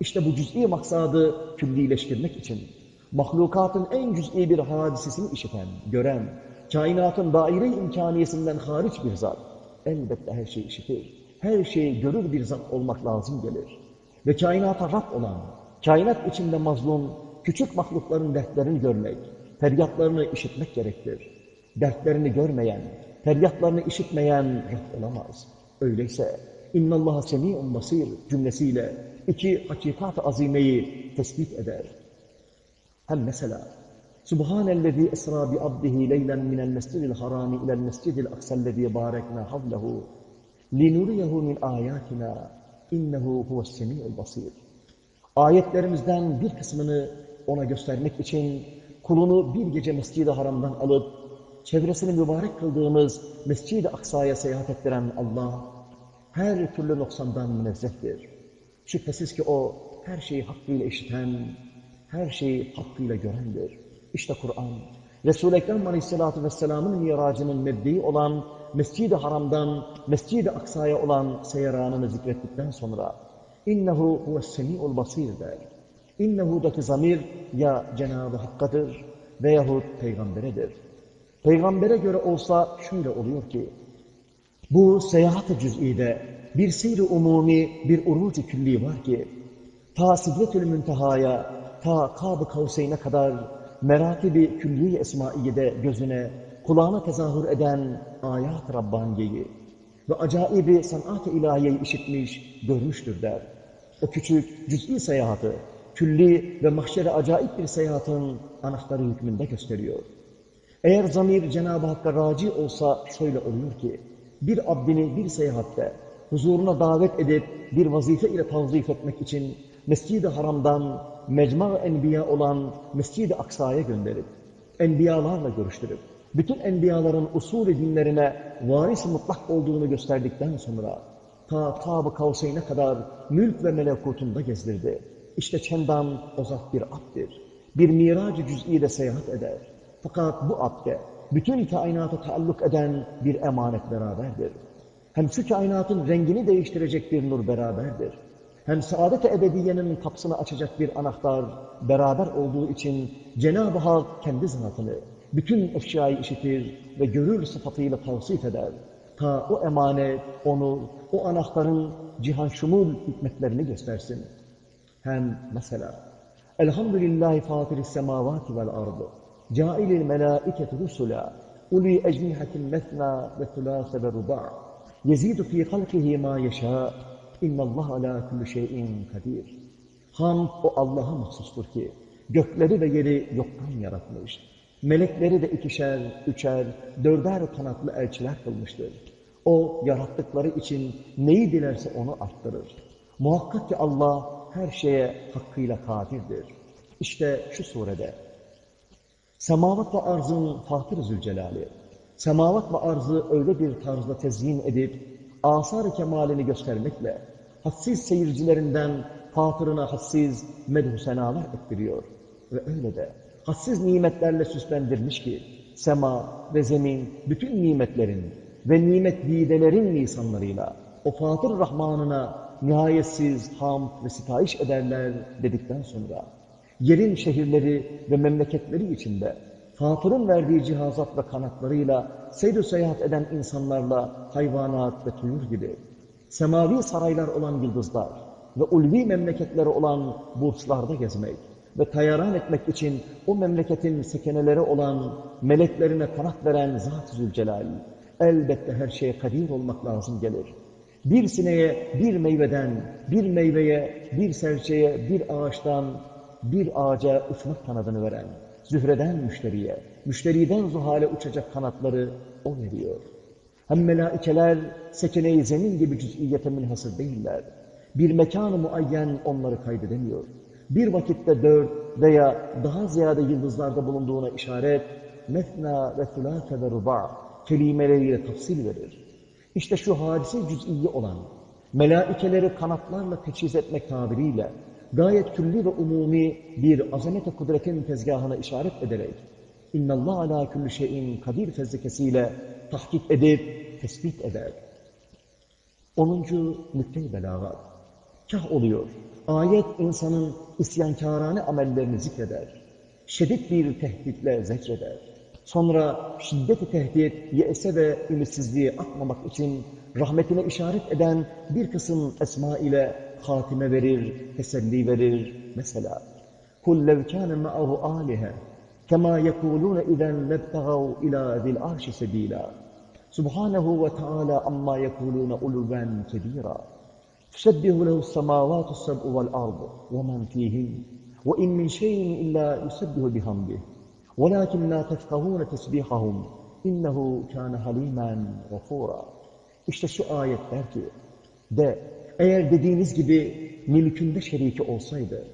İşte bu cüz'i maksadı küllileştirmek için mahlukatın en cüz'i bir hadisesini işiten, gören, kainatın daire imkaniyesinden hariç bir zat, elbette her şeyi işitir, her şeyi görür bir zat olmak lazım gelir. Ve kainata Rab olan, kainat içinde mazlum, küçük mahlukların dertlerini görmek, feryatlarını işitmek gerektir. Dertlerini görmeyen, feryatlarını işitmeyen Rab olamaz. Öyleyse, اِنَّ اللّٰهَ سَمِيعٌ basir cümlesiyle iki hakikat-ı azimeyi tespit eder. Hem mesela Subhanellezi esra bi abdihi leylen minel mescidil harami ilel mescidil aksellezi barekna havlehu linuriyehu min ayatina innehu huves semi'ul. Ayetlerimizden bir kısmını ona göstermek için kulunu bir gece Mescid-i Haram'dan alıp çevresini mübarek kıldığımız Mescid-i Aksa'ya seyahat ettiren Allah her türlü noksandan münezzehtir. Şüphesiz ki O her şeyi hakkıyla işiten, her şeyi hakkıyla görendir. İşte Kur'an, Resul-i Ekrem Aleyhisselatü Vesselam'ın miracının mebdi olan Mescid-i Haram'dan Mescid-i Aksa'ya olan seyaranını zikrettikten sonra innehu huves-semi'ul basir der. İnnehu'daki zamir ya Cenab-ı Hakk'adır veyahut peygamberedir. Peygambere göre olsa şöyle oluyor ki bu seyahat-ı cüz'ide bir seyri umumi, bir uruc-i külli var ki ta Sidretül Münteha'ya ta Kab-ı Kavseyn'e kadar meratibi külli esmaiyede gözüne, kulağına tezahür eden ayat Rabbaniye'yi ve acaibi sanat-ı ilahiyeyi işitmiş, görmüştür der. O küçük cüz'i seyahatı, külli ve mahşere acayip bir seyahatın anahtarı hükmünde gösteriyor. Eğer zamir Cenab-ı Hakk'a raci olsa şöyle oluyor ki, bir abdini bir seyahatte huzuruna davet edip bir vazife ile tavzif etmek için Mescid-i Haram'dan mecma enbiya olan Mescid-i Aksa'ya gönderip, enbiyalarla görüştürüp, bütün enbiyaların usulü dinlerine varis mutlak olduğunu gösterdikten sonra, ta Tab-ı Kavseyn'e kadar mülk ve melekutunda gezdirdi. İşte çendan o zat bir abdir. Bir miracı cüz'iyle seyahat eder. Fakat bu abde bütün kainata taalluk eden bir emanet beraberdir. Hem şu kainatın rengini değiştirecek bir nur beraberdir hem saadet-i ebediyenin kapısını açacak bir anahtar beraber olduğu için Cenab-ı Hak kendi zatını, bütün eşyayı işitir ve görür sıfatıyla tavsif eder. Ta o emanet, onu, o anahtarın cihan şumul hikmetlerini göstersin. Hem mesela Elhamdülillahi fatiris semavati vel ardı cailil melâiketi rusula uli ecnihatin mesna ve thulâse ve rubâ yezidu fî halkihi mâ yeşâ اِنَّ اللّٰهَ عَلَى كُلُّ شَيْءٍ kadir. Hamd o Allah'a mahsustur ki, gökleri ve yeri yoktan yaratmış. Melekleri de ikişer, üçer, dörder kanatlı elçiler kılmıştır. O yarattıkları için neyi dilerse onu arttırır. Muhakkak ki Allah her şeye hakkıyla kadirdir. İşte şu surede Semavat ve arzın Fatır Zülcelali, semavat ve arzı öyle bir tarzda tezyin edip, asar-ı kemalini göstermekle, hassiz seyircilerinden fatırına hassiz medhu senalar ettiriyor. Ve öyle de hassiz nimetlerle süslendirmiş ki, sema ve zemin bütün nimetlerin ve nimet didelerin lisanlarıyla o Fatır Rahmanına nihayetsiz hamd ve sitayiş ederler dedikten sonra, yerin şehirleri ve memleketleri içinde Fatır'ın verdiği cihazat ve kanatlarıyla seyr seyahat eden insanlarla hayvanat ve tuyur gibi, semavi saraylar olan yıldızlar ve ulvi memleketleri olan burçlarda gezmek ve tayaran etmek için o memleketin sekeneleri olan meleklerine kanat veren Zat-ı Zülcelal, elbette her şeye kadir olmak lazım gelir. Bir sineğe bir meyveden, bir meyveye, bir serçeye, bir ağaçtan, bir ağaca uçmak kanadını veren, zühreden müşteriye, müşteriden zuhale uçacak kanatları O veriyor. Hem melaikeler sekene-i zemin gibi cüz'iyete münhasır değiller. Bir mekanı muayyen onları kaydedemiyor. Bir vakitte dört veya daha ziyade yıldızlarda bulunduğuna işaret, mefna ve thulâfe ve ruba' kelimeleriyle tafsil verir. İşte şu hadise cüz'iyi olan, melaikeleri kanatlarla teçhiz etmek tabiriyle, gayet külli ve umumi bir azamet-i kudretin tezgahına işaret ederek, اِنَّ اللّٰهَ عَلَى كُلُّ şeyin kadir fezlekesiyle tahkik edip tespit eder. 10. nükte-i belagat. Kah oluyor, ayet insanın isyankârane amellerini zikreder. Şiddet bir tehditle zecreder. Sonra şiddet-i tehdit, yese ve ümitsizliği atmamak için rahmetine işaret eden bir kısım esma ile hatime verir, teselli verir. Mesela قُلْ لَوْ كَانَ مَعَهُ آلِهَ كَمَا يَقُولُونَ اِذَنْ لَبْتَغَوْا اِلَى ذِي الْعَرْشِ سَب۪يلًا سُبْحَانَهُ وَتَعَالَى عَمَّا يَقُولُونَ عُلُوًا كَب۪يرًا تُسَبِّهُ لَهُ السَّمَاوَاتُ السَّبْءُ وَالْأَرْضُ وَمَنْ فِيهِنْ وَاِنْ مِنْ شَيْءٍ إِلَّا يُسَبِّهُ بِحَمْدِهِ وَلَكِنْ لَا تَفْقَهُونَ تَسْبِيحَهُمْ اِنَّهُ كَانَ حَلِيمًا غَفُورًا İşte şu ayet der ki, de eğer dediğiniz gibi mülkünde şeriki olsaydı,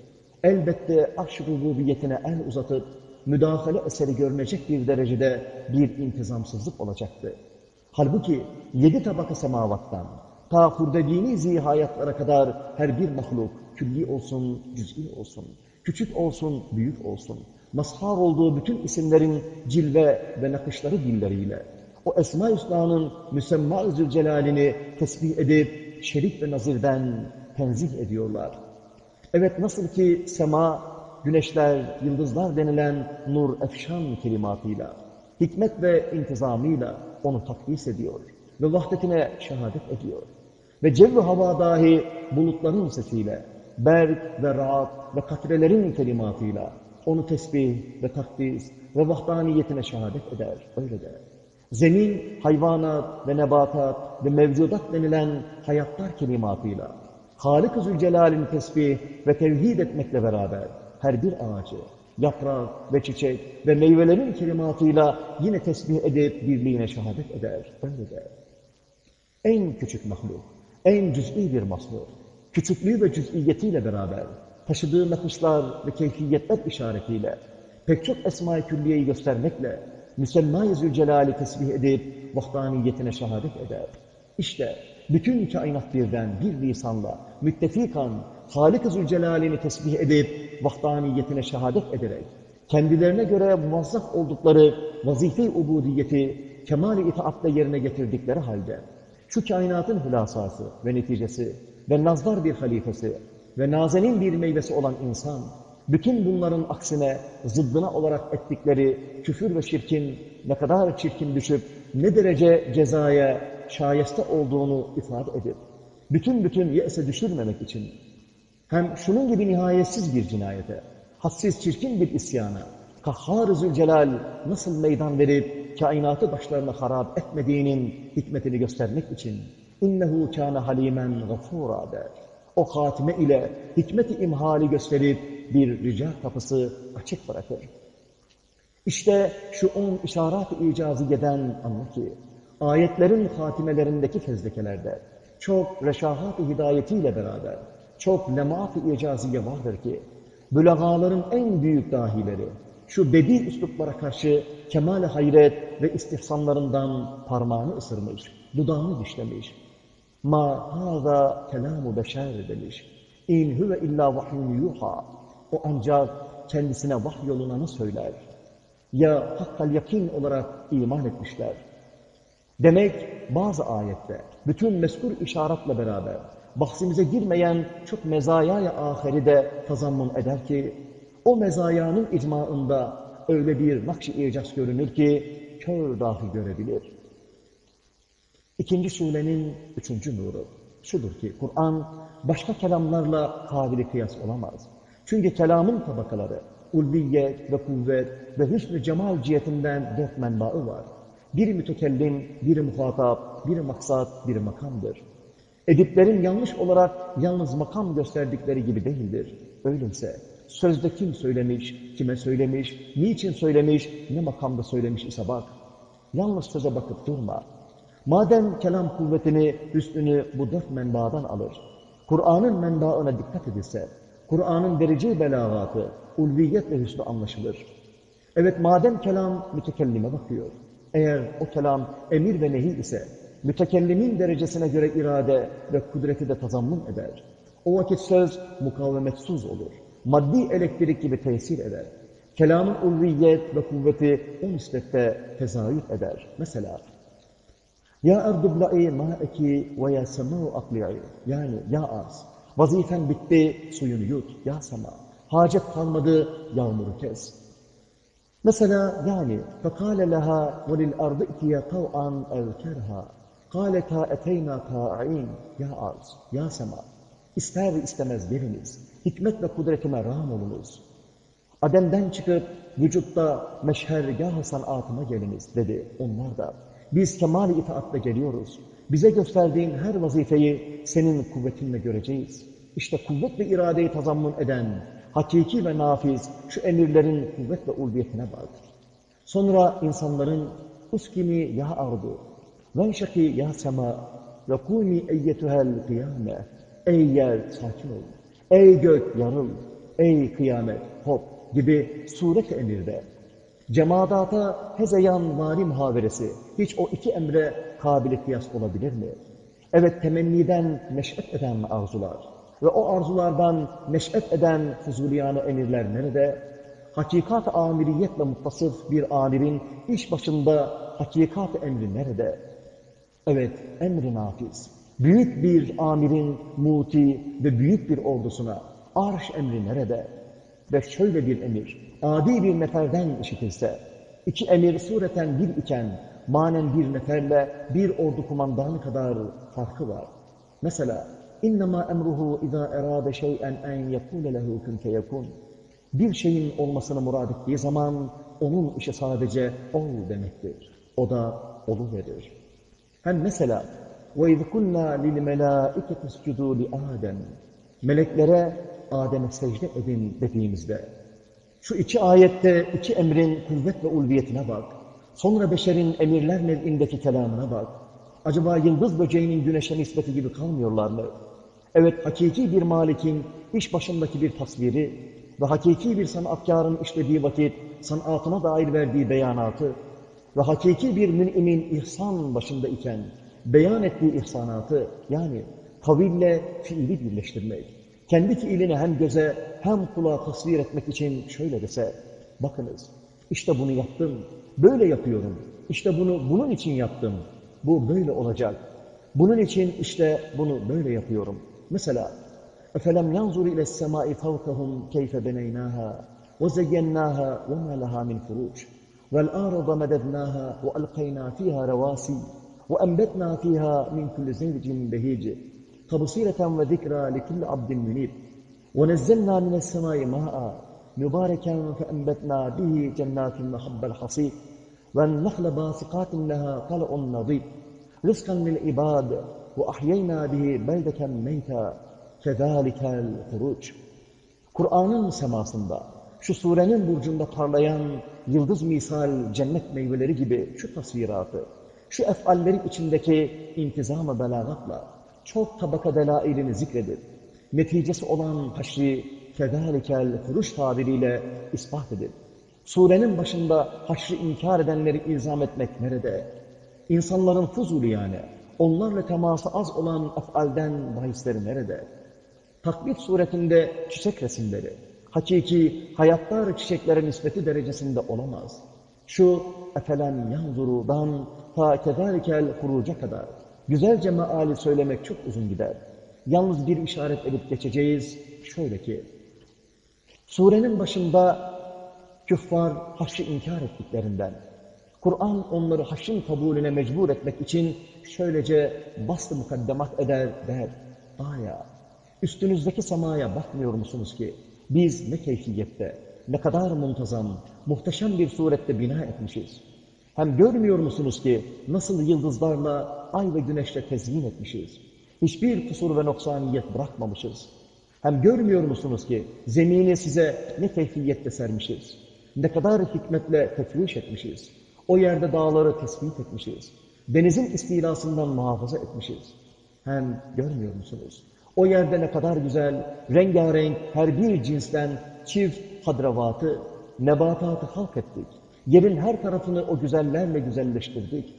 elbette aşk rububiyetine el uzatıp, müdahale eseri görmeyecek bir derecede bir intizamsızlık olacaktı. Halbuki yedi tabaka semavattan, ta hurdeliğini zihayatlara kadar her bir mahluk, külli olsun, cüz'i olsun, küçük olsun, büyük olsun, mazhar olduğu bütün isimlerin cilve ve nakışları dilleriyle, o Esma-i Hüsna'nın müsemma-ı tesbih edip, şerik ve nazirden tenzih ediyorlar. Evet nasıl ki sema, güneşler, yıldızlar denilen nur efşan kelimatıyla, hikmet ve intizamıyla onu takdis ediyor ve vahdetine şehadet ediyor. Ve cevv hava dahi bulutların sesiyle, berk ve rahat ve katrelerin kelimatıyla onu tesbih ve takdis ve vahdaniyetine şehadet eder. Öyle der. Zemin, hayvanat ve nebatat ve mevcudat denilen hayatlar kelimatıyla Halik-ı Zülcelal'in tesbih ve tevhid etmekle beraber her bir ağacı, yaprak ve çiçek ve meyvelerin kelimatıyla yine tesbih edip birliğine şehadet eder. Öyle der. En küçük mahluk, en cüz'i bir mahluk, küçüklüğü ve cüz'iyetiyle beraber taşıdığı nakışlar ve keyfiyetler işaretiyle pek çok esma-i külliyeyi göstermekle müsemma-i Zülcelal'i tesbih edip vahdaniyetine şehadet eder. İşte bütün kainat birden bir lisanla müttefikan Halik-ı Zülcelal'ini tesbih edip vahdaniyetine şehadet ederek kendilerine göre muvazzaf oldukları vazife-i ubudiyeti kemal-i itaatle yerine getirdikleri halde şu kainatın hülasası ve neticesi ve nazlar bir halifesi ve nazenin bir meyvesi olan insan bütün bunların aksine zıddına olarak ettikleri küfür ve şirkin ne kadar çirkin düşüp ne derece cezaya şayeste olduğunu ifade edip bütün bütün yese düşürmemek için hem şunun gibi nihayetsiz bir cinayete, hassiz çirkin bir isyana, Kahhar-ı Zülcelal nasıl meydan verip kainatı başlarına harap etmediğinin hikmetini göstermek için İnnehu kâne halimen gafûrâ der. O hatime ile hikmet-i imhali gösterip bir rica kapısı açık bırakır. İşte şu on işaret-i icaziyeden anla ki, ayetlerin hatimelerindeki fezlekelerde çok reşahat-ı hidayetiyle beraber çok lemaat-ı icaziye vardır ki, bülagaların en büyük dahileri, şu bedi üsluplara karşı kemal-i hayret ve istihsanlarından parmağını ısırmış, dudağını dişlemiş. Ma hâzâ kelâmu beşer demiş. İn huve illa vahyun yuha. O ancak kendisine vahy yolunanı söyler. Ya hakkal yakin olarak iman etmişler. Demek bazı ayette bütün meskur işaretle beraber bahsimize girmeyen çok mezayaya ahiri de tazammun eder ki o mezayanın icmaında öyle bir nakş-ı icaz görünür ki kör dahi görebilir. İkinci surenin üçüncü nuru şudur ki Kur'an başka kelamlarla kabili kıyas olamaz. Çünkü kelamın tabakaları ulviyet ve kuvvet ve hüsnü cemal cihetinden dört menbaı var. Biri mütekellim, biri muhatap, biri maksat, biri makamdır. Ediplerin yanlış olarak yalnız makam gösterdikleri gibi değildir. Öyleyse sözde kim söylemiş, kime söylemiş, niçin söylemiş, ne makamda söylemiş ise bak. Yalnız söze bakıp durma. Madem kelam kuvvetini, hüsnünü bu dört menbaadan alır, Kur'an'ın menbaına dikkat edilse, Kur'an'ın vereceği belagatı, ulviyet ve hüsnü anlaşılır. Evet madem kelam mütekellime bakıyor, eğer o kelam emir ve nehi ise, mütekellimin derecesine göre irade ve kudreti de tazammun eder. O vakit söz mukavemetsuz olur. Maddi elektrik gibi tesir eder. Kelamın ulviyet ve kuvveti o nispette tezahür eder. Mesela Ya erdubla'i ma'eki ve ya sema'u akli'i Yani ya arz, vazifen bitti, suyunu yut, ya sema. Hacet kalmadı, yağmuru kes. Mesela yani فَقَالَ لَهَا وَلِلْأَرْضِ اِتِيَ طَوْعًا اَوْ كَرْهَا قَالَتَا اَتَيْنَا طَاعِينَ Ya arz, ya sema. İster istemez veriniz. Hikmet ve kudretime rağm olunuz. Adem'den çıkıp vücutta meşhergâh-ı sanatıma geliniz dedi onlar da. Biz kemal-i itaatle geliyoruz. Bize gösterdiğin her vazifeyi senin kuvvetinle göreceğiz. İşte kuvvet ve iradeyi tazammun eden, hakiki ve nafiz şu emirlerin kuvvet ve ulviyetine bak. Sonra insanların uskimi ya ardu, venşaki ya sema, ve kumi eyyetühel kıyame. Ey yer sakin ol, ey gök yarıl, ey kıyamet hop gibi suret emirde. Cemadata hezeyan vari muhaveresi hiç o iki emre kabili kıyas olabilir mi? Evet temenniden neş'et eden arzular ve o arzulardan neş'et eden fuzuliyane emirler nerede? Hakikat-ı amiriyetle muttasıf bir amirin iş başında hakikat emri nerede? Evet, emri nafiz. Büyük bir amirin muti ve büyük bir ordusuna arş emri nerede? Ve şöyle bir emir, adi bir neferden işitilse, iki emir sureten bir iken, manen bir neferle bir ordu kumandanı kadar farkı var. Mesela, اِنَّمَا اَمْرُهُ اِذَا اَرَادَ شَيْئًا اَنْ يَقُولَ لَهُ كُنْ فَيَكُونَ Bir şeyin olmasını murad ettiği zaman, onun işi sadece ol demektir. O da verir. Hem mesela, وَاِذْ كُنَّا لِلْمَلَائِكَةِ اسْجُدُوا لِآدَمِ Meleklere Adem'e secde edin dediğimizde, şu iki ayette iki emrin kuvvet ve ulviyetine bak. Sonra beşerin emirler nev'indeki kelamına bak. Acaba yıldız böceğinin güneşe nispeti gibi kalmıyorlar mı? Evet, hakiki bir malikin iş başındaki bir tasviri ve hakiki bir sanatkarın işlediği vakit sanatına dair verdiği beyanatı ve hakiki bir münimin ihsan başında iken beyan ettiği ihsanatı yani kaville fiili birleştirmek. Kendi fiilini hem göze hem kulağa tasvir etmek için şöyle dese, bakınız işte bunu yaptım, böyle yapıyorum, işte bunu bunun için yaptım, bu böyle olacak. Bunun için işte bunu böyle yapıyorum. Mesela اَفَلَمْ يَنْظُرِ اِلَى السَّمَاءِ فَوْقَهُمْ كَيْفَ بَنَيْنَاهَا وَزَيَّنَّاهَا وَمَا لَهَا مِنْ فُرُوجٍ وَالْآرَضَ مَدَدْنَاهَا وَأَلْقَيْنَا فِيهَا رَوَاسِي وَأَنْبَتْنَا فِيهَا مِنْ كُلِّ زَوْجٍ بَهِيجٍ تَبْصِيرَةً وَذِكْرَى لِكُلِّ عَبْدٍ مُنِيبٍ. وَنَزَّلْنَا مِنَ السَّمَاءِ مَاءً مُبَارَكًا فَأَنْبَتْنَا بِهِ جَنَّاتٍ وَحَبَّ الْحَصِيدِ. وَالنَّخْلَ بَاسِقَاتٍ لَهَا طَلْعٌ نَضِيدٌ. رِزْقًا لِلْعِبَادِ وَاَحْيَيْنَا بِهِ بَلْدَةً مَيْتًا كَذَٰلِكَ الْخُرُوجِ. Kur'an'ın semasında, şu surenin burcunda parlayan yıldız misal cennet meyveleri gibi şu tasviratı, şu efallerin içindeki intizam-ı belagatla çok tabaka delailini zikredip, neticesi olan haşri kedalikel huruş tabiriyle ispat edip, surenin başında haşri inkar edenleri ilzam etmek nerede? İnsanların fuzulu yani, onlarla teması az olan efalden bahisleri nerede? Taklit suretinde çiçek resimleri, hakiki hayatlar çiçeklere nispeti derecesinde olamaz. Şu efelen yanzurudan ta kedalikel huruca kadar güzelce meali söylemek çok uzun gider. Yalnız bir işaret edip geçeceğiz. Şöyle ki, surenin başında küffar haşrı inkar ettiklerinden, Kur'an onları haşrın kabulüne mecbur etmek için şöylece bastı mukaddemat eder der. Aya, üstünüzdeki semaya bakmıyor musunuz ki biz ne keyfiyette, ne kadar muntazam, muhteşem bir surette bina etmişiz. Hem görmüyor musunuz ki nasıl yıldızlarla, ay ve güneşle tezyin etmişiz. Hiçbir kusur ve noksaniyet bırakmamışız. Hem görmüyor musunuz ki zemini size ne keyfiyette sermişiz. Ne kadar hikmetle tefriş etmişiz. O yerde dağları tespit etmişiz. Denizin istilasından muhafaza etmişiz. Hem görmüyor musunuz? O yerde ne kadar güzel, rengarenk her bir cinsten çift hadravatı, nebatatı halk ettik. Yerin her tarafını o güzellerle güzelleştirdik.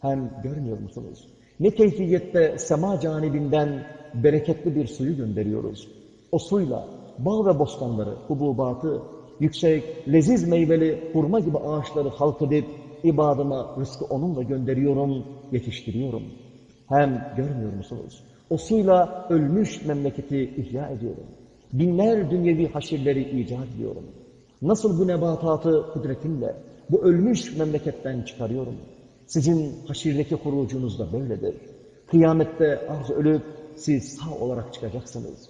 Hem görmüyor musunuz? Ne keyfiyette sema canibinden bereketli bir suyu gönderiyoruz. O suyla bağ ve bostanları, hububatı, yüksek, leziz meyveli hurma gibi ağaçları halk edip ibadıma rızkı onunla gönderiyorum, yetiştiriyorum. Hem görmüyor musunuz? O suyla ölmüş memleketi ihya ediyorum. Binler dünyevi haşirleri icat ediyorum. Nasıl bu nebatatı kudretimle bu ölmüş memleketten çıkarıyorum. Sizin haşirdeki kurucunuz da böyledir. Kıyamette arz ölüp siz sağ olarak çıkacaksınız.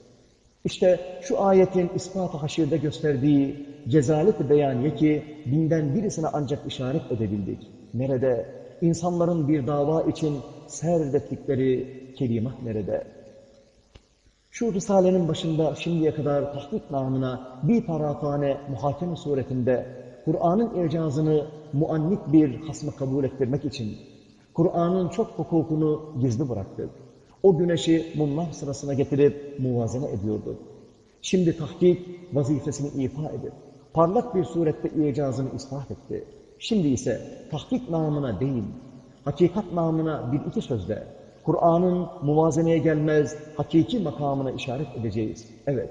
İşte şu ayetin ispatı haşirde gösterdiği cezalet beyaniye ki binden birisine ancak işaret edebildik. Nerede? İnsanların bir dava için serdettikleri kelimat nerede? Şu Risale'nin başında şimdiye kadar tahkik namına bir parafane muhakeme suretinde Kur'an'ın icazını muannik bir hasmı kabul ettirmek için Kur'an'ın çok hukukunu gizli bıraktık. O güneşi mumlar sırasına getirip muvazene ediyordu. Şimdi tahkik vazifesini ifa edip parlak bir surette icazını ispat etti. Şimdi ise tahkik namına değil, hakikat namına bir iki sözle Kur'an'ın muvazeneye gelmez hakiki makamına işaret edeceğiz. Evet.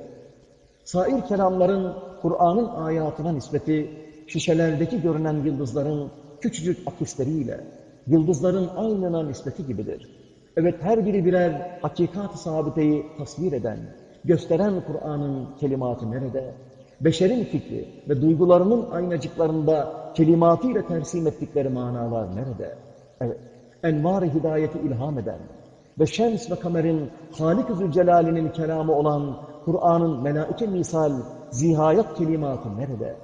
Sair kelamların Kur'an'ın ayatına nispeti şişelerdeki görünen yıldızların küçücük akisleriyle yıldızların aynına nispeti gibidir. Evet her biri birer hakikat-ı sabiteyi tasvir eden, gösteren Kur'an'ın kelimatı nerede? Beşerin fikri ve duygularının aynacıklarında kelimatıyla tersim ettikleri manalar nerede? Evet envar-ı hidayeti ilham eden ve şems ve kamerin Halik-i Zülcelal'inin kelamı olan Kur'an'ın melaike misal zihayat kelimatı nerede?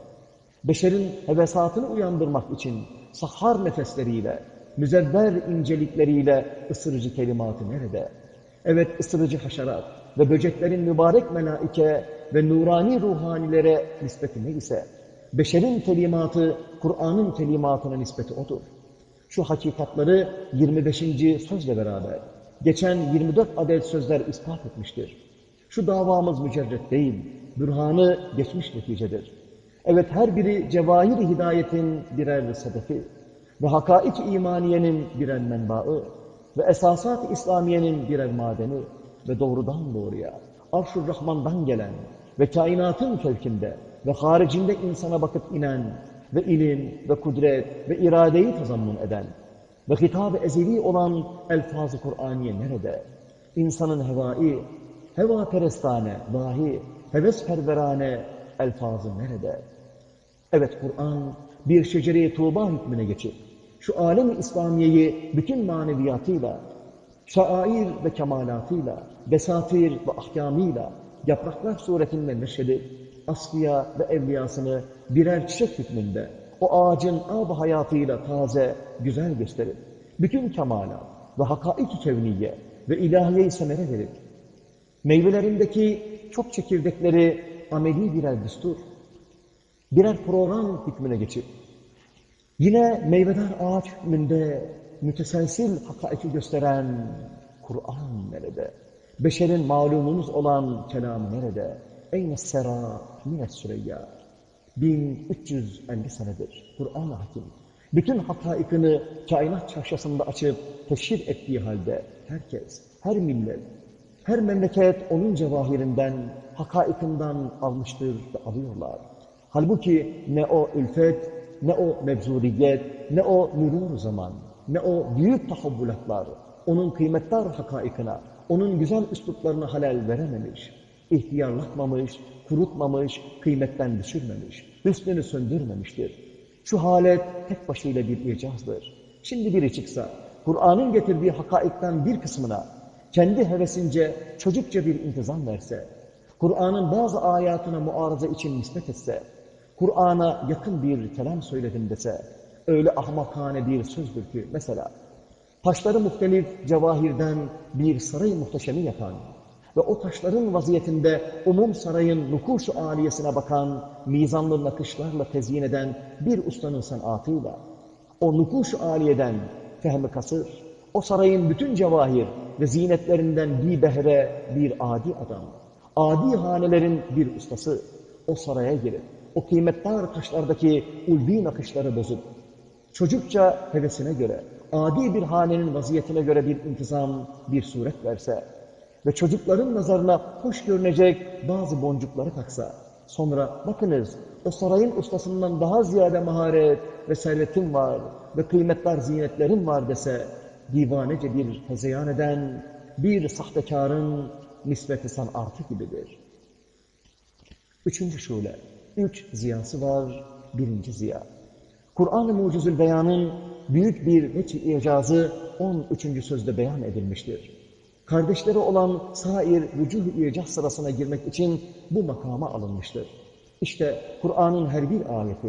Beşerin hevesatını uyandırmak için sahar nefesleriyle, müzevver incelikleriyle ısırıcı kelimatı nerede? Evet ısırıcı haşerat ve böceklerin mübarek melaike ve nurani ruhanilere nispeti ne ise, beşerin kelimatı Kur'an'ın kelimatına nispeti odur. Şu hakikatları 25. sözle beraber geçen 24 adet sözler ispat etmiştir. Şu davamız mücerret değil, bürhanı geçmiş neticedir. Evet her biri cevahir hidayetin birer sedefi ve hakaik imaniyenin birer menbaı ve esasat-ı İslamiyenin birer madeni ve doğrudan doğruya Arş-ı Rahman'dan gelen ve kainatın fevkinde ve haricinde insana bakıp inen ve ilim ve kudret ve iradeyi tazammun eden ve hitab-ı ezeli olan elfaz-ı Kur'aniye nerede? İnsanın hevai, heva perestane, dahi, hevesperverane elfazı nerede? Evet Kur'an bir şecere-i tuğba hükmüne geçip şu alem-i İslamiye'yi bütün maneviyatıyla, şair ve kemalatıyla, desatir ve ahkamıyla, yapraklar suretinde neşredip, asfiya ve evliyasını birer çiçek hükmünde o ağacın ab hayatıyla taze, güzel gösterip, bütün kemalat ve hakaik-i kevniye ve ilahiye semere verir. Meyvelerindeki çok çekirdekleri ameli birer düstur, birer program hükmüne geçip, yine meyvedar ağaç hükmünde müteselsil hakaiki gösteren Kur'an nerede? Beşerin malumunuz olan kelamı nerede? Eyne sera mines süreyya. 1350 senedir Kur'an hakim. Bütün hakaikini kainat çarşısında açıp teşhir ettiği halde herkes, her millet, her memleket onun cevahirinden, hakaikinden almıştır ve alıyorlar. Halbuki ne o ülfet, ne o mevzuriyet, ne o mürur zaman, ne o büyük tahavvulatlar, onun kıymetdar hakaikına, onun güzel üsluplarına halel verememiş, ihtiyarlatmamış, kurutmamış, kıymetten düşürmemiş, hüsnünü söndürmemiştir. Şu halet tek başıyla bir icazdır. Şimdi biri çıksa, Kur'an'ın getirdiği hakaikten bir kısmına, kendi hevesince, çocukça bir intizam verse, Kur'an'ın bazı ayatına muarıza için nispet etse, Kur'an'a yakın bir kelam söyledim dese, öyle ahmakane bir sözdür ki, mesela, taşları muhtelif cevahirden bir saray muhteşemi yapan ve o taşların vaziyetinde umum sarayın nukuşu aliyesine bakan, mizanlı nakışlarla tezyin eden bir ustanın sanatıyla, o nukuşu aliyeden fehmi kasır, o sarayın bütün cevahir ve zinetlerinden bir behre bir adi adam, adi hanelerin bir ustası, o saraya girip, o kıymetdar taşlardaki ulvi nakışları bozup, çocukça hevesine göre, adi bir hanenin vaziyetine göre bir intizam, bir suret verse ve çocukların nazarına hoş görünecek bazı boncukları taksa, sonra bakınız o sarayın ustasından daha ziyade maharet ve servetim var ve kıymetler zinetlerim var dese, divanece bir hezeyan eden bir sahtekarın nispeti sanatı gibidir. Üçüncü şule, üç ziyası var, birinci ziya. Kur'an-ı Mucizül Beyan'ın büyük bir veçi icazı 13. sözde beyan edilmiştir. Kardeşleri olan sair vücuh-u icaz sırasına girmek için bu makama alınmıştır. İşte Kur'an'ın her bir ayeti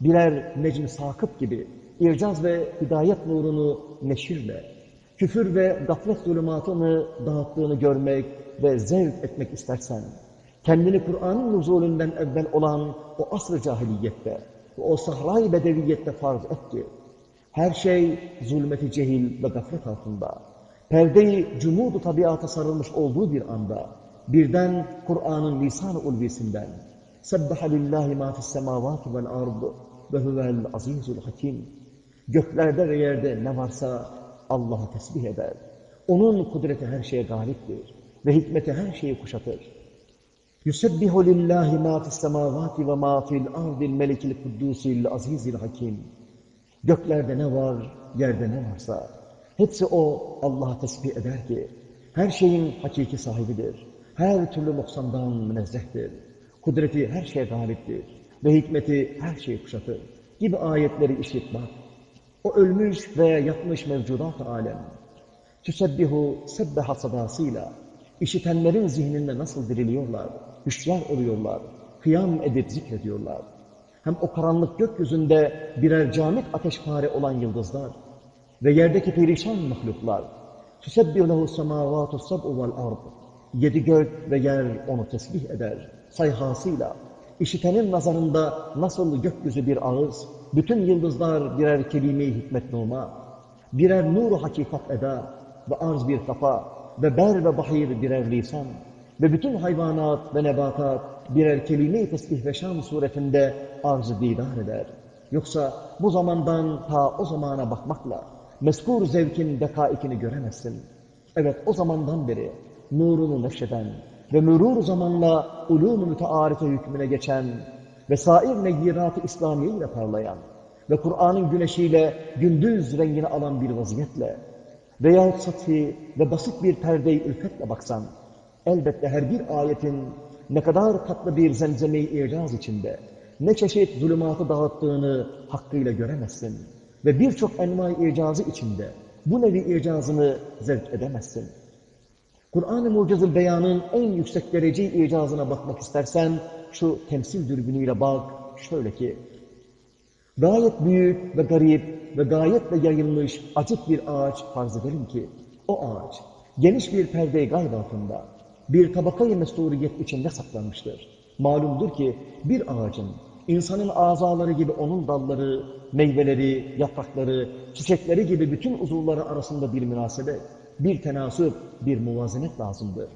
birer necm sakıp gibi ircaz ve hidayet nurunu neşirle, küfür ve gaflet zulümatını dağıttığını görmek ve zevk etmek istersen, kendini Kur'an'ın nuzulünden evvel olan o asr-ı cahiliyette ve o sahra-i bedeviyette farz et ki, her şey zulmeti cehil ve gaflet altında, perdeyi cumudu tabiata sarılmış olduğu bir anda, birden Kur'an'ın lisan-ı ulvisinden, ma fis semavati vel ard ve huvel azizul hakim. Göklerde ve yerde ne varsa Allah'a tesbih eder. Onun kudreti her şeye galiptir ve hikmeti her şeyi kuşatır. Lillahi ma fis semavati ve ma fil ardil melikil kuddusil azizil hakim. Göklerde ne var, yerde ne varsa hepsi o Allah'a tesbih eder ki her şeyin hakiki sahibidir. Her türlü noksandan münezzehtir. Kudreti her şeye galiptir ve hikmeti her şeyi kuşatır gibi ayetleri işit bak. O ölmüş veya yatmış mevcudat alem. Tüsebbihu sebbeha sadasıyla işitenlerin zihninde nasıl diriliyorlar, hüşyar oluyorlar, kıyam edip zikrediyorlar. Hem o karanlık gökyüzünde birer camit ateşpare olan yıldızlar ve yerdeki perişan mahluklar. Tüsebbihu lehu semavatu sab'u vel ard. Yedi gök ve yer onu tesbih eder sayhasıyla. İşitenin nazarında nasıl gökyüzü bir ağız, bütün yıldızlar birer kelime-i hikmet numa, birer nur hakikat eda ve arz bir kafa ve ber ve bahir birer lisan ve bütün hayvanat ve nebatat birer kelime-i tesbih ve şan suretinde arz-ı eder. Yoksa bu zamandan ta o zamana bakmakla meskur zevkin dekaikini göremezsin. Evet o zamandan beri nurunu neşreden ve mürur zamanla ulûm-u mütearife hükmüne geçen ve sair negirat-ı İslamiye parlayan ve Kur'an'ın güneşiyle gündüz rengini alan bir vaziyetle veyahut sathi ve basit bir perde-i ülfetle baksan, elbette her bir ayetin ne kadar tatlı bir zemzeme-i icaz içinde, ne çeşit zulümatı dağıttığını hakkıyla göremezsin ve birçok envai icazı içinde bu nevi icazını zevk edemezsin. Kur'an-ı Mucizül Beyan'ın en yüksek derece icazına bakmak istersen, şu temsil dürbünüyle bak, şöyle ki, gayet büyük ve garip ve gayet de yayılmış acık bir ağaç farz edelim ki, o ağaç geniş bir perde-i gayb altında, bir tabakayı mesturiyet içinde saklanmıştır. Malumdur ki bir ağacın, insanın azaları gibi onun dalları, meyveleri, yaprakları, çiçekleri gibi bütün uzuvları arasında bir münasebet, bir tenasüp, bir muvazenet lazımdır.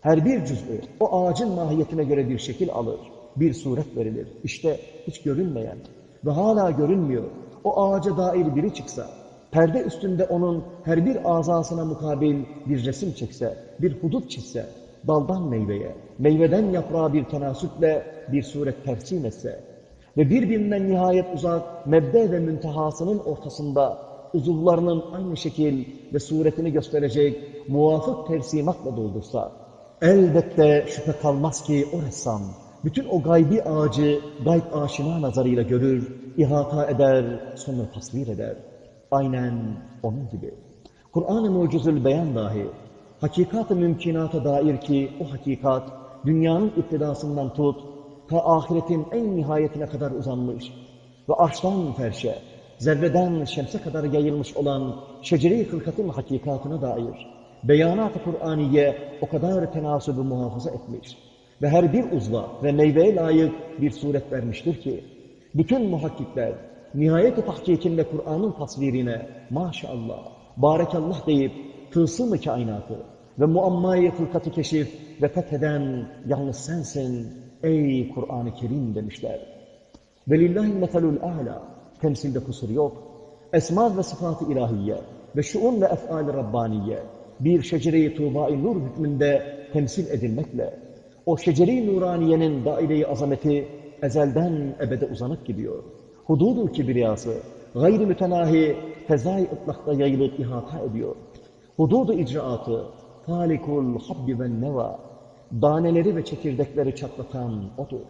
Her bir cüz'ü o ağacın mahiyetine göre bir şekil alır, bir suret verilir. İşte hiç görünmeyen ve hala görünmüyor. O ağaca dair biri çıksa, perde üstünde onun her bir azasına mukabil bir resim çekse, bir hudut çizse, daldan meyveye, meyveden yaprağa bir tenasüple bir suret tersim etse ve birbirinden nihayet uzak mebde ve müntehasının ortasında uzuvlarının aynı şekil ve suretini gösterecek muvafık tersimatla doldursa, elbette şüphe kalmaz ki o ressam, bütün o gaybi ağacı gayb aşina nazarıyla görür, ihata eder, sonra tasvir eder. Aynen onun gibi. Kur'an-ı Mucizül Beyan dahi, hakikat-ı mümkinata dair ki o hakikat, dünyanın iktidasından tut, ta ahiretin en nihayetine kadar uzanmış ve arştan ferşe, zerreden şemse kadar yayılmış olan şecere-i hılkatın hakikatına dair beyanat-ı Kur'aniye o kadar tenasübü muhafaza etmiş ve her bir uzva ve meyveye layık bir suret vermiştir ki bütün muhakkikler nihayet-i tahkikinde Kur'an'ın tasvirine maşallah, barekallah deyip tılsım-ı kainatı ve muammayı fırkatı keşif ve fetheden yalnız sensin ey Kur'an-ı Kerim demişler. Velillahi metelul a'la temsilde kusur yok. Esma ve sıfat-ı ilahiye ve şuun ve ef'al-i Rabbaniye bir şecere-i tuğba-i nur hükmünde temsil edilmekle o şecere-i nuraniyenin daire-i azameti ezelden ebede uzanıp gidiyor. Hududu kibriyası gayri mütenahi fezai ıtlakta yayılıp ihata ediyor. Hududu icraatı falikul habbi ve neva daneleri ve çekirdekleri çatlatan odur.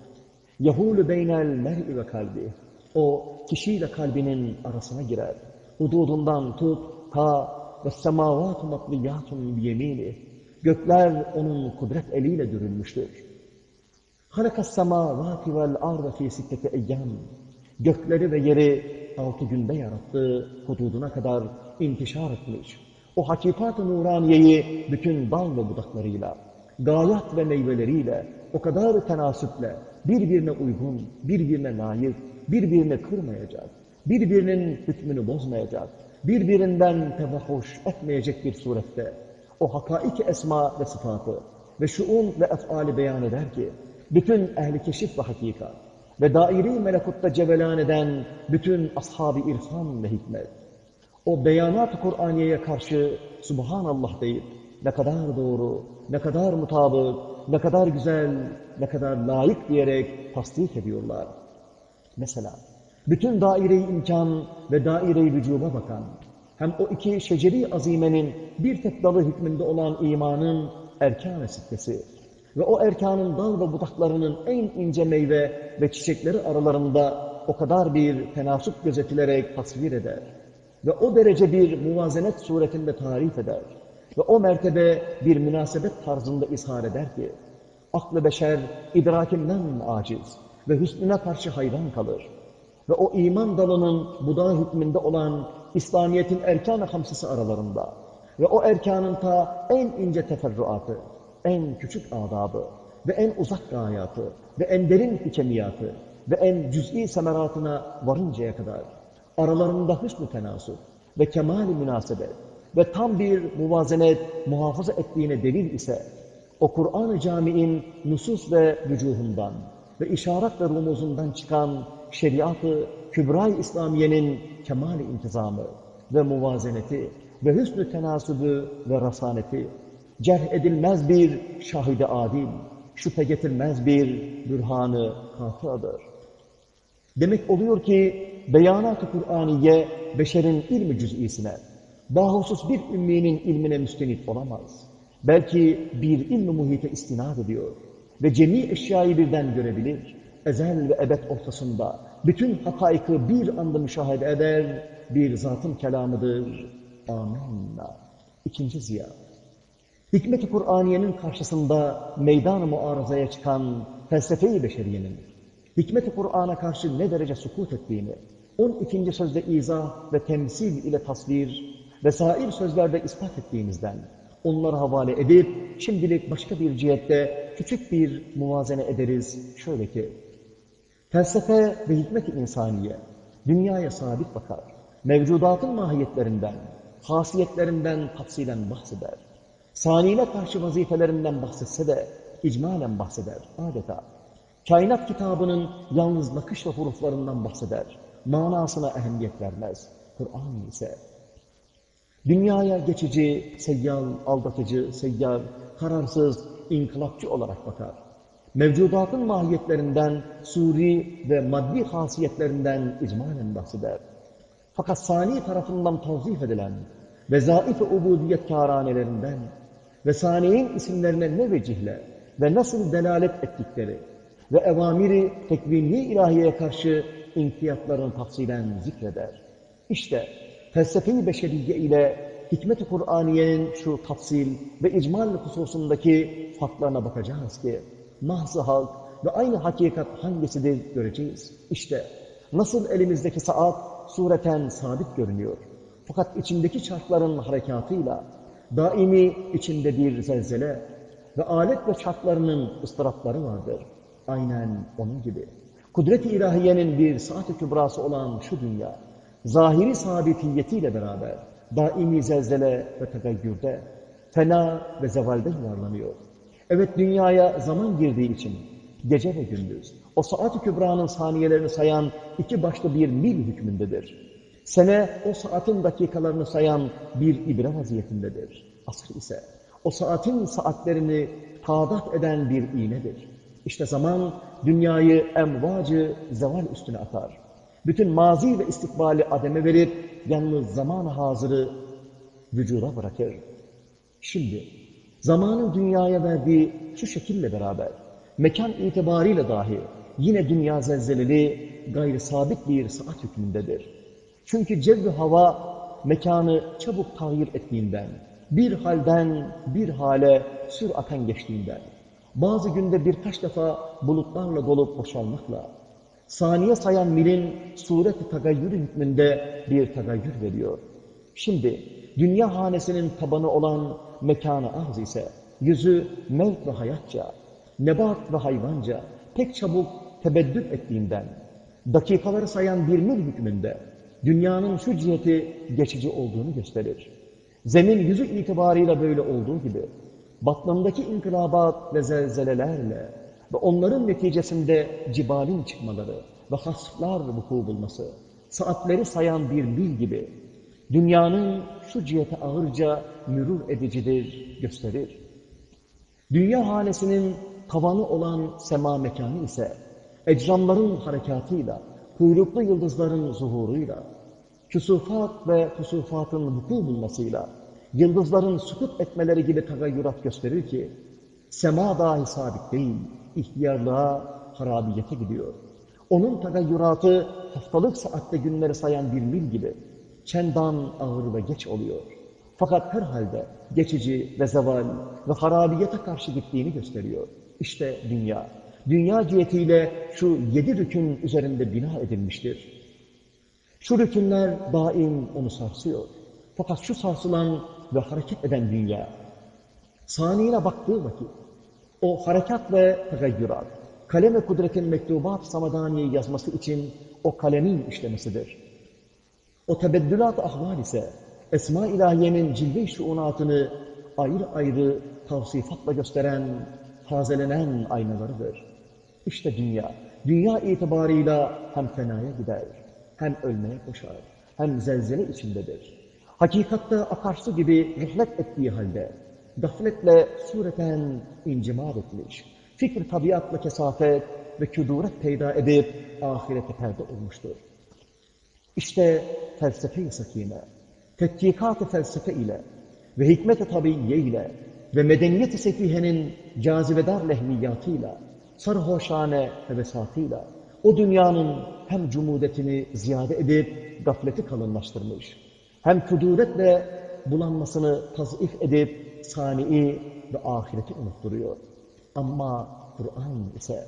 Yahulu beynel mer'i ve kalbi o kişiyle kalbinin arasına girer. Hududundan tut ta ve semavatu matliyatun biyemini. Gökler onun kudret eliyle dürülmüştür. Halakas semavati vel arda fi sittete eyyam. Gökleri ve yeri altı günde yarattı, hududuna kadar intişar etmiş. O hakikat-ı nuraniyeyi bütün dal ve budaklarıyla, gayat ve meyveleriyle, o kadar tenasüple, birbirine uygun, birbirine layık, birbirini kırmayacak, birbirinin hükmünü bozmayacak, birbirinden tevahuş etmeyecek bir surette o hakaiki esma ve sıfatı ve şuun ve efali beyan eder ki bütün ehli keşif ve hakikat ve dairi melekutta cevelan eden bütün ashab-ı irfan ve hikmet o beyanat-ı Kur'aniye'ye karşı Subhanallah deyip ne kadar doğru, ne kadar mutabık, ne kadar güzel, ne kadar layık diyerek tasdik ediyorlar. Mesela bütün daire-i imkan ve daire-i vücuba bakan, hem o iki şeceri azimenin bir tek dalı hükmünde olan imanın erkan-ı sittesi ve o erkanın dal ve budaklarının en ince meyve ve çiçekleri aralarında o kadar bir tenasüp gözetilerek tasvir eder ve o derece bir muvazenet suretinde tarif eder ve o mertebe bir münasebet tarzında ishar eder ki aklı beşer idrakinden aciz ve hüsnüne karşı hayran kalır. Ve o iman dalının budağı hükmünde olan İslamiyet'in erkan-ı hamsısı aralarında ve o erkanın ta en ince teferruatı, en küçük adabı ve en uzak gayatı ve en derin hikemiyatı ve en cüz'i semeratına varıncaya kadar aralarında hüsnü tenasüp ve kemali münasebet ve tam bir muvazenet muhafaza ettiğine delil ise o Kur'an-ı Cami'in nusus ve vücuhundan ve işaret ve rumuzundan çıkan şeriatı Kübra-i İslamiye'nin kemal intizamı ve muvazeneti ve hüsnü tenasübü ve rasaneti, cerh edilmez bir şahide adil, şüphe getirmez bir bürhanı katıadır. Demek oluyor ki beyanat-ı Kur'aniye beşerin ilmi cüz'isine, bahusus bir ümminin ilmine müstenit olamaz. Belki bir ilmi muhite istinad ediyor ve cemi eşyayı birden görebilir. Ezel ve ebed ortasında bütün hakaykı bir anda müşahede eder, bir zatın kelamıdır. Amenna. İkinci ziya. Hikmet-i Kur'aniyenin karşısında meydan-ı muarazaya çıkan felsefe-i beşeriyenin, hikmet-i Kur'an'a karşı ne derece sukut ettiğini, on ikinci sözde izah ve temsil ile tasvir ve sair sözlerde ispat ettiğimizden, onları havale edip şimdilik başka bir cihette küçük bir muvazene ederiz. Şöyle ki, felsefe ve hikmet-i insaniye dünyaya sabit bakar. Mevcudatın mahiyetlerinden, hasiyetlerinden tafsilen bahseder. Saniyle karşı vazifelerinden bahsetse de icmalen bahseder adeta. Kainat kitabının yalnız nakış ve huruflarından bahseder. Manasına ehemmiyet vermez. Kur'an ise dünyaya geçici, seyyal, aldatıcı, seyyar, kararsız, inkılapçı olarak bakar. Mevcudatın mahiyetlerinden, suri ve maddi hasiyetlerinden icmalen bahseder. Fakat sani tarafından tavzif edilen vezaif-i ubudiyet kâranelerinden ve saniyenin isimlerine ne vecihle ve nasıl delalet ettikleri ve evamiri tekvini ilahiyeye karşı inkiyatlarını tafsilen zikreder. İşte felsefe-i beşeriye ile hikmet-i Kur'aniyenin şu tafsil ve icmal hususundaki farklarına bakacağız ki mahzı halk ve aynı hakikat hangisidir göreceğiz. İşte nasıl elimizdeki saat sureten sabit görünüyor. Fakat içindeki çarkların harekatıyla daimi içinde bir zelzele ve alet ve çarklarının ıstırapları vardır. Aynen onun gibi. Kudret-i ilahiyenin bir saat-i kübrası olan şu dünya, zahiri sabitiyetiyle beraber daimi zelzele ve tegayyürde, fena ve zevalde yuvarlanıyor. Evet dünyaya zaman girdiği için gece ve gündüz o saat-i kübranın saniyelerini sayan iki başlı bir mil hükmündedir. Sene o saatin dakikalarını sayan bir ibre vaziyetindedir. Asr ise o saatin saatlerini tadat eden bir iğnedir. İşte zaman dünyayı emvacı zeval üstüne atar. Bütün mazi ve istikbali ademe verip yalnız zaman hazırı vücuda bırakır. Şimdi zamanın dünyaya verdiği şu şekille beraber mekan itibariyle dahi yine dünya zelzeleli gayri sabit bir saat hükmündedir. Çünkü cevvi hava mekanı çabuk tahir ettiğinden, bir halden bir hale süraten geçtiğinden, bazı günde birkaç defa bulutlarla dolup boşalmakla, saniye sayan milin sureti tagayyürü hükmünde bir tagayyür veriyor. Şimdi dünya hanesinin tabanı olan mekanı arz ise yüzü mevt ve hayatça, nebat ve hayvanca pek çabuk tebeddül ettiğinden, dakikaları sayan bir mil hükmünde dünyanın şu ciheti geçici olduğunu gösterir. Zemin yüzü itibarıyla böyle olduğu gibi, batnındaki inkılabat ve zelzelelerle ve onların neticesinde cibalin çıkmaları ve hasflar vuku bulması, saatleri sayan bir mil gibi, dünyanın şu cihete ağırca mürur edicidir, gösterir. Dünya hanesinin tavanı olan sema mekanı ise, ecramların harekatıyla, kuyruklu yıldızların zuhuruyla, küsufat ve kusufatın vuku bulmasıyla, yıldızların sukut etmeleri gibi tagayyurat gösterir ki, sema dahi sabit değil, ihtiyarlığa, harabiyete gidiyor. Onun tagayyuratı haftalık saatte günleri sayan bir mil gibi, çendan ağır ve geç oluyor. Fakat herhalde geçici ve zeval ve harabiyete karşı gittiğini gösteriyor. İşte dünya, dünya cihetiyle şu yedi rükün üzerinde bina edilmiştir. Şu rükünler daim onu sarsıyor. Fakat şu sarsılan ve hareket eden dünya, saniyine baktığı vakit, o harekat ve tegayyürat, kalem kudretin mektubat samadaniyi yazması için o kalemin işlemesidir. O tebeddülat ahval ise, Esma ilahiyenin cilve-i şuunatını ayrı ayrı tavsifatla gösteren, tazelenen aynalarıdır. İşte dünya, dünya itibarıyla hem fenaya gider, hem ölmeye koşar, hem zelzele içindedir. Hakikatte akarsu gibi rihlet ettiği halde, gafletle sureten incimar etmiş, fikir tabiatla kesafet ve küduret peyda edip ahirete perde olmuştur. İşte felsefe-i sakine, tetkikat-ı felsefe ile ve hikmet-i tabiiye ile ve medeniyet-i sefihenin cazibedar lehmiyatıyla, sarhoşane hevesatıyla o dünyanın hem cumudetini ziyade edip gafleti kalınlaştırmış, hem kuduretle bulanmasını tazif edip sani'i ve ahireti unutturuyor. Ama Kur'an ise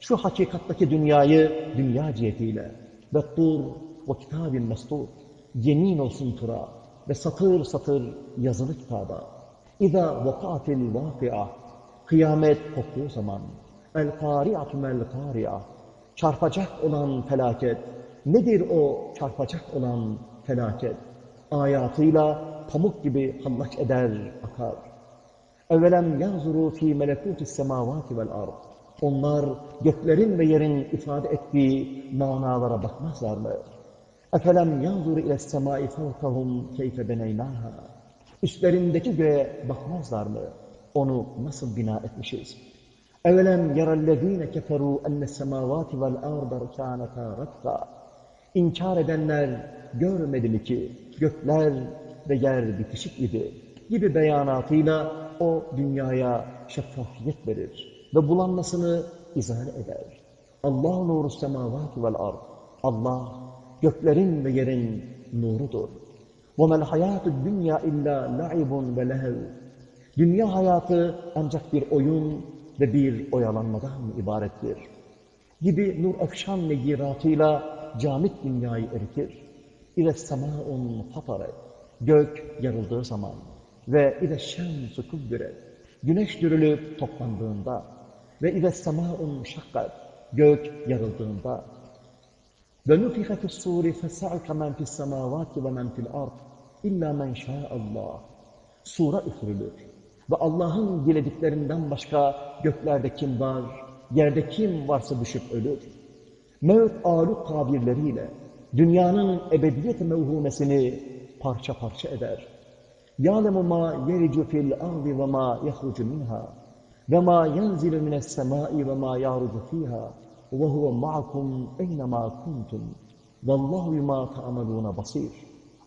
şu hakikattaki dünyayı dünya cihetiyle ve tur ve kitabin mestur yemin olsun tura ve satır satır yazılı kitaba İza vakatil vakia. Kıyamet koptuğu zaman. El kari'atu mel kari'a. Çarpacak olan felaket. Nedir o çarpacak olan felaket? Ayatıyla pamuk gibi hallaç eder, akar. Evelem yanzuru fi melekutis semavati vel ard. Onlar göklerin ve yerin ifade ettiği manalara bakmazlar mı? Efelem yanzuru ile semai fevkahum keyfe beneynaha. Üstlerindeki göğe bakmazlar mı? Onu nasıl bina etmişiz? Evelem yerellezine keferu enne semavati vel arda kânetâ ratka. İnkar edenler görmedi mi ki gökler ve yer bitişik idi gibi beyanatıyla o dünyaya şeffafiyet verir ve bulanmasını izale eder. Allah nuru semavati vel ard. Allah göklerin ve yerin nurudur. وَمَا الْحَيَاتُ الدُّنْيَا اِلَّا لَعِبٌ وَلَهَوْ Dünya hayatı ancak bir oyun ve bir oyalanmadan ibarettir. Gibi nur efşan negiratıyla camit dünyayı eritir. İle semâun fatare. Gök yarıldığı zaman ve ile şemsu kubbire. Güneş dürülüp toplandığında ve ile semâun şakkat. Gök yarıldığında ve nufiha fis-suri fesa'ika men fis-semâvâti ve men fil-ard illa men şâ'allah. Sura üfürülür. Ve Allah'ın dilediklerinden başka göklerde kim var, yerde kim varsa düşüp ölür. Mevt aluk tabirleriyle dünyanın ebediyet mevhumesini parça parça eder. يَعْلَمُ مَا يَرِجُ فِي الْأَرْضِ وَمَا يَخْرُجُ مِنْهَا وَمَا يَنْزِلُ مِنَ السَّمَاءِ وَمَا يَعْرُجُ فِيهَا وَهُوَ مَعَكُمْ اَيْنَمَا كُنْتُمْ وَاللّٰهُ بِمَا تَعْمَلُونَ بَصِيرٌ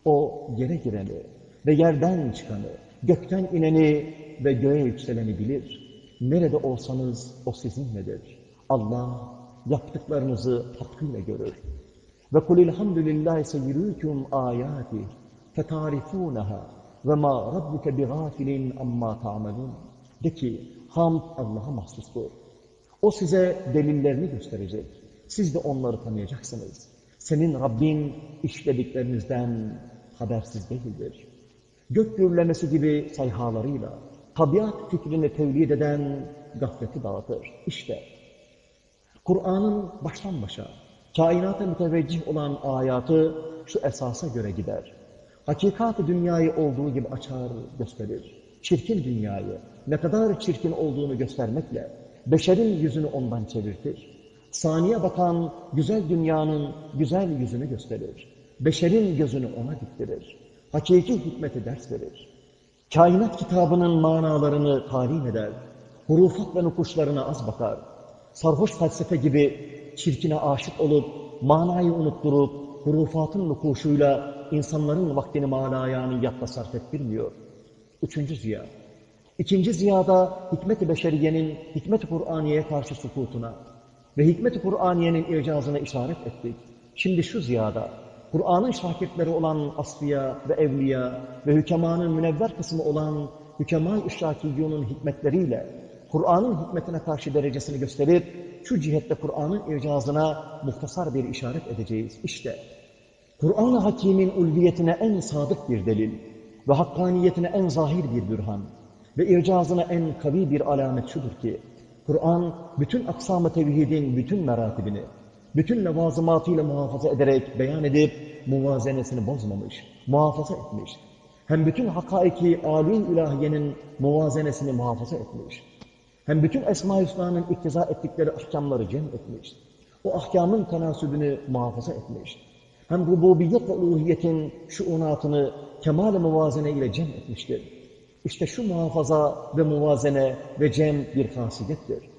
O yere gireni ve yerden çıkanı, gökten ineni ve göğe yükseleni bilir. Nerede olsanız o sizinledir. Allah yaptıklarınızı hakkıyla görür. Ve kulil hamdülillahi seyyirûküm ve mâ rabbuke bighâfilin amma ta'melûn. De ki, hamd Allah'a mahsustur. O size delillerini gösterecek. Siz de onları tanıyacaksınız. Senin Rabbin işlediklerinizden habersiz değildir. Gök gürlemesi gibi sayhalarıyla tabiat fikrini tevlid eden gafleti dağıtır. İşte Kur'an'ın baştan başa kainata müteveccih olan ayatı şu esasa göre gider. Hakikat-ı dünyayı olduğu gibi açar, gösterir. Çirkin dünyayı ne kadar çirkin olduğunu göstermekle beşerin yüzünü ondan çevirtir. Saniye bakan güzel dünyanın güzel yüzünü gösterir. Beşerin gözünü ona diktirir. Hakiki hikmeti ders verir. Kainat kitabının manalarını talim eder. Hurufat ve nukuşlarına az bakar. Sarhoş felsefe gibi çirkine aşık olup, manayı unutturup, hurufatın nukuşuyla insanların vaktini manayaniyatta sarf ettirmiyor. Üçüncü ziya. İkinci ziyada hikmet-i beşeriyenin hikmet-i Kur'aniye'ye karşı sukutuna ve hikmet-i Kur'aniye'nin icazına işaret ettik. Şimdi şu ziyada, Kur'an'ın şakirtleri olan asfiya ve evliya ve hükemanın münevver kısmı olan hükemâ-i işrakiyyonun hikmetleriyle Kur'an'ın hikmetine karşı derecesini gösterip şu cihette Kur'an'ın icazına muhtasar bir işaret edeceğiz. İşte Kur'an-ı Hakîm'in ulviyetine en sadık bir delil ve hakkaniyetine en zahir bir bürhan ve ircazına en kavi bir alamet şudur ki Kur'an bütün aksam-ı tevhidin bütün meratibini bütün levazımatıyla muhafaza ederek beyan edip muvazenesini bozmamış, muhafaza etmiş. Hem bütün hakaiki âli ilahiyenin muvazenesini muhafaza etmiş. Hem bütün Esma-i Hüsna'nın iktiza ettikleri ahkamları cem etmiş. O ahkamın tenasübünü muhafaza etmiş. Hem rububiyet ve uluhiyetin şuunatını kemal-i muvazene ile cem etmiştir. İşte şu muhafaza ve muvazene ve cem bir hasiyettir.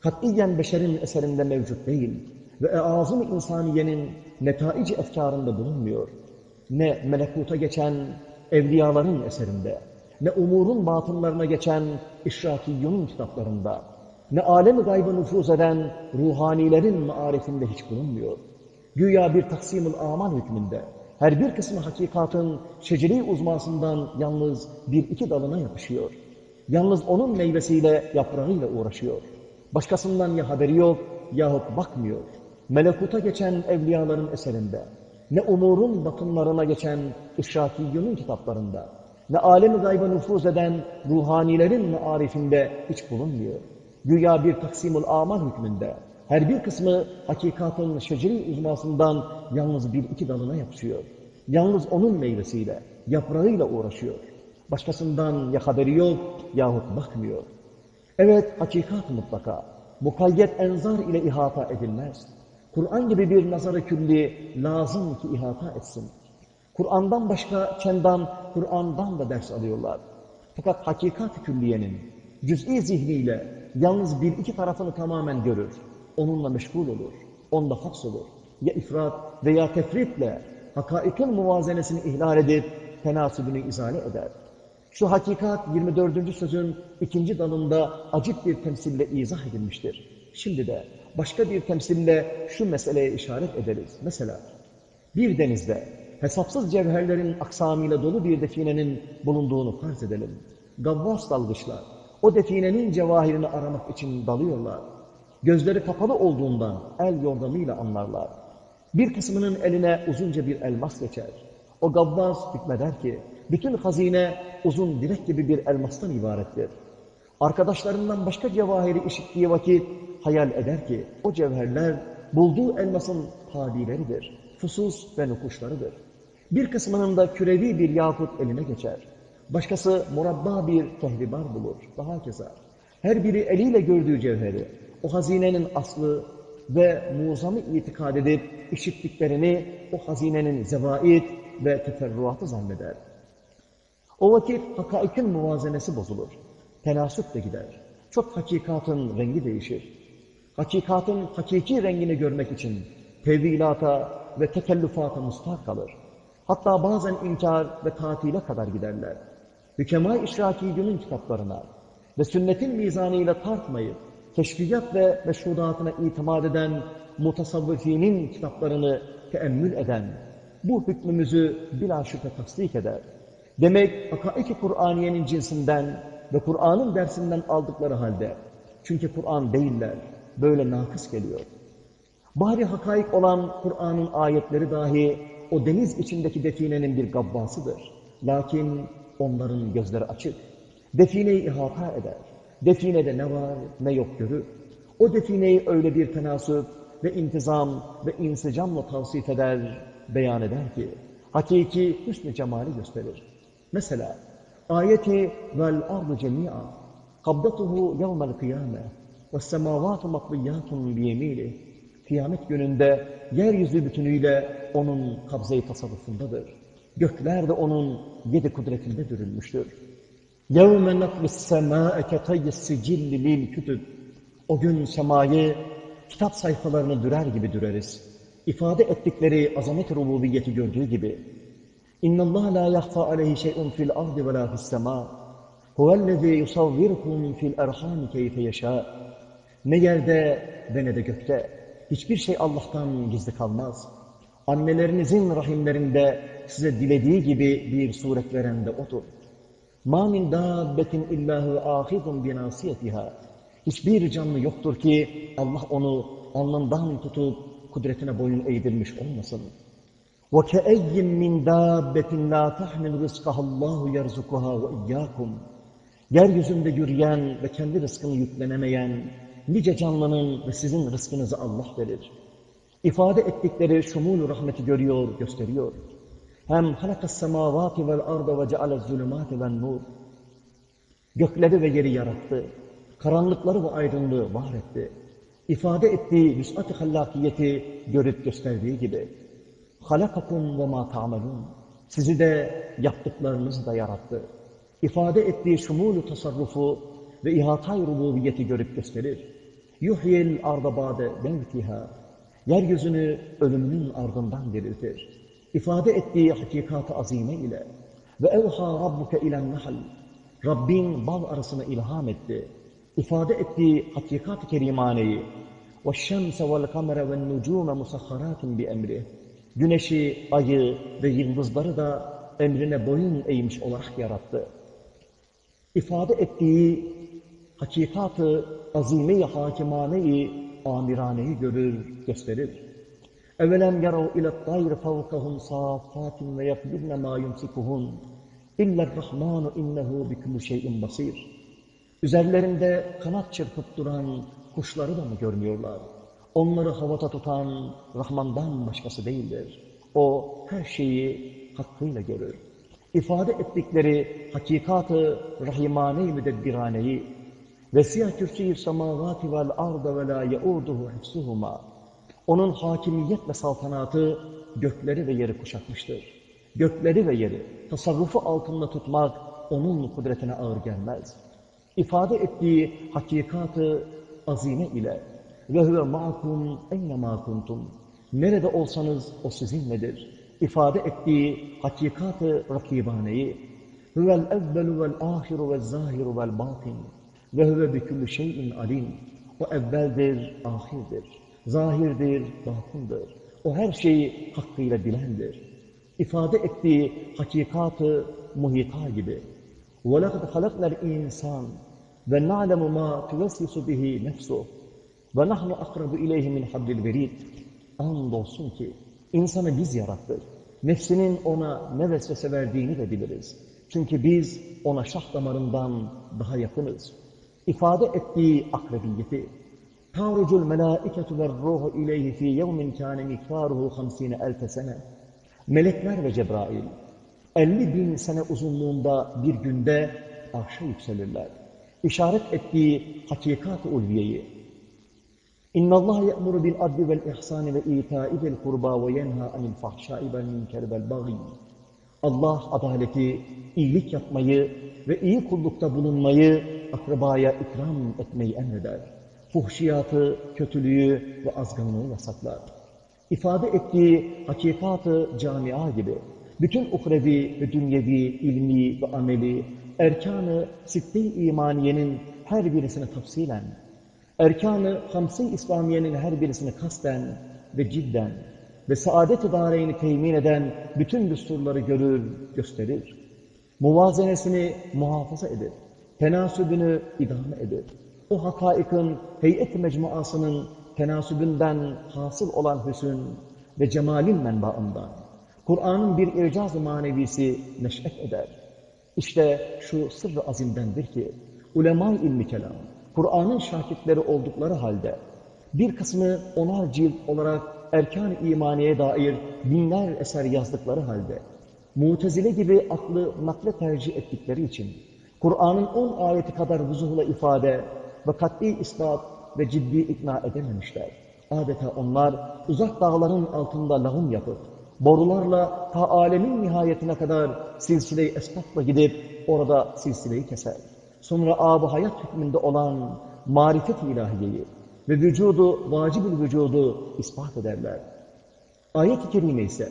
Katiyen beşerin eserinde mevcut değil ve eazım insaniyenin netaici efkarında bulunmuyor. Ne melekuta geçen evliyaların eserinde, ne umurun batınlarına geçen işrakiyyunun kitaplarında, ne alem-i gayba nüfuz eden ruhanilerin marifinde hiç bulunmuyor. Güya bir taksim-ül aman hükmünde, her bir kısmı hakikatın şeceri uzmasından yalnız bir iki dalına yapışıyor. Yalnız onun meyvesiyle, yaprağıyla uğraşıyor. Başkasından ya haberi yok yahut bakmıyor. Melekuta geçen evliyaların eserinde, ne umurun batınlarına geçen işrakiyyunun kitaplarında, ne alemi gayba nüfuz eden ruhanilerin marifinde hiç bulunmuyor. Güya bir taksimul amal hükmünde. Her bir kısmı hakikatın şeceri uzmasından yalnız bir iki dalına yapışıyor. Yalnız onun meyvesiyle, yaprağıyla uğraşıyor. Başkasından ya haberi yok yahut bakmıyor. Evet, hakikat mutlaka. Mukayyet enzar ile ihata edilmez. Kur'an gibi bir nazarı külli lazım ki ihata etsin. Kur'an'dan başka çendan, Kur'an'dan da ders alıyorlar. Fakat hakikat külliyenin cüz'i zihniyle yalnız bir iki tarafını tamamen görür. Onunla meşgul olur. Onda haks olur. Ya ifrat veya tefritle hakaikın muvazenesini ihlal edip tenasübünü izale eder. Şu hakikat 24. sözün ikinci dalında acip bir temsille izah edilmiştir. Şimdi de başka bir temsille şu meseleye işaret ederiz. Mesela bir denizde hesapsız cevherlerin aksamıyla dolu bir definenin bulunduğunu farz edelim. Gavvas dalgıçlar o definenin cevahirini aramak için dalıyorlar. Gözleri kapalı olduğundan el yordamıyla anlarlar. Bir kısmının eline uzunca bir elmas geçer. O gavvas hükmeder ki, bütün hazine uzun direk gibi bir elmastan ibarettir. Arkadaşlarından başka cevahiri işittiği vakit hayal eder ki, o cevherler bulduğu elmasın tabileridir, fusus ve nukuşlarıdır. Bir kısmının da kürevi bir yakut eline geçer. Başkası murabba bir kehribar bulur, daha keza. Her biri eliyle gördüğü cevheri, o hazinenin aslı ve muzamı itikad edip işittiklerini o hazinenin zevait ve teferruatı zanneder. O vakit hakaikin muvazenesi bozulur. Tenasüp de gider. Çok hakikatın rengi değişir. Hakikatın hakiki rengini görmek için tevilata ve tekellüfata mustar kalır. Hatta bazen inkar ve tatile kadar giderler. Hükema-i İşraki kitaplarına ve sünnetin mizanıyla tartmayıp keşfiyat ve meşhudatına itimat eden mutasavvifinin kitaplarını teemmül eden bu hükmümüzü bila şüphe tasdik eder. Demek hakaiki Kur'aniyenin cinsinden ve Kur'an'ın dersinden aldıkları halde çünkü Kur'an değiller, böyle nakıs geliyor. Bari hakaik olan Kur'an'ın ayetleri dahi o deniz içindeki definenin bir gabbasıdır. Lakin onların gözleri açık. Defineyi ihata eder. Definede ne var ne yok görür. O defineyi öyle bir tenasüp ve intizam ve insicamla tavsif eder, beyan eder ki, hakiki hüsnü cemali gösterir. Mesela, ayeti vel ardu cemi'a, kabdatuhu yevmel kıyame, ve semavatu matliyatun biyemili. Kıyamet gününde yeryüzü bütünüyle onun kabzayı tasarrufundadır. Gökler de onun yedi kudretinde dürülmüştür. يَوْمَ نَطْوِ السَّمَاءَ كَتَيِّ السِّجِلِّ لِلْكُتُبِ O gün semayı kitap sayfalarını dürer gibi düreriz. İfade ettikleri azamet rububiyeti gördüğü gibi. اِنَّ اللّٰهَ لَا يَخْفَى عَلَيْهِ شَيْءٌ فِي الْأَرْضِ وَلَا فِي السَّمَاءِ هُوَ الَّذ۪ي يُصَوِّرْكُمْ فِي الْاَرْحَامِ كَيْفَ يَشَاءُ Ne yerde ve ne de gökte. Hiçbir şey Allah'tan gizli kalmaz. Annelerinizin rahimlerinde size dilediği gibi bir suret veren de O'dur. مَا مِنْ دَابَّةٍ اِلَّهُ آخِذٌ بِنَاسِيَتِهَا Hiçbir canlı yoktur ki Allah onu alnından tutup kudretine boyun eğdirmiş olmasın. وَكَأَيِّمْ مِنْ دَابَّةٍ لَا تَحْمِلْ رِزْقَهَا اللّٰهُ يَرْزُقُهَا وَاِيَّاكُمْ Yeryüzünde yürüyen ve kendi rızkını yüklenemeyen nice canlının ve sizin rızkınızı Allah verir. İfade ettikleri şumul rahmeti görüyor, gösteriyor. Hem halakas semavati vel arda ve cealez zulümati ven nur. Gökleri ve yeri yarattı. Karanlıkları ve aydınlığı var etti. İfade ettiği vüs'at-ı hallakiyeti görüp gösterdiği gibi. Halakakum ve ma ta'melun. Sizi de yaptıklarınızı da yarattı. İfade ettiği şumul tasarrufu ve ihatay rububiyeti görüp gösterir. Yuhyil arda bade mevtiha. Yeryüzünü ölümünün ardından diriltir. İfade ettiği hakikat-ı azime ile ve evha rabbuke ilen nahl. Rabbin bal arasına ilham etti. İfade ettiği hakikat-ı kerimaneyi ve nucume musahharatun bi emri. Güneşi, ayı ve yıldızları da emrine boyun eğmiş olarak yarattı. İfade ettiği hakikatı azime-i hakimane-i amiraneyi görür, gösterir. Evelem yarav ile tayr fevkahum safatin ve yakbirne ma yumsikuhun. İllerrahmanu innehu bikulli şeyin basir. Üzerlerinde kanat çırpıp duran kuşları da mı görmüyorlar? Onları havada tutan Rahman'dan başkası değildir. O her şeyi hakkıyla görür. İfade ettikleri hakikatı rahimane-i müdebbiraneyi semavati vel arda ve la yauduhu hifsuhuma onun hakimiyet ve saltanatı gökleri ve yeri kuşatmıştır. Gökleri ve yeri tasarrufu altında tutmak onun kudretine ağır gelmez. İfade ettiği hakikatı azime ile ve huve ma'kum enne ma kuntum nerede olsanız o sizinledir. İfade ettiği hakikatı rakibaneyi huvel evvelu vel ahiru vel zahiru vel batin ve huve bikülü şeyin alim o evveldir, ahirdir, zahirdir, batındır. O her şeyi hakkıyla bilendir. İfade ettiği hakikatı muhita gibi. وَلَقَدْ خَلَقْنَا الْاِنْسَانِ وَنَعْلَمُ مَا تُوَسْوِسُ بِهِ نَفْسُهُ وَنَحْنُ أَقْرَبُ اِلَيْهِ مِنْ حَبْلِ الْوَرِيدِ Andolsun ki insanı biz yarattık. Nefsinin ona ne vesvese verdiğini de biliriz. Çünkü biz ona şah damarından daha yakınız. İfade ettiği akrebiyeti, تَعْرُجُ الْمَلَائِكَةُ وَالْرُّوحُ اِلَيْهِ ف۪ي يَوْمٍ كَانَ مِكْفَارُهُ خَمْس۪ينَ أَلْفَ سَنَةً Melekler ve Cebrail 50 bin sene uzunluğunda bir günde arşa yükselirler. İşaret ettiği hakikat-ı ulviyeyi. اِنَّ اللّٰهَ يَأْمُرُ بِالْعَدْلِ وَالْاِحْسَانِ وَاِيْتَاءِ ذِي الْقُرْبَى وَيَنْهَا عَنِ الْفَحْشَاءِ وَالْمُنْكَرِ وَالْبَغِيِّ Allah adaleti, iyilik yapmayı ve iyi kullukta bulunmayı, akrabaya ikram etmeyi emreder. Fuhşiyatı, kötülüğü ve azgınlığı yasaklar. İfade ettiği hakikatı camia gibi bütün uhrevi ve dünyevi, ilmi ve ameli, erkanı sitte-i imaniyenin her birisini tafsilen, erkanı hamsi İslamiyenin her birisini kasten ve cidden ve saadet-i dareyni temin eden bütün düsturları görür, gösterir. Muvazenesini muhafaza eder. Tenasübünü idame eder. O hakaikin heyet-i mecmuasının tenasübünden hasıl olan hüsün ve cemalin menbaından Kur'an'ın bir icaz-ı manevisi neş'et eder. İşte şu sırrı azimdendir ki ulema-i ilmi kelam, Kur'an'ın şakitleri oldukları halde bir kısmı onar cilt olarak erkan-ı imaniye dair binler eser yazdıkları halde Mutezile gibi aklı nakle tercih ettikleri için Kur'an'ın on ayeti kadar vuzuhla ifade ve kat'i ispat ve ciddi ikna edememişler. Adeta onlar uzak dağların altında lahum yapıp borularla ta alemin nihayetine kadar silsile-i gidip orada silsileyi keser. Sonra ab hayat hükmünde olan marifet-i ilahiyeyi ve vücudu, vacib vücudu ispat ederler. Ayet-i kerime ise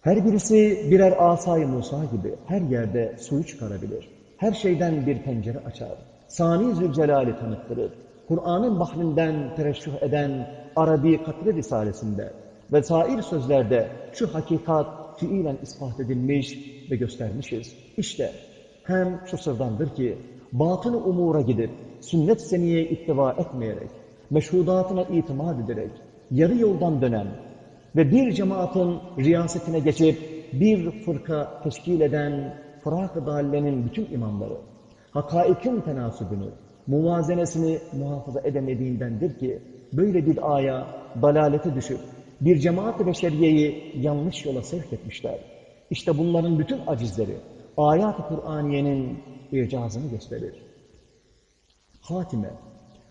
her birisi birer asay Musa gibi her yerde suyu çıkarabilir. Her şeyden bir pencere açar. Sani Zülcelal'i tanıttırır. Kur'an'ın bahrinden tereşüh eden Arabi Katre Risalesinde ve sair sözlerde şu hakikat fiilen ispat edilmiş ve göstermişiz. İşte hem şu sırdandır ki batın umura gidip sünnet seniye ittiva etmeyerek, meşhudatına itimat ederek, yarı yoldan dönen ve bir cemaatin riyasetine geçip bir fırka teşkil eden Fırak-ı bütün imamları, hakaikin tenasübünü, muvazenesini muhafaza edemediğindendir ki, böyle bir aya, dalalete düşüp, bir cemaat-ı beşeriyeyi yanlış yola sevk etmişler. İşte bunların bütün acizleri, ayat-ı Kur'aniyenin icazını gösterir. Hatime,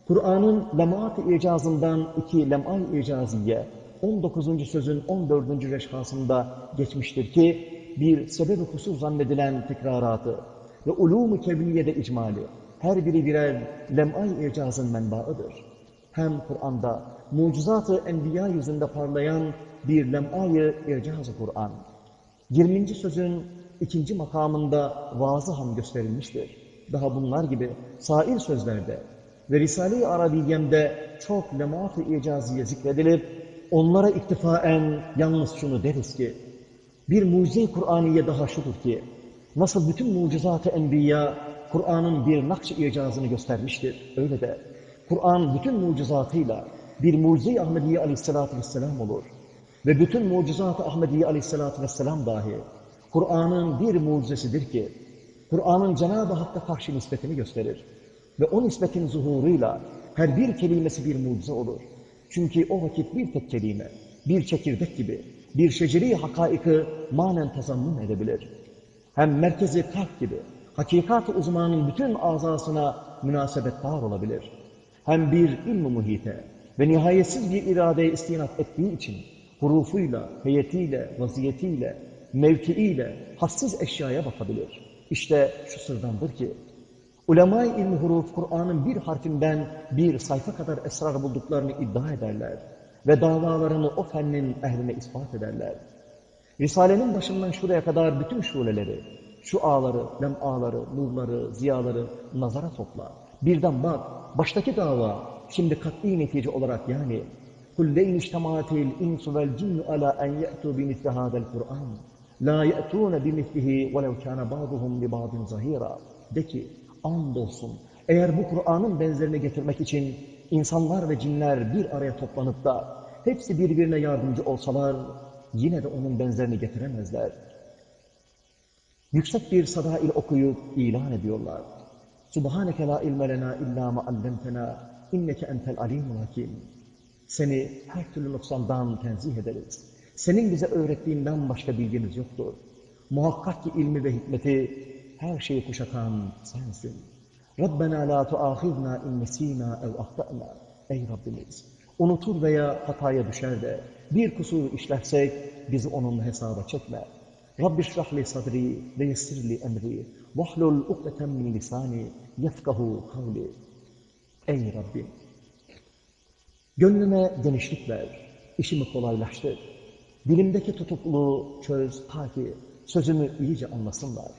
Kur'an'ın lemat-ı icazından iki lem'ay icaziye, 19. sözün 14. reşhasında geçmiştir ki, bir sebeb-i husus zannedilen tekraratı ve ulûm-u kevniyede icmali, her biri birer lem'ay icazın menbaıdır. Hem Kur'an'da mucizat-ı enbiya yüzünde parlayan bir lem'ay-ı icaz-ı Kur'an. 20. sözün ikinci makamında vazıhan gösterilmiştir. Daha bunlar gibi sair sözlerde ve Risale-i Arabiyyem'de çok lemat-ı icaziye zikredilip, onlara iktifaen yalnız şunu deriz ki, bir mucize-i Kur'aniye daha şudur ki, nasıl bütün mucizat-ı enbiya Kur'an'ın bir nakş icazını göstermiştir. Öyle de Kur'an bütün mucizatıyla bir mucize-i Ahmediye aleyhissalatü vesselam olur. Ve bütün mucizat-ı Ahmediye aleyhissalatü vesselam dahi Kur'an'ın bir mucizesidir ki, Kur'an'ın Cenab-ı Hakk'a karşı nispetini gösterir. Ve o nispetin zuhuruyla her bir kelimesi bir mucize olur. Çünkü o vakit bir tek kelime, bir çekirdek gibi, bir şeceri hakaiki manen tazammun edebilir. Hem merkezi kalp gibi, hakikat-ı uzmanın bütün azasına münasebetdar olabilir. Hem bir ilm muhite ve nihayetsiz bir iradeye istinat ettiği için hurufuyla, heyetiyle, vaziyetiyle, mevkiiyle hassız eşyaya bakabilir. İşte şu sırdandır ki, ulema-i ilmi huruf Kur'an'ın bir harfinden bir sayfa kadar esrar bulduklarını iddia ederler ve davalarını o fennin ehline ispat ederler. Risalenin başından şuraya kadar bütün şuleleri, şu ağları, lem ağları, nurları, ziyaları nazara topla. Birden bak, baştaki dava şimdi katli netice olarak yani kulleyn iştemaatil insu vel cinnu ala en ye'tu bimisli hadel Kur'an la ye'tûne bimislihi velev kâne ba'duhum li ba'din zahira de ki andolsun eğer bu Kur'an'ın benzerini getirmek için insanlar ve cinler bir araya toplanıp da hepsi birbirine yardımcı olsalar yine de onun benzerini getiremezler. Yüksek bir sada ile okuyup ilan ediyorlar. Subhaneke la ilme lena illa ma allamtena inneke entel alimul hakim. Seni her türlü noksandan tenzih ederiz. Senin bize öğrettiğinden başka bilgimiz yoktur. Muhakkak ki ilmi ve hikmeti her şeyi kuşatan sensin. Rabbena la tuahidna in nesina ev ahtana. Ey Rabbimiz! Unutur veya hataya düşer de bir kusur işlersek bizi onunla hesaba çekme. Rabbi şrahli sadri ve yessirli emri vahlul ukdeten min lisani yefkahu kavli. Ey Rabbim! Gönlüme genişlik ver, işimi kolaylaştır. Dilimdeki tutukluğu çöz ta ki sözümü iyice anlasınlar.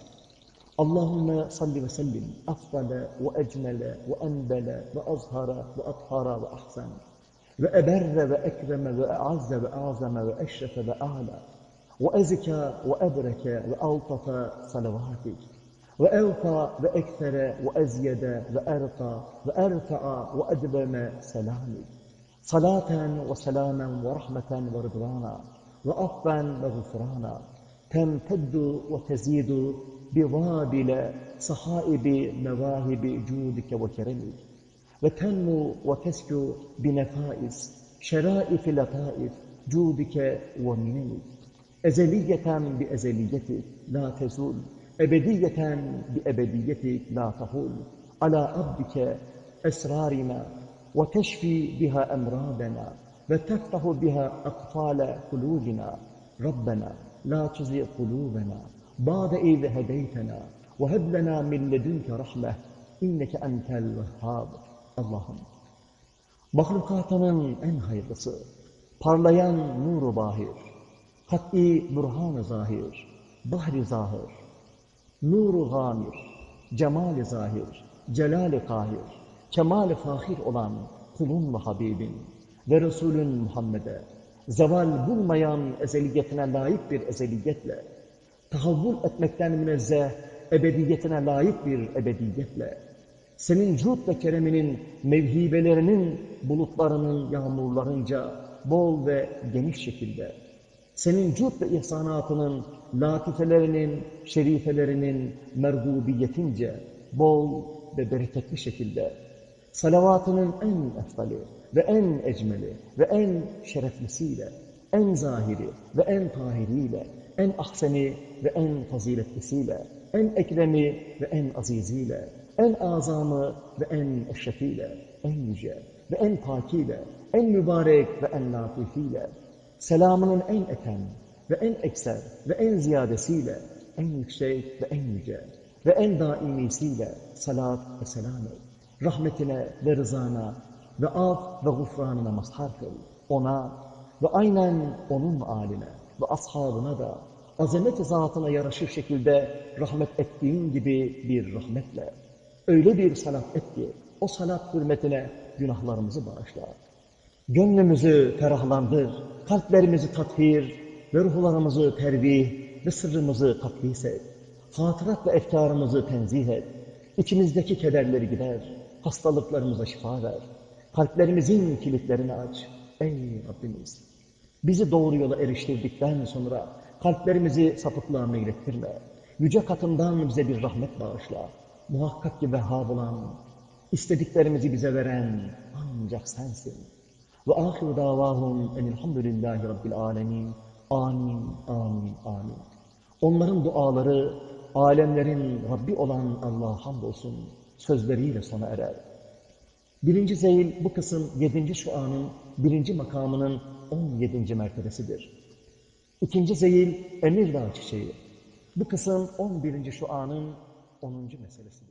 Allahümme salli ve sellim afdale ve ecmele ve enbele ve azhara ve athara ve ahsen ve eberre ve ekreme ve eazze ve azame ve eşrefe ve a'la ve ezika ve ebreke ve altafa salavatik ve evfa ve ektere ve ezyede ve erqa ve erfa'a ve وتنمو وتسجو بنفائس شرائف لطائف جودك ومنك أزلية بأزليتك لا تزول أبدية بأبديتك لا تهول. على عبدك أسرارنا وتشفي بها أمراضنا وتفتح بها أقفال قلوبنا. ربنا لا تزغ قلوبنا بعد إذ هديتنا وهب لنا من لدنك رحمة إنك أنت الوهاب. Allah'ım. Mahlukatının en hayırlısı parlayan nuru bahir kat'i burhan-ı zahir bahri zahir nuru gamir cemal-i zahir celal-i kahir kemal-i fahir olan kulun ve Habibin ve Resulün Muhammed'e zeval bulmayan ezeliyetine layık bir ezeliyetle tahavvul etmekten münezzeh ebediyetine layık bir ebediyetle senin cud ve kereminin mevhibelerinin bulutlarının yağmurlarınca bol ve geniş şekilde senin cud ve ihsanatının latifelerinin, şerifelerinin mergubiyetince bol ve bereketli şekilde salavatının en efdali ve en ecmeli ve en şereflisiyle, en zahiri ve en tahiriyle, en ahseni ve en faziletlisiyle, en ekremi ve en aziziyle, en azamı ve en eşrefiyle, en yüce ve en pakiyle, en mübarek ve en latifiyle, selamının en eten ve en ekser ve en ziyadesiyle, en yüksek ve en yüce ve en daimisiyle salat ve selam et. Rahmetine ve rızana ve af ve gufranına mazhar kıl. Ona ve aynen onun aline ve ashabına da azamet-i zatına yaraşır şekilde rahmet ettiğin gibi bir rahmetle. Öyle bir salat et ki o salat hürmetine günahlarımızı bağışla. Gönlümüzü ferahlandır, kalplerimizi tathir ve ruhlarımızı tervih ve sırrımızı takdis et. Hatırat ve efkarımızı tenzih et. İçimizdeki kederleri gider, hastalıklarımıza şifa ver. Kalplerimizin kilitlerini aç. Ey Rabbimiz! Bizi doğru yola eriştirdikten sonra kalplerimizi sapıklığa meylettirme. Yüce katından bize bir rahmet bağışla. Muhakkak ki Vehhab olan, istediklerimizi bize veren ancak sensin. Ve ahiru davahum enilhamdülillahi rabbil alemin. Amin, amin, amin. Onların duaları, alemlerin Rabbi olan Allah'a hamdolsun sözleriyle sona erer. Birinci zeyil bu kısım yedinci şuanın birinci makamının on yedinci mertebesidir. İkinci zeyil emir dağ çiçeği. Bu kısım on birinci şuanın onuncu meselesidir.